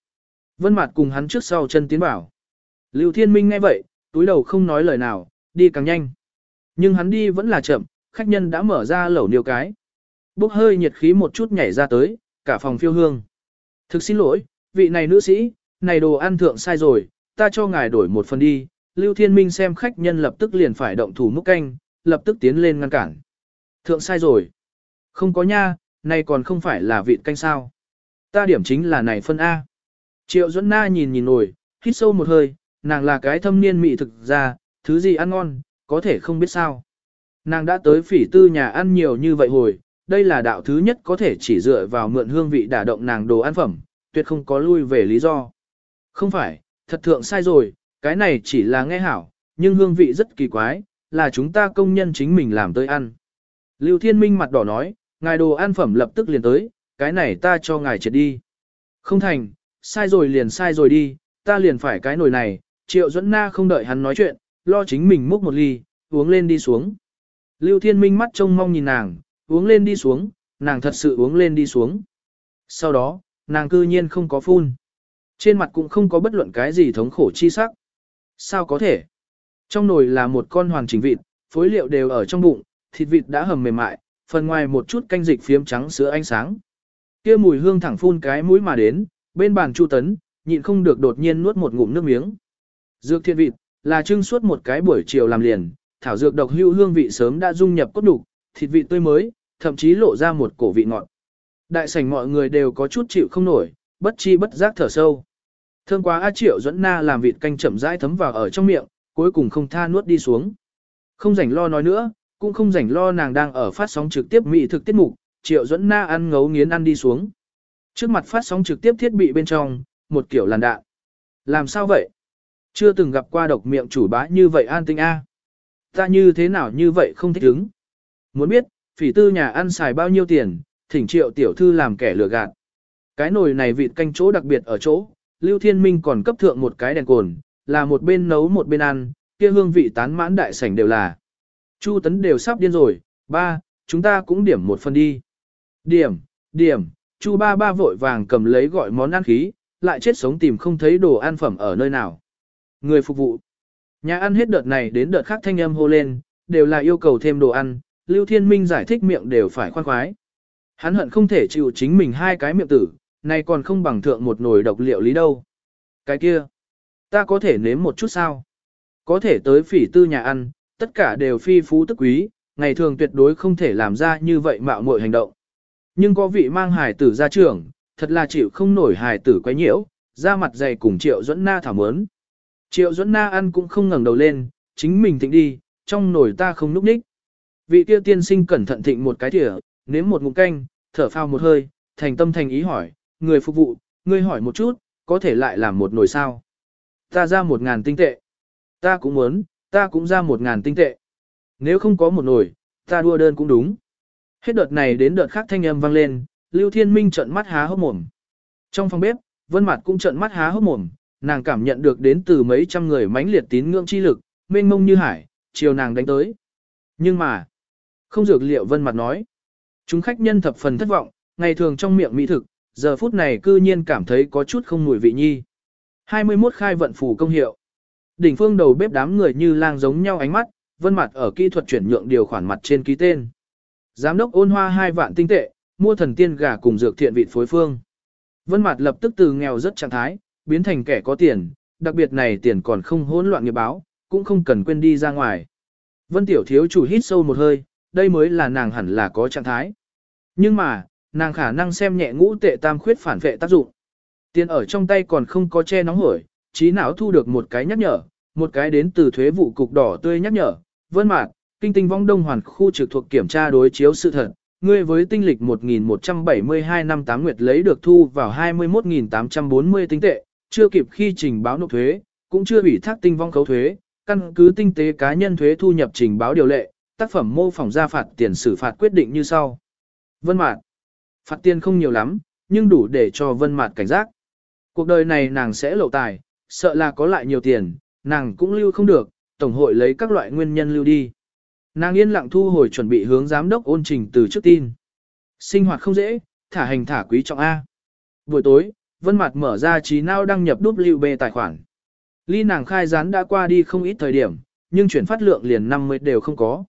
Vân Mạt cùng hắn trước sau chân tiến bảo. Lưu Thiên Minh nghe vậy, túi đầu không nói lời nào, đi càng nhanh. Nhưng hắn đi vẫn là chậm, khách nhân đã mở ra lẩu niêu cái. Bốc hơi nhiệt khí một chút nhảy ra tới, cả phòng phiêu hương. Thực xin lỗi, vị này nữ sĩ, này đồ ăn thượng sai rồi, ta cho ngài đổi một phần đi, Lưu Thiên Minh xem khách nhân lập tức liền phải động thủ múc canh, lập tức tiến lên ngăn cản. Thượng sai rồi. Không có nha, này còn không phải là vị canh sao. Ta điểm chính là này phân A. Triệu Duẫn Na nhìn nhìn nổi, hít sâu một hơi, nàng là cái thâm niên mị thực ra, thứ gì ăn ngon, có thể không biết sao. Nàng đã tới phỉ tư nhà ăn nhiều như vậy hồi, đây là đạo thứ nhất có thể chỉ dựa vào mượn hương vị đả động nàng đồ ăn phẩm, tuyệt không có lui về lý do. Không phải, thật thượng sai rồi, cái này chỉ là nghe hảo, nhưng hương vị rất kỳ quái, là chúng ta công nhân chính mình làm tới ăn. Lưu Thiên Minh mặt đỏ nói, ngài đồ ăn phẩm lập tức liền tới, cái này ta cho ngài triệt đi. Không thành, sai rồi liền sai rồi đi, ta liền phải cái nồi này, triệu dẫn na không đợi hắn nói chuyện, lo chính mình múc một ly, uống lên đi xuống. Lưu Thiên Minh mắt trông mong nhìn nàng, uống lên đi xuống, nàng thật sự uống lên đi xuống. Sau đó, nàng cư nhiên không có phun. Trên mặt cũng không có bất luận cái gì thống khổ chi sắc. Sao có thể? Trong nồi là một con hoàn chỉnh vịt, phối liệu đều ở trong bụng, thịt vịt đã hầm mềm mại, phần ngoài một chút canh dịch phiếm trắng sữa ánh sáng. Kia mùi hương thẳng phun cái mũi mà đến, bên bàn Chu Tấn, nhịn không được đột nhiên nuốt một ngụm nước miếng. Dược thiên vịt, là trưng suốt một cái buổi chiều làm liền, thảo dược độc hữu hương vị sớm đã dung nhập cốt đục thịt vị tươi mới, thậm chí lộ ra một cổ vị ngọt. Đại sảnh mọi người đều có chút chịu không nổi, bất chi bất giác thở sâu. Thơm quá A Triệu dẫn na làm vịt canh chậm rãi thấm vào ở trong miệng, cuối cùng không tha nuốt đi xuống. Không rảnh lo nói nữa, cũng không rảnh lo nàng đang ở phát sóng trực tiếp mỹ thực tiết mục, Triệu dẫn na ăn ngấu nghiến ăn đi xuống. Trước mặt phát sóng trực tiếp thiết bị bên trong, một kiểu làn đạn. Làm sao vậy? Chưa từng gặp qua độc miệng chủ bá như vậy an tinh A. Ta như thế nào như vậy không thích ứng. Muốn biết, phỉ tư nhà ăn xài bao nhiêu tiền, thỉnh triệu tiểu thư làm kẻ lừa gạt. Cái nồi này vịt canh chỗ đặc biệt ở chỗ, Lưu Thiên Minh còn cấp thượng một cái đèn cồn, là một bên nấu một bên ăn, kia hương vị tán mãn đại sảnh đều là. Chu Tấn đều sắp điên rồi, ba, chúng ta cũng điểm một phần đi. Điểm, điểm, Chu ba ba vội vàng cầm lấy gọi món ăn khí, lại chết sống tìm không thấy đồ ăn phẩm ở nơi nào. Người phục vụ. Nhà ăn hết đợt này đến đợt khác thanh âm hô lên, đều là yêu cầu thêm đồ ăn, Lưu Thiên Minh giải thích miệng đều phải khoan khoái. Hắn hận không thể chịu chính mình hai cái miệng tử, này còn không bằng thượng một nồi độc liệu lý đâu. Cái kia, ta có thể nếm một chút sao? Có thể tới phỉ tư nhà ăn, tất cả đều phi phú tức quý, ngày thường tuyệt đối không thể làm ra như vậy mạo muội hành động. Nhưng có vị mang hài tử ra trường, thật là chịu không nổi hài tử quấy nhiễu, ra mặt dày cùng Triệu Duẫn Na thảo mớn. Triệu Duẫn Na ăn cũng không ngẩng đầu lên, chính mình thịnh đi, trong nồi ta không núp ních. Vị kia tiên sinh cẩn thận thịnh một cái thìa, nếm một ngụm canh, thở phao một hơi, thành tâm thành ý hỏi, người phục vụ, ngươi hỏi một chút, có thể lại làm một nồi sao? Ta ra một ngàn tinh tệ. Ta cũng muốn, ta cũng ra một ngàn tinh tệ. Nếu không có một nồi, ta đua đơn cũng đúng. Hết đợt này đến đợt khác thanh âm vang lên, Lưu Thiên Minh trợn mắt há hốc mồm. Trong phòng bếp, Vân Mạt cũng trợn mắt há hốc mồm, nàng cảm nhận được đến từ mấy trăm người mãnh liệt tín ngưỡng chi lực, mênh mông như hải, chiều nàng đánh tới. Nhưng mà, không dược liệu Vân Mạt nói, chúng khách nhân thập phần thất vọng, ngày thường trong miệng mỹ thực, giờ phút này cư nhiên cảm thấy có chút không mùi vị nhi. 21 khai vận phù công hiệu. Đỉnh phương đầu bếp đám người như lang giống nhau ánh mắt, Vân Mạt ở kỹ thuật chuyển nhượng điều khoản mặt trên ký tên. Giám đốc ôn hoa hai vạn tinh tệ, mua thần tiên gà cùng dược thiện vị phối phương. Vân Mạt lập tức từ nghèo rất trạng thái, biến thành kẻ có tiền, đặc biệt này tiền còn không hỗn loạn nghiệp báo, cũng không cần quên đi ra ngoài. Vân Tiểu Thiếu chủ hít sâu một hơi, đây mới là nàng hẳn là có trạng thái. Nhưng mà, nàng khả năng xem nhẹ ngũ tệ tam khuyết phản vệ tác dụng. Tiền ở trong tay còn không có che nóng hổi, trí não thu được một cái nhắc nhở, một cái đến từ thuế vụ cục đỏ tươi nhắc nhở, Vân mạc, kinh tinh vong đông hoàn khu trực thuộc kiểm tra đối chiếu sự thật, ngươi với tinh lịch 1172 năm 8 nguyệt lấy được thu vào 21.840 tinh tệ, chưa kịp khi trình báo nộp thuế, cũng chưa bị thác tinh vong khấu thuế, căn cứ tinh tế cá nhân thuế thu nhập trình báo điều lệ, tác phẩm mô phỏng ra phạt tiền xử phạt quyết định như sau. Vân Mạt, phạt tiền không nhiều lắm, nhưng đủ để cho Vân Mạt cảnh giác. Cuộc đời này nàng sẽ lộ tài, sợ là có lại nhiều tiền, nàng cũng lưu không được, tổng hội lấy các loại nguyên nhân lưu đi. Nàng yên lặng thu hồi chuẩn bị hướng giám đốc ôn trình từ trước tin. Sinh hoạt không dễ, thả hành thả quý trọng A. Buổi tối, Vân Mạt mở ra trí não đăng nhập WB tài khoản. Ly nàng khai gián đã qua đi không ít thời điểm, nhưng chuyển phát lượng liền 50 đều không có.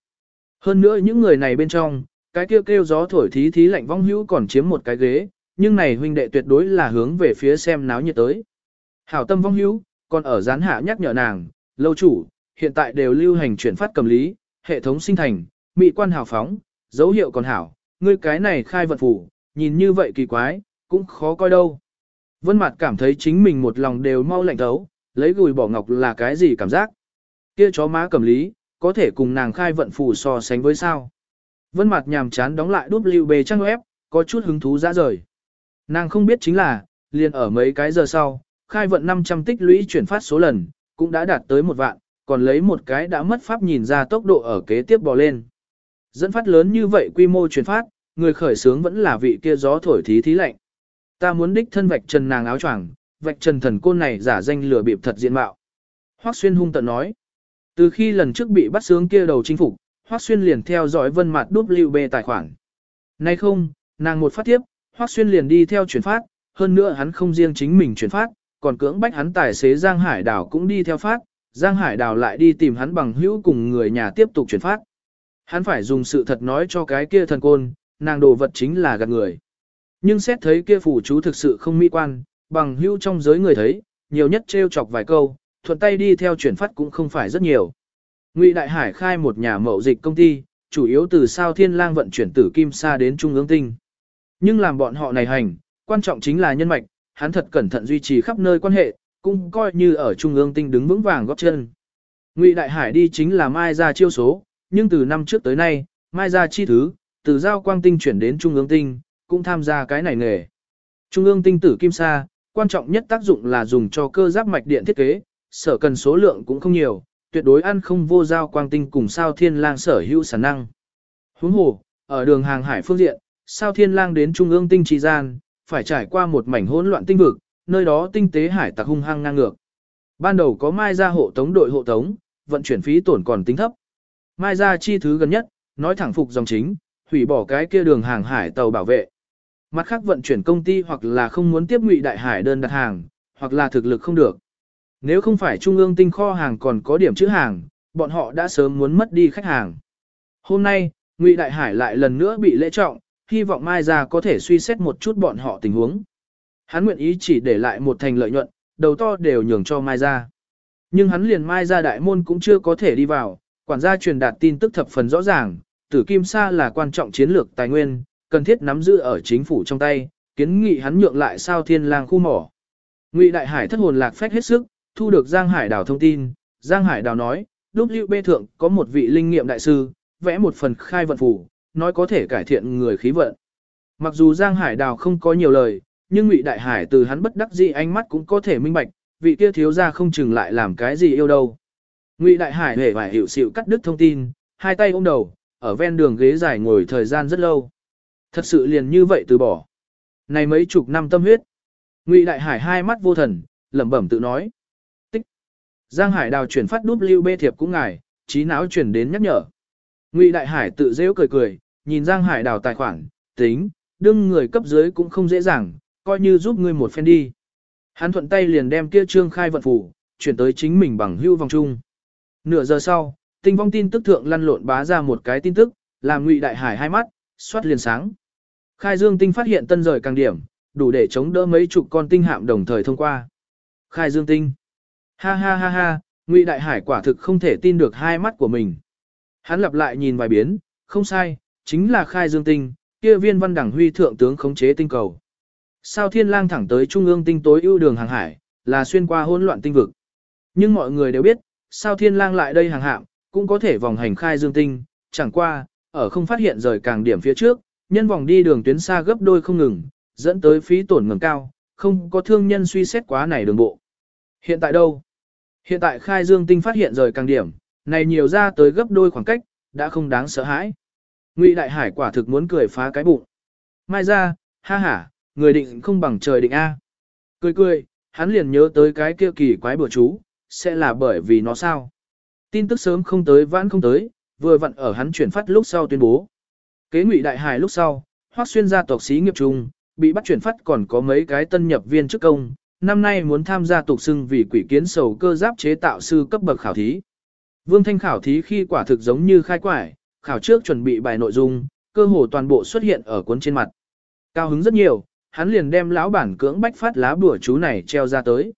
Hơn nữa những người này bên trong, cái kêu kêu gió thổi thí thí lạnh vong hữu còn chiếm một cái ghế, nhưng này huynh đệ tuyệt đối là hướng về phía xem náo nhiệt tới. Hảo tâm vong hữu, còn ở gián hạ nhắc nhở nàng, lâu chủ, hiện tại đều lưu hành chuyển phát cầm lý, hệ thống sinh thành, mỹ quan hào phóng, dấu hiệu còn hảo, ngươi cái này khai vận phủ, nhìn như vậy kỳ quái, cũng khó coi đâu. Vân Mạt cảm thấy chính mình một lòng đều mau lạnh thấu, lấy gùi bỏ ngọc là cái gì cảm giác? Kia chó má cầm lý, có thể cùng nàng khai vận phủ so sánh với sao? Vân Mạt nhàm chán đóng lại WB trang web, có chút hứng thú ra rời. Nàng không biết chính là, liền ở mấy cái giờ sau, khai vận 500 tích lũy chuyển phát số lần, cũng đã đạt tới một vạn, còn lấy một cái đã mất pháp nhìn ra tốc độ ở kế tiếp bò lên. Dẫn phát lớn như vậy quy mô chuyển phát, người khởi sướng vẫn là vị kia gió thổi thí thí lạnh. Ta muốn đích thân vạch trần nàng áo choàng, vạch trần thần côn này giả danh lừa bịp thật diện mạo. Hoắc Xuyên hung tận nói. Từ khi lần trước bị bắt sướng kia đầu chinh phục, Hoắc Xuyên liền theo dõi vân mặt WB tài khoản. Nay không, nàng một phát tiếp, Hoắc Xuyên liền đi theo chuyển phát, hơn nữa hắn không riêng chính mình chuyển phát, còn cưỡng bách hắn tài xế Giang Hải Đào cũng đi theo phát, Giang Hải Đào lại đi tìm hắn bằng hữu cùng người nhà tiếp tục chuyển phát. Hắn phải dùng sự thật nói cho cái kia thần côn, nàng đồ vật chính là gạt người. Nhưng xét thấy kia phủ chú thực sự không mỹ quan, bằng hữu trong giới người thấy, nhiều nhất trêu chọc vài câu, thuận tay đi theo chuyển phát cũng không phải rất nhiều. Ngụy Đại Hải khai một nhà mậu dịch công ty, chủ yếu từ sao thiên lang vận chuyển từ Kim Sa đến Trung ương tinh. Nhưng làm bọn họ này hành, quan trọng chính là nhân mạch, hắn thật cẩn thận duy trì khắp nơi quan hệ, cũng coi như ở trung ương tinh đứng vững vàng góp chân. Ngụy Đại Hải đi chính là Mai Gia chiêu số, nhưng từ năm trước tới nay, Mai Gia chi thứ, từ giao quang tinh chuyển đến trung ương tinh, cũng tham gia cái này nghề. Trung ương tinh tử kim sa, quan trọng nhất tác dụng là dùng cho cơ giáp mạch điện thiết kế, sở cần số lượng cũng không nhiều, tuyệt đối ăn không vô giao quang tinh cùng sao thiên lang sở hữu sản năng. Huống hồ, ở đường hàng hải phương diện, sao thiên lang đến trung ương tinh trì gian, phải trải qua một mảnh hỗn loạn tinh vực, nơi đó tinh tế hải tặc hung hăng ngang ngược. Ban đầu có Mai Gia hộ tống đội hộ tống, vận chuyển phí tổn còn tính thấp. Mai Gia chi thứ gần nhất, nói thẳng phục dòng chính, hủy bỏ cái kia đường hàng hải tàu bảo vệ. Mặt khác vận chuyển công ty hoặc là không muốn tiếp ngụy đại hải đơn đặt hàng, hoặc là thực lực không được. Nếu không phải trung ương tinh kho hàng còn có điểm chữ hàng, bọn họ đã sớm muốn mất đi khách hàng. Hôm nay, ngụy đại hải lại lần nữa bị lễ trọng, hy vọng Mai ra có thể suy xét một chút bọn họ tình huống. Hắn nguyện ý chỉ để lại một thành lợi nhuận, đầu to đều nhường cho Mai ra. Nhưng hắn liền Mai ra đại môn cũng chưa có thể đi vào, quản gia truyền đạt tin tức thập phần rõ ràng, tử kim sa là quan trọng chiến lược tài nguyên, cần thiết nắm giữ ở chính phủ trong tay, kiến nghị hắn nhượng lại sao thiên lang khu mỏ. Ngụy Đại Hải thất hồn lạc phách hết sức, thu được Giang Hải Đào thông tin, Giang Hải Đào nói, WB thượng có một vị linh nghiệm đại sư, vẽ một phần khai vận phủ, nói có thể cải thiện người khí vận. Mặc dù Giang Hải Đào không có nhiều lời, nhưng Ngụy Đại Hải từ hắn bất đắc dĩ ánh mắt cũng có thể minh bạch, vị kia thiếu gia không chừng lại làm cái gì yêu đâu. Ngụy Đại Hải hề vải hiểu xịu cắt đứt thông tin, hai tay ôm đầu, ở ven đường ghế dài ngồi thời gian rất lâu. Thật sự liền như vậy từ bỏ. Này mấy chục năm tâm huyết. Ngụy Đại Hải hai mắt vô thần, lẩm bẩm tự nói. Tích. Giang Hải đào chuyển phát đúp lưu bê thiệp cũng ngài, trí não chuyển đến nhắc nhở. Ngụy Đại Hải tự dễ cười cười, nhìn Giang Hải đào tài khoản, tính, đương người cấp dưới cũng không dễ dàng, coi như giúp ngươi một phen đi. Hắn thuận tay liền đem kia trương khai vận phủ, chuyển tới chính mình bằng hưu vòng chung. Nửa giờ sau, tinh vong tin tức thượng lăn lộn bá ra một cái tin tức, làm Ngụy Đại Hải hai mắt, xoát liền sáng. Khai Dương tinh phát hiện tân rời càng điểm, đủ để chống đỡ mấy chục con tinh hạm đồng thời thông qua. Khai Dương tinh. Ha ha ha ha, Ngụy Đại Hải quả thực không thể tin được hai mắt của mình. Hắn lặp lại nhìn vài biến, không sai, chính là Khai Dương tinh, kia viên văn đẳng huy thượng tướng khống chế tinh cầu. Sao thiên lang thẳng tới trung ương tinh tối ưu đường hàng hải, là xuyên qua hỗn loạn tinh vực. Nhưng mọi người đều biết, sao thiên lang lại đây hàng hạm, cũng có thể vòng hành khai dương tinh, chẳng qua, ở không phát hiện rời càng điểm phía trước, nhân vòng đi đường tuyến xa gấp đôi không ngừng, dẫn tới phí tổn ngừng cao, không có thương nhân suy xét quá này đường bộ. Hiện tại đâu? Hiện tại khai dương tinh phát hiện rời càng điểm, này nhiều ra tới gấp đôi khoảng cách, đã không đáng sợ hãi. Ngụy Đại Hải quả thực muốn cười phá cái bụng. Mai ra, ha ha, người định không bằng trời định A. Cười cười, hắn liền nhớ tới cái kia kỳ quái bữa chú, sẽ là bởi vì nó sao. Tin tức sớm không tới vãn không tới, vừa vặn ở hắn chuyển phát lúc sau tuyên bố. Kế ngụy đại Hải lúc sau, hoác xuyên gia tộc sĩ nghiệp trung, bị bắt chuyển phát còn có mấy cái tân nhập viên chức công, năm nay muốn tham gia tục xưng vì quỷ kiến sầu cơ giáp chế tạo sư cấp bậc khảo thí. Vương Thanh khảo thí khi quả thực giống như khai quải, khảo trước chuẩn bị bài nội dung, cơ hồ toàn bộ xuất hiện ở cuốn trên mặt. Cao hứng rất nhiều, hắn liền đem lão bản cưỡng bách phát lá bùa chú này treo ra tới.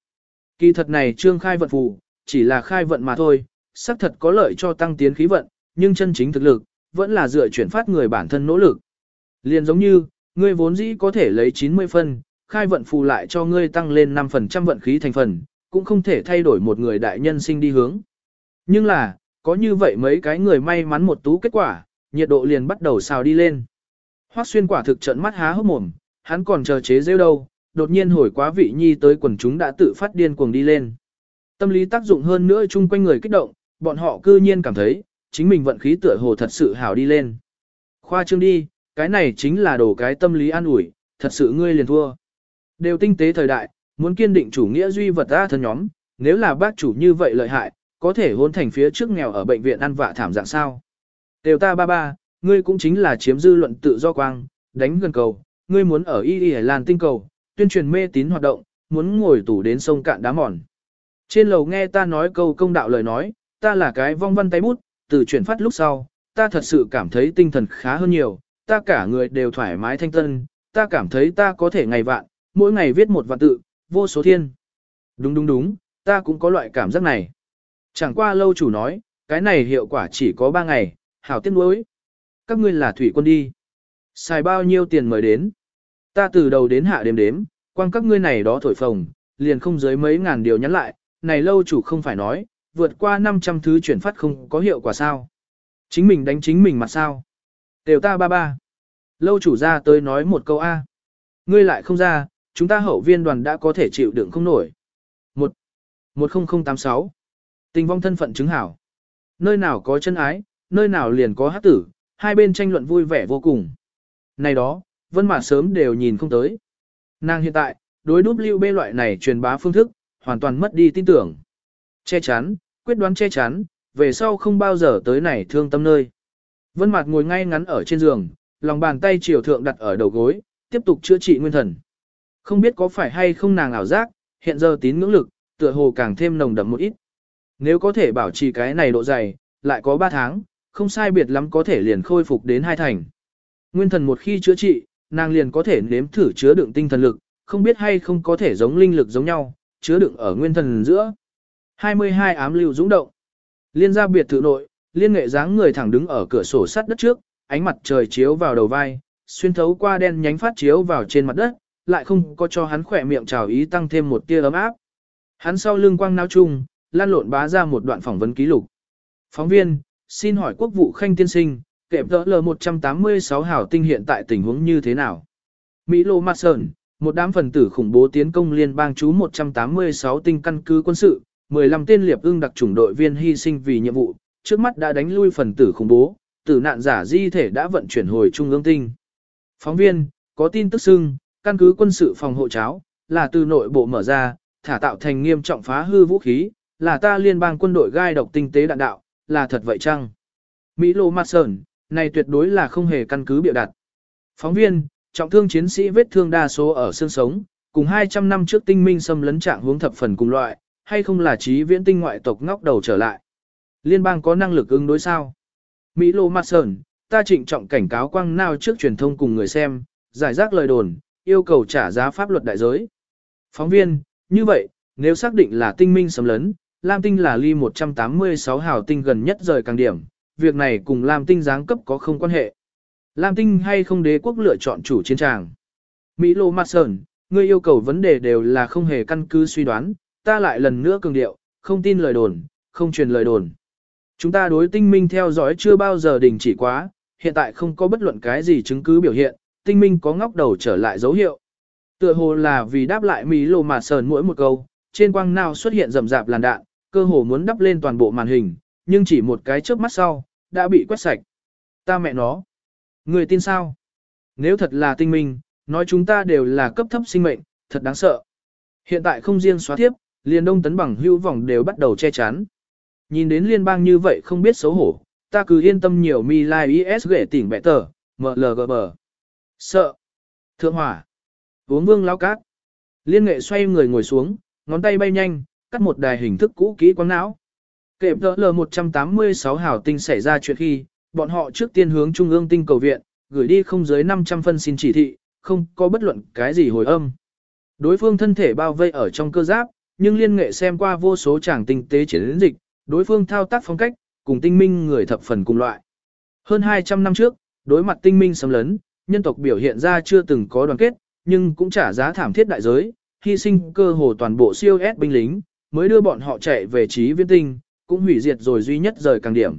Kỳ thật này trương khai vận phù, chỉ là khai vận mà thôi, xác thật có lợi cho tăng tiến khí vận, nhưng chân chính thực lực, vẫn là dựa chuyển phát người bản thân nỗ lực. Liền giống như, ngươi vốn dĩ có thể lấy 90 phân, khai vận phù lại cho ngươi tăng lên 5% vận khí thành phần, cũng không thể thay đổi một người đại nhân sinh đi hướng. Nhưng là, có như vậy mấy cái người may mắn một tú kết quả, nhiệt độ liền bắt đầu xào đi lên. Hoắc xuyên quả thực trận mắt há hốc mồm, hắn còn chờ chế rêu đâu, đột nhiên hồi quá vị nhi tới quần chúng đã tự phát điên cuồng đi lên. Tâm lý tác dụng hơn nữa chung quanh người kích động, bọn họ cư nhiên cảm thấy, chính mình vận khí tựa hồ thật sự hảo đi lên. Khoa trương đi, cái này chính là đồ cái tâm lý an ủi, thật sự ngươi liền thua. Đều tinh tế thời đại, muốn kiên định chủ nghĩa duy vật ra thân nhóm, nếu là bác chủ như vậy lợi hại, có thể hôn thành phía trước nghèo ở bệnh viện ăn vạ thảm dạng sao. Đều ta ba ba, ngươi cũng chính là chiếm dư luận tự do quang, đánh gần cầu, ngươi muốn ở Y Y Lan tinh cầu, tuyên truyền mê tín hoạt động, muốn ngồi tủ đến sông cạn đá mòn. Trên lầu nghe ta nói câu công đạo lời nói, ta là cái vong văn tay bút, từ chuyển phát lúc sau, ta thật sự cảm thấy tinh thần khá hơn nhiều, ta cả người đều thoải mái thanh tân, ta cảm thấy ta có thể ngày vạn, mỗi ngày viết một vạn tự, vô số thiên. Đúng đúng đúng, ta cũng có loại cảm giác này. Chẳng qua lâu chủ nói, cái này hiệu quả chỉ có 3 ngày, hảo tiếc nuối. Các ngươi là thủy quân đi. Xài bao nhiêu tiền mời đến? Ta từ đầu đến hạ đếm đếm, quang các ngươi này đó thổi phồng, liền không dưới mấy ngàn điều nhắn lại, này lâu chủ không phải nói, vượt qua 500 thứ chuyển phát không có hiệu quả sao. Chính mình đánh chính mình mà sao. Đều ta ba ba. Lâu chủ ra tới nói một câu A. Ngươi lại không ra, chúng ta hậu viên đoàn đã có thể chịu đựng không nổi. 1. 10086. Tình vong thân phận chứng hảo. Nơi nào có chân ái, nơi nào liền có hát tử, hai bên tranh luận vui vẻ vô cùng. Này đó, vân mà sớm đều nhìn không tới. Nàng hiện tại, đối nút lưu bê loại này truyền bá phương thức, hoàn toàn mất đi tin tưởng. Che chắn, quyết đoán che chắn, về sau không bao giờ tới này thương tâm nơi. Vân Mạt ngồi ngay ngắn ở trên giường, lòng bàn tay chiều thượng đặt ở đầu gối, tiếp tục chữa trị nguyên thần. Không biết có phải hay không nàng ảo giác, hiện giờ tín ngưỡng lực, tựa hồ càng thêm nồng đậm một ít. Nếu có thể bảo trì cái này độ dày, lại có 3 tháng, không sai biệt lắm có thể liền khôi phục đến hai thành. Nguyên thần một khi chữa trị, nàng liền có thể nếm thử chứa đựng tinh thần lực, không biết hay không có thể giống linh lực giống nhau, chứa đựng ở nguyên thần giữa. 22 ám lưu dũng động. Liên gia biệt thự nội, liên nghệ dáng người thẳng đứng ở cửa sổ sắt đất trước, ánh mặt trời chiếu vào đầu vai, xuyên thấu qua đen nhánh phát chiếu vào trên mặt đất, lại không có cho hắn khỏe miệng trào ý tăng thêm một tia ấm áp. Hắn sau lưng quang nao chung, lan lộn bá ra một đoạn phỏng vấn ký lục. Phóng viên, xin hỏi quốc vụ khanh tiên sinh, kẹp tỡ L186 hảo tinh hiện tại tình huống như thế nào? Mỹ Lô Mạc Sơn, một đám phần tử khủng bố tiến công liên bang chú 186 tinh căn cứ quân sự, 15 tên liệp ưng đặc chủng đội viên hy sinh vì nhiệm vụ, trước mắt đã đánh lui phần tử khủng bố, tử nạn giả di thể đã vận chuyển hồi trung ương tinh. Phóng viên, có tin tức xưng, căn cứ quân sự phòng hộ cháo, là từ nội bộ mở ra, thả tạo thành nghiêm trọng phá hư vũ khí, là ta liên bang quân đội gai độc tinh tế đạn đạo, là thật vậy chăng? Mỹ Lô Mạt Sơn, này tuyệt đối là không hề căn cứ biểu đặt. Phóng viên, trọng thương chiến sĩ vết thương đa số ở xương sống, cùng 200 năm trước tinh minh xâm lấn trạng hướng thập phần cùng loại, hay không là trí viễn tinh ngoại tộc ngóc đầu trở lại. Liên bang có năng lực ứng đối sao? Mỹ Lô Mạt Sơn, ta trịnh trọng cảnh cáo quang nào trước truyền thông cùng người xem, giải rác lời đồn, yêu cầu trả giá pháp luật đại giới. Phóng viên, như vậy, nếu xác định là tinh minh xâm lấn, Lam tinh là ly 186 hào tinh gần nhất rời càng điểm, việc này cùng Lam tinh giáng cấp có không quan hệ. Lam tinh hay không đế quốc lựa chọn chủ chiến tràng. Mỹ Lô Mạc Sơn, ngươi yêu cầu vấn đề đều là không hề căn cứ suy đoán, ta lại lần nữa cường điệu, không tin lời đồn, không truyền lời đồn. Chúng ta đối tinh minh theo dõi chưa bao giờ đình chỉ quá, hiện tại không có bất luận cái gì chứng cứ biểu hiện, tinh minh có ngóc đầu trở lại dấu hiệu. Tựa hồ là vì đáp lại Mỹ Lô Mạc Sơn mỗi một câu, trên quang nào xuất hiện rầm rạp làn đạn, cơ hồ muốn đắp lên toàn bộ màn hình, nhưng chỉ một cái chớp mắt sau, đã bị quét sạch. Ta mẹ nó. Người tin sao? Nếu thật là tinh minh, nói chúng ta đều là cấp thấp sinh mệnh, thật đáng sợ. Hiện tại không riêng xóa tiếp, liền đông tấn bằng hữu vòng đều bắt đầu che chắn. Nhìn đến liên bang như vậy không biết xấu hổ, ta cứ yên tâm nhiều mi lai is ghệ tỉnh bẻ tờ, mlgb. Sợ. Thượng hỏa. Uống vương lao cát. Liên nghệ xoay người ngồi xuống, ngón tay bay nhanh, cắt một đài hình thức cũ kỹ quang não. Kệm tờ L186 hảo tinh xảy ra chuyện khi, bọn họ trước tiên hướng Trung ương tinh cầu viện, gửi đi không dưới 500 phân xin chỉ thị, không có bất luận cái gì hồi âm. Đối phương thân thể bao vây ở trong cơ giáp, nhưng liên nghệ xem qua vô số tràng tinh tế chiến dịch, đối phương thao tác phong cách, cùng tinh minh người thập phần cùng loại. Hơn 200 năm trước, đối mặt tinh minh xâm lấn, nhân tộc biểu hiện ra chưa từng có đoàn kết, nhưng cũng trả giá thảm thiết đại giới, hy sinh cơ hồ toàn bộ siêu S binh lính, mới đưa bọn họ chạy về trí viên tinh, cũng hủy diệt rồi duy nhất rời càng điểm.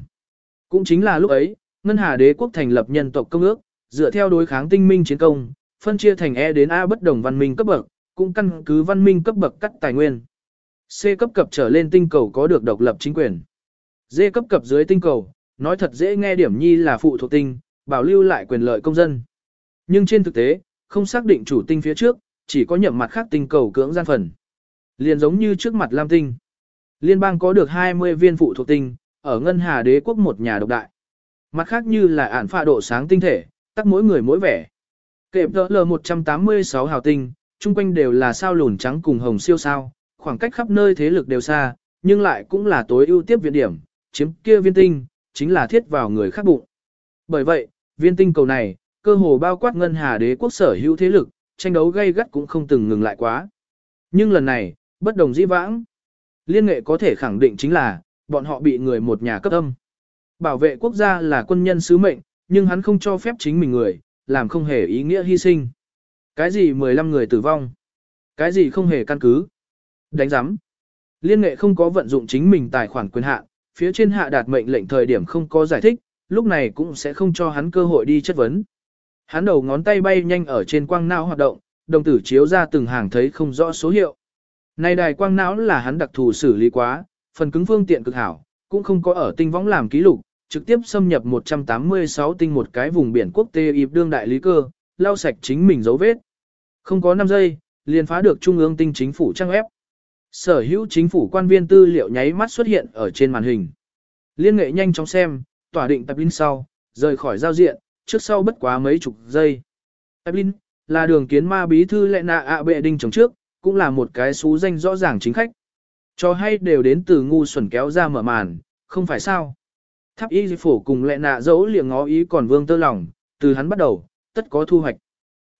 Cũng chính là lúc ấy, Ngân Hà Đế quốc thành lập nhân tộc công ước, dựa theo đối kháng tinh minh chiến công, phân chia thành E đến A bất đồng văn minh cấp bậc, cũng căn cứ văn minh cấp bậc cắt tài nguyên. C cấp cập trở lên tinh cầu có được độc lập chính quyền. D cấp cập dưới tinh cầu, nói thật dễ nghe điểm nhi là phụ thuộc tinh, bảo lưu lại quyền lợi công dân. Nhưng trên thực tế, không xác định chủ tinh phía trước, chỉ có nhậm mặt khác tinh cầu cưỡng gian phần. Liền giống như trước mặt Lam tinh. Liên bang có được 20 viên phụ thuộc tinh, ở ngân hà đế quốc một nhà độc đại. Mặt khác như là ản phạ độ sáng tinh thể, tắc mỗi người mỗi vẻ. Kẹp L186 hào tinh, chung quanh đều là sao lùn trắng cùng hồng siêu sao, khoảng cách khắp nơi thế lực đều xa, nhưng lại cũng là tối ưu tiếp viện điểm, chiếm kia viên tinh, chính là thiết vào người khác bụng. Bởi vậy, viên tinh cầu này, cơ hồ bao quát ngân hà đế quốc sở hữu thế lực, tranh đấu gay gắt cũng không từng ngừng lại quá. Nhưng lần này, bất đồng dĩ vãng. Liên nghệ có thể khẳng định chính là, bọn họ bị người một nhà cấp âm. Bảo vệ quốc gia là quân nhân sứ mệnh, nhưng hắn không cho phép chính mình người, làm không hề ý nghĩa hy sinh. Cái gì 15 người tử vong? Cái gì không hề căn cứ? Đánh giám. Liên nghệ không có vận dụng chính mình tài khoản quyền hạn, phía trên hạ đạt mệnh lệnh thời điểm không có giải thích, lúc này cũng sẽ không cho hắn cơ hội đi chất vấn. Hắn đầu ngón tay bay nhanh ở trên quang não hoạt động, đồng tử chiếu ra từng hàng thấy không rõ số hiệu. Này đài quang não là hắn đặc thù xử lý quá, phần cứng phương tiện cực hảo, cũng không có ở tinh võng làm ký lục, trực tiếp xâm nhập 186 tinh một cái vùng biển quốc tế ịp đương đại lý cơ, lau sạch chính mình dấu vết. Không có 5 giây, liền phá được trung ương tinh chính phủ trang ép. Sở hữu chính phủ quan viên tư liệu nháy mắt xuất hiện ở trên màn hình. Liên nghệ nhanh chóng xem, tỏa định tập linh sau, rời khỏi giao diện, trước sau bất quá mấy chục giây. tập linh là đường kiến ma bí thư lệ nạ ạ bệ đinh chống trước, cũng là một cái xú danh rõ ràng chính khách. Cho hay đều đến từ ngu xuẩn kéo ra mở màn, không phải sao. Tháp y phổ cùng lệ nạ dẫu liệng ngó ý còn vương tơ lòng, từ hắn bắt đầu, tất có thu hoạch.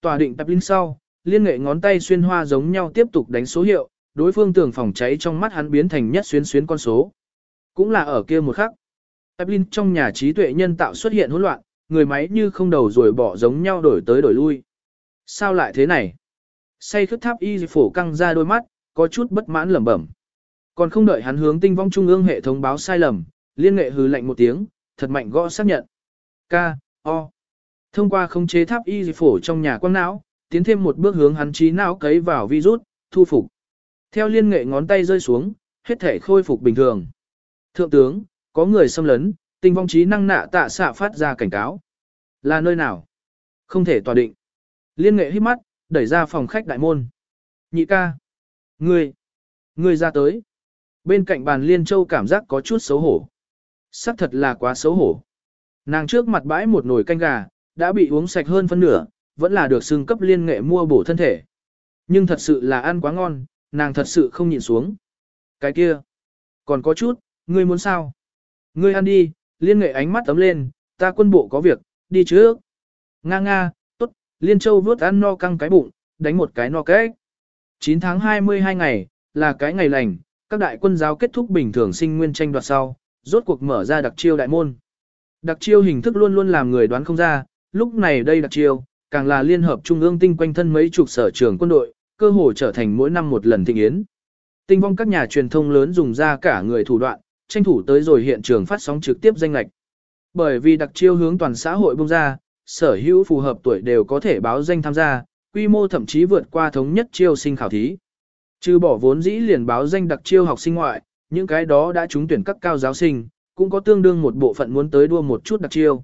Tòa định tập linh sau, liên nghệ ngón tay xuyên hoa giống nhau tiếp tục đánh số hiệu, đối phương tường phòng cháy trong mắt hắn biến thành nhất xuyến xuyến con số. Cũng là ở kia một khắc. Evelyn trong nhà trí tuệ nhân tạo xuất hiện hỗn loạn, người máy như không đầu rồi bỏ giống nhau đổi tới đổi lui. Sao lại thế này? Say khất tháp y phổ căng ra đôi mắt, có chút bất mãn lẩm bẩm. Còn không đợi hắn hướng tinh vong trung ương hệ thống báo sai lầm, liên nghệ hừ lạnh một tiếng, thật mạnh gõ xác nhận. K, O. Thông qua khống chế tháp y phổ trong nhà quang não, tiến thêm một bước hướng hắn trí não cấy vào virus, thu phục. Theo liên nghệ ngón tay rơi xuống, hết thể khôi phục bình thường. Thượng tướng, có người xâm lấn, tinh vong trí năng nạ tạ xạ phát ra cảnh cáo. Là nơi nào? Không thể tòa định. Liên nghệ hít mắt, đẩy ra phòng khách đại môn. Nhị ca. Ngươi. Ngươi ra tới. Bên cạnh bàn liên châu cảm giác có chút xấu hổ. Sắc thật là quá xấu hổ. Nàng trước mặt bãi một nồi canh gà, đã bị uống sạch hơn phân nửa, vẫn là được xưng cấp liên nghệ mua bổ thân thể. Nhưng thật sự là ăn quá ngon, nàng thật sự không nhịn xuống. Cái kia. Còn có chút, ngươi muốn sao? Ngươi ăn đi, liên nghệ ánh mắt tấm lên, ta quân bộ có việc, đi trước. Nga nga, liên châu vớt ăn no căng cái bụng, đánh một cái no cái. 9 tháng 22 ngày, là cái ngày lành, các đại quân giáo kết thúc bình thường sinh nguyên tranh đoạt sau, rốt cuộc mở ra đặc chiêu đại môn. Đặc chiêu hình thức luôn luôn làm người đoán không ra, lúc này đây đặc chiêu, càng là liên hợp trung ương tinh quanh thân mấy chục sở trường quân đội, cơ hồ trở thành mỗi năm một lần thịnh yến. Tinh vong các nhà truyền thông lớn dùng ra cả người thủ đoạn, tranh thủ tới rồi hiện trường phát sóng trực tiếp danh lạch. Bởi vì đặc chiêu hướng toàn xã hội bung ra, sở hữu phù hợp tuổi đều có thể báo danh tham gia, quy mô thậm chí vượt qua thống nhất chiêu sinh khảo thí. Trừ bỏ vốn dĩ liền báo danh đặc chiêu học sinh ngoại, những cái đó đã trúng tuyển các cao giáo sinh, cũng có tương đương một bộ phận muốn tới đua một chút đặc chiêu.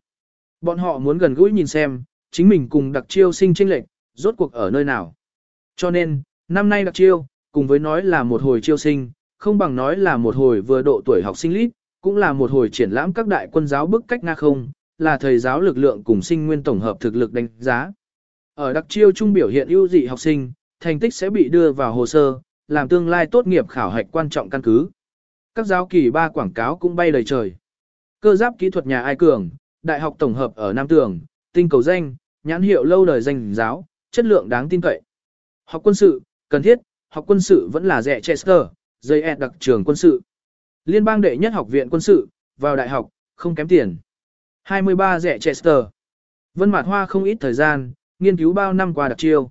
Bọn họ muốn gần gũi nhìn xem, chính mình cùng đặc chiêu sinh tranh lệch, rốt cuộc ở nơi nào. Cho nên, năm nay đặc chiêu, cùng với nói là một hồi chiêu sinh, không bằng nói là một hồi vừa độ tuổi học sinh lít, cũng là một hồi triển lãm các đại quân giáo bức cách Nga không, là thầy giáo lực lượng cùng sinh nguyên tổng hợp thực lực đánh giá. Ở đặc chiêu trung biểu hiện ưu dị học sinh, thành tích sẽ bị đưa vào hồ sơ, làm tương lai tốt nghiệp khảo hạch quan trọng căn cứ. Các giáo kỳ ba quảng cáo cũng bay đầy trời. Cơ giáp kỹ thuật nhà ai cường, đại học tổng hợp ở Nam Tường, tinh cầu danh, nhãn hiệu lâu đời danh giáo, chất lượng đáng tin cậy. Học quân sự, cần thiết, học quân sự vẫn là rẻ Chester, dây e đặc trường quân sự. Liên bang đệ nhất học viện quân sự, vào đại học, không kém tiền. 23 rẻ Chester. Vân Mạt Hoa không ít thời gian, nghiên cứu bao năm qua đặc chiêu.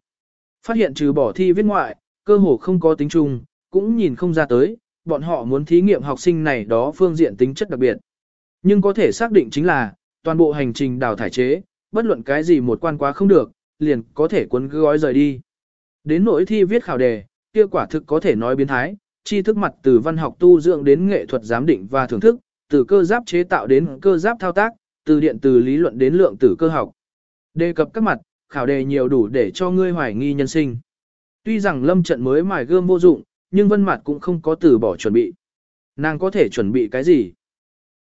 Phát hiện trừ bỏ thi viết ngoại, cơ hồ không có tính chung, cũng nhìn không ra tới, bọn họ muốn thí nghiệm học sinh này đó phương diện tính chất đặc biệt. Nhưng có thể xác định chính là, toàn bộ hành trình đào thải chế, bất luận cái gì một quan quá không được, liền có thể cuốn gói rời đi. Đến nỗi thi viết khảo đề, kia quả thực có thể nói biến thái, tri thức mặt từ văn học tu dưỡng đến nghệ thuật giám định và thưởng thức, từ cơ giáp chế tạo đến cơ giáp thao tác, từ điện từ lý luận đến lượng tử cơ học. Đề cập các mặt, khảo đề nhiều đủ để cho ngươi hoài nghi nhân sinh. Tuy rằng lâm trận mới mài gươm vô dụng, nhưng vân mặt cũng không có từ bỏ chuẩn bị. Nàng có thể chuẩn bị cái gì?